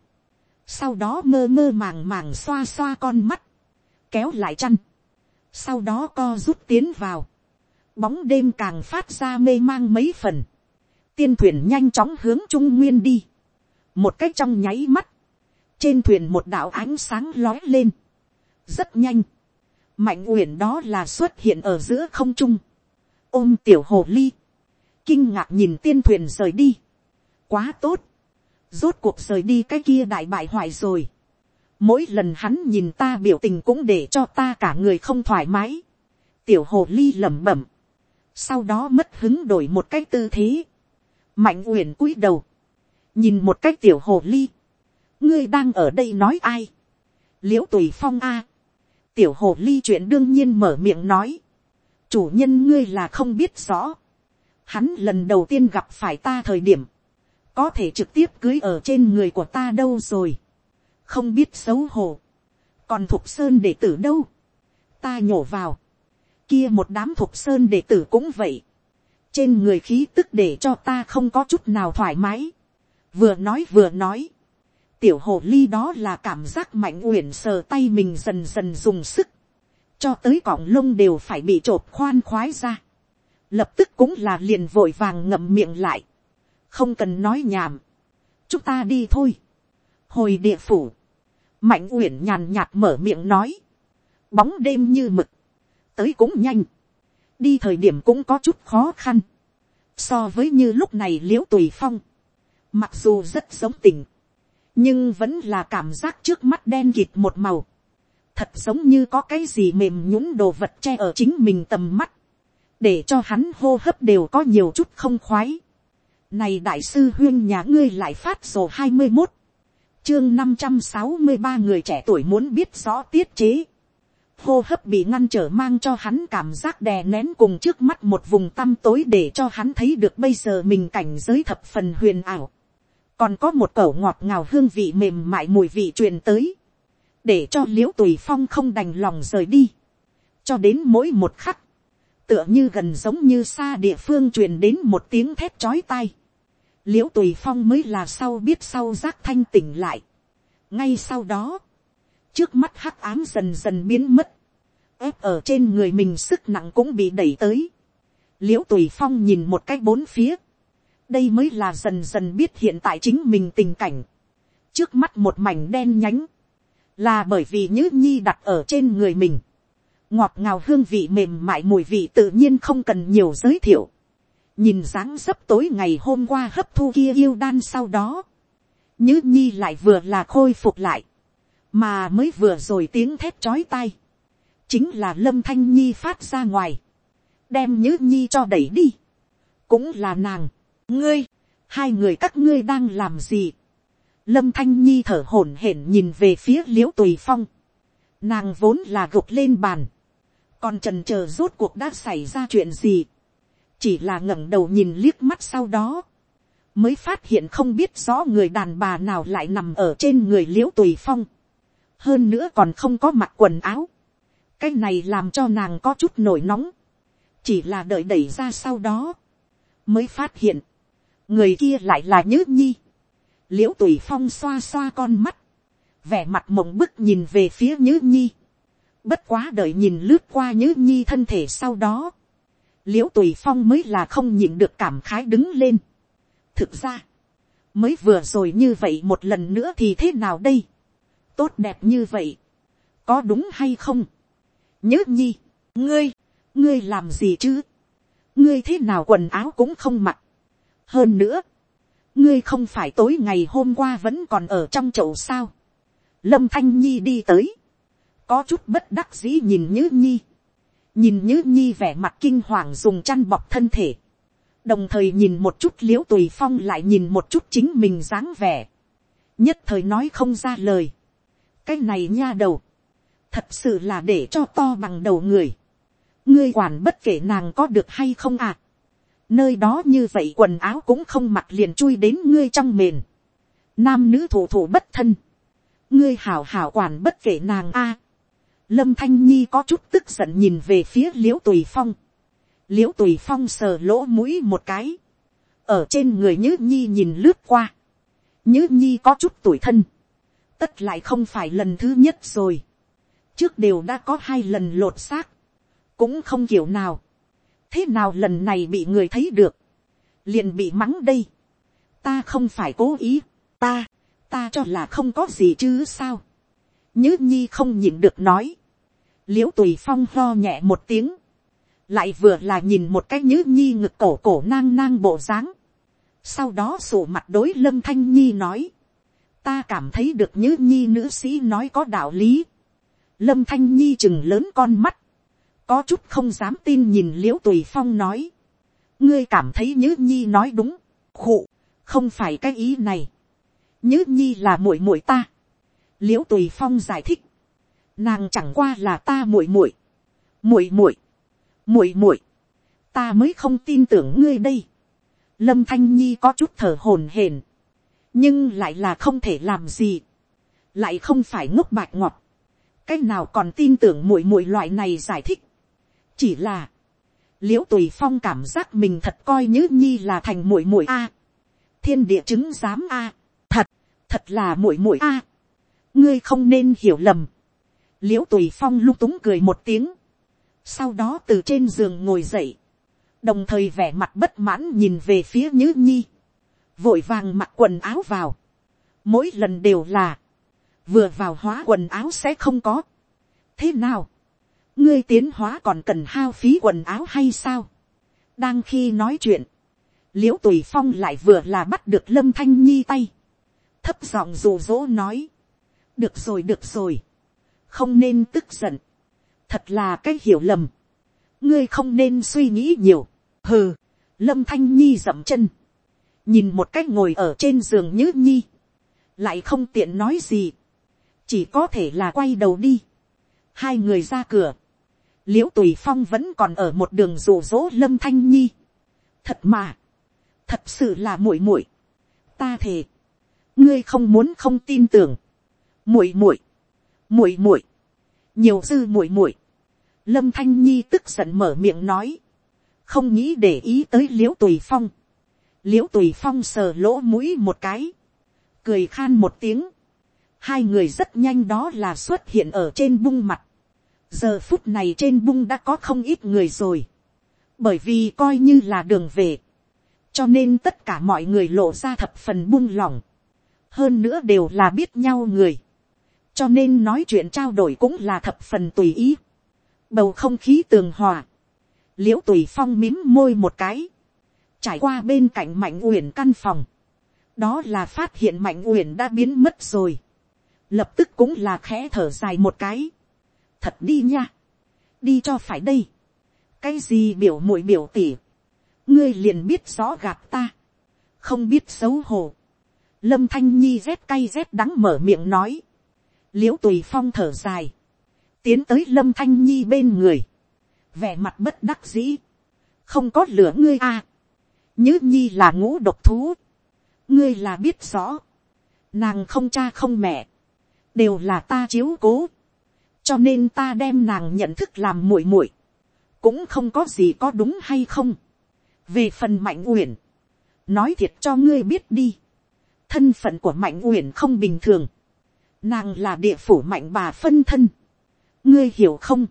sau đó mơ mơ màng màng xoa xoa con mắt, kéo lại chăn, sau đó co rút tiến vào, bóng đêm càng phát ra mê mang mấy phần, tiên thuyền nhanh chóng hướng trung nguyên đi, một cách trong nháy mắt, trên thuyền một đạo ánh sáng lói lên, rất nhanh, mạnh uyển đó là xuất hiện ở giữa không trung, ôm tiểu hồ ly, kinh ngạc nhìn tiên thuyền rời đi, quá tốt, rốt cuộc rời đi cái kia đại bại hoại rồi, mỗi lần hắn nhìn ta biểu tình cũng để cho ta cả người không thoải mái, tiểu hồ ly lẩm bẩm, sau đó mất hứng đổi một cái tư thế, mạnh uyển cúi đầu, nhìn một cái tiểu hồ ly, ngươi đang ở đây nói ai, Liễu tùy phong a, tiểu hồ ly chuyện đương nhiên mở miệng nói, chủ nhân ngươi là không biết rõ, hắn lần đầu tiên gặp phải ta thời điểm, có thể trực tiếp cưới ở trên người của ta đâu rồi, không biết xấu hổ, còn thục sơn đệ tử đâu, ta nhổ vào, kia một đám thục sơn đệ tử cũng vậy, trên người khí tức để cho ta không có chút nào thoải mái, vừa nói vừa nói, tiểu hồ ly đó là cảm giác mạnh uyển sờ tay mình dần dần dùng sức, cho tới cọng lông đều phải bị t khoan khoái ra, lập tức cũng là liền vội vàng ngậm miệng lại, không cần nói nhảm, chúng ta đi thôi, hồi địa phủ, mạnh uyển nhàn nhạt mở miệng nói, bóng đêm như mực, tới cũng nhanh, đi thời điểm cũng có chút khó khăn, so với như lúc này l i ễ u tùy phong, mặc dù rất giống tỉnh, nhưng vẫn là cảm giác trước mắt đen kịt một màu, thật giống như có cái gì mềm nhũng đồ vật che ở chính mình tầm mắt, để cho hắn hô hấp đều có nhiều chút không khoái. Này đại sư huyên nhà ngươi lại phát sổ hai mươi một, chương năm trăm sáu mươi ba người trẻ tuổi muốn biết rõ tiết chế. Hô hấp bị ngăn trở mang cho hắn cảm giác đè nén cùng trước mắt một vùng tăm tối để cho hắn thấy được bây giờ mình cảnh giới thập phần huyền ảo. Còn có một cẩu ngọt ngào hương vị mềm mại mùi vị truyền tới, để cho liễu tùy phong không đành lòng rời đi, cho đến mỗi một khắc, tựa như gần giống như xa địa phương truyền đến một tiếng thét chói tai, l i ễ u tùy phong mới là sau biết sau giác thanh tỉnh lại, ngay sau đó, trước mắt hắc ám dần dần biến mất, ép ở trên người mình sức nặng cũng bị đẩy tới, l i ễ u tùy phong nhìn một cái bốn phía, đây mới là dần dần biết hiện tại chính mình tình cảnh. trước mắt một mảnh đen nhánh, là bởi vì nhữ nhi đặt ở trên người mình. ngọt ngào hương vị mềm mại mùi vị tự nhiên không cần nhiều giới thiệu nhìn dáng dấp tối ngày hôm qua hấp thu kia yêu đan sau đó. nhứ nhi lại vừa là khôi phục lại, mà mới vừa rồi tiếng thép chói tai. chính là lâm thanh nhi phát ra ngoài, đem nhứ nhi cho đẩy đi. cũng là nàng ngươi, hai người các ngươi đang làm gì. lâm thanh nhi thở hổn hển nhìn về phía l i ễ u tùy phong. nàng vốn là gục lên bàn. còn trần c h ờ rốt cuộc đã xảy ra chuyện gì chỉ là ngẩng đầu nhìn liếc mắt sau đó. mới phát hiện không biết rõ người đàn bà nào lại nằm ở trên người l i ễ u tùy phong. hơn nữa còn không có mặc quần áo. cái này làm cho nàng có chút nổi nóng. chỉ là đợi đẩy ra sau đó. mới phát hiện người kia lại là nhớ nhi, l i ễ u tùy phong xoa xoa con mắt, vẻ mặt mộng bức nhìn về phía nhớ nhi, bất quá đợi nhìn lướt qua nhớ nhi thân thể sau đó, l i ễ u tùy phong mới là không nhịn được cảm khái đứng lên. thực ra, mới vừa rồi như vậy một lần nữa thì thế nào đây, tốt đẹp như vậy, có đúng hay không, nhớ nhi, ngươi, ngươi làm gì chứ, ngươi thế nào quần áo cũng không mặc, hơn nữa, ngươi không phải tối ngày hôm qua vẫn còn ở trong chậu sao. lâm thanh nhi đi tới, có chút bất đắc dĩ nhìn nhữ nhi, nhìn nhữ nhi vẻ mặt kinh hoàng dùng chăn bọc thân thể, đồng thời nhìn một chút l i ễ u tùy phong lại nhìn một chút chính mình dáng vẻ, nhất thời nói không ra lời, cái này nha đầu, thật sự là để cho to bằng đầu người, ngươi quản bất kể nàng có được hay không à, nơi đó như vậy quần áo cũng không mặc liền chui đến ngươi trong mền. nam nữ thủ thủ bất thân. ngươi hảo hảo quản bất kể nàng a lâm thanh nhi có chút tức giận nhìn về phía l i ễ u tùy phong. l i ễ u tùy phong sờ lỗ mũi một cái. ở trên người nhữ nhi nhìn lướt qua. nhữ nhi có chút tuổi thân. tất lại không phải lần thứ nhất rồi. trước đều đã có hai lần lột xác. cũng không kiểu nào thế nào lần này bị người thấy được, liền bị mắng đây, ta không phải cố ý, ta, ta cho là không có gì chứ sao, nhữ nhi không nhìn được nói, l i ễ u tùy phong lo nhẹ một tiếng, lại vừa là nhìn một cái nhữ nhi ngực cổ cổ nang nang bộ dáng, sau đó sổ mặt đối lâm thanh nhi nói, ta cảm thấy được nhữ nhi nữ sĩ nói có đạo lý, lâm thanh nhi chừng lớn con mắt, có chút không dám tin nhìn l i ễ u tùy phong nói, ngươi cảm thấy nhữ nhi nói đúng, khụ, không phải cái ý này, nhữ nhi là muội muội ta, l i ễ u tùy phong giải thích, nàng chẳng qua là ta muội muội, muội muội, muội muội, ta mới không tin tưởng ngươi đây. lâm thanh nhi có chút thở hồn hển, nhưng lại là không thể làm gì, lại không phải ngốc bạch ngọt, cái nào còn tin tưởng muội muội loại này giải thích, chỉ là, l i ễ u tùy phong cảm giác mình thật coi như nhi là thành muội muội a, thiên địa chứng giám a, thật, thật là muội muội a, ngươi không nên hiểu lầm. l i ễ u tùy phong lung túng cười một tiếng, sau đó từ trên giường ngồi dậy, đồng thời vẻ mặt bất mãn nhìn về phía nhữ nhi, vội vàng mặc quần áo vào, mỗi lần đều là, vừa vào hóa quần áo sẽ không có. thế nào, ngươi tiến hóa còn cần hao phí quần áo hay sao, đang khi nói chuyện, l i ễ u tùy phong lại vừa là bắt được lâm thanh nhi tay, thấp giọng rủ rỗ nói, được rồi được rồi, không nên tức giận, thật là cái hiểu lầm, ngươi không nên suy nghĩ nhiều, hừ, lâm thanh nhi dậm chân, nhìn một cách ngồi ở trên giường nhữ nhi, lại không tiện nói gì, chỉ có thể là quay đầu đi, hai người ra cửa, l i ễ u tùy phong vẫn còn ở một đường rủ rỗ lâm thanh nhi, thật mà, thật sự là muội muội, ta thề, ngươi không muốn không tin tưởng, muội muội, muội muội, nhiều dư muội muội, lâm thanh nhi tức giận mở miệng nói, không nghĩ để ý tới l i ễ u tùy phong, l i ễ u tùy phong sờ lỗ mũi một cái, cười khan một tiếng, hai người rất nhanh đó là xuất hiện ở trên bung mặt, giờ phút này trên bung đã có không ít người rồi, bởi vì coi như là đường về, cho nên tất cả mọi người lộ ra thập phần buông lỏng, hơn nữa đều là biết nhau người, cho nên nói chuyện trao đổi cũng là thập phần tùy ý, bầu không khí tường hòa, l i ễ u tùy phong mím môi một cái, trải qua bên cạnh mạnh uyển căn phòng, đó là phát hiện mạnh uyển đã biến mất rồi, lập tức cũng là khẽ thở dài một cái, thật đi nha, đi cho phải đây, cái gì biểu mũi biểu tỉ, ngươi liền biết rõ gặp ta, không biết xấu hổ, lâm thanh nhi rét cay rét đắng mở miệng nói, l i ễ u tùy phong thở dài, tiến tới lâm thanh nhi bên người, vẻ mặt bất đắc dĩ, không có lửa ngươi a, à. nhứ nhi là ngũ độc thú, ngươi là biết rõ, nàng không cha không mẹ, đều là ta chiếu cố, cho nên ta đem nàng nhận thức làm muội muội, cũng không có gì có đúng hay không. về phần mạnh uyển, nói thiệt cho ngươi biết đi, thân phận của mạnh uyển không bình thường, nàng là địa phủ mạnh bà phân thân, ngươi hiểu không,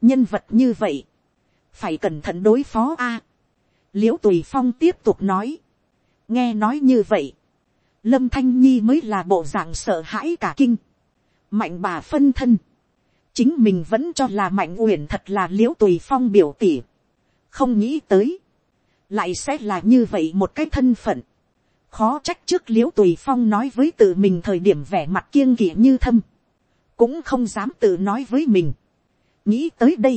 nhân vật như vậy, phải cẩn thận đối phó a. À, l i ễ u tùy phong tiếp tục nói, nghe nói như vậy, lâm thanh nhi mới là bộ dạng sợ hãi cả kinh, mạnh bà phân thân, chính mình vẫn cho là mạnh uyển thật là l i ễ u tùy phong biểu tỉ, không nghĩ tới, lại sẽ là như vậy một cái thân phận, khó trách trước l i ễ u tùy phong nói với tự mình thời điểm vẻ mặt kiêng kỵ như thâm, cũng không dám tự nói với mình. nghĩ tới đây,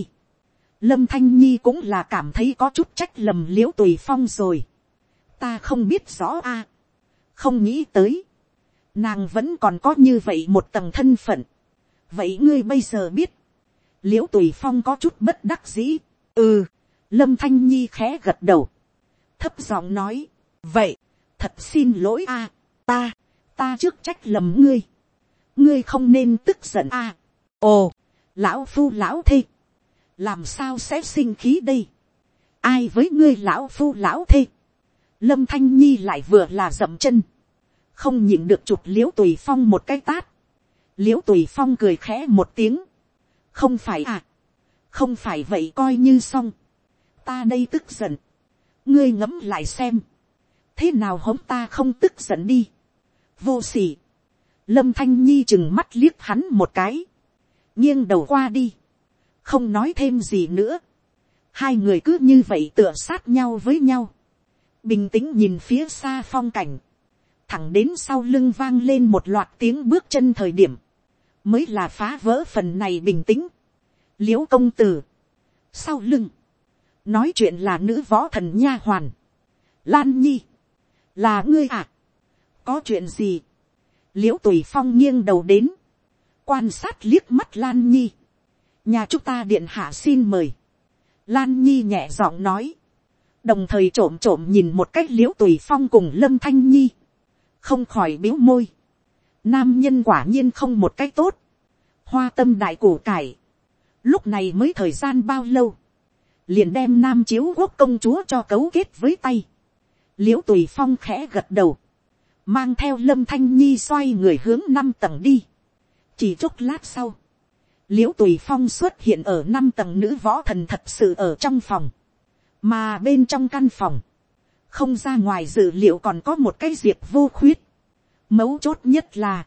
lâm thanh nhi cũng là cảm thấy có chút trách lầm l i ễ u tùy phong rồi. ta không biết rõ a, à, không nghĩ tới, nàng vẫn còn có như vậy một tầng thân phận. vậy ngươi bây giờ biết, l i ễ u tùy phong có chút bất đắc dĩ. ừ, lâm thanh nhi khẽ gật đầu, thấp giọng nói, vậy, thật xin lỗi a, ta, ta trước trách lầm ngươi, ngươi không nên tức giận a. ồ, lão phu lão thê, làm sao sẽ sinh khí đây, ai với ngươi lão phu lão thê, lâm thanh nhi lại vừa là dậm chân, không nhìn được chụp l i ễ u tùy phong một cái tát, l i ễ u tùy phong cười khẽ một tiếng, không phải à, không phải vậy coi như xong, ta đây tức giận, ngươi ngẫm lại xem, thế nào hống ta không tức giận đi, vô s ỉ lâm thanh nhi chừng mắt liếc hắn một cái, nghiêng đầu qua đi, không nói thêm gì nữa, hai người cứ như vậy tựa sát nhau với nhau, bình tĩnh nhìn phía xa phong cảnh, thẳng đến sau lưng vang lên một loạt tiếng bước chân thời điểm, mới là phá vỡ phần này bình tĩnh. l i ễ u công tử, sau lưng, nói chuyện là nữ võ thần nha hoàn, lan nhi, là ngươi à, có chuyện gì, l i ễ u tùy phong nghiêng đầu đến, quan sát liếc mắt lan nhi, nhà chúng ta điện hạ xin mời, lan nhi nhẹ giọng nói, đồng thời trộm trộm nhìn một cách l i ễ u tùy phong cùng lâm thanh nhi, không khỏi biếu môi. Nam nhân quả nhiên không một cách tốt. Hoa tâm đại củ cải. Lúc này mới thời gian bao lâu. Liền đem nam chiếu quốc công chúa cho cấu kết với tay. Liễu tùy phong khẽ gật đầu. Mang theo lâm thanh nhi xoay người hướng năm tầng đi. Chỉ chốc lát sau. Liễu tùy phong xuất hiện ở năm tầng nữ võ thần thật sự ở trong phòng. Mà bên trong căn phòng không ra ngoài dự liệu còn có một cái diệp vô khuyết. mấu chốt nhất là,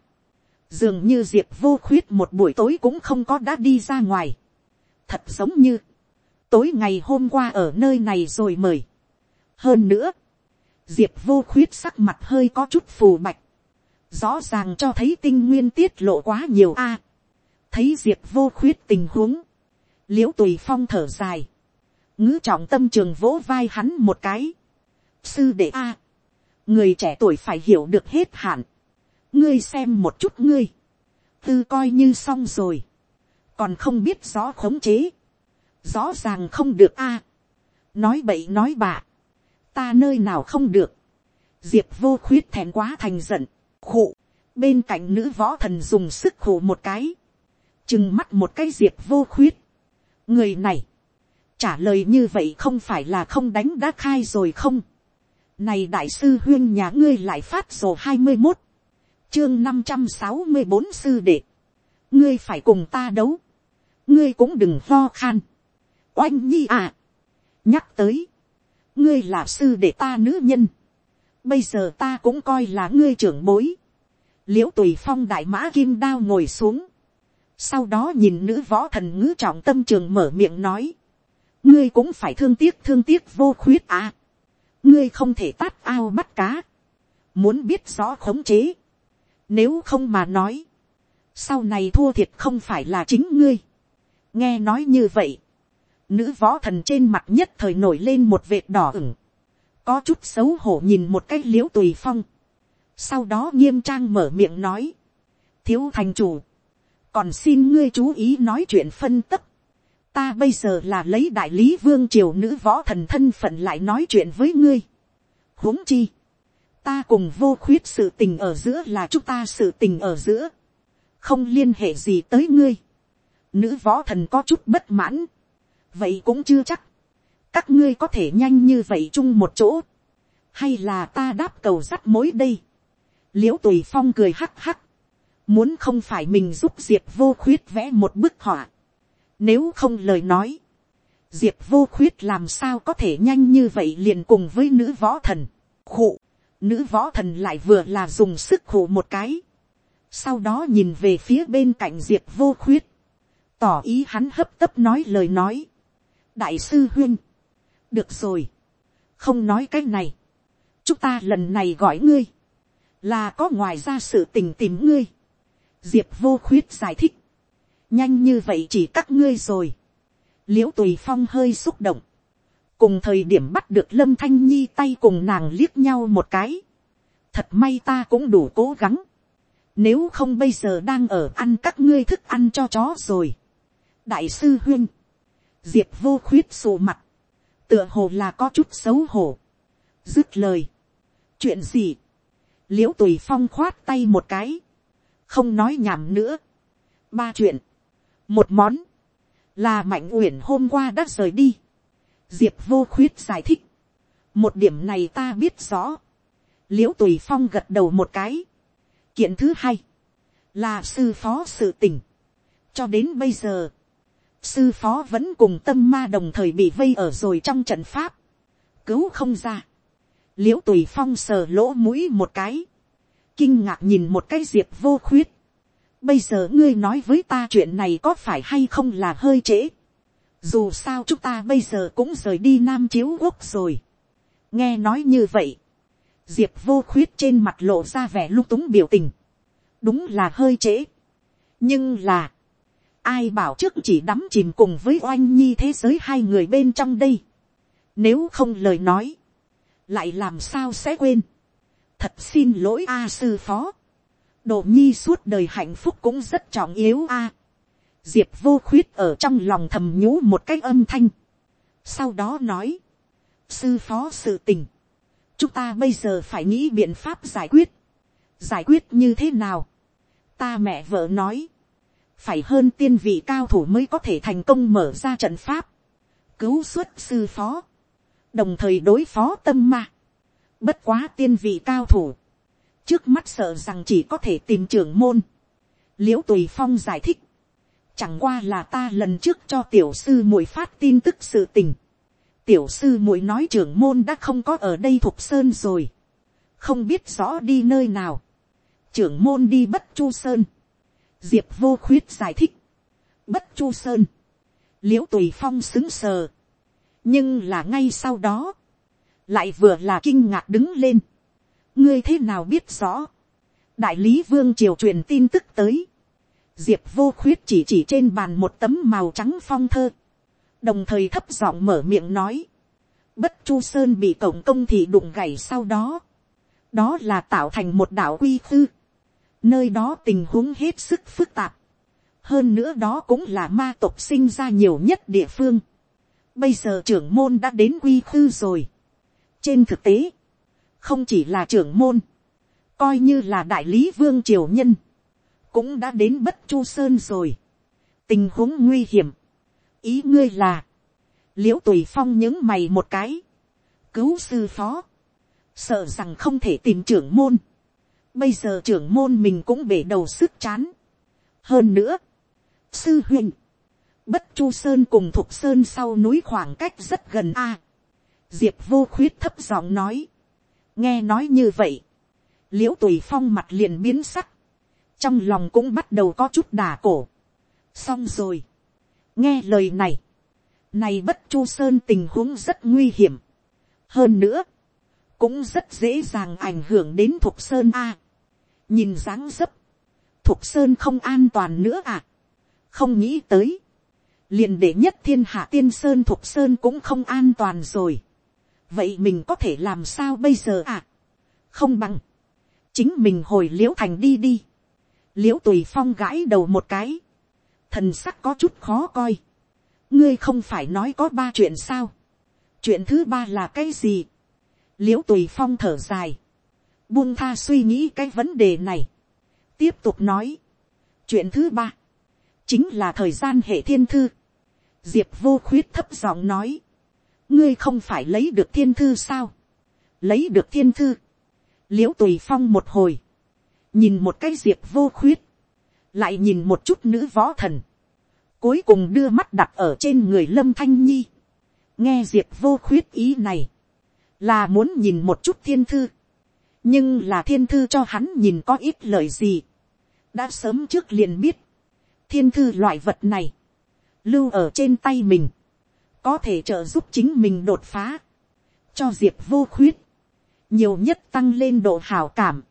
dường như diệp vô khuyết một buổi tối cũng không có đã đi ra ngoài. thật giống như, tối ngày hôm qua ở nơi này rồi mời. hơn nữa, diệp vô khuyết sắc mặt hơi có chút phù bạch, rõ ràng cho thấy tinh nguyên tiết lộ quá nhiều a. thấy diệp vô khuyết tình huống, l i ễ u tùy phong thở dài, ngữ trọng tâm trường vỗ vai hắn một cái, sư đệ a, người trẻ tuổi phải hiểu được hết hạn, ngươi xem một chút ngươi, tư coi như xong rồi, còn không biết rõ khống chế, rõ ràng không được a, nói bậy nói bạ, ta nơi nào không được, diệp vô khuyết thèm quá thành giận, khụ, bên cạnh nữ võ thần dùng sức khụ một cái, chừng mắt một cái diệp vô khuyết, người này, trả lời như vậy không phải là không đánh đã khai rồi không, này đại sư huyên nhà ngươi lại phát sổ hai mươi một. Chương năm trăm sáu mươi bốn sư đệ. Ngươi phải cùng ta đấu. Ngươi cũng đừng lo khan. Oanh nhi à. Nhắc tới. Ngươi là sư đệ ta nữ nhân. Bây giờ ta cũng coi là ngươi trưởng bối. Liễu tùy phong đại mã kim đao ngồi xuống. Sau đó nhìn nữ võ thần ngữ trọng tâm trường mở miệng nói. Ngươi cũng phải thương tiếc thương tiếc vô khuyết à ngươi không thể tát ao bắt cá, muốn biết rõ khống chế, nếu không mà nói, sau này thua thiệt không phải là chính ngươi, nghe nói như vậy, nữ võ thần trên mặt nhất thời nổi lên một vệt đỏ ửng, có chút xấu hổ nhìn một cách l i ễ u tùy phong, sau đó nghiêm trang mở miệng nói, thiếu thành chủ, còn xin ngươi chú ý nói chuyện phân tất, ta bây giờ là lấy đại lý vương triều nữ võ thần thân phận lại nói chuyện với ngươi. huống chi, ta cùng vô khuyết sự tình ở giữa là chúng ta sự tình ở giữa, không liên hệ gì tới ngươi. nữ võ thần có chút bất mãn, vậy cũng chưa chắc, các ngươi có thể nhanh như vậy chung một chỗ, hay là ta đáp cầu sắt mối đây. l i ễ u tùy phong cười hắc hắc, muốn không phải mình giúp diệp vô khuyết vẽ một bức họa, nếu không lời nói, diệp vô khuyết làm sao có thể nhanh như vậy liền cùng với nữ võ thần. Khụ, nữ võ thần lại vừa là dùng sức khụ một cái. Sau đó nhìn về phía bên cạnh diệp vô khuyết. Tỏ ý hắn hấp tấp nói lời nói. Đại sư huyên. Được rồi. Không nói cái này. Chúng ta lần này gọi ngươi. Là có ngoài ra sự tình tìm ngươi. Diệp vô khuyết giải thích nhanh như vậy chỉ các ngươi rồi. l i ễ u tùy phong hơi xúc động, cùng thời điểm bắt được lâm thanh nhi tay cùng nàng liếc nhau một cái. thật may ta cũng đủ cố gắng. nếu không bây giờ đang ở ăn các ngươi thức ăn cho chó rồi. đại sư huyên, diệp vô khuyết sụ mặt, tựa hồ là có chút xấu hổ. dứt lời. chuyện gì, l i ễ u tùy phong khoát tay một cái, không nói nhảm nữa. ba chuyện, một món, là mạnh uyển hôm qua đã rời đi. diệp vô khuyết giải thích, một điểm này ta biết rõ. l i ễ u tùy phong gật đầu một cái. kiện thứ hai, là sư phó sự tình. cho đến bây giờ, sư phó vẫn cùng tâm ma đồng thời bị vây ở rồi trong trận pháp, cứu không ra. l i ễ u tùy phong sờ lỗ mũi một cái, kinh ngạc nhìn một cái diệp vô khuyết, bây giờ ngươi nói với ta chuyện này có phải hay không là hơi trễ, dù sao chúng ta bây giờ cũng rời đi nam chiếu quốc rồi, nghe nói như vậy, diệp vô khuyết trên mặt lộ ra vẻ lung túng biểu tình, đúng là hơi trễ, nhưng là, ai bảo trước chỉ đắm chìm cùng với oanh nhi thế giới hai người bên trong đây, nếu không lời nói, lại làm sao sẽ quên, thật xin lỗi a sư phó, Độ nhi suốt đời hạnh phúc cũng rất trọng yếu a, diệp vô khuyết ở trong lòng thầm nhũ một cách âm thanh, sau đó nói, sư phó sự tình, chúng ta bây giờ phải nghĩ biện pháp giải quyết, giải quyết như thế nào, ta mẹ vợ nói, phải hơn tiên vị cao thủ mới có thể thành công mở ra trận pháp, cứu xuất sư phó, đồng thời đối phó tâm ma, bất quá tiên vị cao thủ, trước mắt sợ rằng chỉ có thể tìm trưởng môn, l i ễ u tùy phong giải thích, chẳng qua là ta lần trước cho tiểu sư muội phát tin tức sự tình, tiểu sư muội nói trưởng môn đã không có ở đây thuộc sơn rồi, không biết rõ đi nơi nào, trưởng môn đi bất chu sơn, diệp vô khuyết giải thích, bất chu sơn, l i ễ u tùy phong xứng sờ, nhưng là ngay sau đó, lại vừa là kinh ngạc đứng lên. ngươi thế nào biết rõ, đại lý vương triều truyền tin tức tới, diệp vô khuyết chỉ chỉ trên bàn một tấm màu trắng phong thơ, đồng thời thấp giọng mở miệng nói, bất chu sơn bị cổng công thì đụng gảy sau đó, đó là tạo thành một đảo quy tư, nơi đó tình huống hết sức phức tạp, hơn nữa đó cũng là ma tộc sinh ra nhiều nhất địa phương, Bây giờ trưởng môn đã đến quy khư rồi. Trên thực tế, không chỉ là trưởng môn, coi như là đại lý vương triều nhân, cũng đã đến bất chu sơn rồi. Tình huống nguy hiểm. Ý ngươi là, l i ễ u tùy phong những mày một cái, cứu sư phó, sợ rằng không thể tìm trưởng môn. Bây giờ trưởng môn mình cũng bể đầu sức chán. Hơn nữa, sư huynh, Bất chu sơn cùng thục sơn sau núi khoảng cách rất gần a. diệp vô khuyết thấp giọng nói. nghe nói như vậy. l i ễ u tùy phong mặt liền biến sắc. trong lòng cũng bắt đầu có chút đà cổ. xong rồi. nghe lời này. này bất chu sơn tình huống rất nguy hiểm. hơn nữa, cũng rất dễ dàng ảnh hưởng đến thục sơn a nhìn dáng dấp, thục sơn không an toàn nữa à. không nghĩ tới liền để nhất thiên hạ tiên sơn thục sơn cũng không an toàn rồi. vậy mình có thể làm sao bây giờ à. không bằng, chính mình hồi l i ễ u thành đi đi. l i ễ u tùy phong gãi đầu một cái, thần sắc có chút khó coi. ngươi không phải nói có ba chuyện sao. chuyện thứ ba là cái gì. l i ễ u tùy phong thở dài, buông tha suy nghĩ cái vấn đề này. tiếp tục nói. chuyện thứ ba, chính là thời gian hệ thiên thư. diệp vô khuyết thấp giọng nói, ngươi không phải lấy được thiên thư sao, lấy được thiên thư, l i ễ u tùy phong một hồi, nhìn một cái diệp vô khuyết, lại nhìn một chút nữ võ thần, cuối cùng đưa mắt đặt ở trên người lâm thanh nhi, nghe diệp vô khuyết ý này, là muốn nhìn một chút thiên thư, nhưng là thiên thư cho hắn nhìn có ít lời gì, đã sớm trước liền biết, thiên thư loại vật này, lưu ở trên tay mình, có thể trợ giúp chính mình đột phá, cho diệp vô khuyết, nhiều nhất tăng lên độ hào cảm,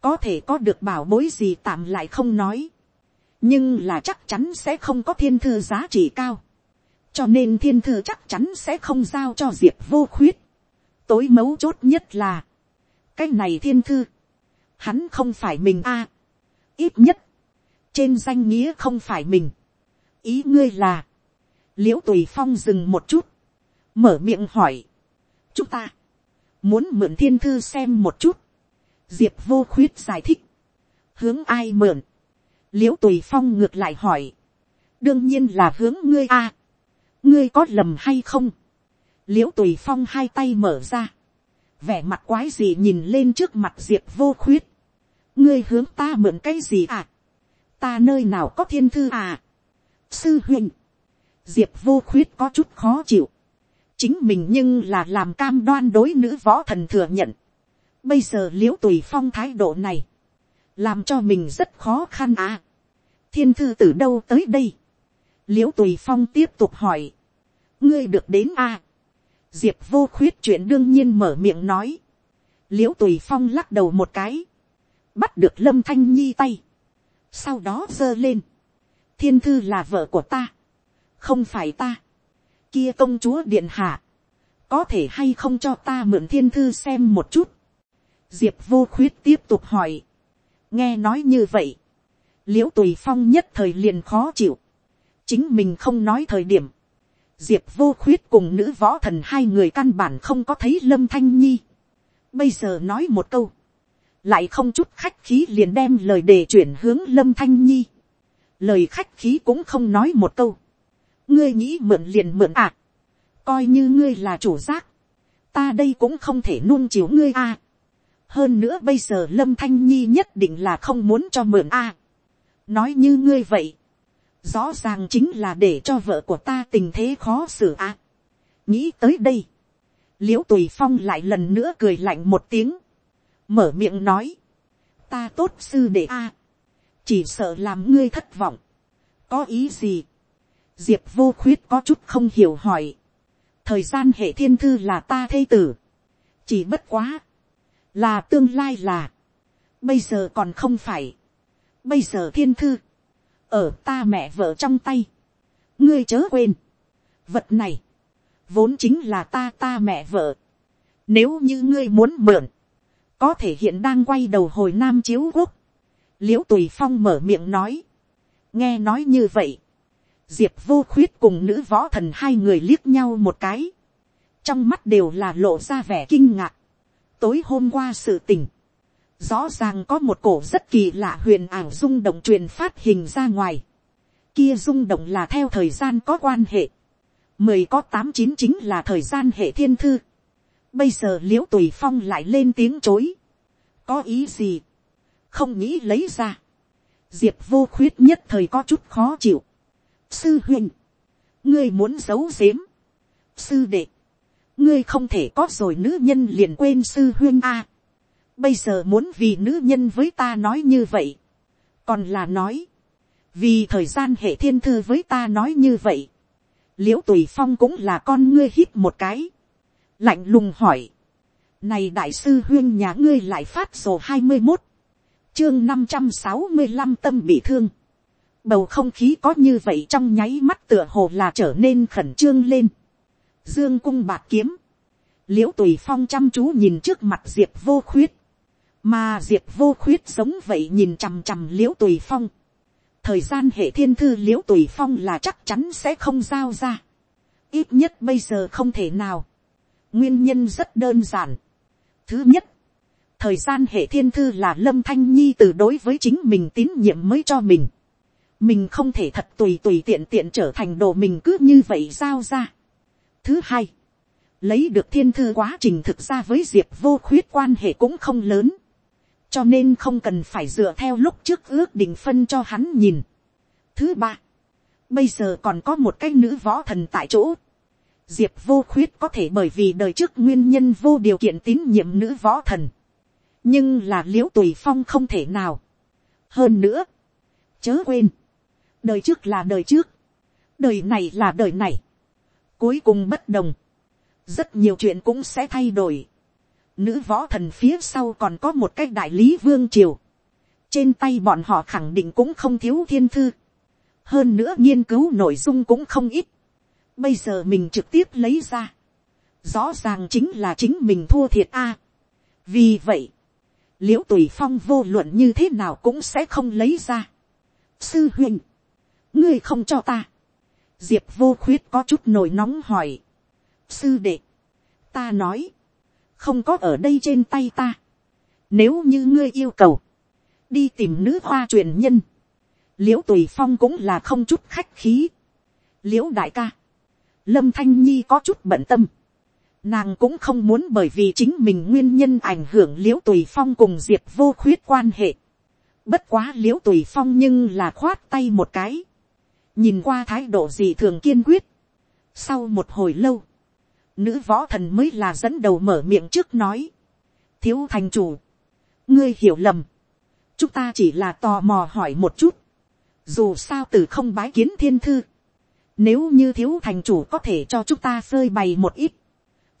có thể có được bảo bối gì tạm lại không nói, nhưng là chắc chắn sẽ không có thiên thư giá trị cao, cho nên thiên thư chắc chắn sẽ không giao cho diệp vô khuyết. tối mấu chốt nhất là, cái này thiên thư, hắn không phải mình a, ít nhất, trên danh nghĩa không phải mình. ý ngươi là, l i ễ u tùy phong dừng một chút, mở miệng hỏi, chúng ta, muốn mượn thiên thư xem một chút, diệp vô khuyết giải thích, hướng ai mượn, l i ễ u tùy phong ngược lại hỏi, đương nhiên là hướng ngươi a, ngươi có lầm hay không, l i ễ u tùy phong hai tay mở ra, vẻ mặt quái gì nhìn lên trước mặt diệp vô khuyết, ngươi hướng ta mượn cái gì à, ta nơi nào có thiên thư à. sư huynh, diệp vô khuyết có chút khó chịu. chính mình nhưng là làm cam đoan đối nữ võ thần thừa nhận. bây giờ l i ễ u tùy phong thái độ này, làm cho mình rất khó khăn à. thiên thư từ đâu tới đây, l i ễ u tùy phong tiếp tục hỏi, ngươi được đến à diệp vô khuyết chuyện đương nhiên mở miệng nói, l i ễ u tùy phong lắc đầu một cái, bắt được lâm thanh nhi tay, sau đó giơ lên, thiên thư là vợ của ta, không phải ta, kia công chúa điện hạ, có thể hay không cho ta mượn thiên thư xem một chút, diệp vô khuyết tiếp tục hỏi, nghe nói như vậy, l i ễ u tùy phong nhất thời liền khó chịu, chính mình không nói thời điểm, diệp vô khuyết cùng nữ võ thần hai người căn bản không có thấy lâm thanh nhi, bây giờ nói một câu, lại không chút khách khí liền đem lời đề chuyển hướng lâm thanh nhi, lời khách khí cũng không nói một câu, ngươi nghĩ mượn liền mượn à, coi như ngươi là chủ giác, ta đây cũng không thể nuông chiều ngươi à. Hơn nữa bây giờ lâm thanh nhi nhất định là không muốn cho mượn à? nói như ngươi vậy, rõ ràng chính là để cho vợ của ta tình thế khó xử à? nghĩ tới đây, l i ễ u tùy phong lại lần nữa cười lạnh một tiếng, mở miệng nói, ta tốt sư đệ a, chỉ sợ làm ngươi thất vọng, có ý gì, diệp vô khuyết có chút không hiểu hỏi, thời gian hệ thiên thư là ta thê tử, chỉ bất quá, là tương lai là, bây giờ còn không phải, bây giờ thiên thư, ở ta mẹ vợ trong tay, ngươi chớ quên, vật này, vốn chính là ta ta mẹ vợ, nếu như ngươi muốn mượn, có thể hiện đang quay đầu hồi nam chiếu quốc, l i ễ u tùy phong mở miệng nói, nghe nói như vậy, diệp vô khuyết cùng nữ võ thần hai người liếc nhau một cái, trong mắt đều là lộ ra vẻ kinh ngạc, tối hôm qua sự tình, rõ ràng có một cổ rất kỳ lạ huyền ảo rung động truyền phát hình ra ngoài. Kia rung động là theo thời gian có quan hệ. Mười có tám chín chính là thời gian hệ thiên thư. Bây giờ l i ễ u tùy phong lại lên tiếng chối. Có ý gì? Không nghĩ lấy ra. Diệp vô khuyết nhất thời có chút khó chịu. Sư huynh. Ngươi muốn giấu giếm. Sư đệ, ngươi không thể có rồi, nữ nhân liền quên sư huynh a bây giờ muốn vì nữ nhân với ta nói như vậy, còn là nói, vì thời gian hệ thiên thư với ta nói như vậy, l i ễ u tùy phong cũng là con ngươi hít một cái, lạnh lùng hỏi, này đại sư huyên nhà ngươi lại phát sổ hai mươi một, chương năm trăm sáu mươi năm tâm bị thương, bầu không khí có như vậy trong nháy mắt tựa hồ là trở nên khẩn trương lên, dương cung bạc kiếm, l i ễ u tùy phong chăm chú nhìn trước mặt diệp vô khuyết, mà diệp vô khuyết giống vậy nhìn chằm chằm l i ễ u tùy phong, thời gian hệ thiên thư l i ễ u tùy phong là chắc chắn sẽ không giao ra, ít nhất bây giờ không thể nào, nguyên nhân rất đơn giản. thứ nhất, thời gian hệ thiên thư là lâm thanh nhi từ đối với chính mình tín nhiệm mới cho mình, mình không thể thật tùy tùy tiện tiện trở thành đồ mình cứ như vậy giao ra. Thứ hai, lấy được thiên thư quá trình thực ra với diệp vô khuyết quan hệ cũng không lớn cho nên không cần phải dựa theo lúc trước ước định phân cho hắn nhìn. Thứ ba, bây giờ còn có một cái nữ võ thần tại chỗ. Diệp vô khuyết có thể bởi vì đời trước nguyên nhân vô điều kiện tín nhiệm nữ võ thần. nhưng là l i ễ u tùy phong không thể nào. hơn nữa, chớ quên, đời trước là đời trước, đời này là đời này cuối cùng bất đồng, rất nhiều chuyện cũng sẽ thay đổi. Nữ võ thần phía sau còn có một cái đại lý vương triều, trên tay bọn họ khẳng định cũng không thiếu thiên thư, hơn nữa nghiên cứu nội dung cũng không ít, bây giờ mình trực tiếp lấy ra, rõ ràng chính là chính mình thua thiệt a. vì vậy, l i ễ u tùy phong vô luận như thế nào cũng sẽ không lấy ra. sư huynh, ngươi không cho ta, diệp vô khuyết có chút nổi nóng hỏi. sư đệ, ta nói, không có ở đây trên tay ta. nếu như ngươi yêu cầu, đi tìm nữ hoa truyền nhân, liễu tùy phong cũng là không chút khách khí. liễu đại ca, lâm thanh nhi có chút bận tâm. Nàng cũng không muốn bởi vì chính mình nguyên nhân ảnh hưởng liễu tùy phong cùng diệp vô khuyết quan hệ. Bất quá liễu tùy phong nhưng là khoát tay một cái nhìn qua thái độ gì thường kiên quyết. sau một hồi lâu, nữ võ thần mới là dẫn đầu mở miệng trước nói, thiếu thành chủ, ngươi hiểu lầm, chúng ta chỉ là tò mò hỏi một chút, dù sao từ không bái kiến thiên thư, nếu như thiếu thành chủ có thể cho chúng ta phơi bày một ít,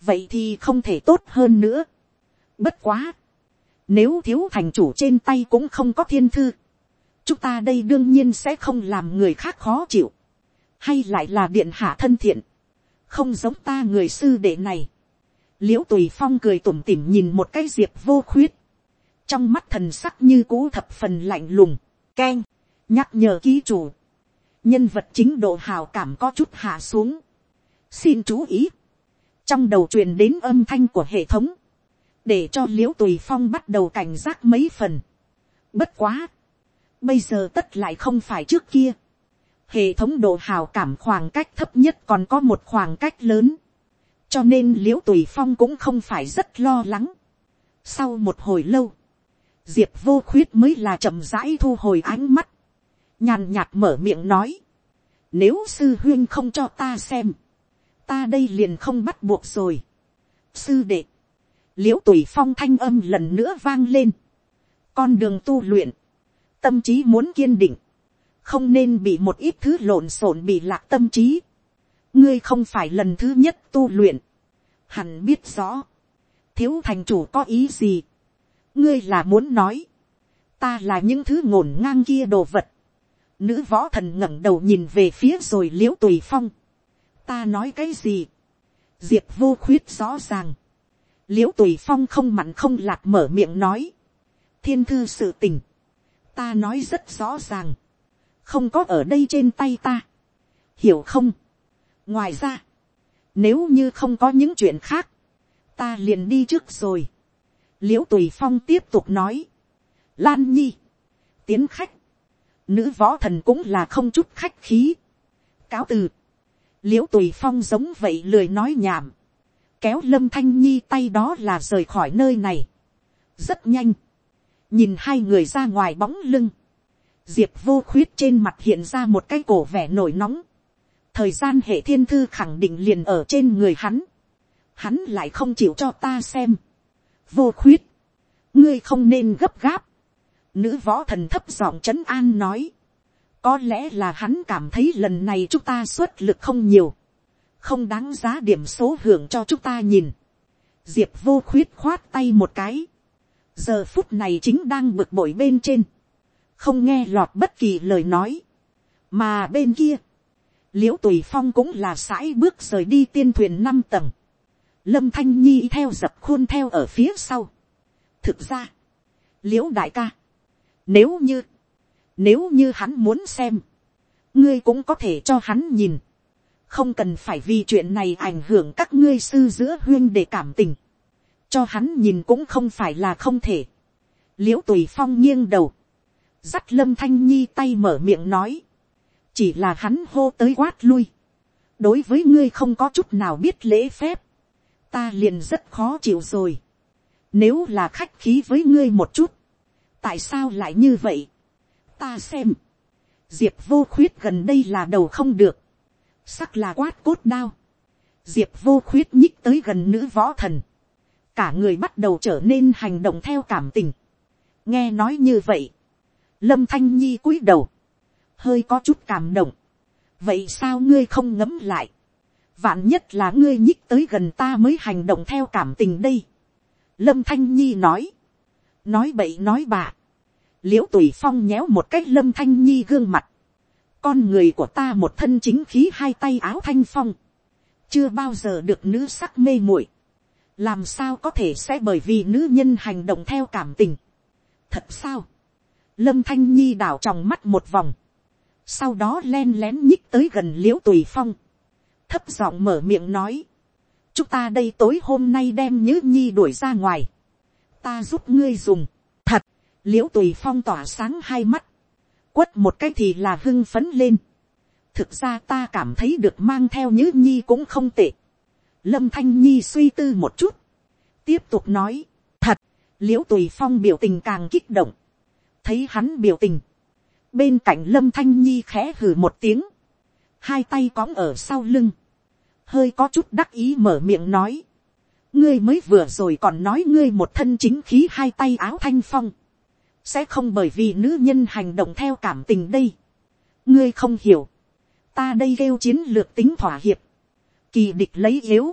vậy thì không thể tốt hơn nữa. Bất quá, nếu thiếu thành chủ trên tay cũng không có thiên thư, chúng ta đây đương nhiên sẽ không làm người khác khó chịu, hay lại là điện hạ thân thiện, không giống ta người sư đệ này. l i ễ u tùy phong cười tủm tỉm nhìn một cái diệp vô khuyết, trong mắt thần sắc như cũ thập phần lạnh lùng, k e n nhắc nhở ký chủ, nhân vật chính độ hào cảm có chút hạ xuống, xin chú ý, trong đầu truyền đến âm thanh của hệ thống, để cho l i ễ u tùy phong bắt đầu cảnh giác mấy phần. Bất quá, bây giờ tất lại không phải trước kia, hệ thống độ hào cảm khoảng cách thấp nhất còn có một khoảng cách lớn, cho nên l i ễ u tùy phong cũng không phải rất lo lắng. sau một hồi lâu, diệp vô khuyết mới là chậm rãi thu hồi ánh mắt, nhàn nhạt mở miệng nói, nếu sư huyên không cho ta xem, ta đây liền không bắt buộc rồi. sư đệ, l i ễ u tùy phong thanh âm lần nữa vang lên, con đường tu luyện, tâm trí muốn kiên định, không nên bị một ít thứ lộn xộn bị lạc tâm trí. ngươi không phải lần thứ nhất tu luyện, hẳn biết rõ, thiếu thành chủ có ý gì, ngươi là muốn nói, ta là những thứ ngổn ngang kia đồ vật, nữ võ thần ngẩng đầu nhìn về phía rồi l i ễ u tùy phong, ta nói cái gì, diệp vô khuyết rõ ràng, l i ễ u tùy phong không mặn không lạc mở miệng nói, thiên thư sự tình, ta nói rất rõ ràng, không có ở đây trên tay ta, hiểu không. ngoài ra, nếu như không có những chuyện khác, ta liền đi trước rồi. l i ễ u tùy phong tiếp tục nói, lan nhi, tiến khách, nữ võ thần cũng là không chút khách khí, cáo từ, l i ễ u tùy phong giống vậy lười nói nhảm, kéo lâm thanh nhi tay đó là rời khỏi nơi này, rất nhanh, nhìn hai người ra ngoài bóng lưng, diệp vô khuyết trên mặt hiện ra một cái cổ vẻ nổi nóng. thời gian hệ thiên thư khẳng định liền ở trên người hắn. hắn lại không chịu cho ta xem. vô khuyết, ngươi không nên gấp gáp. nữ võ thần thấp giọng c h ấ n an nói. có lẽ là hắn cảm thấy lần này chúng ta xuất lực không nhiều. không đáng giá điểm số hưởng cho chúng ta nhìn. diệp vô khuyết khoát tay một cái. giờ phút này chính đang bực bội bên trên không nghe lọt bất kỳ lời nói, mà bên kia, l i ễ u tùy phong cũng là sãi bước rời đi tiên thuyền năm tầng, lâm thanh nhi theo dập khuôn theo ở phía sau. thực ra, l i ễ u đại ca, nếu như, nếu như hắn muốn xem, ngươi cũng có thể cho hắn nhìn, không cần phải vì chuyện này ảnh hưởng các ngươi sư giữa huyên để cảm tình, cho hắn nhìn cũng không phải là không thể. l i ễ u tùy phong nghiêng đầu, dắt lâm thanh nhi tay mở miệng nói, chỉ là hắn hô tới quát lui, đối với ngươi không có chút nào biết lễ phép, ta liền rất khó chịu rồi, nếu là khách khí với ngươi một chút, tại sao lại như vậy, ta xem, diệp vô khuyết gần đây là đầu không được, sắc là quát cốt đao, diệp vô khuyết nhích tới gần nữ võ thần, cả người bắt đầu trở nên hành động theo cảm tình, nghe nói như vậy, lâm thanh nhi cúi đầu, hơi có chút cảm động, vậy sao ngươi không ngấm lại, vạn nhất là ngươi nhích tới gần ta mới hành động theo cảm tình đây. lâm thanh nhi nói, nói bậy nói bạ, l i ễ u tùy phong nhéo một cách lâm thanh nhi gương mặt, con người của ta một thân chính khí hai tay áo thanh phong, chưa bao giờ được nữ sắc mê muội, làm sao có thể sẽ bởi vì nữ nhân hành động theo cảm tình. thật sao, lâm thanh nhi đảo tròng mắt một vòng, sau đó len lén nhích tới gần l i ễ u tùy phong, thấp giọng mở miệng nói, chúng ta đây tối hôm nay đem nhữ nhi đuổi ra ngoài, ta giúp ngươi dùng, thật, l i ễ u tùy phong tỏa sáng hai mắt, quất một cái thì là hưng phấn lên, thực ra ta cảm thấy được mang theo nhữ nhi cũng không tệ, lâm thanh nhi suy tư một chút, tiếp tục nói, thật, l i ễ u tùy phong biểu tình càng kích động, thấy hắn biểu tình, bên cạnh lâm thanh nhi khẽ hừ một tiếng, hai tay cóng ở sau lưng, hơi có chút đắc ý mở miệng nói, ngươi mới vừa rồi còn nói ngươi một thân chính khí hai tay áo thanh phong, sẽ không bởi vì nữ nhân hành động theo cảm tình đây. ngươi không hiểu, ta đây kêu chiến lược tính thỏa hiệp, kỳ địch lấy yếu,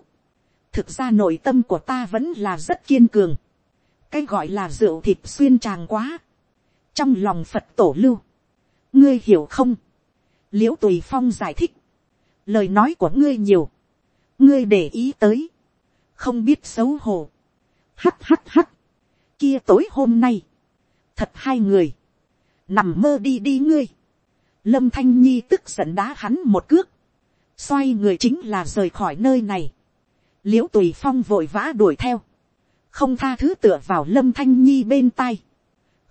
thực ra nội tâm của ta vẫn là rất kiên cường, cái gọi là rượu thịt xuyên tràng quá, trong lòng phật tổ lưu, ngươi hiểu không, l i ễ u tùy phong giải thích, lời nói của ngươi nhiều, ngươi để ý tới, không biết xấu hổ, hắt hắt hắt, kia tối hôm nay, thật hai người, nằm mơ đi đi ngươi, lâm thanh nhi tức giận đá hắn một cước, xoay người chính là rời khỏi nơi này, l i ễ u tùy phong vội vã đuổi theo, không tha thứ tựa vào lâm thanh nhi bên tai,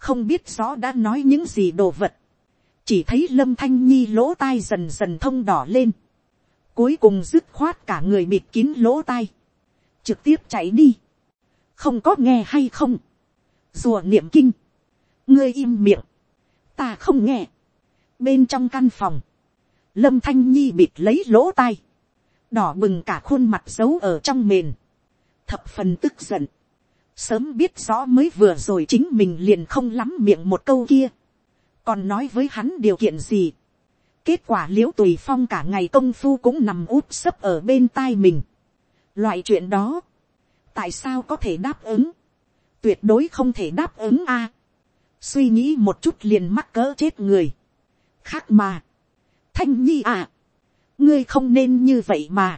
không biết rõ đã nói những gì đồ vật, chỉ thấy lâm thanh nhi lỗ tai dần dần thông đỏ lên, cuối cùng dứt khoát cả người bịt kín lỗ tai, trực tiếp chạy đi, không có nghe hay không, rùa niệm kinh, ngươi im miệng, ta không nghe, bên trong căn phòng, lâm thanh nhi bịt lấy lỗ tai, đỏ bừng cả khuôn mặt giấu ở trong mền, thập phần tức giận, sớm biết rõ mới vừa rồi chính mình liền không lắm miệng một câu kia, còn nói với hắn điều kiện gì. kết quả l i ễ u tùy phong cả ngày công phu cũng nằm úp sấp ở bên tai mình. loại chuyện đó, tại sao có thể đáp ứng, tuyệt đối không thể đáp ứng a. suy nghĩ một chút liền mắc cỡ chết người. khác mà, thanh nhi à, ngươi không nên như vậy mà,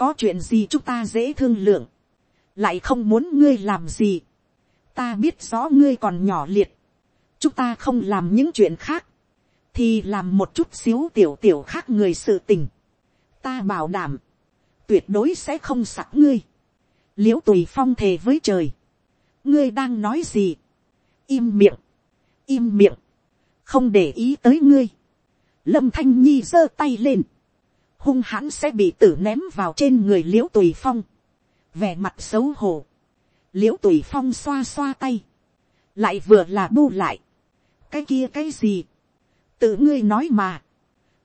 có chuyện gì chúng ta dễ thương lượng, lại không muốn ngươi làm gì. ta biết rõ ngươi còn nhỏ liệt. chúng ta không làm những chuyện khác, thì làm một chút xíu tiểu tiểu khác người sự tình. ta bảo đảm, tuyệt đối sẽ không sặc ngươi. l i ễ u tùy phong thề với trời. ngươi đang nói gì. im miệng, im miệng, không để ý tới ngươi. lâm thanh nhi giơ tay lên, hung hãn sẽ bị tử ném vào trên người l i ễ u tùy phong vẻ mặt xấu hổ, l i ễ u tùy phong xoa xoa tay, lại vừa là bu lại, cái kia cái gì, tự ngươi nói mà,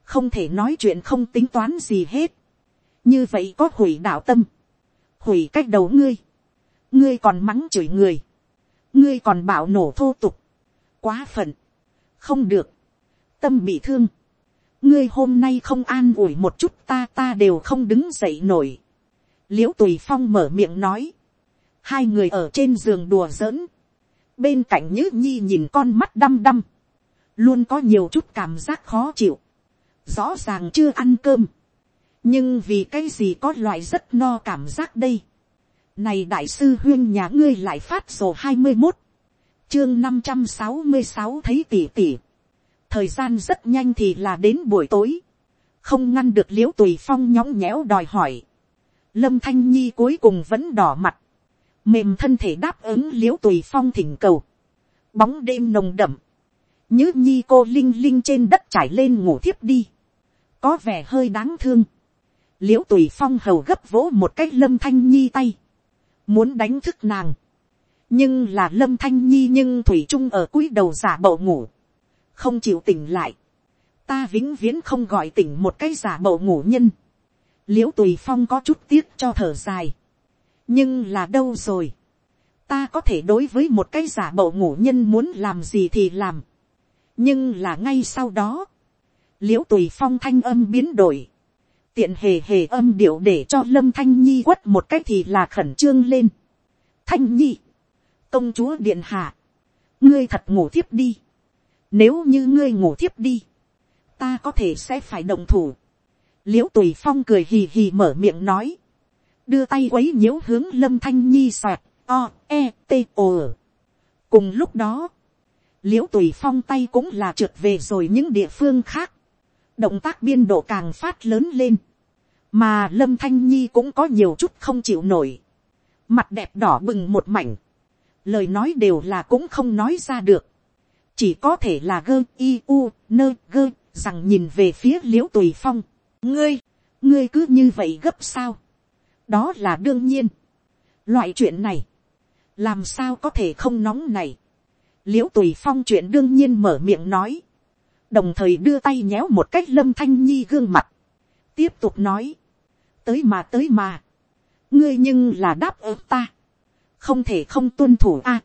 không thể nói chuyện không tính toán gì hết, như vậy có hủy đạo tâm, hủy cách đầu ngươi, ngươi còn mắng chửi người, ngươi còn bảo nổ thô tục, quá phận, không được, tâm bị thương, ngươi hôm nay không an ủi một chút ta ta đều không đứng dậy nổi, l i ễ u tùy phong mở miệng nói, hai người ở trên giường đùa giỡn, bên cạnh nhữ nhi nhìn con mắt đăm đăm, luôn có nhiều chút cảm giác khó chịu, rõ ràng chưa ăn cơm, nhưng vì cái gì có loại rất no cảm giác đây. Này đại sư huyên nhà ngươi lại phát sổ hai mươi một, chương năm trăm sáu mươi sáu thấy tỉ tỉ. thời gian rất nhanh thì là đến buổi tối, không ngăn được l i ễ u tùy phong nhõng nhẽo đòi hỏi lâm thanh nhi cuối cùng vẫn đỏ mặt, mềm thân thể đáp ứng l i ễ u tùy phong thỉnh cầu, bóng đêm nồng đậm, nhứ nhi cô linh linh trên đất trải lên ngủ thiếp đi, có vẻ hơi đáng thương, l i ễ u tùy phong hầu gấp vỗ một cách lâm thanh nhi tay, muốn đánh thức nàng, nhưng là lâm thanh nhi nhưng thủy trung ở cúi đầu giả bộ ngủ, không chịu tỉnh lại, ta vĩnh viễn không gọi tỉnh một cái giả bộ ngủ nhân, l i ễ u tùy phong có chút tiếc cho thở dài. nhưng là đâu rồi. ta có thể đối với một cái giả bộ ngủ nhân muốn làm gì thì làm. nhưng là ngay sau đó, l i ễ u tùy phong thanh âm biến đổi. tiện hề hề âm điệu để cho lâm thanh nhi quất một cách thì là khẩn trương lên. thanh nhi, công chúa điện hạ, ngươi thật ngủ thiếp đi. nếu như ngươi ngủ thiếp đi, ta có thể sẽ phải đồng thủ l i ễ u tùy phong cười hì hì mở miệng nói, đưa tay quấy nhiễu hướng lâm thanh nhi soạt, o, e, t, o. Ờ. cùng lúc đó, l i ễ u tùy phong tay cũng là trượt về rồi những địa phương khác, động tác biên độ càng phát lớn lên, mà lâm thanh nhi cũng có nhiều chút không chịu nổi, mặt đẹp đỏ bừng một mảnh, lời nói đều là cũng không nói ra được, chỉ có thể là gơ i u nơ gơ rằng nhìn về phía l i ễ u tùy phong, ngươi, ngươi cứ như vậy gấp sao. đó là đương nhiên. loại chuyện này, làm sao có thể không nóng này. l i ễ u tùy phong chuyện đương nhiên mở miệng nói, đồng thời đưa tay nhéo một cách lâm thanh nhi gương mặt, tiếp tục nói, tới mà tới mà, ngươi nhưng là đáp ứng ta, không thể không tuân thủ a.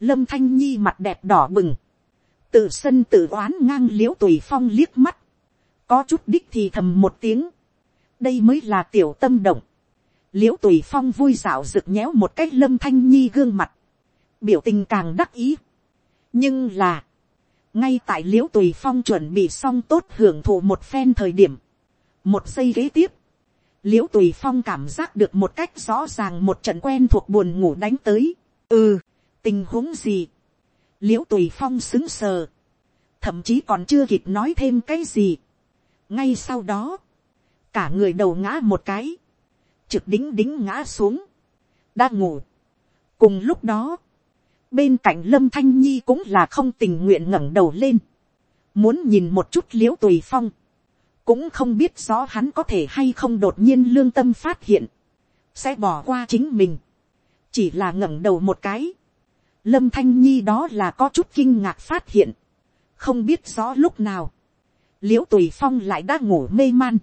lâm thanh nhi mặt đẹp đỏ bừng, tự sân tự oán ngang l i ễ u tùy phong liếc mắt, có chút đích thì thầm một tiếng, đây mới là tiểu tâm động, l i ễ u tùy phong vui dạo rực nhéo một cái lâm thanh nhi gương mặt, biểu tình càng đắc ý. nhưng là, ngay tại l i ễ u tùy phong chuẩn bị xong tốt hưởng thụ một phen thời điểm, một giây kế tiếp, l i ễ u tùy phong cảm giác được một cách rõ ràng một trận quen thuộc buồn ngủ đánh tới. ừ, tình huống gì, l i ễ u tùy phong xứng sờ, thậm chí còn chưa kịp nói thêm cái gì ngay sau đó, cả người đầu ngã một cái, trực đính đính ngã xuống, đã ngủ. cùng lúc đó, bên cạnh lâm thanh nhi cũng là không tình nguyện ngẩng đầu lên, muốn nhìn một chút l i ễ u tùy phong, cũng không biết rõ hắn có thể hay không đột nhiên lương tâm phát hiện, sẽ bỏ qua chính mình, chỉ là ngẩng đầu một cái, lâm thanh nhi đó là có chút kinh ngạc phát hiện, không biết rõ lúc nào, l i ễ u tùy phong lại đã ngủ mê man,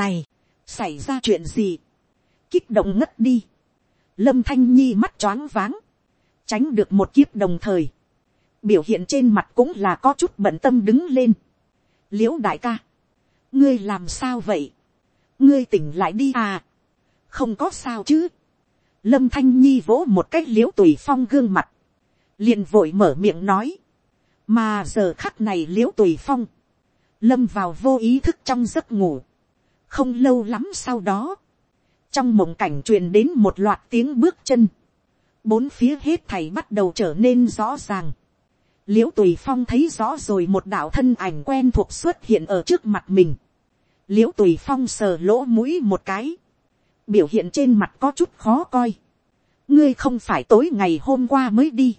này, xảy ra chuyện gì, kích động ngất đi, lâm thanh nhi mắt choáng váng, tránh được một kiếp đồng thời, biểu hiện trên mặt cũng là có chút bận tâm đứng lên, l i ễ u đại ca, ngươi làm sao vậy, ngươi tỉnh lại đi à, không có sao chứ, lâm thanh nhi vỗ một cách l i ễ u tùy phong gương mặt, liền vội mở miệng nói, mà giờ khắc này l i ễ u tùy phong, lâm vào vô ý thức trong giấc ngủ, không lâu lắm sau đó, trong mộng cảnh truyền đến một loạt tiếng bước chân, bốn phía hết thầy bắt đầu trở nên rõ ràng, l i ễ u tùy phong thấy rõ rồi một đạo thân ảnh quen thuộc xuất hiện ở trước mặt mình, l i ễ u tùy phong sờ lỗ mũi một cái, biểu hiện trên mặt có chút khó coi. ngươi không phải tối ngày hôm qua mới đi,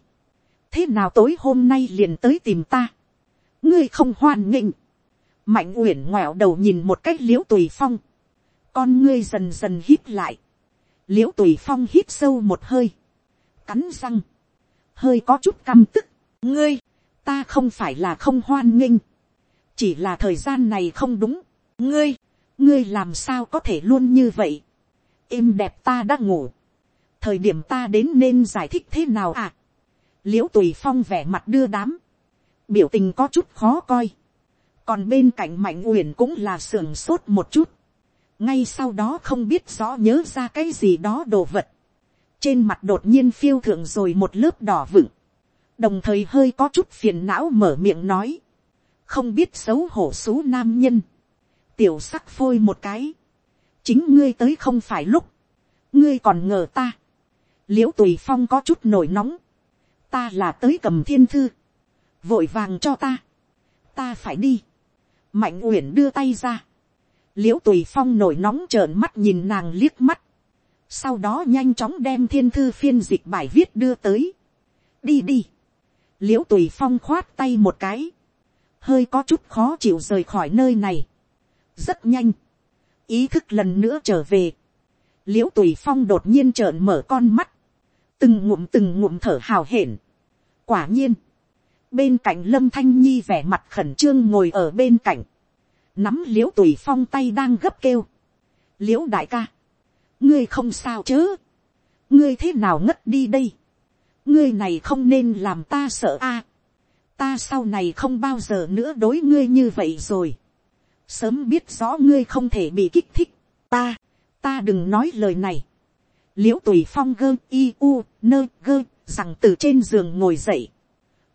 thế nào tối hôm nay liền tới tìm ta, ngươi không hoan nghịnh, mạnh uyển ngoẹo đầu nhìn một cách l i ễ u tùy phong, con ngươi dần dần hít lại, l i ễ u tùy phong hít sâu một hơi, cắn răng, hơi có chút căm tức, ngươi, ta không phải là không hoan nghênh, chỉ là thời gian này không đúng, ngươi, ngươi làm sao có thể luôn như vậy. êm đẹp ta đã ngủ. thời điểm ta đến nên giải thích thế nào à. l i ễ u tùy phong vẻ mặt đưa đám. biểu tình có chút khó coi còn bên cạnh mạnh uyển cũng là sưởng sốt một chút. ngay sau đó không biết rõ nhớ ra cái gì đó đồ vật. trên mặt đột nhiên phiêu thượng rồi một lớp đỏ vựng. đồng thời hơi có chút phiền não mở miệng nói. không biết xấu hổ xú nam nhân tiểu sắc phôi một cái, chính ngươi tới không phải lúc, ngươi còn ngờ ta, l i ễ u tùy phong có chút nổi nóng, ta là tới cầm thiên thư, vội vàng cho ta, ta phải đi, mạnh uyển đưa tay ra, l i ễ u tùy phong nổi nóng trợn mắt nhìn nàng liếc mắt, sau đó nhanh chóng đem thiên thư phiên dịch bài viết đưa tới, đi đi, l i ễ u tùy phong khoát tay một cái, hơi có chút khó chịu rời khỏi nơi này, rất nhanh, ý thức lần nữa trở về, l i ễ u tùy phong đột nhiên trợn mở con mắt, từng ngụm từng ngụm thở hào hển. quả nhiên, bên cạnh lâm thanh nhi vẻ mặt khẩn trương ngồi ở bên cạnh, nắm l i ễ u tùy phong tay đang gấp kêu, l i ễ u đại ca, ngươi không sao chớ, ngươi thế nào ngất đi đây, ngươi này không nên làm ta sợ a, ta sau này không bao giờ nữa đối ngươi như vậy rồi, sớm biết rõ ngươi không thể bị kích thích, ta, ta đừng nói lời này, l i ễ u tùy phong gơ i u nơ gơ rằng từ trên giường ngồi dậy,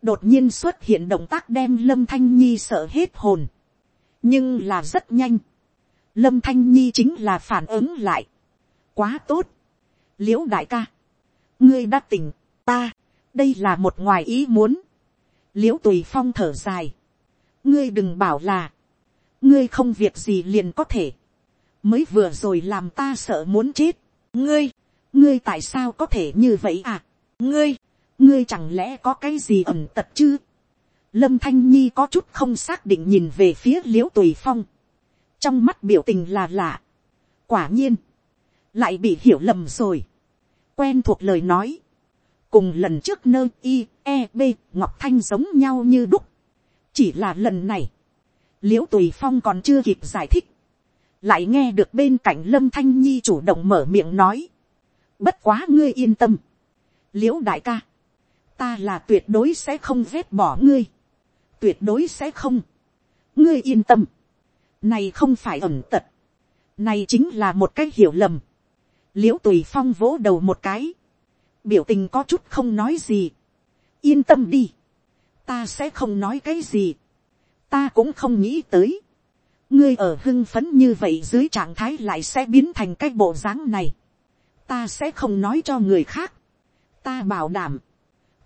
đột nhiên xuất hiện động tác đem lâm thanh nhi sợ hết hồn, nhưng là rất nhanh, lâm thanh nhi chính là phản ứng lại, quá tốt, l i ễ u đại ca, ngươi đã tỉnh, ta, đây là một ngoài ý muốn, l i ễ u tùy phong thở dài, ngươi đừng bảo là, ngươi không việc gì liền có thể, mới vừa rồi làm ta sợ muốn chết, ngươi, ngươi tại sao có thể như vậy à, ngươi, ngươi chẳng lẽ có cái gì ẩm tật chứ, lâm thanh nhi có chút không xác định nhìn về phía l i ễ u tùy phong, trong mắt biểu tình là lạ, quả nhiên, lại bị hiểu lầm rồi, quen thuộc lời nói, cùng lần trước nơi i e b ngọc thanh giống nhau như đúc, chỉ là lần này, l i ễ u tùy phong còn chưa kịp giải thích, lại nghe được bên cạnh lâm thanh nhi chủ động mở miệng nói, bất quá ngươi yên tâm, l i ễ u đại ca, ta là tuyệt đối sẽ không vét bỏ ngươi, tuyệt đối sẽ không, ngươi yên tâm, này không phải ẩm tật, này chính là một cái hiểu lầm, l i ễ u tùy phong vỗ đầu một cái, biểu tình có chút không nói gì, yên tâm đi, ta sẽ không nói cái gì, ta cũng không nghĩ tới, ngươi ở hưng phấn như vậy dưới trạng thái lại sẽ biến thành cái bộ dáng này, ta sẽ không nói cho người khác, ta bảo đảm,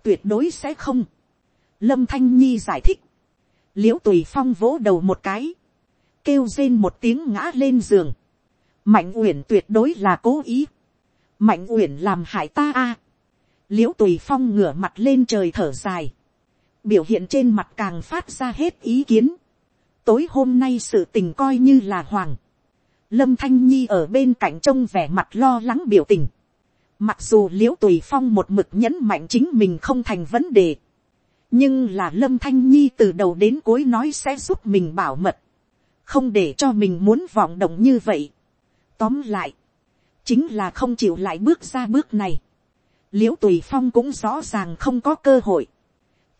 tuyệt đối sẽ không. Lâm Thanh Nhi giải thích. l i ễ u tùy phong vỗ đầu một cái, kêu rên một tiếng ngã lên giường. Mạnh uyển tuyệt đối là cố ý. Mạnh uyển làm hại ta a. l i ễ u tùy phong ngửa mặt lên trời thở dài. biểu hiện trên mặt càng phát ra hết ý kiến. tối hôm nay sự tình coi như là hoàng. Lâm Thanh Nhi ở bên cạnh trông vẻ mặt lo lắng biểu tình. Mặc dù l i ễ u tùy phong một mực nhấn mạnh chính mình không thành vấn đề. Nhưng là lâm thanh nhi từ đầu đến cuối nói sẽ giúp mình bảo mật. Không để cho mình muốn vọng động như vậy. Tóm lại. Chính là không chịu lại bước ra bước này. l i ễ u tùy phong cũng rõ ràng không có cơ hội.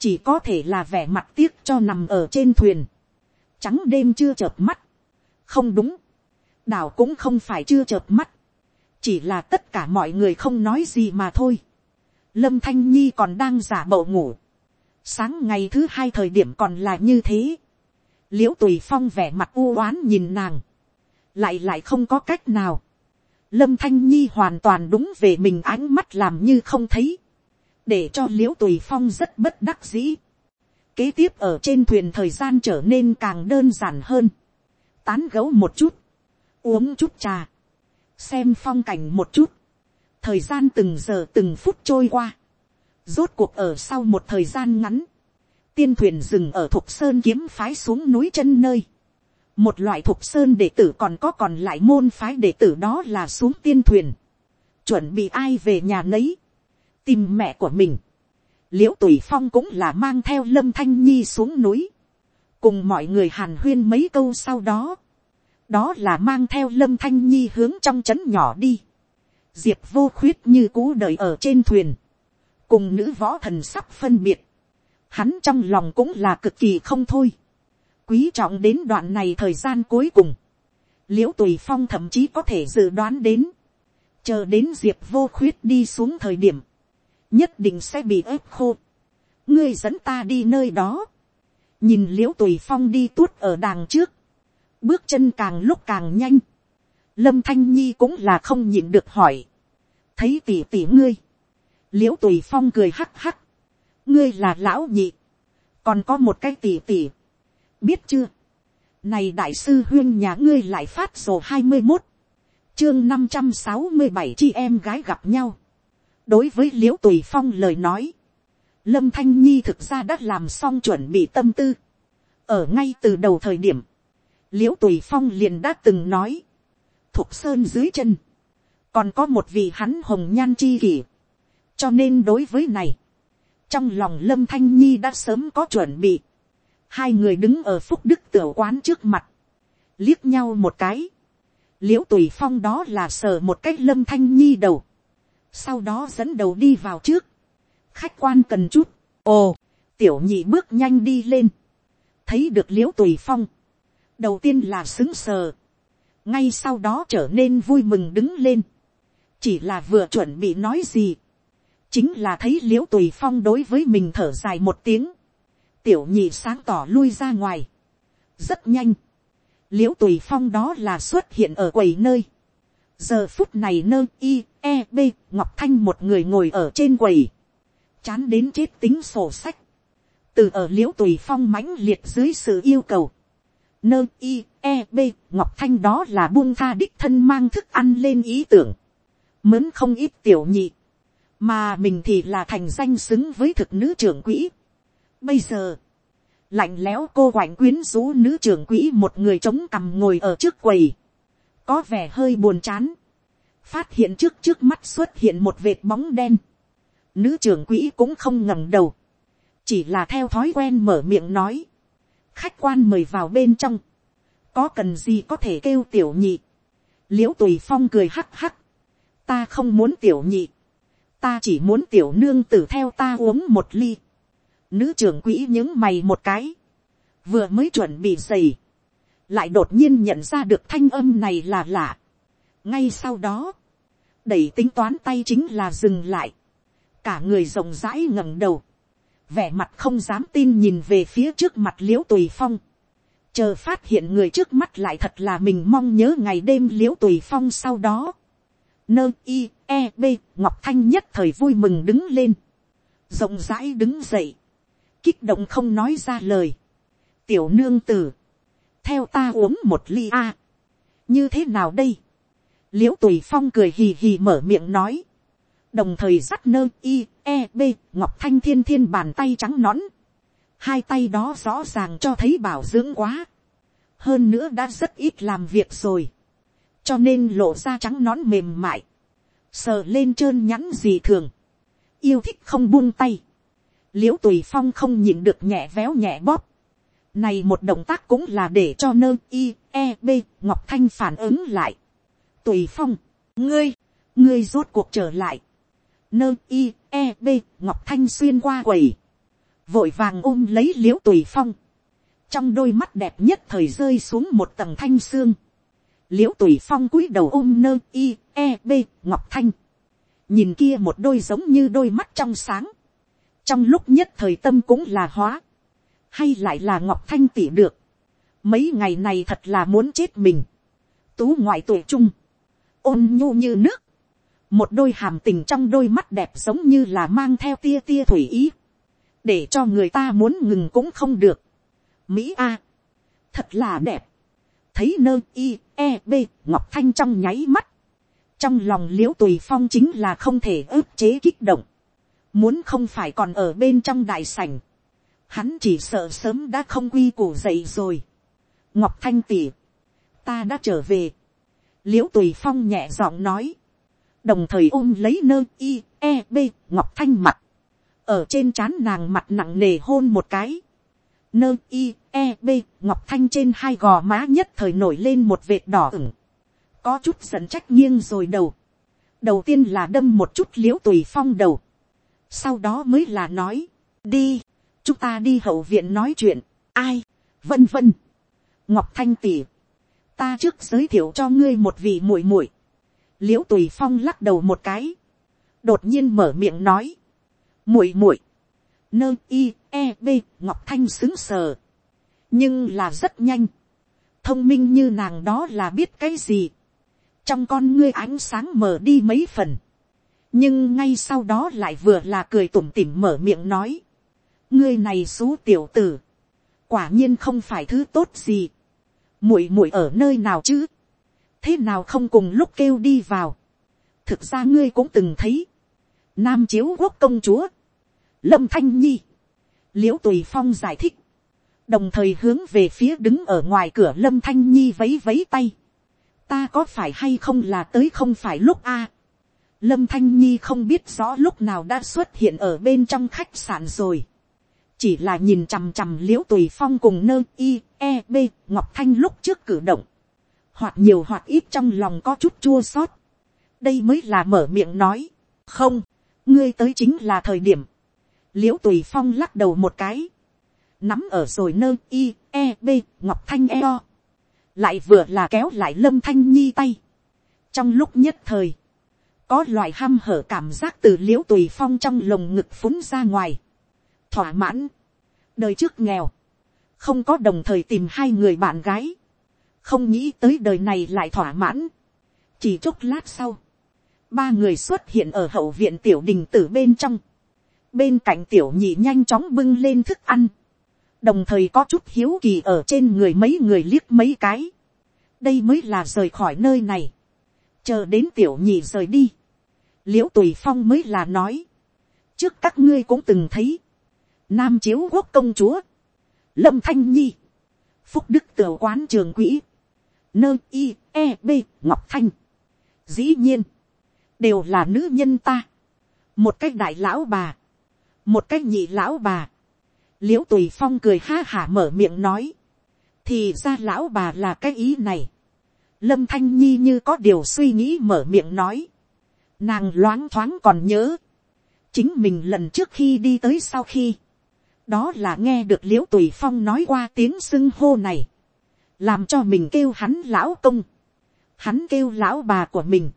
Chỉ có thể là vẻ mặt tiếc cho nằm ở trên thuyền. Trắng đêm chưa chợp mắt. Không đúng. Đảo cũng không phải chưa chợp mắt chỉ là tất cả mọi người không nói gì mà thôi. lâm thanh nhi còn đang giả bộ ngủ. sáng ngày thứ hai thời điểm còn là như thế. l i ễ u tùy phong vẻ mặt u oán nhìn nàng. lại lại không có cách nào. lâm thanh nhi hoàn toàn đúng về mình ánh mắt làm như không thấy. để cho l i ễ u tùy phong rất bất đắc dĩ. kế tiếp ở trên thuyền thời gian trở nên càng đơn giản hơn. tán gấu một chút. uống chút trà xem phong cảnh một chút, thời gian từng giờ từng phút trôi qua, rốt cuộc ở sau một thời gian ngắn, tiên thuyền dừng ở thục sơn kiếm phái xuống núi chân nơi, một loại thục sơn đệ tử còn có còn lại môn phái đệ tử đó là xuống tiên thuyền, chuẩn bị ai về nhà nấy, tìm mẹ của mình, l i ễ u tùy phong cũng là mang theo lâm thanh nhi xuống núi, cùng mọi người hàn huyên mấy câu sau đó, đó là mang theo lâm thanh nhi hướng trong trấn nhỏ đi. diệp vô khuyết như cú đợi ở trên thuyền, cùng nữ võ thần sắp phân biệt, hắn trong lòng cũng là cực kỳ không thôi, quý trọng đến đoạn này thời gian cuối cùng, l i ễ u tùy phong thậm chí có thể dự đoán đến, chờ đến diệp vô khuyết đi xuống thời điểm, nhất định sẽ bị ép khô, ngươi dẫn ta đi nơi đó, nhìn l i ễ u tùy phong đi tuốt ở đàng trước, bước chân càng lúc càng nhanh, lâm thanh nhi cũng là không nhịn được hỏi, thấy tỉ tỉ ngươi, l i ễ u tùy phong cười hắc hắc, ngươi là lão nhị, còn có một cái tỉ tỉ, biết chưa, này đại sư huyên nhà ngươi lại phát sổ hai mươi một, chương năm trăm sáu mươi bảy chị em gái gặp nhau, đối với l i ễ u tùy phong lời nói, lâm thanh nhi thực ra đã làm xong chuẩn bị tâm tư, ở ngay từ đầu thời điểm, l i ễ u tùy phong liền đã từng nói, thục sơn dưới chân, còn có một vị hắn hồng nhan chi kỷ, cho nên đối với này, trong lòng lâm thanh nhi đã sớm có chuẩn bị, hai người đứng ở phúc đức tiểu quán trước mặt, liếc nhau một cái, l i ễ u tùy phong đó là sờ một cái lâm thanh nhi đầu, sau đó dẫn đầu đi vào trước, khách quan cần chút, ồ, tiểu nhị bước nhanh đi lên, thấy được l i ễ u tùy phong, đầu tiên là xứng sờ, ngay sau đó trở nên vui mừng đứng lên, chỉ là vừa chuẩn bị nói gì, chính là thấy l i ễ u tùy phong đối với mình thở dài một tiếng, tiểu nhị sáng tỏ lui ra ngoài, rất nhanh, l i ễ u tùy phong đó là xuất hiện ở quầy nơi, giờ phút này nơ i e b ngọc thanh một người ngồi ở trên quầy, chán đến chết tính sổ sách, từ ở l i ễ u tùy phong mãnh liệt dưới sự yêu cầu, nơ i e b ngọc thanh đó là buông tha đích thân mang thức ăn lên ý tưởng. Mớn không ít tiểu nhị. Mà mình thì là thành danh xứng với thực nữ trưởng quỹ. Bây giờ, lạnh lẽo cô quạnh quyến rũ nữ trưởng quỹ một người chống cằm ngồi ở trước quầy. Có vẻ hơi buồn chán. Phát hiện trước trước mắt xuất hiện một vệt bóng đen. Nữ trưởng quỹ cũng không ngẩng đầu. Chỉ là theo thói quen mở miệng nói khách quan mời vào bên trong, có cần gì có thể kêu tiểu nhị, l i ễ u tùy phong cười hắc hắc, ta không muốn tiểu nhị, ta chỉ muốn tiểu nương tử theo ta uống một ly. nữ trưởng quỹ những mày một cái, vừa mới chuẩn bị dày, lại đột nhiên nhận ra được thanh âm này là lạ. ngay sau đó, đẩy tính toán tay chính là dừng lại, cả người rộng rãi ngẩng đầu, vẻ mặt không dám tin nhìn về phía trước mặt l i ễ u tùy phong, chờ phát hiện người trước mắt lại thật là mình mong nhớ ngày đêm l i ễ u tùy phong sau đó, nơ i e b ngọc thanh nhất thời vui mừng đứng lên, rộng rãi đứng dậy, kích động không nói ra lời, tiểu nương tử, theo ta uống một ly a, như thế nào đây, l i ễ u tùy phong cười hì hì mở miệng nói, đồng thời dắt nơ i e b, ngọc thanh thiên thiên bàn tay trắng nõn. Hai tay đó rõ ràng cho thấy bảo dưỡng quá. Hơn nữa đã rất ít làm việc rồi. Cho nên lộ ra trắng nón mềm mại. Sờ lên trơn nhẵn gì thường. Yêu thích không buông tay. L i ễ u tùy phong không nhịn được nhẹ véo nhẹ bóp. Này một động tác cũng là để cho nơ i e b, ngọc thanh phản ứng lại. Tùy phong, ngươi ngươi rốt cuộc trở lại nơ i e b ngọc thanh xuyên qua quầy, vội vàng ôm lấy l i ễ u tùy phong, trong đôi mắt đẹp nhất thời rơi xuống một tầng thanh xương, l i ễ u tùy phong cúi đầu ôm nơ i e b ngọc thanh, nhìn kia một đôi giống như đôi mắt trong sáng, trong lúc nhất thời tâm cũng là hóa, hay lại là ngọc thanh tỉ được, mấy ngày này thật là muốn chết mình, tú ngoại tuổi trung, ôn nhu như nước, một đôi hàm tình trong đôi mắt đẹp giống như là mang theo tia tia thủy ý, để cho người ta muốn ngừng cũng không được. Mỹ A, thật là đẹp, thấy nơ i e b ngọc thanh trong nháy mắt, trong lòng l i ễ u tùy phong chính là không thể ức chế kích động, muốn không phải còn ở bên trong đại sảnh, hắn chỉ sợ sớm đã không quy củ dậy rồi. ngọc thanh tỉ, ta đã trở về, l i ễ u tùy phong nhẹ giọng nói, đồng thời ôm lấy nơ i e b ngọc thanh mặt, ở trên trán nàng mặt nặng nề hôn một cái, nơ i e b ngọc thanh trên hai gò má nhất thời nổi lên một vệt đỏ ửng, có chút giận trách nghiêng rồi đầu, đầu tiên là đâm một chút l i ễ u tùy phong đầu, sau đó mới là nói, đi, chúng ta đi hậu viện nói chuyện, ai, vân vân, ngọc thanh tỉ, ta trước giới thiệu cho ngươi một vị muội muội, l i ễ u tùy phong lắc đầu một cái, đột nhiên mở miệng nói, muội muội, nơ i e b ngọc thanh xứng sờ, nhưng là rất nhanh, thông minh như nàng đó là biết cái gì, trong con ngươi ánh sáng mở đi mấy phần, nhưng ngay sau đó lại vừa là cười tủm tỉm mở miệng nói, ngươi này xú tiểu tử, quả nhiên không phải thứ tốt gì, muội muội ở nơi nào chứ, thế nào không cùng lúc kêu đi vào. thực ra ngươi cũng từng thấy, nam chiếu quốc công chúa, lâm thanh nhi, l i ễ u tùy phong giải thích, đồng thời hướng về phía đứng ở ngoài cửa lâm thanh nhi vấy vấy tay, ta có phải hay không là tới không phải lúc a. lâm thanh nhi không biết rõ lúc nào đã xuất hiện ở bên trong khách sạn rồi, chỉ là nhìn chằm chằm l i ễ u tùy phong cùng nơ i e b ngọc thanh lúc trước cử động, hoặc nhiều hoặc ít trong lòng có chút chua xót. đây mới là mở miệng nói, không, ngươi tới chính là thời điểm, l i ễ u tùy phong lắc đầu một cái, nắm ở rồi nơ i e b ngọc thanh eo, lại vừa là kéo lại lâm thanh nhi tay. trong lúc nhất thời, có loại ham hở cảm giác từ l i ễ u tùy phong trong lồng ngực phúng ra ngoài, thỏa mãn, đời trước nghèo, không có đồng thời tìm hai người bạn gái, không nghĩ tới đời này lại thỏa mãn. chỉ chốc lát sau, ba người xuất hiện ở hậu viện tiểu đình tử bên trong. bên cạnh tiểu nhị nhanh chóng bưng lên thức ăn. đồng thời có chút hiếu kỳ ở trên người mấy người liếc mấy cái. đây mới là rời khỏi nơi này. chờ đến tiểu nhị rời đi. l i ễ u tùy phong mới là nói. trước các ngươi cũng từng thấy. nam chiếu quốc công chúa. lâm thanh nhi. phúc đức tiểu quán trường quỹ nơ i e b ngọc thanh. dĩ nhiên, đều là nữ nhân ta. một cách đại lão bà, một cách nhị lão bà. l i ễ u tùy phong cười ha hả mở miệng nói. thì ra lão bà là cái ý này. lâm thanh nhi như có điều suy nghĩ mở miệng nói. nàng loáng thoáng còn nhớ. chính mình lần trước khi đi tới sau khi, đó là nghe được l i ễ u tùy phong nói qua tiếng sưng hô này, làm cho mình kêu hắn lão công, hắn kêu lão bà của mình,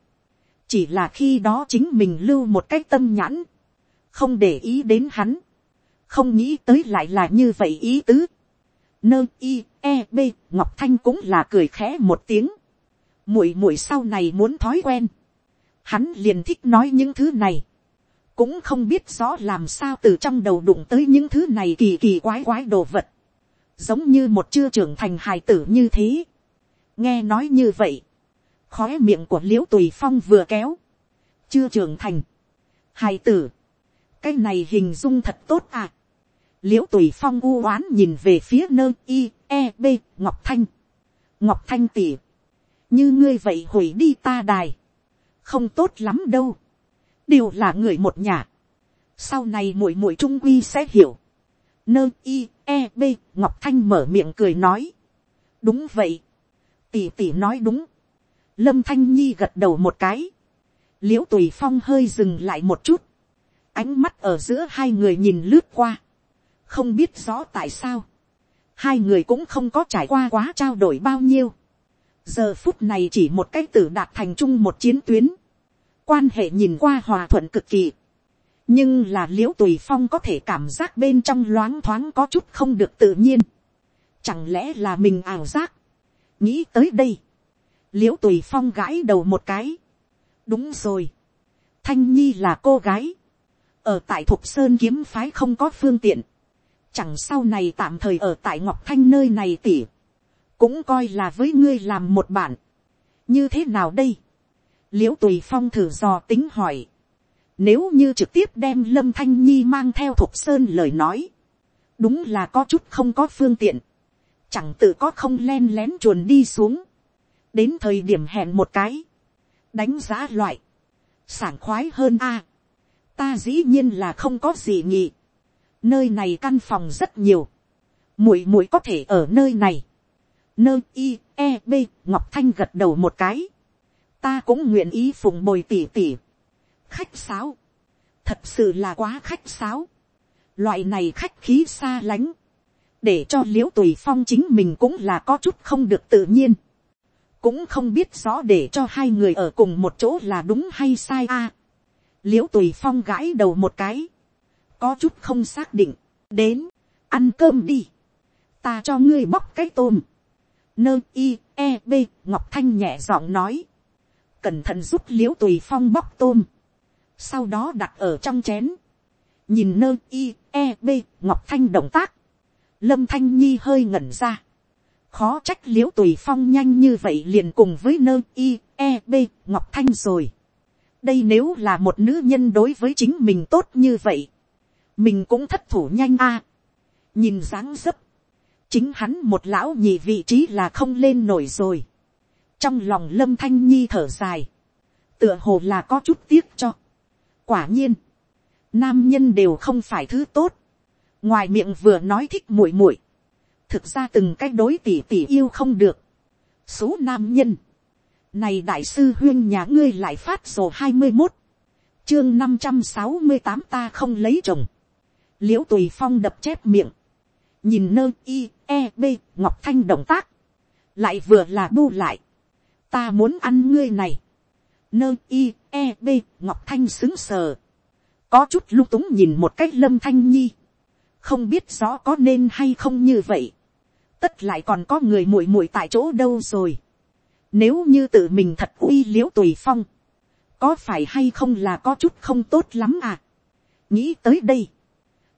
chỉ là khi đó chính mình lưu một cái tâm nhãn, không để ý đến hắn, không nghĩ tới lại là như vậy ý tứ, nơ i e b ngọc thanh cũng là cười khẽ một tiếng, muội muội sau này muốn thói quen, hắn liền thích nói những thứ này, cũng không biết rõ làm sao từ trong đầu đụng tới những thứ này kỳ kỳ quái quái đồ vật, giống như một chưa trưởng thành hài tử như thế. nghe nói như vậy, khói miệng của l i ễ u tùy phong vừa kéo, chưa trưởng thành, hài tử, cái này hình dung thật tốt à. l i ễ u tùy phong u oán nhìn về phía nơi i e b ngọc thanh, ngọc thanh tỉ, như ngươi vậy hủy đi ta đài, không tốt lắm đâu đều là người một nhà. sau này muội muội trung quy sẽ hiểu nơ i e b ngọc thanh mở miệng cười nói. đúng vậy. tỷ tỷ nói đúng. lâm thanh nhi gật đầu một cái. l i ễ u tùy phong hơi dừng lại một chút. ánh mắt ở giữa hai người nhìn lướt qua. không biết rõ tại sao. hai người cũng không có trải qua quá trao đổi bao nhiêu. giờ phút này chỉ một cái tử đạt thành chung một chiến tuyến quan hệ nhìn qua hòa thuận cực kỳ nhưng là l i ễ u tùy phong có thể cảm giác bên trong loáng thoáng có chút không được tự nhiên. chẳng lẽ là mình ảo giác. nghĩ tới đây. l i ễ u tùy phong gãi đầu một cái. đúng rồi. thanh nhi là cô gái. ở tại thục sơn kiếm phái không có phương tiện. chẳng sau này tạm thời ở tại ngọc thanh nơi này tỉ. cũng coi là với ngươi làm một bạn. như thế nào đây l i ễ u tùy phong thử dò tính hỏi, nếu như trực tiếp đem lâm thanh nhi mang theo thục sơn lời nói, đúng là có chút không có phương tiện, chẳng tự có không len lén chuồn đi xuống, đến thời điểm hẹn một cái, đánh giá loại, sảng khoái hơn a, ta dĩ nhiên là không có gì nhỉ, nơi này căn phòng rất nhiều, muội muội có thể ở nơi này, nơi i e b ngọc thanh gật đầu một cái, ta cũng nguyện ý phụng bồi tỉ tỉ khách sáo, thật sự là quá khách sáo. loại này khách khí xa lánh, để cho l i ễ u tùy phong chính mình cũng là có chút không được tự nhiên. cũng không biết rõ để cho hai người ở cùng một chỗ là đúng hay sai a. À, l i ễ u tùy phong gãi đầu một cái, có chút không xác định, đến, ăn cơm đi, ta cho ngươi bóc cái tôm, nơ i e b ngọc thanh nhẹ giọng nói, cẩn thận giúp l i ễ u tùy phong bóc tôm, sau đó đặt ở trong chén, nhìn nơ i e b ngọc thanh động tác, lâm thanh nhi hơi ngẩn ra, khó trách l i ễ u tùy phong nhanh như vậy liền cùng với nơ i e b ngọc thanh rồi. đây nếu là một nữ nhân đối với chính mình tốt như vậy, mình cũng thất thủ nhanh a. nhìn dáng dấp, chính hắn một lão nhị vị trí là không lên nổi rồi trong lòng lâm thanh nhi thở dài, tựa hồ là có chút tiếc cho quả nhiên, nam nhân đều không phải thứ tốt, ngoài miệng vừa nói thích muội muội, thực ra từng cái đối tỉ tỉ yêu không được. số nam nhân, này đại sư huyên nhà ngươi lại phát sổ hai mươi một, chương năm trăm sáu mươi tám ta không lấy chồng, l i ễ u tùy phong đập chép miệng, nhìn nơ i e b ngọc thanh động tác, lại vừa là bu lại, ta muốn ăn ngươi này, nơ i e b ngọc thanh xứng sờ, có chút lung túng nhìn một cách lâm thanh nhi, không biết rõ có nên hay không như vậy, tất lại còn có người muội muội tại chỗ đâu rồi, nếu như tự mình thật uy l i ễ u tùy phong, có phải hay không là có chút không tốt lắm à, nghĩ tới đây,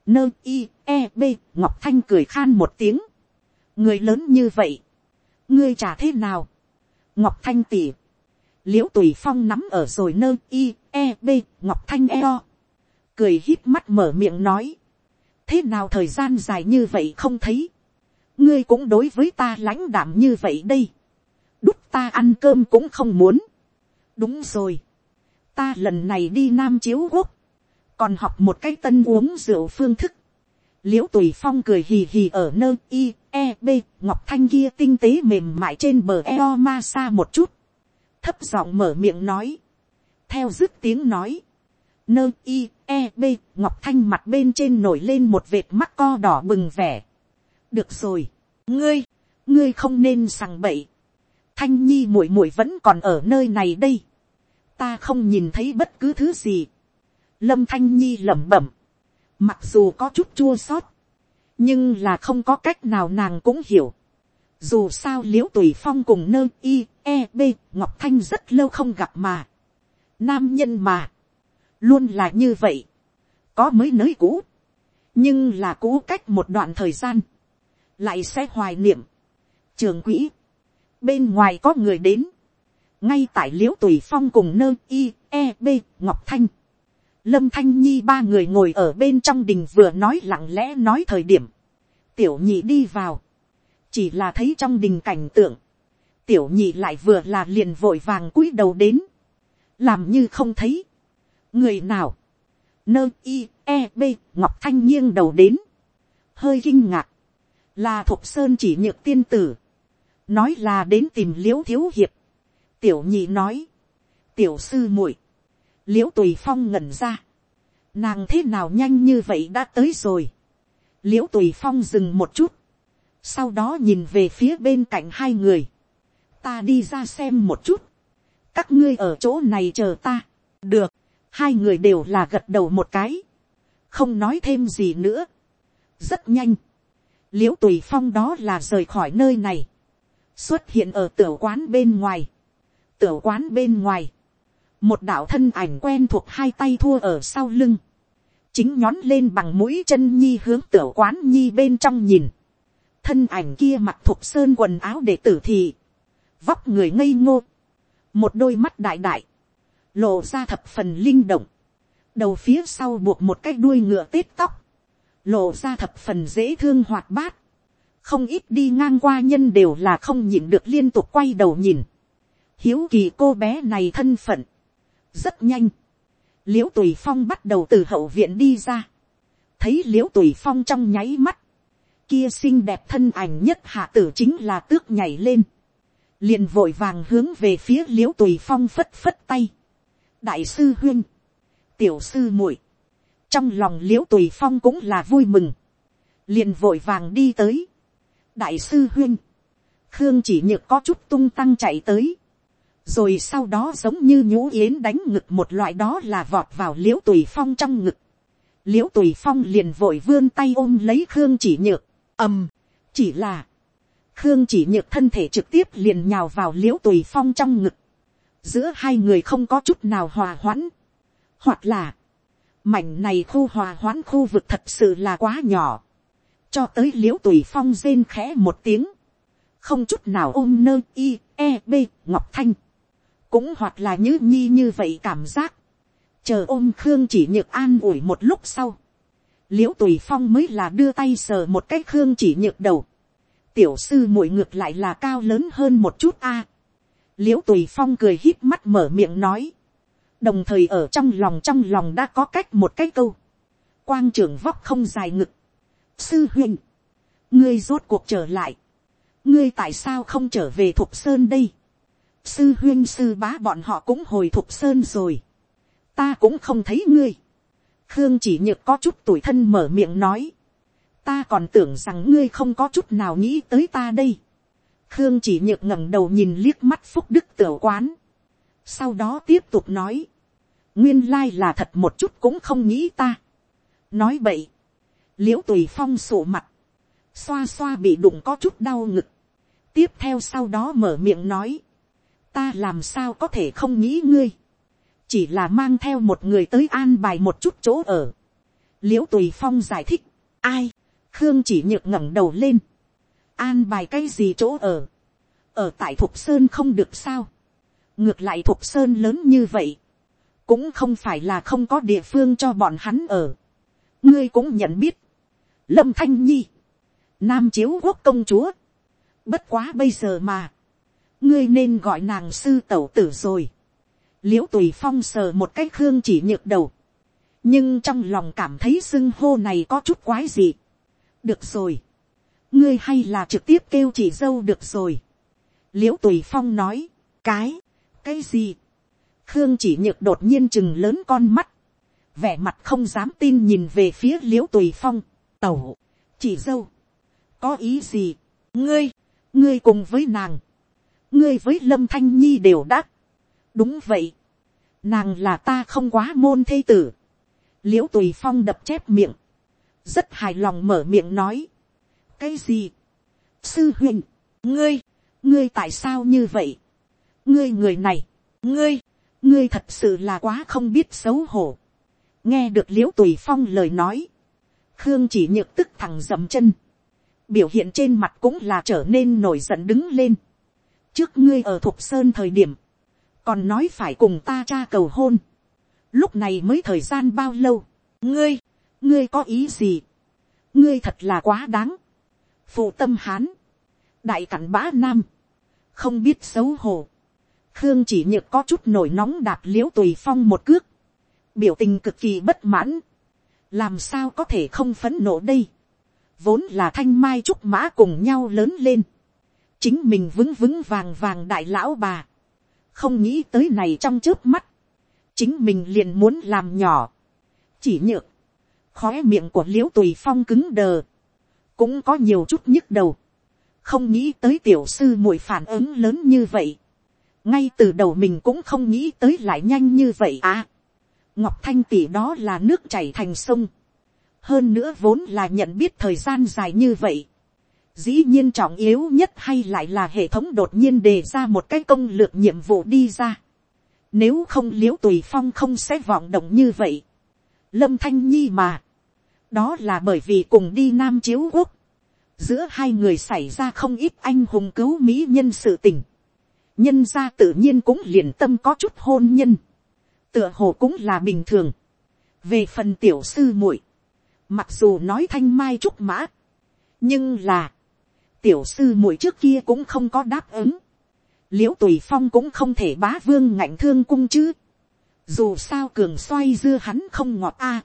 nơ i e b ngọc thanh cười khan một tiếng, người lớn như vậy, ngươi trả thế nào, ngọc thanh tỉ, l i ễ u tùy phong nắm ở rồi nơ i e b ngọc thanh e cười hít mắt mở miệng nói, thế nào thời gian dài như vậy không thấy, ngươi cũng đối với ta lãnh đảm như vậy đây, đúc ta ăn cơm cũng không muốn, đúng rồi, ta lần này đi nam chiếu quốc, còn học một cái tân uống rượu phương thức, l i ễ u tùy phong cười hì hì ở nơ i e b ngọc thanh kia tinh tế mềm mại trên bờ eo ma xa một chút, thấp giọng mở miệng nói, theo dứt tiếng nói, Nơ i e b ngọc thanh mặt bên trên nổi lên một vệt mắt co đỏ bừng vẻ. được rồi, ngươi, ngươi không nên sằng bậy. thanh nhi muội muội vẫn còn ở nơi này đây. ta không nhìn thấy bất cứ thứ gì. lâm thanh nhi lẩm bẩm. mặc dù có chút chua sót, nhưng là không có cách nào nàng cũng hiểu. dù sao l i ễ u tùy phong cùng nơ i e b ngọc thanh rất lâu không gặp mà. nam nhân mà, luôn là như vậy. có mới nới cũ, nhưng là cũ cách một đoạn thời gian, lại sẽ hoài niệm. trường quỹ, bên ngoài có người đến, ngay tại l i ễ u tùy phong cùng nơ i e b ngọc thanh Lâm Thanh Nhi ba người ngồi ở bên trong đình vừa nói lặng lẽ nói thời điểm. Tiểu nhị đi vào. Chỉ là thấy trong đình cảnh tượng. Tiểu nhị lại vừa là liền vội vàng cúi đầu đến. Làm như không thấy. Người nào. Nơ i e b Ngọc Thanh nghiêng đầu đến. Hơi kinh ngạc. Là Thục Sơn chỉ nhược tiên tử. Nói là đến tìm liễu thiếu hiệp. Tiểu nhị nói. Tiểu sư muội l i ễ u tùy phong ngẩn ra, nàng thế nào nhanh như vậy đã tới rồi, l i ễ u tùy phong dừng một chút, sau đó nhìn về phía bên cạnh hai người, ta đi ra xem một chút, các ngươi ở chỗ này chờ ta, được, hai người đều là gật đầu một cái, không nói thêm gì nữa, rất nhanh, l i ễ u tùy phong đó là rời khỏi nơi này, xuất hiện ở tiểu quán bên ngoài, tiểu quán bên ngoài, một đạo thân ảnh quen thuộc hai tay thua ở sau lưng, chính nhón lên bằng mũi chân nhi hướng tiểu quán nhi bên trong nhìn, thân ảnh kia mặc thuộc sơn quần áo để tử thị, vóc người ngây ngô, một đôi mắt đại đại, lộ ra thập phần linh động, đầu phía sau buộc một cái đuôi ngựa tết tóc, lộ ra thập phần dễ thương hoạt bát, không ít đi ngang qua nhân đều là không nhìn được liên tục quay đầu nhìn, hiếu kỳ cô bé này thân phận, rất nhanh, l i ễ u tùy phong bắt đầu từ hậu viện đi ra, thấy l i ễ u tùy phong trong nháy mắt, kia xinh đẹp thân ảnh nhất hạ tử chính là tước nhảy lên, liền vội vàng hướng về phía l i ễ u tùy phong phất phất tay, đại sư huyên, tiểu sư muội, trong lòng l i ễ u tùy phong cũng là vui mừng, liền vội vàng đi tới, đại sư huyên, khương chỉ nhược có chút tung tăng chạy tới, rồi sau đó giống như nhũ yến đánh ngực một loại đó là vọt vào l i ễ u tùy phong trong ngực, l i ễ u tùy phong liền vội vươn tay ôm lấy khương chỉ nhược, ầm, chỉ là, khương chỉ nhược thân thể trực tiếp liền nhào vào l i ễ u tùy phong trong ngực, giữa hai người không có chút nào hòa hoãn, hoặc là, mảnh này khu hòa hoãn khu vực thật sự là quá nhỏ, cho tới l i ễ u tùy phong rên khẽ một tiếng, không chút nào ôm nơ i e b ngọc thanh, cũng hoặc là như nhi như vậy cảm giác, chờ ôm khương chỉ nhược an ủi một lúc sau, l i ễ u tùy phong mới là đưa tay sờ một cái khương chỉ nhược đầu, tiểu sư muội ngược lại là cao lớn hơn một chút a, l i ễ u tùy phong cười hít mắt mở miệng nói, đồng thời ở trong lòng trong lòng đã có cách một cái câu, quang trưởng vóc không dài ngực, sư huynh, ngươi rốt cuộc trở lại, ngươi tại sao không trở về thục sơn đây, sư huyên sư bá bọn họ cũng hồi thục sơn rồi, ta cũng không thấy ngươi, khương chỉ nhược có chút tuổi thân mở miệng nói, ta còn tưởng rằng ngươi không có chút nào nghĩ tới ta đây, khương chỉ nhược ngẩng đầu nhìn liếc mắt phúc đức tiểu quán, sau đó tiếp tục nói, nguyên lai là thật một chút cũng không nghĩ ta, nói vậy, l i ễ u tùy phong sổ mặt, xoa xoa bị đụng có chút đau ngực, tiếp theo sau đó mở miệng nói, ta làm sao có thể không nghĩ ngươi, chỉ là mang theo một người tới an bài một chút chỗ ở. l i ễ u tùy phong giải thích, ai, khương chỉ nhược ngẩng đầu lên, an bài cái gì chỗ ở, ở tại thục sơn không được sao, ngược lại thục sơn lớn như vậy, cũng không phải là không có địa phương cho bọn hắn ở. ngươi cũng nhận biết, lâm thanh nhi, nam chiếu quốc công chúa, bất quá bây giờ mà, ngươi nên gọi nàng sư tẩu tử rồi. l i ễ u tùy phong sờ một cái khương chỉ nhược đầu. nhưng trong lòng cảm thấy xưng hô này có chút quái gì được rồi. ngươi hay là trực tiếp kêu chỉ dâu được rồi. l i ễ u tùy phong nói, cái, cái gì. khương chỉ nhược đột nhiên chừng lớn con mắt. vẻ mặt không dám tin nhìn về phía l i ễ u tùy phong, tẩu, chị dâu, có ý gì, ngươi, ngươi cùng với nàng, ngươi với lâm thanh nhi đều đắc, đúng vậy, nàng là ta không quá môn thê tử, l i ễ u tùy phong đập chép miệng, rất hài lòng mở miệng nói, cái gì, sư huynh, ngươi, ngươi tại sao như vậy, ngươi người này, ngươi, ngươi thật sự là quá không biết xấu hổ, nghe được l i ễ u tùy phong lời nói, khương chỉ nhược tức thẳng dầm chân, biểu hiện trên mặt cũng là trở nên nổi giận đứng lên. trước ngươi ở thục sơn thời điểm, còn nói phải cùng ta cha cầu hôn, lúc này mới thời gian bao lâu, ngươi, ngươi có ý gì, ngươi thật là quá đáng, phụ tâm hán, đại cặn bã nam, không biết xấu hổ, khương chỉ nhược có chút nổi nóng đạp l i ễ u tùy phong một cước, biểu tình cực kỳ bất mãn, làm sao có thể không phấn nộ đây, vốn là thanh mai trúc mã cùng nhau lớn lên, chính mình vững vững vàng vàng đại lão bà, không nghĩ tới này trong trước mắt, chính mình liền muốn làm nhỏ, chỉ nhược, khóe miệng của l i ễ u tùy phong cứng đờ, cũng có nhiều chút nhức đầu, không nghĩ tới tiểu sư muội phản ứng lớn như vậy, ngay từ đầu mình cũng không nghĩ tới lại nhanh như vậy à ngọc thanh tỷ đó là nước chảy thành sông. hơn nữa vốn là nhận biết thời gian dài như vậy. dĩ nhiên trọng yếu nhất hay lại là hệ thống đột nhiên đề ra một cái công lược nhiệm vụ đi ra. nếu không l i ễ u tùy phong không sẽ vọng động như vậy lâm thanh nhi mà. đó là bởi vì cùng đi nam chiếu quốc. giữa hai người xảy ra không ít anh hùng cứu mỹ nhân sự tình. nhân gia tự nhiên cũng liền tâm có chút hôn nhân tựa hồ cũng là bình thường. về phần tiểu sư muội, mặc dù nói thanh mai trúc mã, nhưng là, tiểu sư muội trước kia cũng không có đáp ứng. l i ễ u tùy phong cũng không thể bá vương ngạnh thương cung chứ dù sao cường xoay dưa hắn không ngọt a.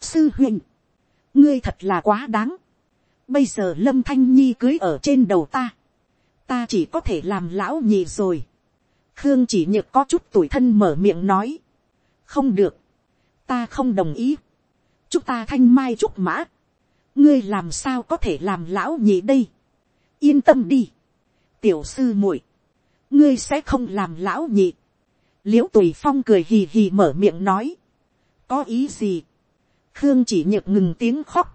sư huynh, ngươi thật là quá đáng. bây giờ lâm thanh nhi cưới ở trên đầu ta. ta chỉ có thể làm lão nhị rồi. khương chỉ nhược có chút tuổi thân mở miệng nói không được, ta không đồng ý, chúng ta thanh mai trúc mã, ngươi làm sao có thể làm lão nhị đây, yên tâm đi, tiểu sư muội, ngươi sẽ không làm lão nhị, l i ễ u tùy phong cười hì hì mở miệng nói, có ý gì, khương chỉ nhược ngừng tiếng khóc,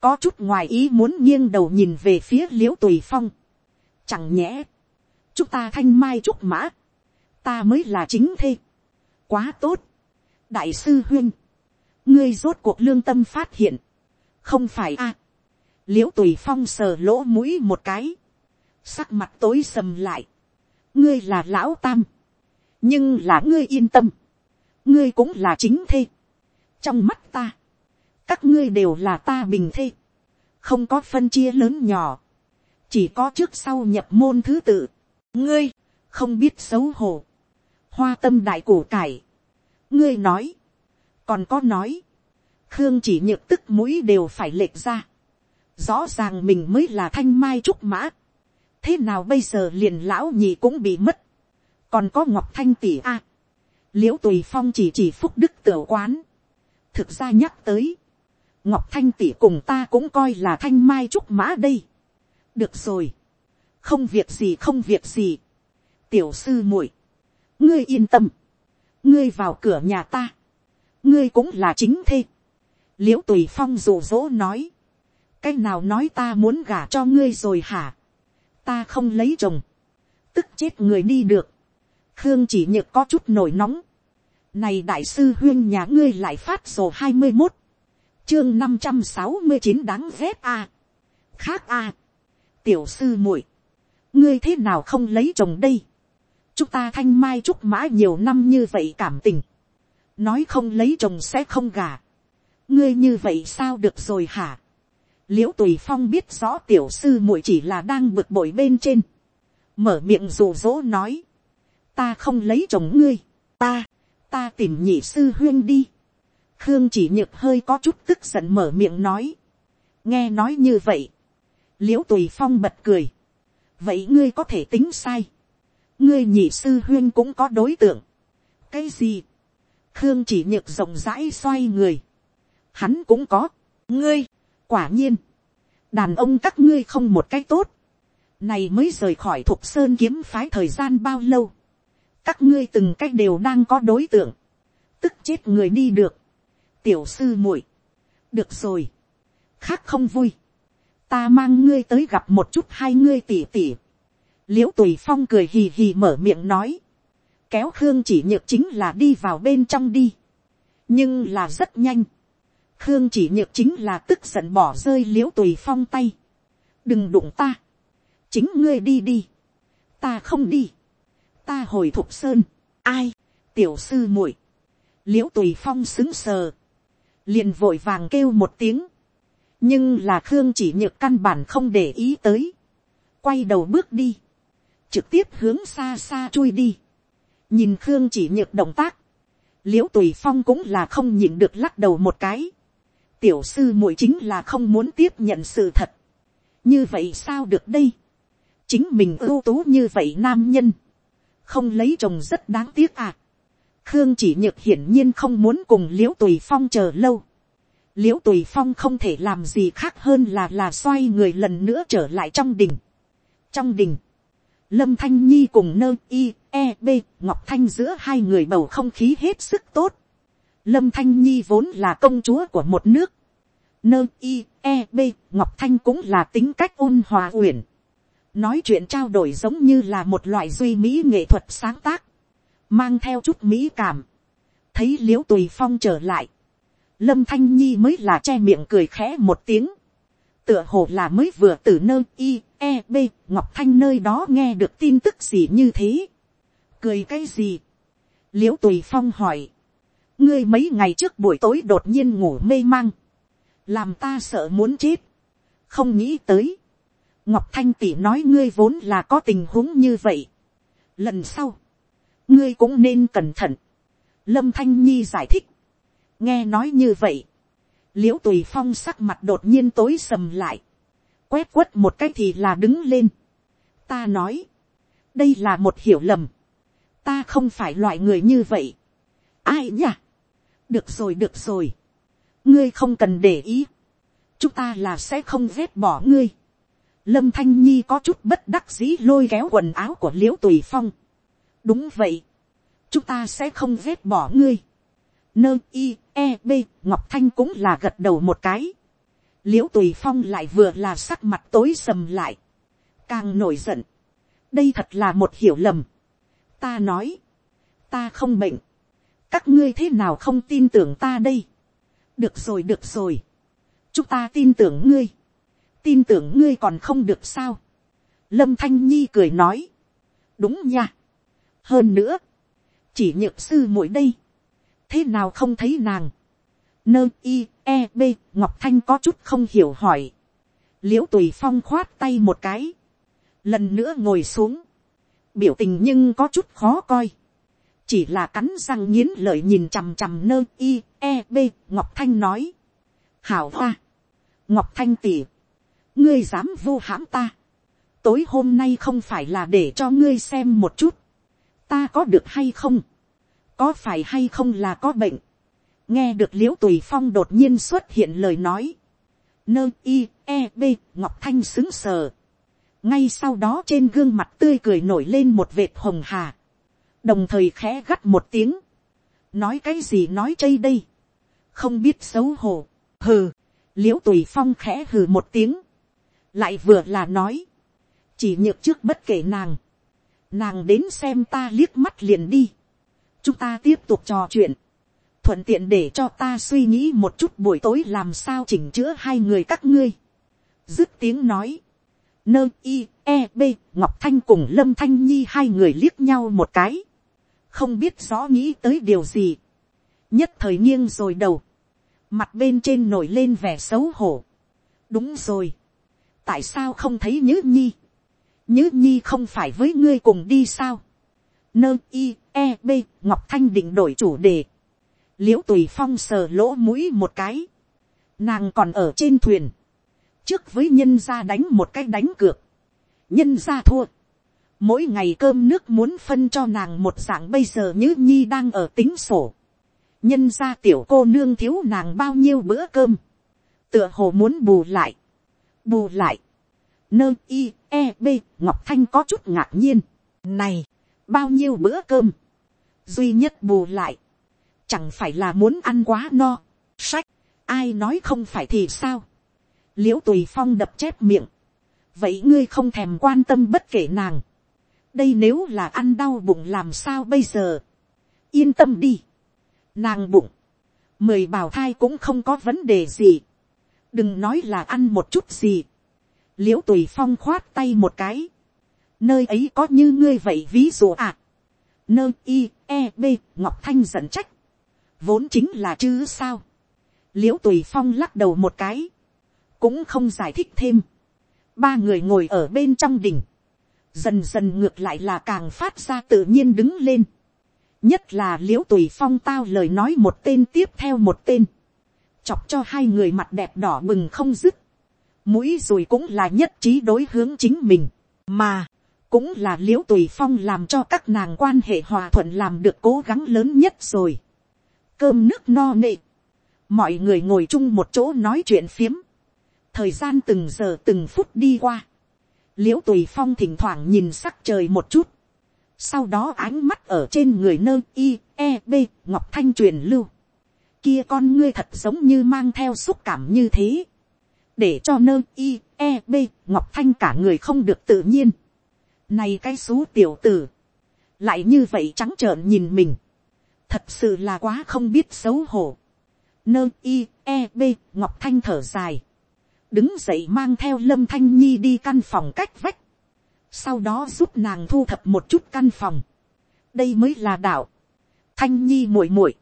có chút ngoài ý muốn nghiêng đầu nhìn về phía l i ễ u tùy phong, chẳng nhẽ, chúng ta thanh mai trúc mã, ta mới là chính thê, quá tốt, đại sư huyên, ngươi rốt cuộc lương tâm phát hiện, không phải a, à. l i ễ u tùy phong sờ lỗ mũi một cái, sắc mặt tối sầm lại, ngươi là lão tam, nhưng là ngươi yên tâm, ngươi cũng là chính thê, trong mắt ta, các ngươi đều là ta bình thê, không có phân chia lớn nhỏ, chỉ có trước sau nhập môn thứ tự, ngươi, không biết xấu hổ, hoa tâm đại củ cải, ngươi nói, còn có nói, khương chỉ nhược tức mũi đều phải lệch ra, rõ ràng mình mới là thanh mai trúc mã, thế nào bây giờ liền lão nhị cũng bị mất, còn có ngọc thanh tỷ a, l i ễ u tùy phong chỉ chỉ phúc đức tiểu quán, thực ra nhắc tới, ngọc thanh tỷ cùng ta cũng coi là thanh mai trúc mã đây, được rồi, không việc gì không việc gì, tiểu sư muội, ngươi yên tâm, ngươi vào cửa nhà ta, ngươi cũng là chính thê. l i ễ u tùy phong rủ rỗ nói, cái nào nói ta muốn gả cho ngươi rồi hả, ta không lấy chồng, tức chết người đi được, khương chỉ nhược có chút nổi nóng, này đại sư huyên nhà ngươi lại phát sổ hai mươi một, chương năm trăm sáu mươi chín đáng ghét a, khác a, tiểu sư muội, ngươi thế nào không lấy chồng đây, chúng ta thanh mai trúc mã nhiều năm như vậy cảm tình, nói không lấy chồng sẽ không gả, ngươi như vậy sao được rồi hả, l i ễ u tùy phong biết rõ tiểu sư muội chỉ là đang bực bội bên trên, mở miệng rủ rỗ nói, ta không lấy chồng ngươi, ta, ta tìm nhị sư huyên đi, khương chỉ nhược hơi có chút tức giận mở miệng nói, nghe nói như vậy, l i ễ u tùy phong bật cười, vậy ngươi có thể tính sai, ngươi nhị sư huyên cũng có đối tượng. cái gì, khương chỉ nhược rộng rãi xoay người, hắn cũng có, ngươi, quả nhiên, đàn ông các ngươi không một cái tốt, này mới rời khỏi thục sơn kiếm phái thời gian bao lâu, các ngươi từng cách đều đang có đối tượng, tức chết người đi được, tiểu sư muội, được rồi, khác không vui, ta mang ngươi tới gặp một chút hai ngươi tỉ tỉ, l i ễ u tùy phong cười hì hì mở miệng nói, kéo khương chỉ nhược chính là đi vào bên trong đi, nhưng là rất nhanh, khương chỉ nhược chính là tức giận bỏ rơi l i ễ u tùy phong tay, đừng đụng ta, chính ngươi đi đi, ta không đi, ta hồi thục sơn, ai, tiểu sư muội, l i ễ u tùy phong xứng sờ, liền vội vàng kêu một tiếng, nhưng là khương chỉ nhược căn bản không để ý tới, quay đầu bước đi, trực tiếp hướng xa xa chui đi, nhìn khương chỉ nhược động tác, l i ễ u tùy phong cũng là không nhịn được lắc đầu một cái, tiểu sư muội chính là không muốn tiếp nhận sự thật, như vậy sao được đây, chính mình ưu tú như vậy nam nhân, không lấy chồng rất đáng tiếc à, khương chỉ nhược hiển nhiên không muốn cùng l i ễ u tùy phong chờ lâu, l i ễ u tùy phong không thể làm gì khác hơn là là xoay người lần nữa trở lại trong đình. trong đình, lâm thanh nhi cùng nơ i e b ngọc thanh giữa hai người bầu không khí hết sức tốt. lâm thanh nhi vốn là công chúa của một nước. nơ i e b ngọc thanh cũng là tính cách ôn hòa uyển nói chuyện trao đổi giống như là một loại duy mỹ nghệ thuật sáng tác, mang theo chút mỹ cảm. thấy l i ễ u tùy phong trở lại, lâm thanh nhi mới là che miệng cười khẽ một tiếng, tựa hồ là mới vừa từ nơi i e b ngọc thanh nơi đó nghe được tin tức gì như thế, cười cái gì, l i ễ u tùy phong hỏi, ngươi mấy ngày trước buổi tối đột nhiên ngủ mê mang, làm ta sợ muốn chết, không nghĩ tới, ngọc thanh tỷ nói ngươi vốn là có tình huống như vậy, lần sau, ngươi cũng nên cẩn thận, lâm thanh nhi giải thích, nghe nói như vậy, Liễu tùy phong sắc mặt đột nhiên tối sầm lại, quét quất một cái thì là đứng lên. ta nói, đây là một hiểu lầm, ta không phải loại người như vậy. ai nhỉ, được rồi được rồi, ngươi không cần để ý, chúng ta là sẽ không ghét bỏ ngươi lâm thanh nhi có chút bất đắc dĩ lôi kéo quần áo của l i ễ u tùy phong. đúng vậy, chúng ta sẽ không ghét bỏ ngươi. Nơ i e b ngọc thanh cũng là gật đầu một cái. L i ễ u tùy phong lại vừa là sắc mặt tối sầm lại. Càng nổi giận. Đây thật là một hiểu lầm. Ta nói. Ta không bệnh các ngươi thế nào không tin tưởng ta đây? Được rồi được rồi. Chúng ta tin tưởng ngươi tin tưởng ngươi còn không được sao? Lâm thanh nhi cười nói. Đúng nha. Hơn nữa chỉ nhược sư mỗi đây. Thế nào không thấy nàng, nơ i e b ngọc thanh có chút không hiểu hỏi, l i ễ u tùy phong khoát tay một cái, lần nữa ngồi xuống, biểu tình nhưng có chút khó coi, chỉ là cắn răng nghiến lợi nhìn chằm chằm nơ i e b ngọc thanh nói, hảo hoa, ngọc thanh tỉ, ngươi dám vô hãm ta, tối hôm nay không phải là để cho ngươi xem một chút, ta có được hay không, có phải hay không là có bệnh, nghe được l i ễ u tùy phong đột nhiên xuất hiện lời nói, nơ i e b ngọc thanh xứng sờ, ngay sau đó trên gương mặt tươi cười nổi lên một vệt hồng hà, đồng thời khẽ gắt một tiếng, nói cái gì nói chây đây, không biết xấu hổ, hừ, l i ễ u tùy phong khẽ hừ một tiếng, lại vừa là nói, chỉ nhược trước bất kể nàng, nàng đến xem ta liếc mắt liền đi, chúng ta tiếp tục trò chuyện, thuận tiện để cho ta suy nghĩ một chút buổi tối làm sao chỉnh chữa hai người các ngươi. dứt tiếng nói, nơ i e b ngọc thanh cùng lâm thanh nhi hai người liếc nhau một cái, không biết rõ nghĩ tới điều gì, nhất thời nghiêng rồi đầu, mặt bên trên nổi lên vẻ xấu hổ. đúng rồi, tại sao không thấy nhữ nhi, nhữ nhi không phải với ngươi cùng đi sao, nơ i e b ngọc thanh định đổi chủ đề, l i ễ u tùy phong sờ lỗ mũi một cái, nàng còn ở trên thuyền, trước với nhân gia đánh một cái đánh cược, nhân gia thua, mỗi ngày cơm nước muốn phân cho nàng một dạng bây giờ như nhi đang ở tính sổ, nhân gia tiểu cô nương thiếu nàng bao nhiêu bữa cơm, tựa hồ muốn bù lại, bù lại, nơ i e b ngọc thanh có chút ngạc nhiên, này, bao nhiêu bữa cơm, duy nhất bù lại, chẳng phải là muốn ăn quá no, sách, ai nói không phải thì sao, l i ễ u tùy phong đập chép miệng, vậy ngươi không thèm quan tâm bất kể nàng, đây nếu là ăn đau bụng làm sao bây giờ, yên tâm đi, nàng bụng, mười bào thai cũng không có vấn đề gì, đừng nói là ăn một chút gì, l i ễ u tùy phong khoát tay một cái, nơi ấy có như ngươi vậy ví dụ à, nơ i e b ngọc thanh dẫn trách, vốn chính là chứ sao, l i ễ u tùy phong lắc đầu một cái, cũng không giải thích thêm, ba người ngồi ở bên trong đỉnh, dần dần ngược lại là càng phát ra tự nhiên đứng lên, nhất là l i ễ u tùy phong tao lời nói một tên tiếp theo một tên, chọc cho hai người mặt đẹp đỏ bừng không dứt, mũi rồi cũng là nhất trí đối hướng chính mình, mà cũng là l i ễ u tùy phong làm cho các nàng quan hệ hòa thuận làm được cố gắng lớn nhất rồi. cơm nước no nệ, mọi người ngồi chung một chỗ nói chuyện phiếm, thời gian từng giờ từng phút đi qua, l i ễ u tùy phong thỉnh thoảng nhìn sắc trời một chút, sau đó ánh mắt ở trên người nơ i e b ngọc thanh truyền lưu, kia con ngươi thật giống như mang theo xúc cảm như thế, để cho nơ i e b ngọc thanh cả người không được tự nhiên, này cái xú tiểu tử. Lại như vậy trắng trợn nhìn mình. Thật sự là quá không biết xấu hổ. Nơ i e b ngọc thanh thở dài. Đứng dậy mang theo lâm thanh nhi đi căn phòng cách vách. Sau đó giúp nàng thu thập một chút căn phòng. Đây mới là đạo. Thanh nhi muội muội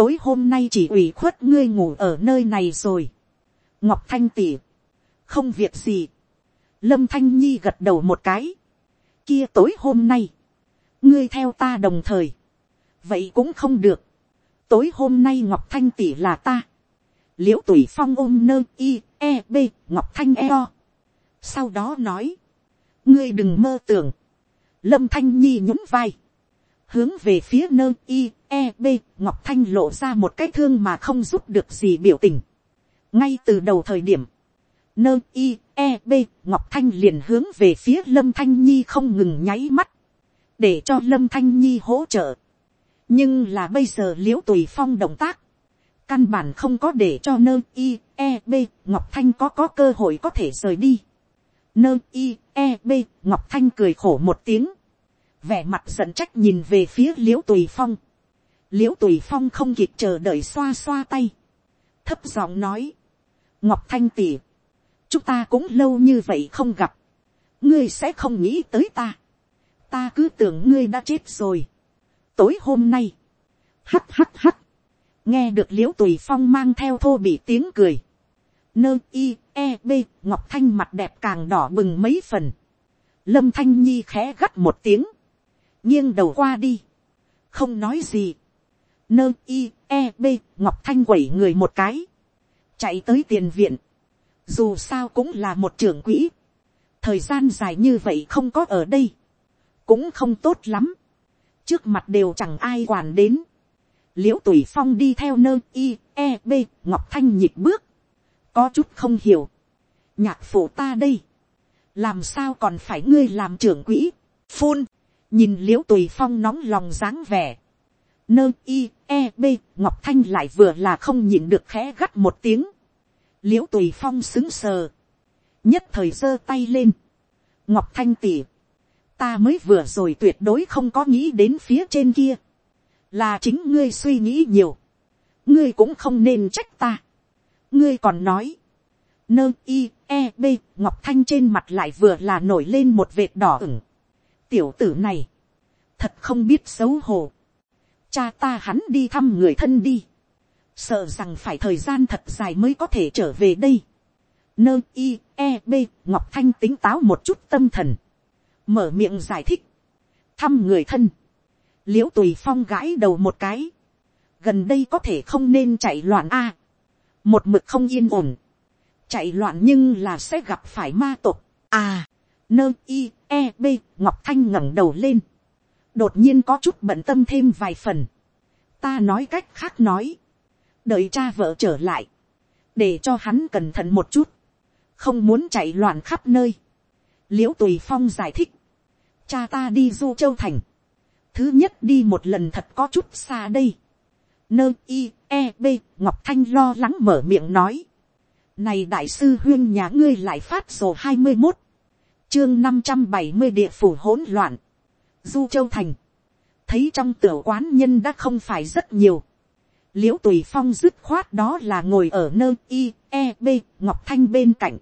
Tối hôm nay chỉ ủy khuất ngươi ngủ ở nơi này rồi. Ngọc thanh tỉ. Không việc gì. Lâm thanh nhi gật đầu một cái kia tối hôm nay, ngươi theo ta đồng thời, vậy cũng không được. tối hôm nay ngọc thanh tỷ là ta, l i ễ u tùy phong ôm nơ i e b ngọc thanh e sau đó nói, ngươi đừng mơ tưởng, lâm thanh nhi nhún vai, hướng về phía nơ i e b ngọc thanh lộ ra một cái thương mà không giúp được gì biểu tình. ngay từ đầu thời điểm, nơ i e b ngọc thanh liền hướng về phía lâm thanh nhi không ngừng nháy mắt để cho lâm thanh nhi hỗ trợ nhưng là bây giờ l i ễ u tùy phong động tác căn bản không có để cho nơ i e b ngọc thanh có có cơ hội có thể rời đi nơ i e b ngọc thanh cười khổ một tiếng vẻ mặt giận trách nhìn về phía l i ễ u tùy phong. L i ễ u tùy phong không kịp chờ đợi xoa xoa tay. Thấp giọng nói. Ngọc thanh tỉ chúng ta cũng lâu như vậy không gặp, ngươi sẽ không nghĩ tới ta, ta cứ tưởng ngươi đã chết rồi. tối hôm nay, hắt hắt hắt, nghe được l i ễ u tùy phong mang theo thô bị tiếng cười, nơ i e b ngọc thanh mặt đẹp càng đỏ bừng mấy phần, lâm thanh nhi khẽ gắt một tiếng, nghiêng đầu qua đi, không nói gì, nơ i e b ngọc thanh quẩy người một cái, chạy tới tiền viện, dù sao cũng là một trưởng quỹ, thời gian dài như vậy không có ở đây, cũng không tốt lắm, trước mặt đều chẳng ai quản đến, l i ễ u tùy phong đi theo nơ i e b ngọc thanh nhịp bước, có chút không hiểu, nhạc phụ ta đây, làm sao còn phải ngươi làm trưởng quỹ, phun, nhìn l i ễ u tùy phong nóng lòng dáng vẻ, nơ i e b ngọc thanh lại vừa là không nhìn được khẽ gắt một tiếng, l i ễ u tùy phong xứng sờ, nhất thời giơ tay lên, ngọc thanh tỉ, ta mới vừa rồi tuyệt đối không có nghĩ đến phía trên kia, là chính ngươi suy nghĩ nhiều, ngươi cũng không nên trách ta, ngươi còn nói, nơ i e b ngọc thanh trên mặt lại vừa là nổi lên một vệt đỏ ửng, tiểu tử này, thật không biết xấu hổ, cha ta hắn đi thăm người thân đi, sợ rằng phải thời gian thật dài mới có thể trở về đây. Nơ i e b ngọc thanh tính táo một chút tâm thần, mở miệng giải thích, thăm người thân, l i ễ u tùy phong gãi đầu một cái, gần đây có thể không nên chạy loạn a, một mực không yên ổn, chạy loạn nhưng là sẽ gặp phải ma tục, à, nơ i e b ngọc thanh ngẩng đầu lên, đột nhiên có chút bận tâm thêm vài phần, ta nói cách khác nói, đợi cha vợ trở lại, để cho hắn cẩn thận một chút, không muốn chạy loạn khắp nơi. l i ễ u tùy phong giải thích, cha ta đi du châu thành, thứ nhất đi một lần thật có chút xa đây, nơ i e b ngọc thanh lo lắng mở miệng nói, này đại sư huyên nhà ngươi lại phát sổ hai mươi một, chương năm trăm bảy mươi địa phủ hỗn loạn, du châu thành, thấy trong tiểu quán nhân đã không phải rất nhiều, l i ễ u tùy phong dứt khoát đó là ngồi ở nơi i e b ngọc thanh bên cạnh.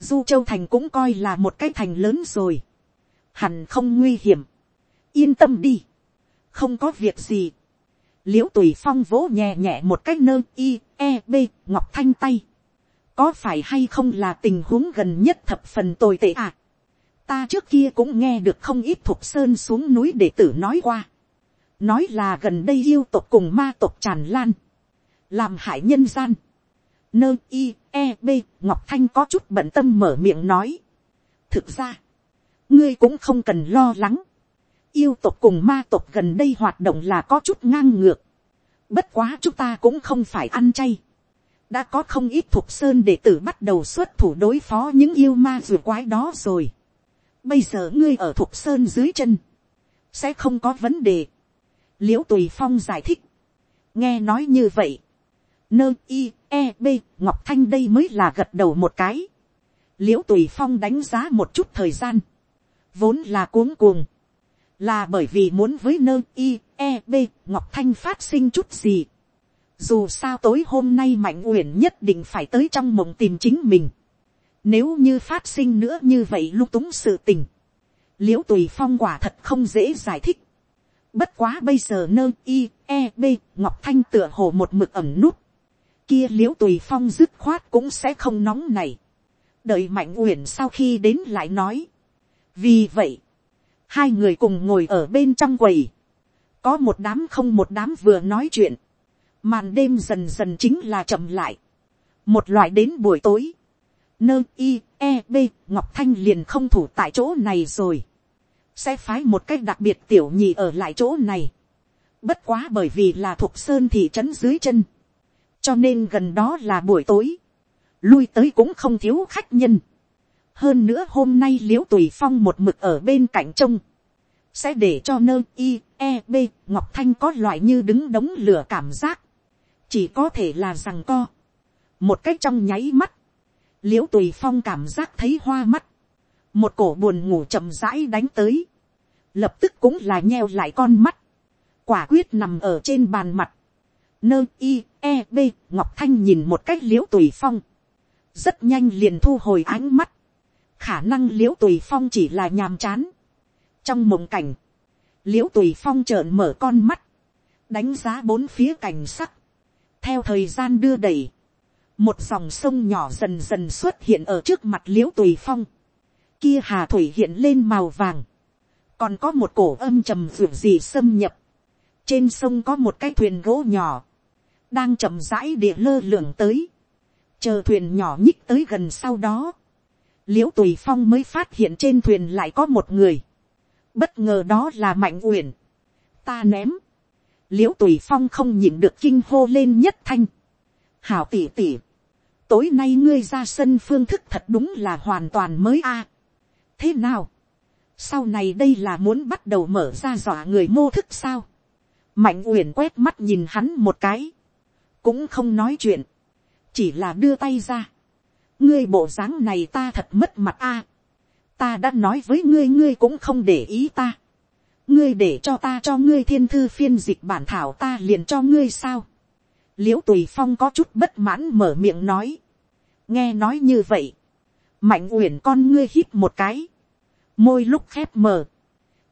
Du châu thành cũng coi là một cái thành lớn rồi. Hẳn không nguy hiểm. Yên tâm đi. Không có việc gì. L i ễ u tùy phong vỗ nhẹ nhẹ một cái nơi i e b ngọc thanh tay. Có phải hay không là tình huống gần nhất thập phần tồi tệ à? Ta trước kia cũng nghe được không ít thuộc sơn xuống núi để tử nói qua. Nói là gần đây yêu tộc cùng ma tộc tràn lan, làm hại nhân gian, nơ i e b ngọc thanh có chút bận tâm mở miệng nói. thực ra, ngươi cũng không cần lo lắng, yêu tộc cùng ma tộc gần đây hoạt động là có chút ngang ngược, bất quá chúng ta cũng không phải ăn chay, đã có không ít thuộc sơn để tử bắt đầu xuất thủ đối phó những yêu ma r quái đó rồi bây giờ ngươi ở thuộc sơn dưới chân, sẽ không có vấn đề. L i ễ u tùy phong giải thích, nghe nói như vậy, nơ i e b ngọc thanh đây mới là gật đầu một cái, l i ễ u tùy phong đánh giá một chút thời gian, vốn là cuống cuồng, là bởi vì muốn với nơ i e b ngọc thanh phát sinh chút gì, dù sao tối hôm nay mạnh uyển nhất định phải tới trong mộng tìm chính mình, nếu như phát sinh nữa như vậy lúc túng sự tình, liễu tùy phong quả thật không dễ giải thích, Bất quá bây giờ nơ y e b ngọc thanh tựa hồ một mực ẩm nút. Kia liễu tùy phong dứt khoát cũng sẽ không nóng này. Đợi mạnh uyển sau khi đến lại nói. Vì vậy, hai người cùng ngồi ở bên trong quầy. Có một đám không một đám vừa nói chuyện. Màn đêm dần dần chính là chậm lại. Một loại đến buổi tối. Nơ i e b ngọc thanh liền không thủ tại chỗ này rồi sẽ phái một cách đặc biệt tiểu nhị ở lại chỗ này. Bất quá bởi vì là thuộc sơn thị trấn dưới chân. Cho nên gần đó là buổi tối. Lui tới cũng không thiếu khách nhân. Hơn nữa hôm nay liễu tùy phong một mực ở bên cạnh trông. Sẽ để cho nơ i, e, b, ngọc thanh có loại như đứng đống lửa cảm giác. Chỉ có thể là rằng co. Một cách trong nháy mắt. Liễu tùy phong cảm giác thấy hoa mắt. Một cổ buồn ngủ chậm rãi đánh tới, lập tức cũng là nheo lại con mắt, quả quyết nằm ở trên bàn mặt, nơ i e b ngọc thanh nhìn một cách l i ễ u tùy phong, rất nhanh liền thu hồi ánh mắt, khả năng l i ễ u tùy phong chỉ là nhàm chán, trong mộng cảnh, l i ễ u tùy phong trợn mở con mắt, đánh giá bốn phía cảnh sắc, theo thời gian đưa đẩy, một dòng sông nhỏ dần dần xuất hiện ở trước mặt l i ễ u tùy phong, kia hà thủy hiện lên màu vàng, còn có một cổ âm trầm ruột gì xâm nhập, trên sông có một cái thuyền gỗ nhỏ, đang chậm rãi địa lơ lường tới, chờ thuyền nhỏ nhích tới gần sau đó, l i ễ u tùy phong mới phát hiện trên thuyền lại có một người, bất ngờ đó là mạnh uyển, ta ném, l i ễ u tùy phong không nhìn được kinh hô lên nhất thanh, hảo tỉ tỉ, tối nay ngươi ra sân phương thức thật đúng là hoàn toàn mới a, thế nào, sau này đây là muốn bắt đầu mở ra dọa người mô thức sao, mạnh uyển quét mắt nhìn hắn một cái, cũng không nói chuyện, chỉ là đưa tay ra, ngươi bộ dáng này ta thật mất mặt a, ta đã nói với ngươi ngươi cũng không để ý ta, ngươi để cho ta cho ngươi thiên thư phiên dịch bản thảo ta liền cho ngươi sao, l i ễ u tùy phong có chút bất mãn mở miệng nói, nghe nói như vậy, mạnh uyển con ngươi hít một cái, môi lúc khép mờ,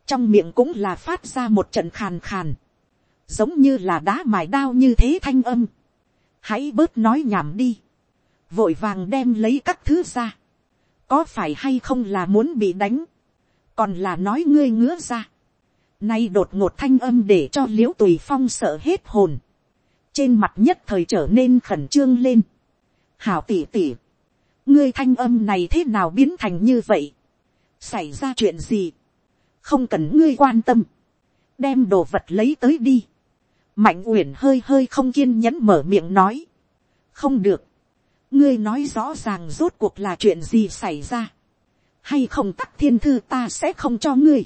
trong miệng cũng là phát ra một trận khàn khàn, giống như là đá mài đao như thế thanh âm. hãy bớt nói nhảm đi, vội vàng đem lấy các thứ ra, có phải hay không là muốn bị đánh, còn là nói ngươi ngứa ra. Nay đột ngột thanh âm để cho l i ễ u tùy phong sợ hết hồn, trên mặt nhất thời trở nên khẩn trương lên. hảo tỉ tỉ, ngươi thanh âm này thế nào biến thành như vậy, xảy ra chuyện gì, không cần ngươi quan tâm, đem đồ vật lấy tới đi, mạnh uyển hơi hơi không kiên nhẫn mở miệng nói, không được, ngươi nói rõ ràng rốt cuộc là chuyện gì xảy ra, hay không tắc thiên thư ta sẽ không cho ngươi,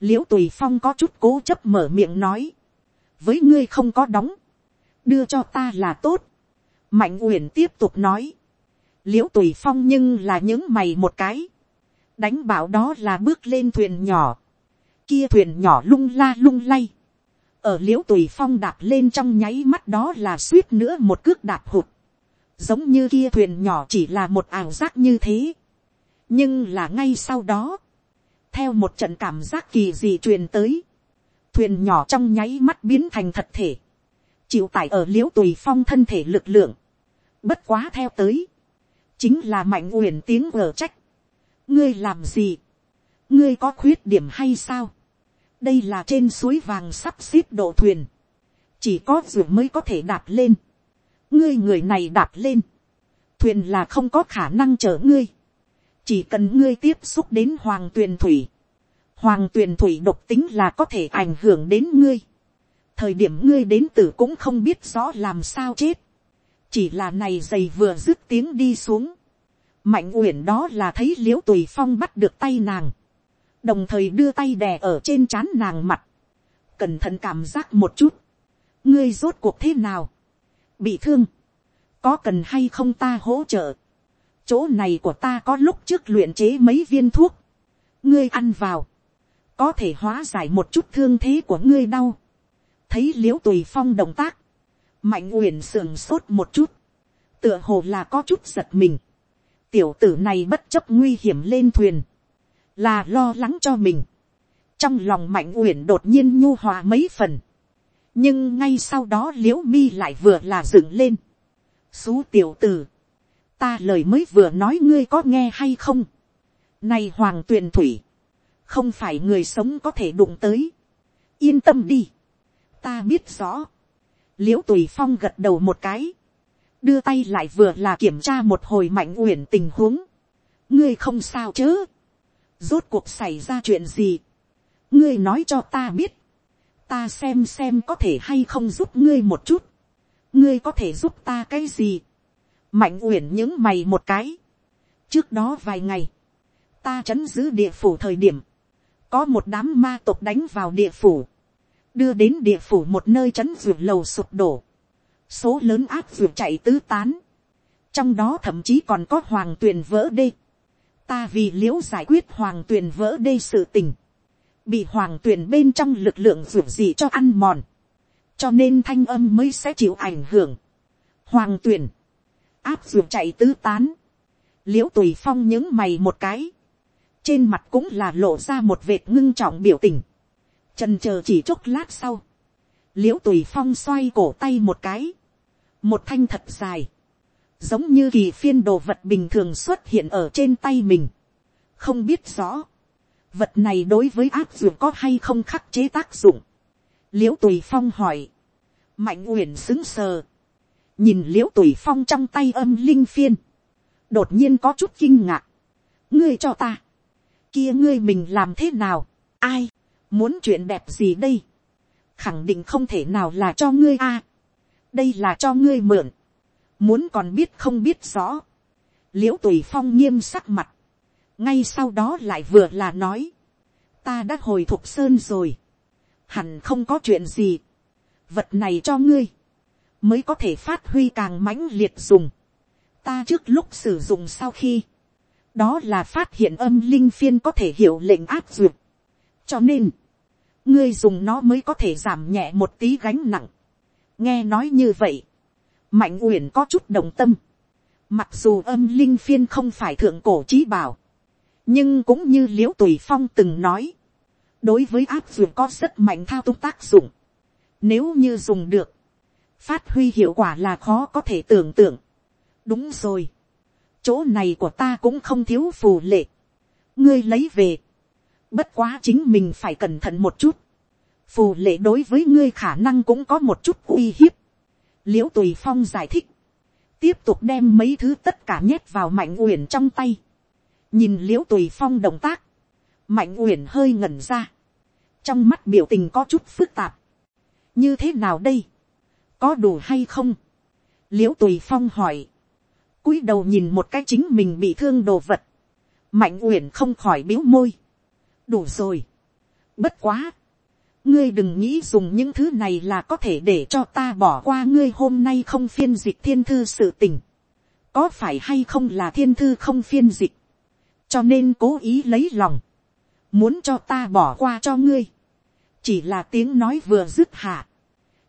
l i ễ u tùy phong có chút cố chấp mở miệng nói, với ngươi không có đóng, đưa cho ta là tốt, mạnh uyển tiếp tục nói, l i ễ u tùy phong nhưng là những mày một cái, đánh bảo đó là bước lên thuyền nhỏ, kia thuyền nhỏ lung la lung lay, ở l i ễ u tùy phong đạp lên trong nháy mắt đó là suýt nữa một cước đạp hụt, giống như kia thuyền nhỏ chỉ là một ảo giác như thế, nhưng là ngay sau đó, theo một trận cảm giác kỳ dị truyền tới, thuyền nhỏ trong nháy mắt biến thành thật thể, chịu tải ở l i ễ u tùy phong thân thể lực lượng, bất quá theo tới, chính là mạnh uyển tiếng ở trách, ngươi làm gì, ngươi có khuyết điểm hay sao, đây là trên suối vàng sắp xếp độ thuyền, chỉ có ruột mới có thể đạp lên, ngươi người này đạp lên, thuyền là không có khả năng chở ngươi, chỉ cần ngươi tiếp xúc đến hoàng tuyền thủy, hoàng tuyền thủy độc tính là có thể ảnh hưởng đến ngươi, thời điểm ngươi đến tử cũng không biết rõ làm sao chết, chỉ là này giày vừa dứt tiếng đi xuống, mạnh uyển đó là thấy l i ễ u tùy phong bắt được tay nàng, đồng thời đưa tay đè ở trên trán nàng mặt, cẩn thận cảm giác một chút, ngươi rốt cuộc thế nào, bị thương, có cần hay không ta hỗ trợ, chỗ này của ta có lúc trước luyện chế mấy viên thuốc, ngươi ăn vào, có thể hóa giải một chút thương thế của ngươi đau, thấy l i ễ u tùy phong động tác, mạnh uyển sườn sốt một chút, tựa hồ là có chút giật mình, tiểu tử này bất chấp nguy hiểm lên thuyền, là lo lắng cho mình. trong lòng mạnh uyển đột nhiên nhu hòa mấy phần. nhưng ngay sau đó l i ễ u mi lại vừa là dựng lên. xú tiểu tử, ta lời mới vừa nói ngươi có nghe hay không. này hoàng tuyền thủy, không phải người sống có thể đụng tới. yên tâm đi ta biết rõ. l i ễ u tùy phong gật đầu một cái. đưa tay lại vừa là kiểm tra một hồi mạnh uyển tình huống. ngươi không sao chứ? Rốt cuộc xảy ra chuyện gì, ngươi nói cho ta biết, ta xem xem có thể hay không giúp ngươi một chút, ngươi có thể giúp ta cái gì, mạnh uyển những mày một cái, trước đó vài ngày, ta chấn giữ địa phủ thời điểm, có một đám ma tộc đánh vào địa phủ, đưa đến địa phủ một nơi chấn ruột lầu sụp đổ, số lớn áp ruột chạy tứ tán, trong đó thậm chí còn có hoàng tuyền vỡ đê, ta vì l i ễ u giải quyết hoàng tuyền vỡ đê sự tình, bị hoàng tuyền bên trong lực lượng ruột gì cho ăn mòn, cho nên thanh âm mới sẽ chịu ảnh hưởng. hoàng tuyền, áp ruột chạy tứ tán, l i ễ u tùy phong những mày một cái, trên mặt cũng là lộ ra một vệt ngưng trọng biểu tình, trần chờ chỉ chốc lát sau, l i ễ u tùy phong xoay cổ tay một cái, một thanh thật dài, giống như kỳ phiên đồ vật bình thường xuất hiện ở trên tay mình. không biết rõ, vật này đối với áp dụng có hay không khắc chế tác dụng. l i ễ u tùy phong hỏi, mạnh uyển xứng sờ, nhìn l i ễ u tùy phong trong tay âm linh phiên, đột nhiên có chút kinh ngạc, ngươi cho ta, kia ngươi mình làm thế nào, ai, muốn chuyện đẹp gì đây, khẳng định không thể nào là cho ngươi a, đây là cho ngươi mượn, muốn còn biết không biết rõ, l i ễ u tùy phong nghiêm sắc mặt, ngay sau đó lại vừa là nói, ta đã hồi thục sơn rồi, hẳn không có chuyện gì, vật này cho ngươi, mới có thể phát huy càng mãnh liệt dùng, ta trước lúc sử dụng sau khi, đó là phát hiện âm linh phiên có thể hiểu lệnh áp dụng, cho nên, ngươi dùng nó mới có thể giảm nhẹ một tí gánh nặng, nghe nói như vậy, mạnh uyển có chút đồng tâm, mặc dù âm linh phiên không phải thượng cổ trí bảo, nhưng cũng như l i ễ u tùy phong từng nói, đối với áp dụng có rất mạnh thao túng tác dụng, nếu như dùng được, phát huy hiệu quả là khó có thể tưởng tượng. đúng rồi, chỗ này của ta cũng không thiếu phù lệ, ngươi lấy về, bất quá chính mình phải cẩn thận một chút, phù lệ đối với ngươi khả năng cũng có một chút uy hiếp, liễu tùy phong giải thích, tiếp tục đem mấy thứ tất cả nhét vào mạnh uyển trong tay, nhìn liễu tùy phong động tác, mạnh uyển hơi ngẩn ra, trong mắt biểu tình có chút phức tạp, như thế nào đây, có đủ hay không, liễu tùy phong hỏi, cúi đầu nhìn một cái chính mình bị thương đồ vật, mạnh uyển không khỏi biếu môi, đủ rồi, bất quá, ngươi đừng nghĩ dùng những thứ này là có thể để cho ta bỏ qua ngươi hôm nay không phiên dịch thiên thư sự tình, có phải hay không là thiên thư không phiên dịch, cho nên cố ý lấy lòng, muốn cho ta bỏ qua cho ngươi, chỉ là tiếng nói vừa dứt hạ,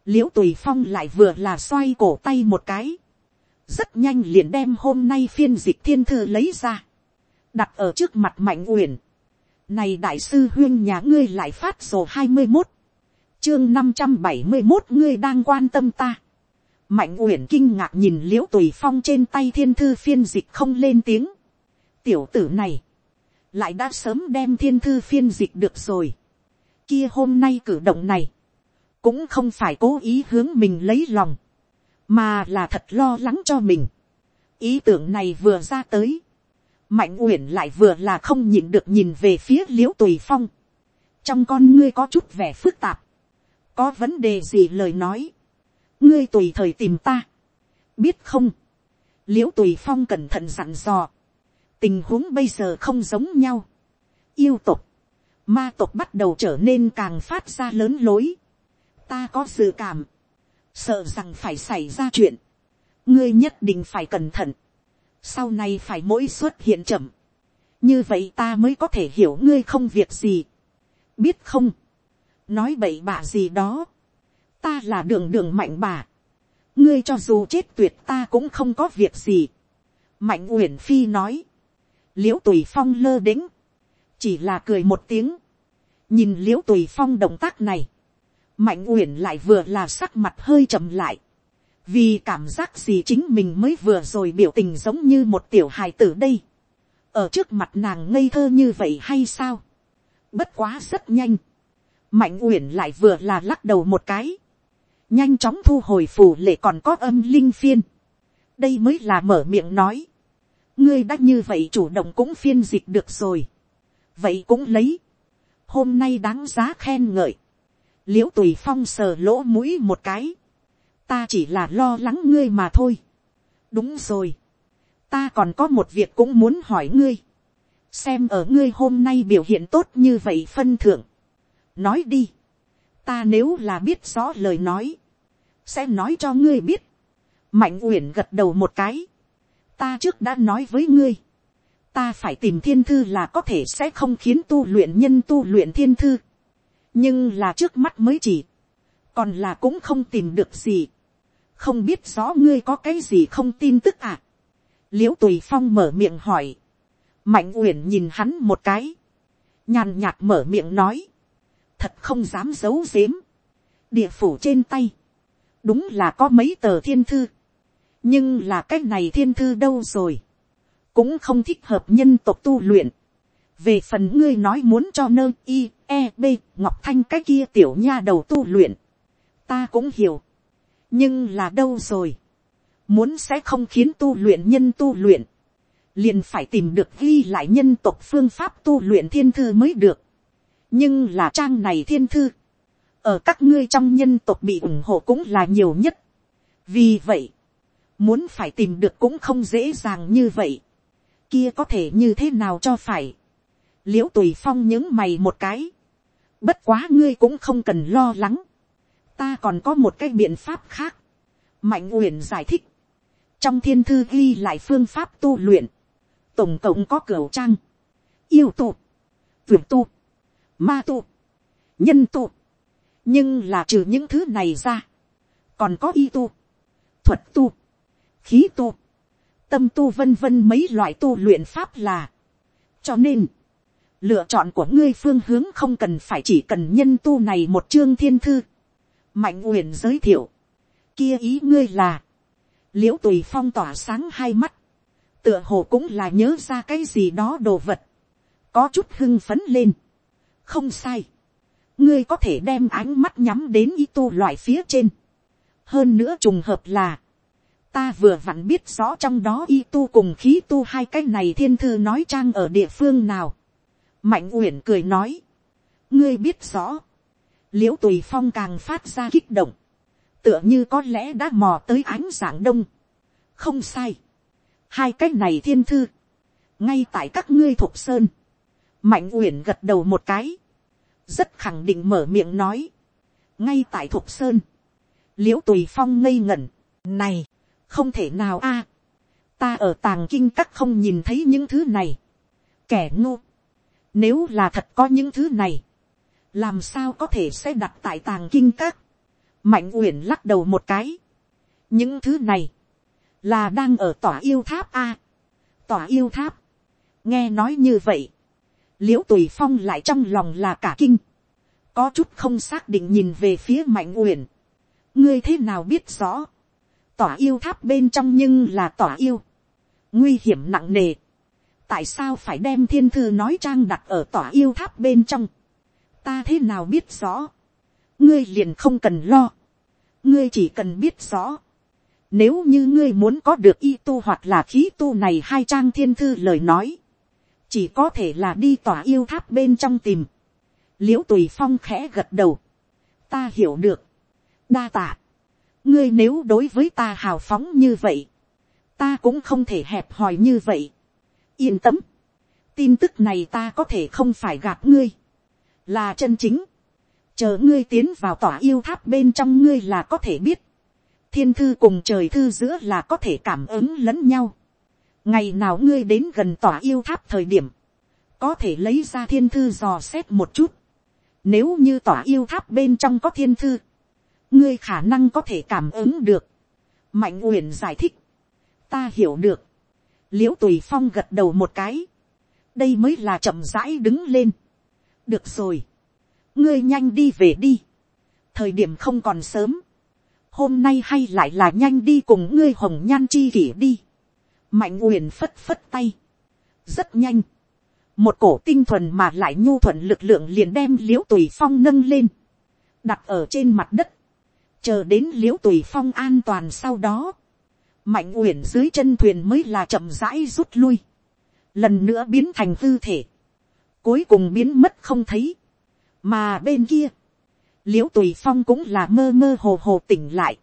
liễu tùy phong lại vừa là xoay cổ tay một cái, rất nhanh liền đem hôm nay phiên dịch thiên thư lấy ra, đặt ở trước mặt mạnh uyển này đại sư huyên nhà ngươi lại phát sổ hai mươi một, chương năm trăm bảy mươi một ngươi đang quan tâm ta. mạnh uyển kinh ngạc nhìn liễu tùy phong trên tay thiên thư phiên dịch không lên tiếng. tiểu tử này, lại đã sớm đem thiên thư phiên dịch được rồi. kia hôm nay cử động này, cũng không phải cố ý hướng mình lấy lòng, mà là thật lo lắng cho mình. ý tưởng này vừa ra tới, mạnh uyển lại vừa là không nhịn được nhìn về phía l i ễ u tùy phong, trong con ngươi có chút vẻ phức tạp, có vấn đề gì lời nói, ngươi tùy thời tìm ta, biết không, l i ễ u tùy phong cẩn thận dặn dò, tình huống bây giờ không giống nhau, yêu tục, ma tục bắt đầu trở nên càng phát ra lớn lối, ta có dự cảm, sợ rằng phải xảy ra chuyện, ngươi nhất định phải cẩn thận, sau này phải mỗi xuất hiện chậm, như vậy ta mới có thể hiểu ngươi không việc gì, biết không, nói bậy bạ gì đó, ta là đường đường mạnh bà, ngươi cho dù chết tuyệt ta cũng không có việc gì, mạnh uyển phi nói, l i ễ u tùy phong lơ đĩnh, chỉ là cười một tiếng, nhìn l i ễ u tùy phong động tác này, mạnh uyển lại vừa là sắc mặt hơi chậm lại, vì cảm giác gì chính mình mới vừa rồi biểu tình giống như một tiểu hài tử đây, ở trước mặt nàng ngây thơ như vậy hay sao, bất quá rất nhanh, mạnh uyển lại vừa là lắc đầu một cái, nhanh chóng thu hồi phù lệ còn có âm linh phiên, đây mới là mở miệng nói, ngươi đã như vậy chủ động cũng phiên dịch được rồi, vậy cũng lấy, hôm nay đáng giá khen ngợi, l i ễ u tùy phong sờ lỗ mũi một cái, ta chỉ là lo lắng ngươi mà thôi. đúng rồi, ta còn có một việc cũng muốn hỏi ngươi, xem ở ngươi hôm nay biểu hiện tốt như vậy phân thưởng. nói đi, ta nếu là biết rõ lời nói, sẽ nói cho ngươi biết. mạnh uyển gật đầu một cái, ta trước đã nói với ngươi, ta phải tìm thiên thư là có thể sẽ không khiến tu luyện nhân tu luyện thiên thư. Nhưng là trước mắt mới chỉ, còn là cũng không tìm được gì, không biết rõ ngươi có cái gì không tin tức à. l i ễ u tùy phong mở miệng hỏi, mạnh uyển nhìn hắn một cái, nhàn nhạt mở miệng nói, thật không dám giấu giếm, địa phủ trên tay, đúng là có mấy tờ thiên thư, nhưng là cái này thiên thư đâu rồi, cũng không thích hợp nhân tộc tu luyện, về phần ngươi nói muốn cho nơ i e b ngọc thanh cái kia tiểu nha đầu tu luyện. Ta cũng hiểu nhưng là đâu rồi? Muốn sẽ không khiến tu luyện nhân tu luyện. Liền phải tìm được ghi lại nhân tộc phương pháp tu luyện thiên thư mới được. Nhưng là trang này thiên thư. Ở các ngươi trong nhân tộc bị ủng hộ cũng là nhiều nhất. Vì vậy muốn phải tìm được cũng không dễ dàng như vậy. Kia có thể như thế nào cho phải? L i ễ u tùy phong những mày một cái, bất quá ngươi cũng không cần lo lắng, ta còn có một cái biện pháp khác, mạnh uyển giải thích, trong thiên thư ghi lại phương pháp tu luyện, tổng cộng có cửa trang, yêu tu, vượt tu, ma tu, nhân tu, nhưng là trừ những thứ này ra, còn có y tu, thuật tu, khí tu, tâm tu vân vân mấy loại tu luyện pháp là. cho nên, lựa chọn của ngươi phương hướng không cần phải chỉ cần nhân tu này một chương thiên thư mạnh uyển giới thiệu, kia ý ngươi là, l i ễ u tùy phong tỏa sáng hai mắt, tựa hồ cũng là nhớ ra cái gì đó đồ vật, có chút hưng phấn lên. không sai, ngươi có thể đem ánh mắt nhắm đến y tu loại phía trên. hơn nữa trùng hợp là, ta vừa vặn biết rõ trong đó y tu cùng khí tu hai cái này thiên thư nói trang ở địa phương nào. Mạnh uyển cười nói, ngươi biết rõ, l i ễ u tùy phong càng phát ra kích động, tựa như có lẽ đã mò tới ánh giảng đông. không sai, hai cái này thiên thư, ngay tại các ngươi thuộc sơn, mạnh uyển gật đầu một cái, rất khẳng định mở miệng nói, ngay tại thuộc sơn, l i ễ u tùy phong ngây ngẩn, này, không thể nào a, ta ở tàng kinh các không nhìn thấy những thứ này, kẻ ngô, nếu là thật có những thứ này, làm sao có thể sẽ đặt tại tàng kinh các. Mạnh uyển lắc đầu một cái. những thứ này, là đang ở tòa yêu tháp a. tòa yêu tháp. nghe nói như vậy, l i ễ u tùy phong lại trong lòng là cả kinh. có chút không xác định nhìn về phía mạnh uyển. ngươi thế nào biết rõ. tòa yêu tháp bên trong nhưng là tòa yêu. nguy hiểm nặng nề tại sao phải đem thiên thư nói trang đặt ở tòa yêu tháp bên trong, ta thế nào biết rõ, ngươi liền không cần lo, ngươi chỉ cần biết rõ, nếu như ngươi muốn có được y tu hoặc là khí tu này hai trang thiên thư lời nói, chỉ có thể là đi tòa yêu tháp bên trong tìm, l i ễ u tùy phong khẽ gật đầu, ta hiểu được, đa tạ, ngươi nếu đối với ta hào phóng như vậy, ta cũng không thể hẹp hòi như vậy, yên tâm, tin tức này ta có thể không phải gạt ngươi, là chân chính, chờ ngươi tiến vào tòa yêu tháp bên trong ngươi là có thể biết, thiên thư cùng trời thư giữa là có thể cảm ứng lẫn nhau, ngày nào ngươi đến gần tòa yêu tháp thời điểm, có thể lấy ra thiên thư dò xét một chút, nếu như tòa yêu tháp bên trong có thiên thư, ngươi khả năng có thể cảm ứng được, mạnh uyển giải thích, ta hiểu được, l i ễ u tùy phong gật đầu một cái, đây mới là chậm rãi đứng lên được rồi, ngươi nhanh đi về đi, thời điểm không còn sớm, hôm nay hay lại là nhanh đi cùng ngươi hồng nhan chi kỷ đi, mạnh uyển phất phất tay, rất nhanh, một cổ tinh thuần mà lại nhu thuận lực lượng liền đem l i ễ u tùy phong nâng lên, đặt ở trên mặt đất, chờ đến l i ễ u tùy phong an toàn sau đó, mạnh uyển dưới chân thuyền mới là chậm rãi rút lui, lần nữa biến thành hư thể, cuối cùng biến mất không thấy, mà bên kia, l i ễ u tùy phong cũng là mơ mơ hồ hồ tỉnh lại,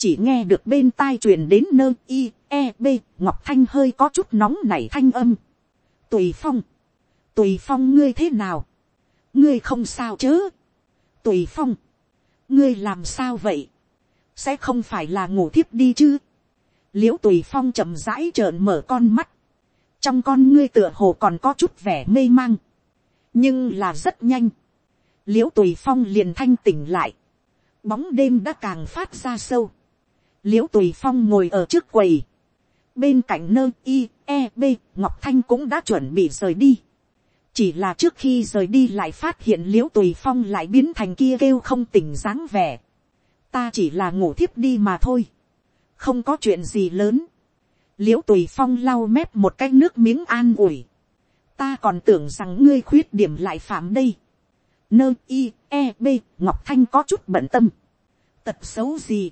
chỉ nghe được bên tai truyền đến nơi i e b ngọc thanh hơi có chút nóng nảy thanh âm, tùy phong, tùy phong ngươi thế nào, ngươi không sao chớ, tùy phong, ngươi làm sao vậy, sẽ không phải là ngủ thiếp đi chứ, l i ễ u tùy phong chậm rãi trợn mở con mắt, trong con ngươi tựa hồ còn có chút vẻ mê mang, nhưng là rất nhanh, l i ễ u tùy phong liền thanh tỉnh lại, bóng đêm đã càng phát ra sâu, l i ễ u tùy phong ngồi ở trước quầy, bên cạnh nơi i e b ngọc thanh cũng đã chuẩn bị rời đi, chỉ là trước khi rời đi lại phát hiện l i ễ u tùy phong lại biến thành kia kêu không tỉnh dáng vẻ, ta chỉ là ngủ thiếp đi mà thôi, không có chuyện gì lớn, l i ễ u tùy phong lau mép một cái nước miếng an ủi, ta còn tưởng rằng ngươi khuyết điểm lại phạm đây, nơ i e b ngọc thanh có chút bận tâm, tật xấu gì,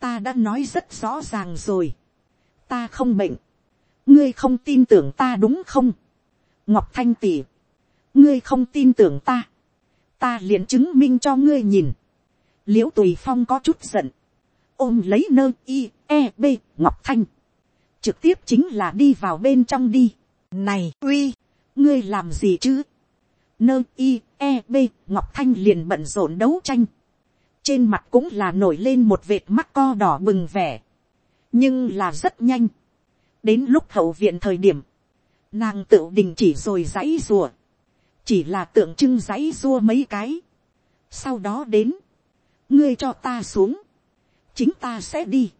ta đã nói rất rõ ràng rồi, ta không bệnh, ngươi không tin tưởng ta đúng không, ngọc thanh tỉ, ngươi không tin tưởng ta, ta liền chứng minh cho ngươi nhìn, l i ễ u tùy phong có chút giận, ôm lấy nơ i e b ngọc thanh, trực tiếp chính là đi vào bên trong đi. này uy, ngươi làm gì chứ. nơ i e b ngọc thanh liền bận rộn đấu tranh. trên mặt cũng là nổi lên một vệt mắt co đỏ bừng vẻ. nhưng là rất nhanh. đến lúc hậu viện thời điểm, nàng tự đình chỉ rồi dãy rùa. chỉ là tượng trưng dãy rua mấy cái. sau đó đến, ngươi cho ta xuống chính ta sẽ đi.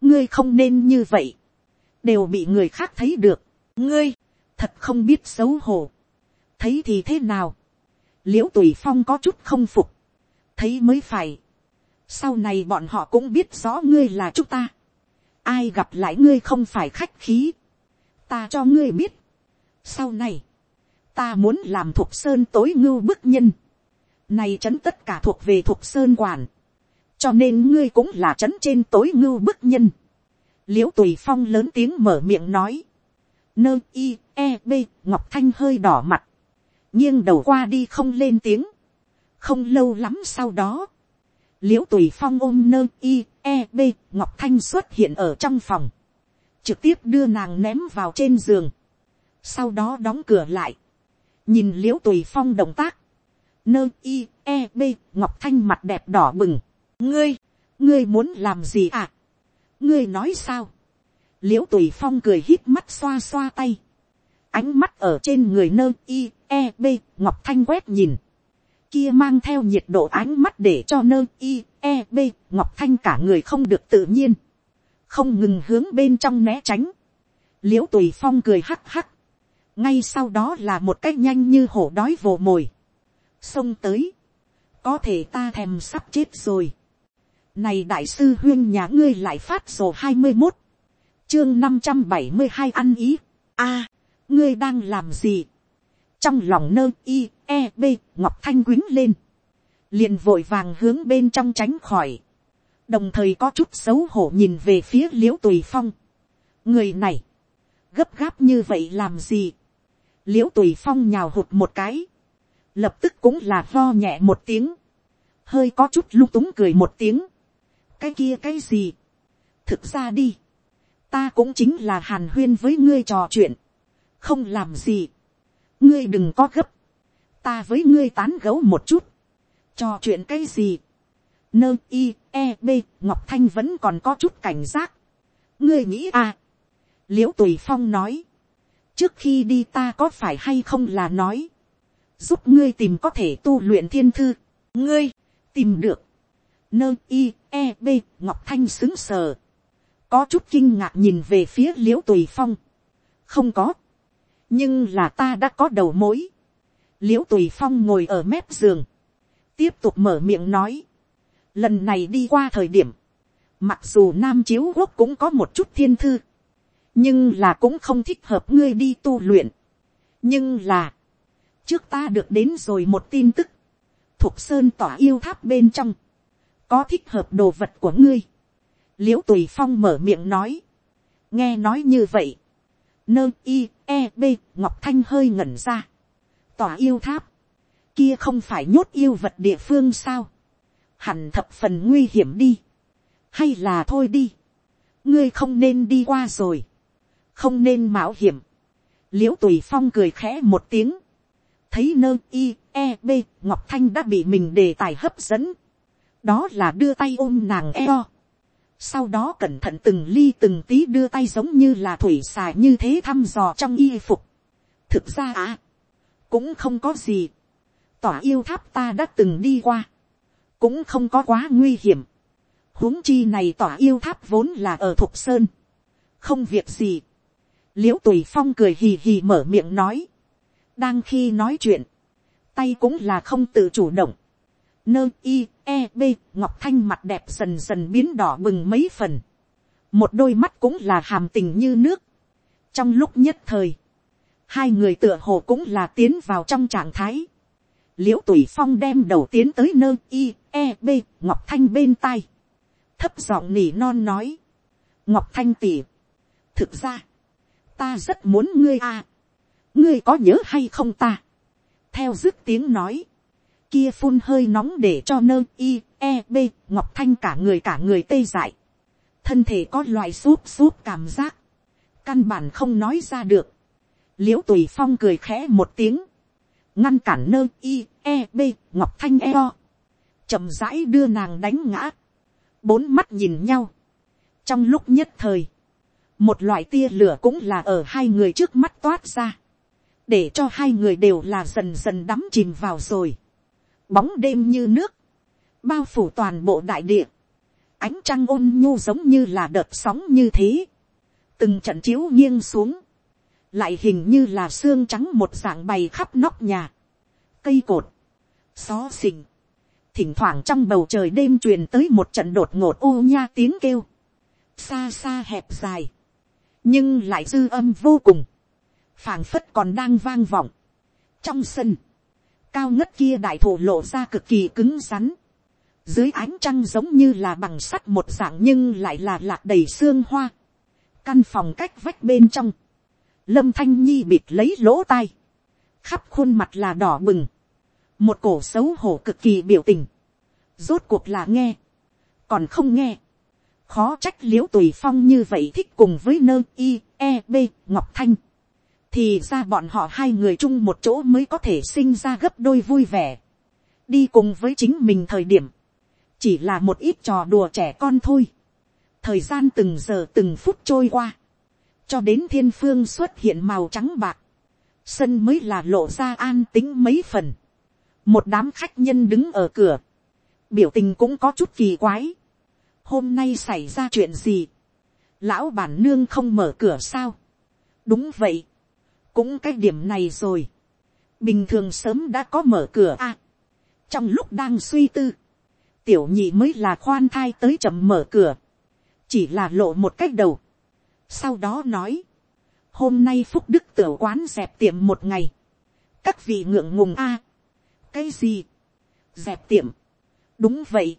ngươi không nên như vậy, đều bị người khác thấy được. ngươi, thật không biết xấu hổ. thấy thì thế nào, l i ễ u tùy phong có chút không phục, thấy mới phải. sau này bọn họ cũng biết rõ ngươi là chúng ta. ai gặp lại ngươi không phải khách khí. ta cho ngươi biết. sau này, ta muốn làm thuộc sơn tối ngưu bức nhân. này trấn tất cả thuộc về thuộc sơn quản cho nên ngươi cũng là trấn trên tối ngưu bức nhân l i ễ u tùy phong lớn tiếng mở miệng nói. nơ i e b ngọc thanh hơi đỏ mặt. nghiêng đầu qua đi không lên tiếng. không lâu lắm sau đó, l i ễ u tùy phong ôm nơ i e b ngọc thanh xuất hiện ở trong phòng, trực tiếp đưa nàng ném vào trên giường, sau đó đóng cửa lại, nhìn l i ễ u tùy phong động tác, nơ i e b ngọc thanh mặt đẹp đỏ bừng, ngươi, ngươi muốn làm gì à, ngươi nói sao, l i ễ u tùy phong cười hít mắt xoa xoa tay, ánh mắt ở trên người nơ i e b ngọc thanh quét nhìn, kia mang theo nhiệt độ ánh mắt để cho nơ i e b ngọc thanh cả người không được tự nhiên. Không ngừng hướng bên trong né tránh. L i ễ u tùy phong cười hắc hắc. Ngay sau đó là một cách nhanh như hổ đói vồ mồi. Xông tới. Có thể ta thèm sắp chết rồi này đại sư huyên nhà ngươi lại phát sổ hai mươi một chương năm trăm bảy mươi hai ăn ý. A ngươi đang làm gì? Trong lòng nơ y, e b ngọc thanh quính lên, liền vội vàng hướng bên trong tránh khỏi, đồng thời có chút xấu hổ nhìn về phía liễu tùy phong. người này, gấp gáp như vậy làm gì, liễu tùy phong nhào hụt một cái, lập tức cũng là lo nhẹ một tiếng, hơi có chút lung túng cười một tiếng, cái kia cái gì, thực ra đi, ta cũng chính là hàn huyên với ngươi trò chuyện, không làm gì, ngươi đừng có gấp, ta với ngươi tán gấu một chút, trò chuyện cái gì, nơ i e b ngọc thanh vẫn còn có chút cảnh giác, ngươi nghĩ à, l i ễ u tùy phong nói, trước khi đi ta có phải hay không là nói, giúp ngươi tìm có thể tu luyện thiên thư, ngươi, tìm được, nơ i e b ngọc thanh xứng sờ, có chút kinh ngạc nhìn về phía l i ễ u tùy phong, không có, nhưng là ta đã có đầu mối, l i ễ u tùy phong ngồi ở mép giường, tiếp tục mở miệng nói, lần này đi qua thời điểm, mặc dù nam chiếu quốc cũng có một chút thiên thư, nhưng là cũng không thích hợp ngươi đi tu luyện. nhưng là, trước ta được đến rồi một tin tức, thuộc sơn tỏa yêu tháp bên trong, có thích hợp đồ vật của ngươi. l i ễ u tùy phong mở miệng nói, nghe nói như vậy, nơ i e b ngọc thanh hơi ngẩn ra, tòa yêu tháp, kia không phải nhốt yêu vật địa phương sao, hẳn thập phần nguy hiểm đi, hay là thôi đi, ngươi không nên đi qua rồi, không nên mạo hiểm, l i ễ u tùy phong cười khẽ một tiếng, thấy nơ i e b ngọc thanh đã bị mình đề tài hấp dẫn, đó là đưa tay ôm nàng eo, sau đó cẩn thận từng ly từng tí đưa tay giống như là thủy xài như thế thăm dò trong y phục. thực ra à, cũng không có gì. tỏa yêu tháp ta đã từng đi qua, cũng không có quá nguy hiểm. huống chi này tỏa yêu tháp vốn là ở thục sơn, không việc gì. l i ễ u tùy phong cười hì hì mở miệng nói, đang khi nói chuyện, tay cũng là không tự chủ động nơ i e b ngọc thanh mặt đẹp dần dần biến đỏ bừng mấy phần, một đôi mắt cũng là hàm tình như nước. trong lúc nhất thời, hai người tựa hồ cũng là tiến vào trong trạng thái. l i ễ u tùy phong đem đầu tiến tới Nơ i e b ngọc thanh bên tai, thấp giọng nỉ non nói, ngọc thanh tỉ, thực ra, ta rất muốn ngươi à, ngươi có nhớ hay không ta, theo dứt tiếng nói, kia phun hơi nóng để cho nơ i e b ngọc thanh cả người cả người tê dại, thân thể có loại súp súp cảm giác, căn bản không nói ra được, l i ễ u tùy phong cười khẽ một tiếng, ngăn cản nơ i e b ngọc thanh e o, chậm rãi đưa nàng đánh ngã, bốn mắt nhìn nhau, trong lúc nhất thời, một loại tia lửa cũng là ở hai người trước mắt toát ra, để cho hai người đều là dần dần đắm chìm vào rồi, bóng đêm như nước, bao phủ toàn bộ đại địa, ánh trăng ôn nhu giống như là đợt sóng như thế, từng trận chiếu nghiêng xuống, lại hình như là xương trắng một dạng bày khắp nóc nhà, cây cột, xó xình, thỉnh thoảng trong bầu trời đêm truyền tới một trận đột ngột ô nha tiếng kêu, xa xa hẹp dài, nhưng lại dư âm vô cùng, phảng phất còn đang vang vọng. trong sân, cao ngất kia đại thổ lộ ra cực kỳ cứng rắn, dưới ánh trăng giống như là bằng sắt một dạng nhưng lại là lạc đầy xương hoa, căn phòng cách vách bên trong, lâm thanh nhi bịt lấy lỗ tai, khắp khuôn mặt là đỏ bừng, một cổ xấu hổ cực kỳ biểu tình, rốt cuộc là nghe, còn không nghe, khó trách liễu tùy phong như vậy thích cùng với nơ i e b ngọc thanh, thì ra bọn họ hai người chung một chỗ mới có thể sinh ra gấp đôi vui vẻ, đi cùng với chính mình thời điểm, chỉ là một ít trò đùa trẻ con thôi, thời gian từng giờ từng phút trôi qua, cho đến thiên phương xuất hiện màu trắng bạc, sân mới là lộ ra an tính mấy phần, một đám khách nhân đứng ở cửa, biểu tình cũng có chút kỳ quái, hôm nay xảy ra chuyện gì, lão bản nương không mở cửa sao, đúng vậy, cũng cái điểm này rồi, bình thường sớm đã có mở cửa a, trong lúc đang suy tư, tiểu nhị mới là khoan thai tới chậm mở cửa, chỉ là lộ một cách đầu, sau đó nói, hôm nay phúc đức tiểu quán dẹp tiệm một ngày, các vị ngượng ngùng a, cái gì, dẹp tiệm, đúng vậy,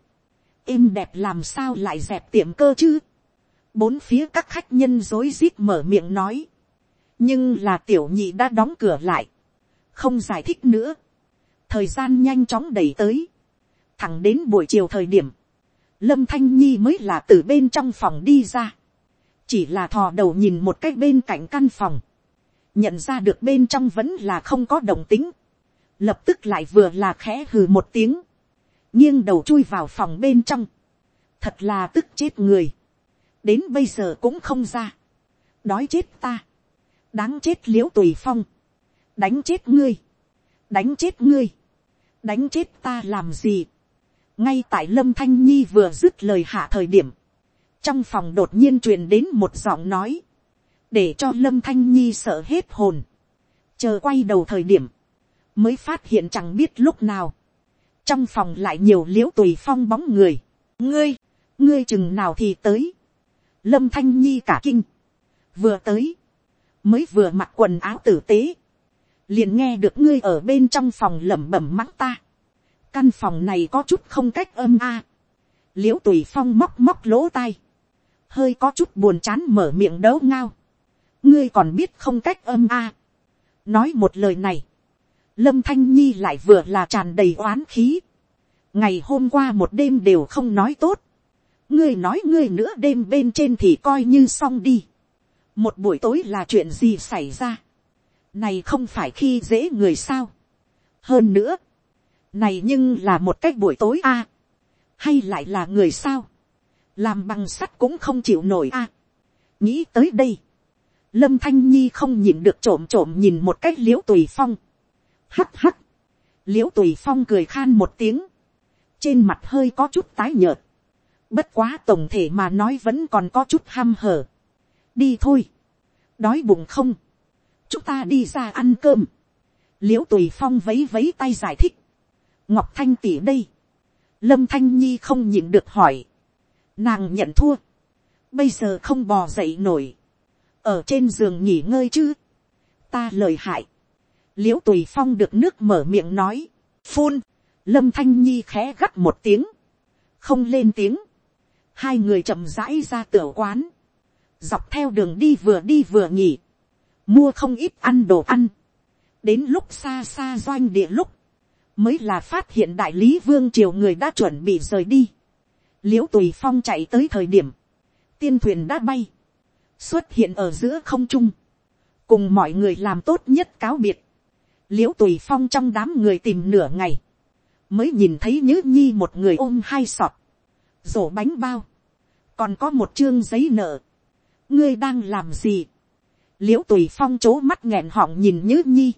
êm đẹp làm sao lại dẹp tiệm cơ chứ. bốn phía các khách nhân rối rít mở miệng nói nhưng là tiểu nhị đã đóng cửa lại. không giải thích nữa. thời gian nhanh chóng đẩy tới. thẳng đến buổi chiều thời điểm. lâm thanh nhi mới là từ bên trong phòng đi ra. chỉ là thò đầu nhìn một cách bên cạnh căn phòng. nhận ra được bên trong vẫn là không có đồng tính. lập tức lại vừa là khẽ hừ một tiếng nghiêng đầu chui vào phòng bên trong, thật là tức chết người, đến bây giờ cũng không ra, đói chết ta, đáng chết l i ễ u tùy phong, đánh chết ngươi, đánh chết ngươi, đánh chết ta làm gì, ngay tại lâm thanh nhi vừa dứt lời hạ thời điểm, trong phòng đột nhiên truyền đến một giọng nói, để cho lâm thanh nhi sợ hết hồn, chờ quay đầu thời điểm, mới phát hiện chẳng biết lúc nào, trong phòng lại nhiều l i ễ u tùy phong bóng người, ngươi, ngươi chừng nào thì tới, lâm thanh nhi cả kinh, vừa tới, mới vừa mặc quần áo tử tế, liền nghe được ngươi ở bên trong phòng lẩm bẩm mắng ta, căn phòng này có chút không cách âm a, à. l i ễ u tùy phong móc móc lỗ tai, hơi có chút buồn chán mở miệng đấu ngao, ngươi còn biết không cách âm a, nói một lời này, lâm thanh nhi lại vừa là tràn đầy oán khí. ngày hôm qua một đêm đều không nói tốt. ngươi nói ngươi nữa đêm bên trên thì coi như xong đi một buổi tối là chuyện gì xảy ra. này không phải khi dễ người sao. hơn nữa, này nhưng là một cách buổi tối a. hay lại là người sao. làm bằng sắt cũng không chịu nổi a. nghĩ tới đây. lâm thanh nhi không nhìn được trộm trộm nhìn một cách l i ễ u tùy phong Hắt hắt. l i ễ u tùy phong cười khan một tiếng. trên mặt hơi có chút tái nhợt. bất quá tổng thể mà nói vẫn còn có chút ham hở đi thôi. đói bụng không. chúng ta đi ra ăn cơm. l i ễ u tùy phong vấy vấy tay giải thích. ngọc thanh tỉ đây. lâm thanh nhi không nhịn được hỏi. nàng nhận thua. bây giờ không bò dậy nổi. ở trên giường nghỉ ngơi chứ. ta lời hại l i ễ u tùy phong được nước mở miệng nói, phun, lâm thanh nhi khẽ gắt một tiếng, không lên tiếng, hai người chậm rãi ra tiểu quán, dọc theo đường đi vừa đi vừa nghỉ, mua không ít ăn đồ ăn, đến lúc xa xa doanh địa lúc, mới là phát hiện đại lý vương triều người đã chuẩn bị rời đi, l i ễ u tùy phong chạy tới thời điểm, tiên thuyền đã bay, xuất hiện ở giữa không trung, cùng mọi người làm tốt nhất cáo biệt, l i ễ u tùy phong trong đám người tìm nửa ngày, mới nhìn thấy nhữ nhi một người ôm hai sọt, rổ bánh bao, còn có một chương giấy nợ, ngươi đang làm gì, l i ễ u tùy phong c h ố mắt nghẹn họng nhìn nhứ nhi,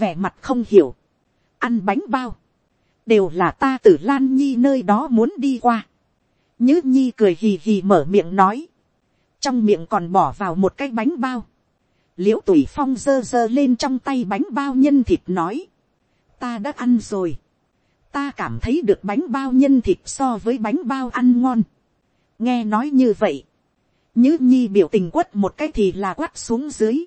vẻ mặt không hiểu, ăn bánh bao, đều là ta t ử lan nhi nơi đó muốn đi qua, nhứ nhi cười hì hì mở miệng nói, trong miệng còn bỏ vào một cái bánh bao, l i ễ u tùy phong giơ giơ lên trong tay bánh bao nhân thịt nói, ta đã ăn rồi, ta cảm thấy được bánh bao nhân thịt so với bánh bao ăn ngon. nghe nói như vậy, Nhữ nhi biểu tình quất một cái thì là quát xuống dưới,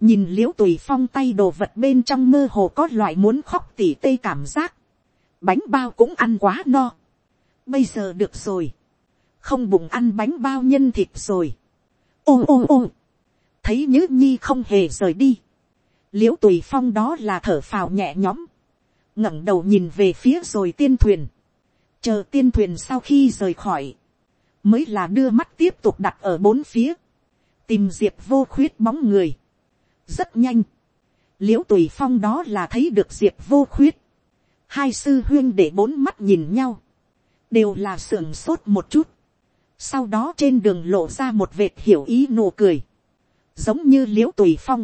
nhìn l i ễ u tùy phong tay đồ vật bên trong mơ hồ có loại muốn khóc tỉ tê cảm giác, bánh bao cũng ăn quá no, bây giờ được rồi, không bụng ăn bánh bao nhân thịt rồi, ô ô ô, thấy nhữ nhi không hề rời đi, l i ễ u tùy phong đó là thở phào nhẹ nhõm, ngẩng đầu nhìn về phía rồi tiên thuyền, chờ tiên thuyền sau khi rời khỏi, mới là đưa mắt tiếp tục đặt ở bốn phía, tìm diệp vô khuyết bóng người, rất nhanh, l i ễ u tùy phong đó là thấy được diệp vô khuyết, hai sư huyên để bốn mắt nhìn nhau, đều là sưởng sốt một chút, sau đó trên đường lộ ra một vệt hiểu ý nụ cười, giống như l i ễ u tùy phong,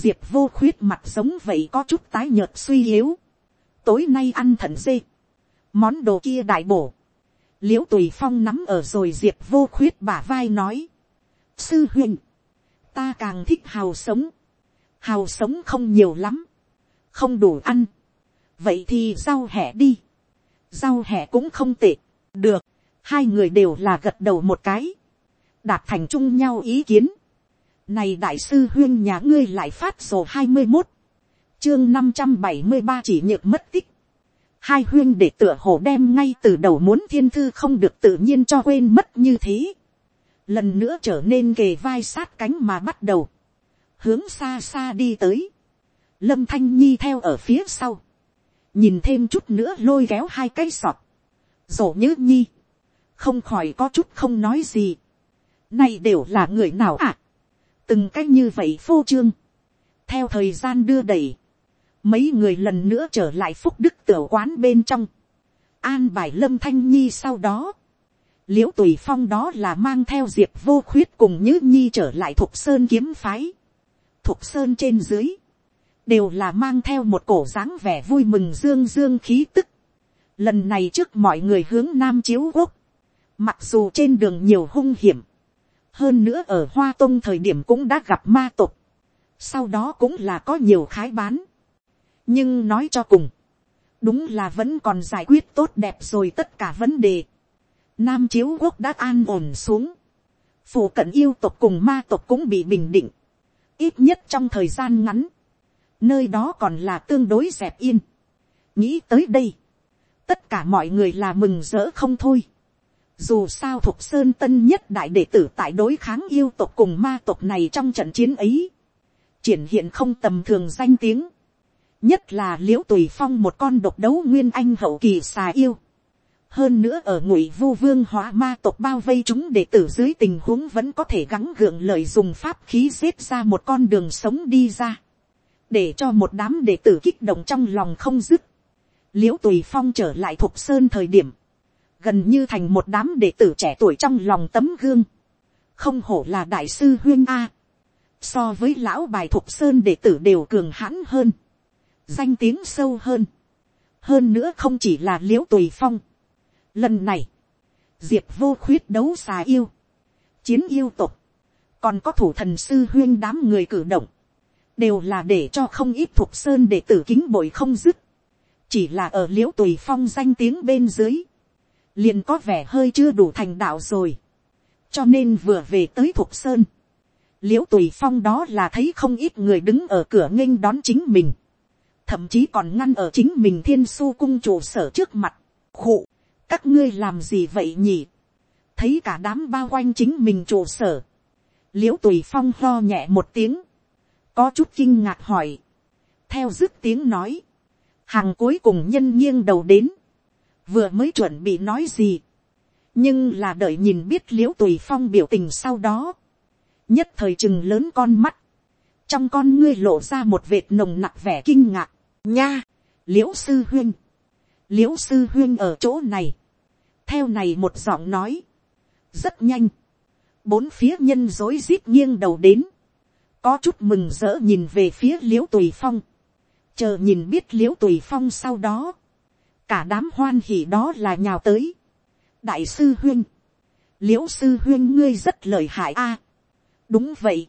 diệp vô khuyết mặt giống vậy có chút tái nhợt suy yếu, tối nay ăn thận dê, món đồ kia đại bổ, l i ễ u tùy phong nắm ở rồi diệp vô khuyết bả vai nói, sư huynh, ta càng thích hào sống, hào sống không nhiều lắm, không đủ ăn, vậy thì rau hẹ đi, rau hẹ cũng không tệ, được, hai người đều là gật đầu một cái, đạt thành chung nhau ý kiến, này đại sư huyên nhà ngươi lại phát sổ hai mươi một. Chương năm trăm bảy mươi ba chỉ nhược mất tích. Hai huyên để tựa hồ đem ngay từ đầu muốn thiên thư không được tự nhiên cho quên mất như thế. Lần nữa trở nên kề vai sát cánh mà bắt đầu. Hướng xa xa đi tới. Lâm Thanh Nhi theo ở phía sau. Nhìn thêm chút nữa lôi kéo hai cái sọt. Rổ nhớ nhi. Không khỏi có chút không nói gì. Này đều là người nào ạ? À? từng cách như vậy phô trương, theo thời gian đưa đẩy, mấy người lần nữa trở lại phúc đức tiểu quán bên trong, an bài lâm thanh nhi sau đó, l i ễ u tùy phong đó là mang theo diệp vô khuyết cùng nhữ nhi trở lại thục sơn kiếm phái, thục sơn trên dưới, đều là mang theo một cổ dáng vẻ vui mừng dương dương khí tức, lần này trước mọi người hướng nam chiếu quốc, mặc dù trên đường nhiều hung hiểm, hơn nữa ở hoa tông thời điểm cũng đã gặp ma tục, sau đó cũng là có nhiều khái bán, nhưng nói cho cùng, đúng là vẫn còn giải quyết tốt đẹp rồi tất cả vấn đề. Nam chiếu quốc đã an ổn xuống, phổ cận yêu tộc cùng ma tộc cũng bị bình định, ít nhất trong thời gian ngắn, nơi đó còn là tương đối dẹp yên. nghĩ tới đây, tất cả mọi người là mừng rỡ không thôi. Dù sao thuộc sơn tân nhất đại đệ tử tại đối kháng yêu tộc cùng ma tộc này trong trận chiến ấy. Triển hiện không tầm thường danh tiếng. Nhất là liễu tùy phong một con độc đấu nguyên anh hậu kỳ xà yêu. Hơn nữa ở ngụy vu vương hóa ma tộc bao vây chúng đệ tử dưới tình huống vẫn có thể gắng gượng lợi dùng pháp khí giết ra một con đường sống đi ra. Để cho một đám đệ tử kích động trong lòng không dứt. Liễu tùy phong trở lại thục sơn thời điểm gần như thành một đám đệ tử trẻ tuổi trong lòng tấm gương, không hổ là đại sư huyên a, so với lão bài thục sơn đệ tử đều cường hãn hơn, danh tiếng sâu hơn, hơn nữa không chỉ là l i ễ u tùy phong. lần này, diệp vô khuyết đấu xà yêu, chiến yêu tục, còn có thủ thần sư huyên đám người cử động, đều là để cho không ít thuộc sơn đệ tử kính bội không dứt, chỉ là ở l i ễ u tùy phong danh tiếng bên dưới, liền có vẻ hơi chưa đủ thành đạo rồi. cho nên vừa về tới thuộc sơn, l i ễ u tùy phong đó là thấy không ít người đứng ở cửa nghênh đón chính mình, thậm chí còn ngăn ở chính mình thiên su cung trụ sở trước mặt, khụ, các ngươi làm gì vậy nhỉ, thấy cả đám bao quanh chính mình trụ sở, l i ễ u tùy phong lo nhẹ một tiếng, có chút kinh ngạc hỏi, theo dứt tiếng nói, hàng cuối cùng nhân nghiêng đầu đến, vừa mới chuẩn bị nói gì, nhưng là đợi nhìn biết l i ễ u tùy phong biểu tình sau đó, nhất thời chừng lớn con mắt, trong con ngươi lộ ra một vệt nồng nặc vẻ kinh ngạc, nha, l i ễ u sư huyên, l i ễ u sư huyên ở chỗ này, theo này một giọng nói, rất nhanh, bốn phía nhân dối rít nghiêng đầu đến, có chút mừng rỡ nhìn về phía l i ễ u tùy phong, chờ nhìn biết l i ễ u tùy phong sau đó, cả đám hoan hỉ đó là nhào tới. đại sư huyên, l i ễ u sư huyên ngươi rất lời hại a. đúng vậy,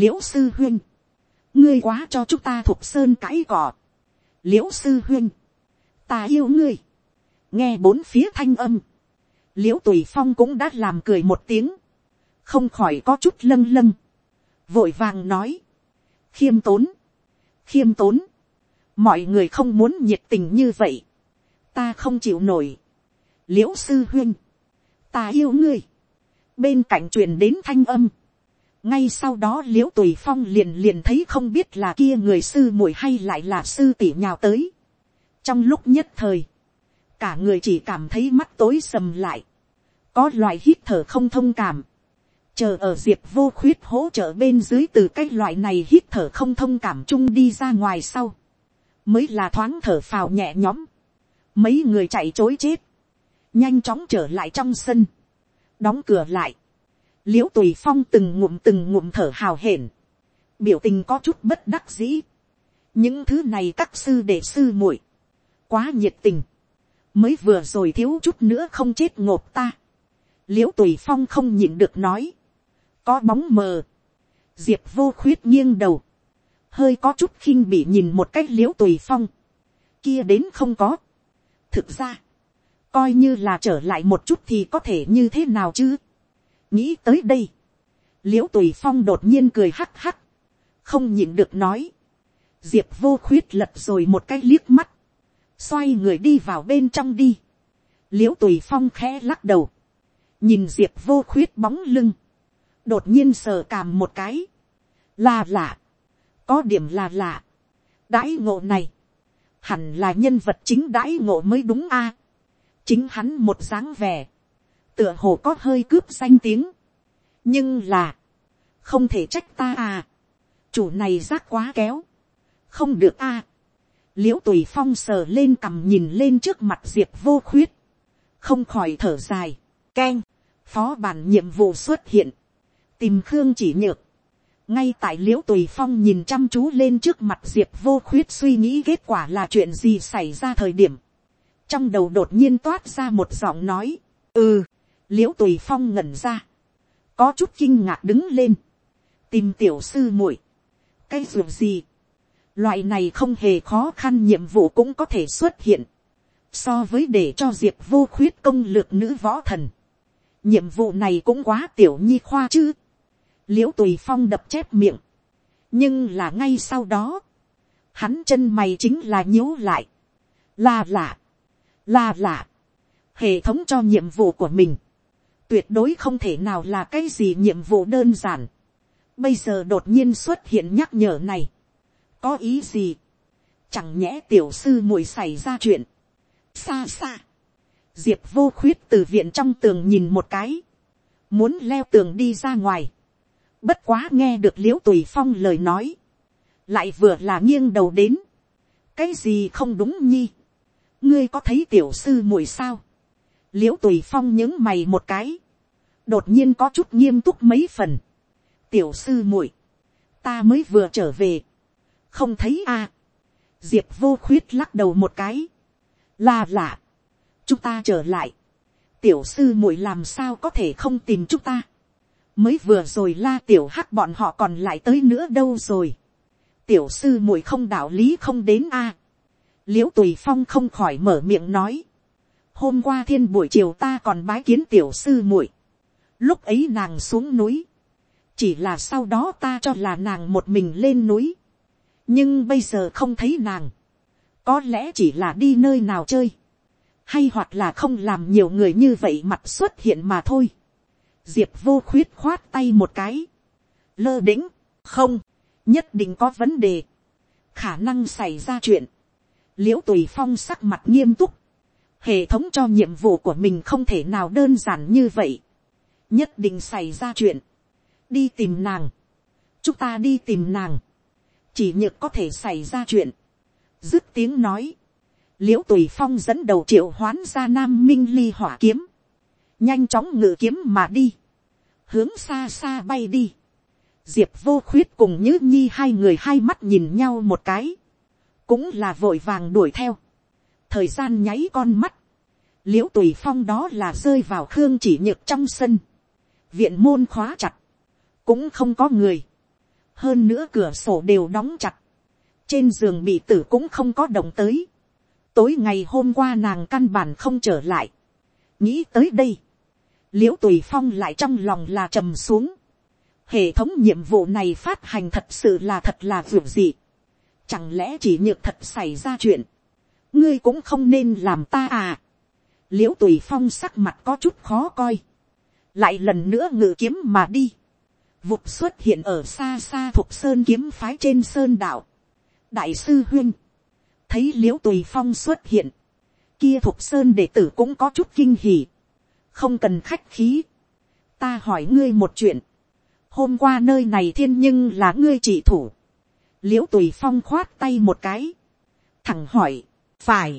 l i ễ u sư huyên, ngươi quá cho chúng ta thuộc sơn cãi cỏ l i ễ u sư huyên, ta yêu ngươi, nghe bốn phía thanh âm, l i ễ u tùy phong cũng đã làm cười một tiếng, không khỏi có chút lâng lâng, vội vàng nói, khiêm tốn, khiêm tốn, mọi người không muốn nhiệt tình như vậy, ta không chịu nổi. l i ễ u sư huyên, ta yêu ngươi. bên cạnh truyền đến thanh âm ngay sau đó l i ễ u tùy phong liền liền thấy không biết là kia người sư muội hay lại là sư tỷ nhào tới. trong lúc nhất thời, cả người chỉ cảm thấy mắt tối sầm lại, có loại hít thở không thông cảm, chờ ở diệp vô khuyết hỗ trợ bên dưới từ cái loại này hít thở không thông cảm chung đi ra ngoài sau, mới là thoáng thở phào nhẹ nhõm, mấy người chạy chối chết, nhanh chóng trở lại trong sân, đóng cửa lại, l i ễ u tùy phong từng ngụm từng ngụm thở hào hển, biểu tình có chút bất đắc dĩ, những thứ này các sư đệ sư muội, quá nhiệt tình, mới vừa rồi thiếu chút nữa không chết ngộp ta, l i ễ u tùy phong không nhịn được nói, có bóng mờ, diệp vô khuyết nghiêng đầu, hơi có chút khinh bị nhìn một cách l i ễ u tùy phong, kia đến không có, thực ra, coi như là trở lại một chút thì có thể như thế nào chứ nghĩ tới đây, l i ễ u tùy phong đột nhiên cười hắc hắc, không nhịn được nói, diệp vô khuyết lật rồi một cái liếc mắt, xoay người đi vào bên trong đi, l i ễ u tùy phong khẽ lắc đầu, nhìn diệp vô khuyết bóng lưng, đột nhiên sờ càm một cái, là lạ, có điểm là lạ, đãi ngộ này, hẳn là nhân vật chính đãi ngộ mới đúng a. chính hắn một dáng vẻ, tựa hồ có hơi cướp danh tiếng, nhưng là, không thể trách ta à, chủ này rác quá kéo, không được a. À. l i ễ u tùy phong sờ lên cằm nhìn lên trước mặt diệp vô khuyết, không khỏi thở dài, k e n phó bản nhiệm vụ xuất hiện, tìm khương chỉ nhược, ngay tại l i ễ u tùy phong nhìn chăm chú lên trước mặt diệp vô khuyết suy nghĩ kết quả là chuyện gì xảy ra thời điểm, trong đầu đột nhiên toát ra một giọng nói, ừ, l i ễ u tùy phong ngẩn ra, có chút kinh ngạc đứng lên, tìm tiểu sư muội, cái ruộng gì, loại này không hề khó khăn nhiệm vụ cũng có thể xuất hiện, so với để cho diệp vô khuyết công lược nữ võ thần, nhiệm vụ này cũng quá tiểu nhi khoa chứ, l i ễ u tùy phong đập chép miệng, nhưng là ngay sau đó, hắn chân mày chính là nhíu lại, là lạ, là lạ, hệ thống cho nhiệm vụ của mình, tuyệt đối không thể nào là cái gì nhiệm vụ đơn giản, bây giờ đột nhiên xuất hiện nhắc nhở này, có ý gì, chẳng nhẽ tiểu sư muội xảy ra chuyện, xa xa, diệp vô khuyết từ viện trong tường nhìn một cái, muốn leo tường đi ra ngoài, Bất quá nghe được liễu tùy phong lời nói. Lại vừa là nghiêng đầu đến. Cái gì không đúng nhi. Ngươi có thấy tiểu sư muội sao? l i ễ u tùy phong những mày một cái. Đột nhiên có chút nghiêm túc mấy phần. Tiểu sư muội, Ta mới vừa trở về. Không thấy a à. Diệp vô khuyết lắc đầu một cái. Là lạ. Chúng ta trở lại. Tiểu sư muội làm sao có thể không tìm chúng ta mới vừa rồi la tiểu hắc bọn họ còn lại tới nữa đâu rồi. tiểu sư muội không đạo lý không đến a. À. l i ễ u tùy phong không khỏi mở miệng nói. hôm qua thiên buổi chiều ta còn bái kiến tiểu sư muội lúc ấy nàng xuống núi. chỉ là sau đó ta cho là nàng một mình lên núi. nhưng bây giờ không thấy nàng. có lẽ chỉ là đi nơi nào chơi. hay hoặc là không làm nhiều người như vậy mặt xuất hiện mà thôi diệp vô khuyết khoát tay một cái, lơ đĩnh, không, nhất định có vấn đề, khả năng xảy ra chuyện, l i ễ u tùy phong sắc mặt nghiêm túc, hệ thống cho nhiệm vụ của mình không thể nào đơn giản như vậy, nhất định xảy ra chuyện, đi tìm nàng, chúng ta đi tìm nàng, chỉ nhược có thể xảy ra chuyện, dứt tiếng nói, l i ễ u tùy phong dẫn đầu triệu hoán ra nam minh ly hỏa kiếm, nhanh chóng ngự kiếm mà đi, hướng xa xa bay đi. Diệp vô khuyết cùng nhữ nhi hai người hai mắt nhìn nhau một cái, cũng là vội vàng đuổi theo. thời gian nháy con mắt, l i ễ u tùy phong đó là rơi vào khương chỉ nhược trong sân, viện môn khóa chặt, cũng không có người, hơn nữa cửa sổ đều đóng chặt, trên giường bị tử cũng không có động tới, tối ngày hôm qua nàng căn bản không trở lại, nghĩ tới đây, l i ễ u tùy phong lại trong lòng là trầm xuống. hệ thống nhiệm vụ này phát hành thật sự là thật là vượt gì. chẳng lẽ chỉ nhược thật xảy ra chuyện. ngươi cũng không nên làm ta à. l i ễ u tùy phong sắc mặt có chút khó coi lại lần nữa ngự kiếm mà đi. vụt xuất hiện ở xa xa thuộc sơn kiếm phái trên sơn đạo. đại sư huyên. thấy l i ễ u tùy phong xuất hiện, kia thuộc sơn đệ tử cũng có chút kinh hỉ, không cần khách khí, ta hỏi ngươi một chuyện, hôm qua nơi này thiên nhưng là ngươi chỉ thủ, l i ễ u tùy phong khoát tay một cái, thẳng hỏi, phải,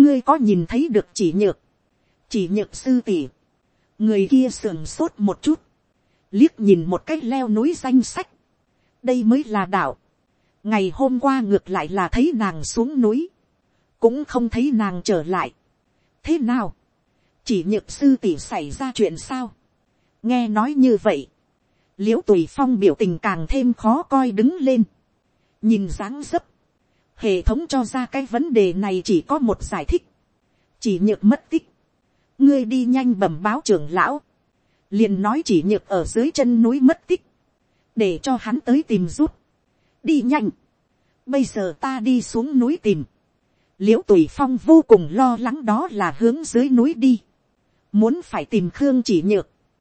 ngươi có nhìn thấy được chỉ nhược, chỉ nhược sư tỷ, người kia sườn sốt một chút, liếc nhìn một cách leo núi danh sách, đây mới là đạo, ngày hôm qua ngược lại là thấy nàng xuống núi, cũng không thấy nàng trở lại. thế nào, chỉ nhược sư tỷ xảy ra chuyện sao, nghe nói như vậy, l i ễ u tùy phong biểu tình càng thêm khó coi đứng lên, nhìn dáng dấp, hệ thống cho ra cái vấn đề này chỉ có một giải thích, chỉ nhược mất tích, ngươi đi nhanh bẩm báo trưởng lão, liền nói chỉ nhược ở dưới chân núi mất tích, để cho hắn tới tìm giúp, đi nhanh. Bây giờ ta đi xuống núi tìm. l i ễ u tùy phong vô cùng lo lắng đó là hướng dưới núi đi. muốn phải tìm khương chỉ nhược.